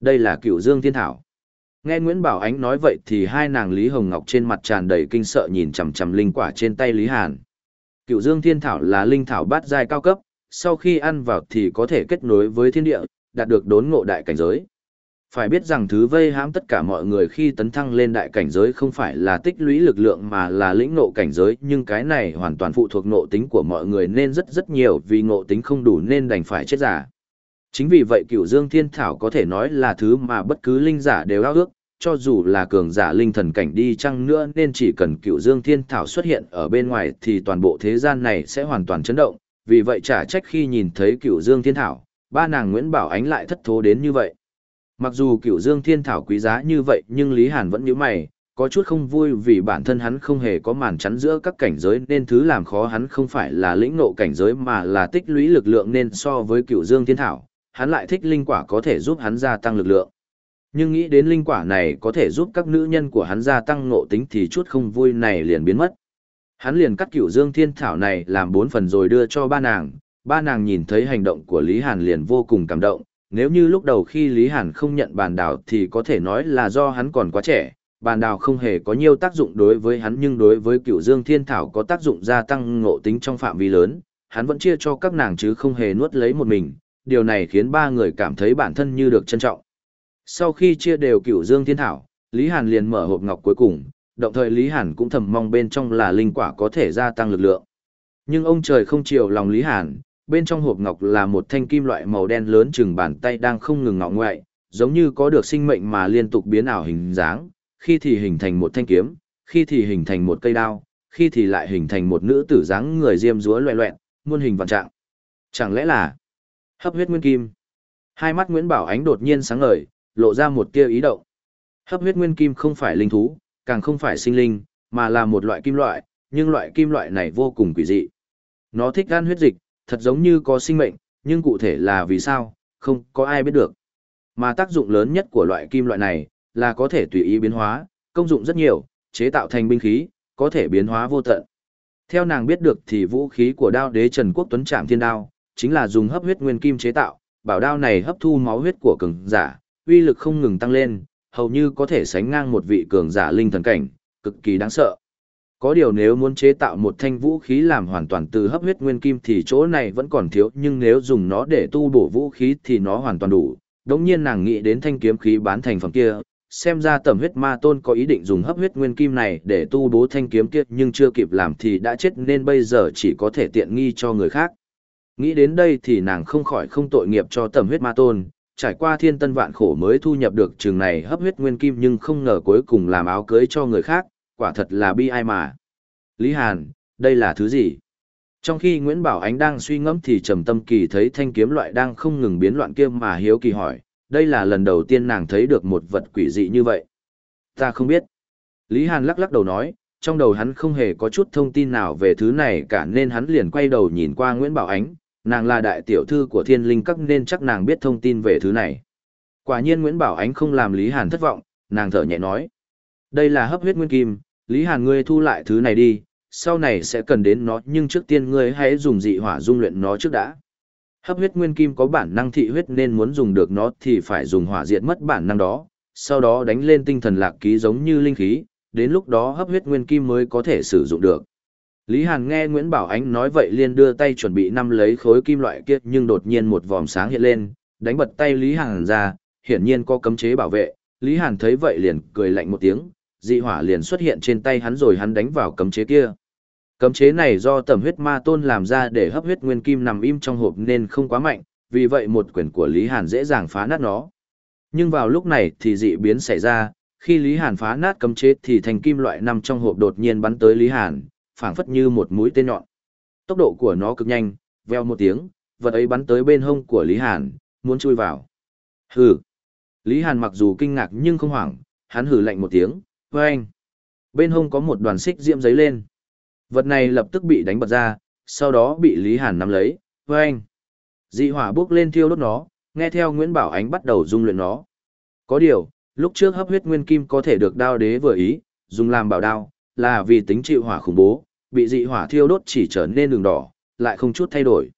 Đây là cựu dương thiên thảo. Nghe Nguyễn Bảo Ánh nói vậy thì hai nàng Lý Hồng Ngọc trên mặt tràn đầy kinh sợ nhìn chằm chằm linh quả trên tay Lý Hàn. Cựu Dương Thiên Thảo là linh thảo bát giai cao cấp, sau khi ăn vào thì có thể kết nối với thiên địa, đạt được đốn ngộ đại cảnh giới. Phải biết rằng thứ vây hãm tất cả mọi người khi tấn thăng lên đại cảnh giới không phải là tích lũy lực lượng mà là lĩnh ngộ cảnh giới, nhưng cái này hoàn toàn phụ thuộc ngộ tính của mọi người nên rất rất nhiều vì ngộ tính không đủ nên đành phải chết giả. Chính vì vậy cựu dương thiên thảo có thể nói là thứ mà bất cứ linh giả đều ao ước, cho dù là cường giả linh thần cảnh đi chăng nữa nên chỉ cần cựu dương thiên thảo xuất hiện ở bên ngoài thì toàn bộ thế gian này sẽ hoàn toàn chấn động, vì vậy chả trách khi nhìn thấy cựu dương thiên thảo, ba nàng Nguyễn Bảo Ánh lại thất thố đến như vậy. Mặc dù cựu dương thiên thảo quý giá như vậy nhưng Lý Hàn vẫn nhíu mày, có chút không vui vì bản thân hắn không hề có màn chắn giữa các cảnh giới nên thứ làm khó hắn không phải là lĩnh ngộ cảnh giới mà là tích lũy lực lượng nên so với cựu dương thiên thảo, hắn lại thích linh quả có thể giúp hắn gia tăng lực lượng. Nhưng nghĩ đến linh quả này có thể giúp các nữ nhân của hắn gia tăng ngộ tính thì chút không vui này liền biến mất. Hắn liền cắt cửu dương thiên thảo này làm bốn phần rồi đưa cho ba nàng, ba nàng nhìn thấy hành động của Lý Hàn liền vô cùng cảm động, nếu như lúc đầu khi Lý Hàn không nhận bàn đào thì có thể nói là do hắn còn quá trẻ, bàn đào không hề có nhiều tác dụng đối với hắn nhưng đối với Cựu dương thiên thảo có tác dụng gia tăng ngộ tính trong phạm vi lớn, hắn vẫn chia cho các nàng chứ không hề nuốt lấy một mình, điều này khiến ba người cảm thấy bản thân như được trân trọng. Sau khi chia đều Cựu dương thiên thảo, Lý Hàn liền mở hộp ngọc cuối cùng, đồng thời Lý Hàn cũng thầm mong bên trong là linh quả có thể gia tăng lực lượng. Nhưng ông trời không chiều lòng Lý Hàn, bên trong hộp ngọc là một thanh kim loại màu đen lớn chừng bàn tay đang không ngừng ngọ ngoại, giống như có được sinh mệnh mà liên tục biến ảo hình dáng, khi thì hình thành một thanh kiếm, khi thì hình thành một cây đao, khi thì lại hình thành một nữ tử dáng người diêm dúa loẹ loẹn, muôn hình vạn trạng. Chẳng lẽ là hấp huyết nguyên kim? Hai mắt Nguyễn Bảo Ánh đột nhiên sáng ngời, lộ ra một tia ý động. Hấp huyết nguyên kim không phải linh thú, càng không phải sinh linh, mà là một loại kim loại, nhưng loại kim loại này vô cùng quỷ dị. Nó thích ăn huyết dịch, thật giống như có sinh mệnh, nhưng cụ thể là vì sao, không có ai biết được. Mà tác dụng lớn nhất của loại kim loại này, là có thể tùy ý biến hóa, công dụng rất nhiều, chế tạo thành binh khí, có thể biến hóa vô tận. Theo nàng biết được thì vũ khí của đao đế Trần Quốc Tuấn Trạm Thiên Đao, chính là dùng hấp huyết nguyên kim chế tạo, bảo đao này hấp thu máu huyết của cường giả, uy lực không ngừng tăng lên, hầu như có thể sánh ngang một vị cường giả linh thần cảnh, cực kỳ đáng sợ. Có điều nếu muốn chế tạo một thanh vũ khí làm hoàn toàn từ hấp huyết nguyên kim thì chỗ này vẫn còn thiếu nhưng nếu dùng nó để tu bổ vũ khí thì nó hoàn toàn đủ. Đống nhiên nàng nghĩ đến thanh kiếm khí bán thành phẩm kia, xem ra tầm huyết ma tôn có ý định dùng hấp huyết nguyên kim này để tu bố thanh kiếm kia nhưng chưa kịp làm thì đã chết nên bây giờ chỉ có thể tiện nghi cho người khác. Nghĩ đến đây thì nàng không khỏi không tội nghiệp cho tầm huyết ma tôn, trải qua thiên tân vạn khổ mới thu nhập được trường này hấp huyết nguyên kim nhưng không ngờ cuối cùng làm áo cưới cho người khác, quả thật là bi ai mà. Lý Hàn, đây là thứ gì? Trong khi Nguyễn Bảo Ánh đang suy ngẫm thì Trầm Tâm Kỳ thấy thanh kiếm loại đang không ngừng biến loạn kia mà hiếu kỳ hỏi, đây là lần đầu tiên nàng thấy được một vật quỷ dị như vậy. Ta không biết. Lý Hàn lắc lắc đầu nói, trong đầu hắn không hề có chút thông tin nào về thứ này cả nên hắn liền quay đầu nhìn qua Nguyễn Bảo Ánh, nàng là đại tiểu thư của thiên linh các nên chắc nàng biết thông tin về thứ này. Quả nhiên Nguyễn Bảo Ánh không làm Lý Hàn thất vọng, nàng thở nhẹ nói. Đây là hấp huyết nguyên kim, Lý Hàn ngươi thu lại thứ này đi, sau này sẽ cần đến nó nhưng trước tiên ngươi hãy dùng dị hỏa dung luyện nó trước đã. Hấp huyết nguyên kim có bản năng thị huyết nên muốn dùng được nó thì phải dùng hỏa diệt mất bản năng đó, sau đó đánh lên tinh thần lạc ký giống như linh khí, đến lúc đó hấp huyết nguyên kim mới có thể sử dụng được. Lý Hàn nghe Nguyễn Bảo Ánh nói vậy liền đưa tay chuẩn bị nắm lấy khối kim loại kia nhưng đột nhiên một vòm sáng hiện lên, đánh bật tay Lý Hàn ra, hiển nhiên có cấm chế bảo vệ. Lý Hàn thấy vậy liền cười lạnh một tiếng, dị hỏa liền xuất hiện trên tay hắn rồi hắn đánh vào cấm chế kia. Cấm chế này do tẩm huyết ma tôn làm ra để hấp huyết nguyên kim nằm im trong hộp nên không quá mạnh, vì vậy một quyền của Lý Hàn dễ dàng phá nát nó. Nhưng vào lúc này thì dị biến xảy ra, khi Lý Hàn phá nát cấm chế thì thành kim loại nằm trong hộp đột nhiên bắn tới Lý Hàn, phảng phất như một mũi tên nhọn. Tốc độ của nó cực nhanh, veo một tiếng, vật ấy bắn tới bên hông của Lý Hàn, muốn chui vào. Hừ. Lý Hàn mặc dù kinh ngạc nhưng không hoảng, hắn hừ lạnh một tiếng, anh. Bên hông có một đoàn xích diễm giấy lên. Vật này lập tức bị đánh bật ra, sau đó bị Lý Hàn nắm lấy, anh. Dị hỏa bước lên thiêu đốt nó, nghe theo Nguyễn Bảo Ánh bắt đầu dung luyện nó. Có điều, lúc trước hấp huyết nguyên kim có thể được đao đế vừa ý, dùng làm bảo đao, là vì tính chịu hỏa khủng bố, bị dị hỏa thiêu đốt chỉ trở nên đường đỏ, lại không chút thay đổi.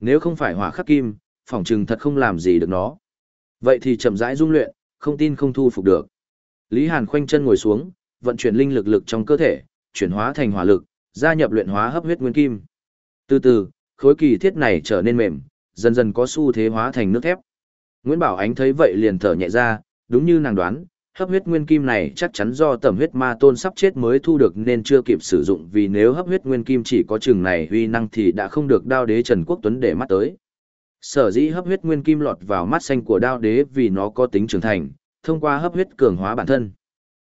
Nếu không phải hỏa khắc kim, phỏng chừng thật không làm gì được nó. Vậy thì chậm rãi dung luyện, không tin không thu phục được. Lý Hàn khoanh chân ngồi xuống, vận chuyển linh lực lực trong cơ thể, chuyển hóa thành hỏa lực, gia nhập luyện hóa hấp huyết nguyên kim. Từ từ, khối kỳ thiết này trở nên mềm, dần dần có xu thế hóa thành nước thép. Nguyễn Bảo Ánh thấy vậy liền thở nhẹ ra, đúng như nàng đoán, hấp huyết nguyên kim này chắc chắn do tẩm huyết ma tôn sắp chết mới thu được nên chưa kịp sử dụng vì nếu hấp huyết nguyên kim chỉ có chừng này huy năng thì đã không được đao đế Trần Quốc Tuấn để mắt tới. Sở dĩ hấp huyết nguyên kim lọt vào mắt xanh của đao đế vì nó có tính trưởng thành, thông qua hấp huyết cường hóa bản thân.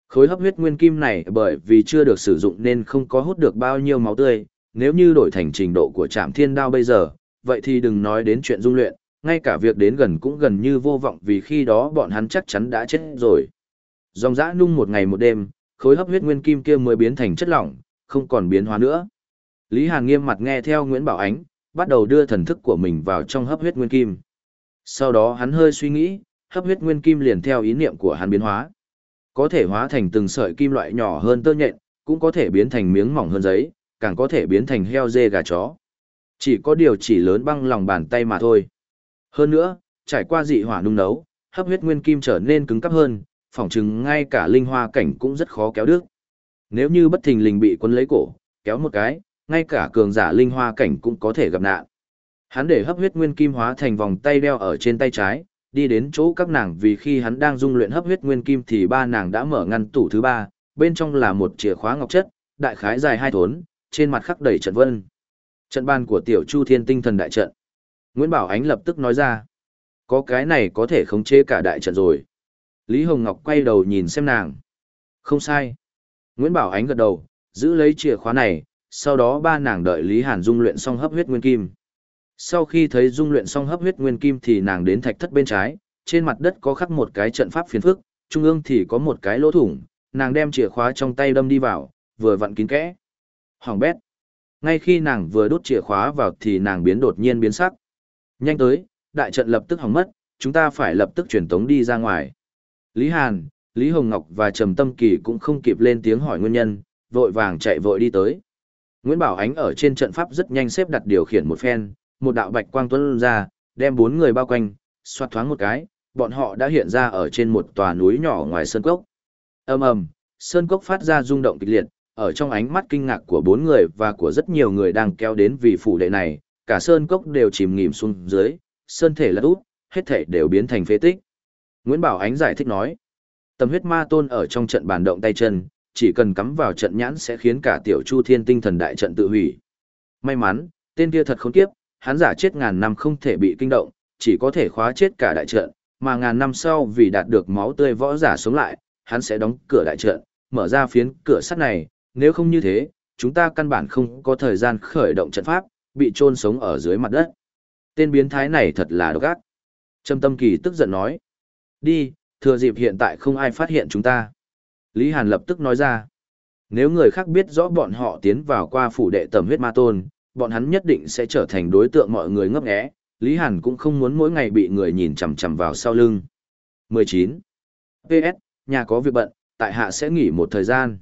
Khối hấp huyết nguyên kim này bởi vì chưa được sử dụng nên không có hút được bao nhiêu máu tươi, nếu như đổi thành trình độ của trạm thiên đao bây giờ, vậy thì đừng nói đến chuyện dung luyện, ngay cả việc đến gần cũng gần như vô vọng vì khi đó bọn hắn chắc chắn đã chết rồi. Dòng dã nung một ngày một đêm, khối hấp huyết nguyên kim kia mới biến thành chất lỏng, không còn biến hóa nữa. Lý Hàn nghiêm mặt nghe theo Nguyễn Bảo Ánh, bắt đầu đưa thần thức của mình vào trong hấp huyết nguyên kim. Sau đó hắn hơi suy nghĩ, hấp huyết nguyên kim liền theo ý niệm của hắn biến hóa. Có thể hóa thành từng sợi kim loại nhỏ hơn tơ nhện, cũng có thể biến thành miếng mỏng hơn giấy, càng có thể biến thành heo dê gà chó. Chỉ có điều chỉ lớn băng lòng bàn tay mà thôi. Hơn nữa, trải qua dị hỏa nung nấu, hấp huyết nguyên kim trở nên cứng cáp hơn, phỏng chừng ngay cả linh hoa cảnh cũng rất khó kéo được. Nếu như bất thình lình bị quân lấy cổ, kéo một cái, ngay cả cường giả linh hoa cảnh cũng có thể gặp nạn. Hắn để hấp huyết nguyên kim hóa thành vòng tay đeo ở trên tay trái, đi đến chỗ các nàng vì khi hắn đang dung luyện hấp huyết nguyên kim thì ba nàng đã mở ngăn tủ thứ ba, bên trong là một chìa khóa ngọc chất, đại khái dài hai thốn, trên mặt khắc đầy trận vân. Trận ban của tiểu Chu Thiên tinh thần đại trận. Nguyễn Bảo Ánh lập tức nói ra. Có cái này có thể khống chế cả đại trận rồi. Lý Hồng Ngọc quay đầu nhìn xem nàng. Không sai. Nguyễn Bảo Ánh gật đầu, giữ lấy chìa khóa này, sau đó ba nàng đợi Lý Hàn dung luyện xong hấp huyết nguyên kim. Sau khi thấy dung luyện xong hấp huyết nguyên kim thì nàng đến thạch thất bên trái, trên mặt đất có khắc một cái trận pháp phiền phức, trung ương thì có một cái lỗ thủng, nàng đem chìa khóa trong tay đâm đi vào, vừa vặn kín kẽ. Hoàng bét. Ngay khi nàng vừa đốt chìa khóa vào thì nàng biến đột nhiên biến sắc. Nhanh tới, đại trận lập tức hỏng mất, chúng ta phải lập tức chuyển tống đi ra ngoài. Lý Hàn, Lý Hồng Ngọc và Trầm Tâm Kỳ cũng không kịp lên tiếng hỏi nguyên nhân, vội vàng chạy vội đi tới. Nguyễn Bảo Ánh ở trên trận pháp rất nhanh xếp đặt điều khiển một phen, một đạo bạch quang tuấn ra, đem bốn người bao quanh, xoát thoáng một cái, bọn họ đã hiện ra ở trên một tòa núi nhỏ ngoài sơn cốc. Ầm ầm, sơn cốc phát ra rung động kịch liệt, ở trong ánh mắt kinh ngạc của bốn người và của rất nhiều người đang kéo đến vì phủ đệ này, cả sơn cốc đều chìm nghỉm xuống dưới, sơn thể lật úp, hết thể đều biến thành phế tích. Nguyễn Bảo Ánh giải thích nói, tầm huyết ma tôn ở trong trận bàn động tay chân, chỉ cần cắm vào trận nhãn sẽ khiến cả tiểu chu thiên tinh thần đại trận tự hủy. May mắn, tên kia thật khốn kiếp, hắn giả chết ngàn năm không thể bị kinh động, chỉ có thể khóa chết cả đại trận, mà ngàn năm sau vì đạt được máu tươi võ giả sống lại, hắn sẽ đóng cửa đại trận, mở ra phiến cửa sắt này, nếu không như thế, chúng ta căn bản không có thời gian khởi động trận pháp, bị chôn sống ở dưới mặt đất. Tên biến thái này thật là độc ác. Trâm Tâm Kỳ tức giận nói. Đi, thừa dịp hiện tại không ai phát hiện chúng ta. Lý Hàn lập tức nói ra. Nếu người khác biết rõ bọn họ tiến vào qua phủ đệ tầm huyết ma tôn, bọn hắn nhất định sẽ trở thành đối tượng mọi người ngấp nghé. Lý Hàn cũng không muốn mỗi ngày bị người nhìn chằm chằm vào sau lưng. 19. PS, nhà có việc bận, tại hạ sẽ nghỉ một thời gian.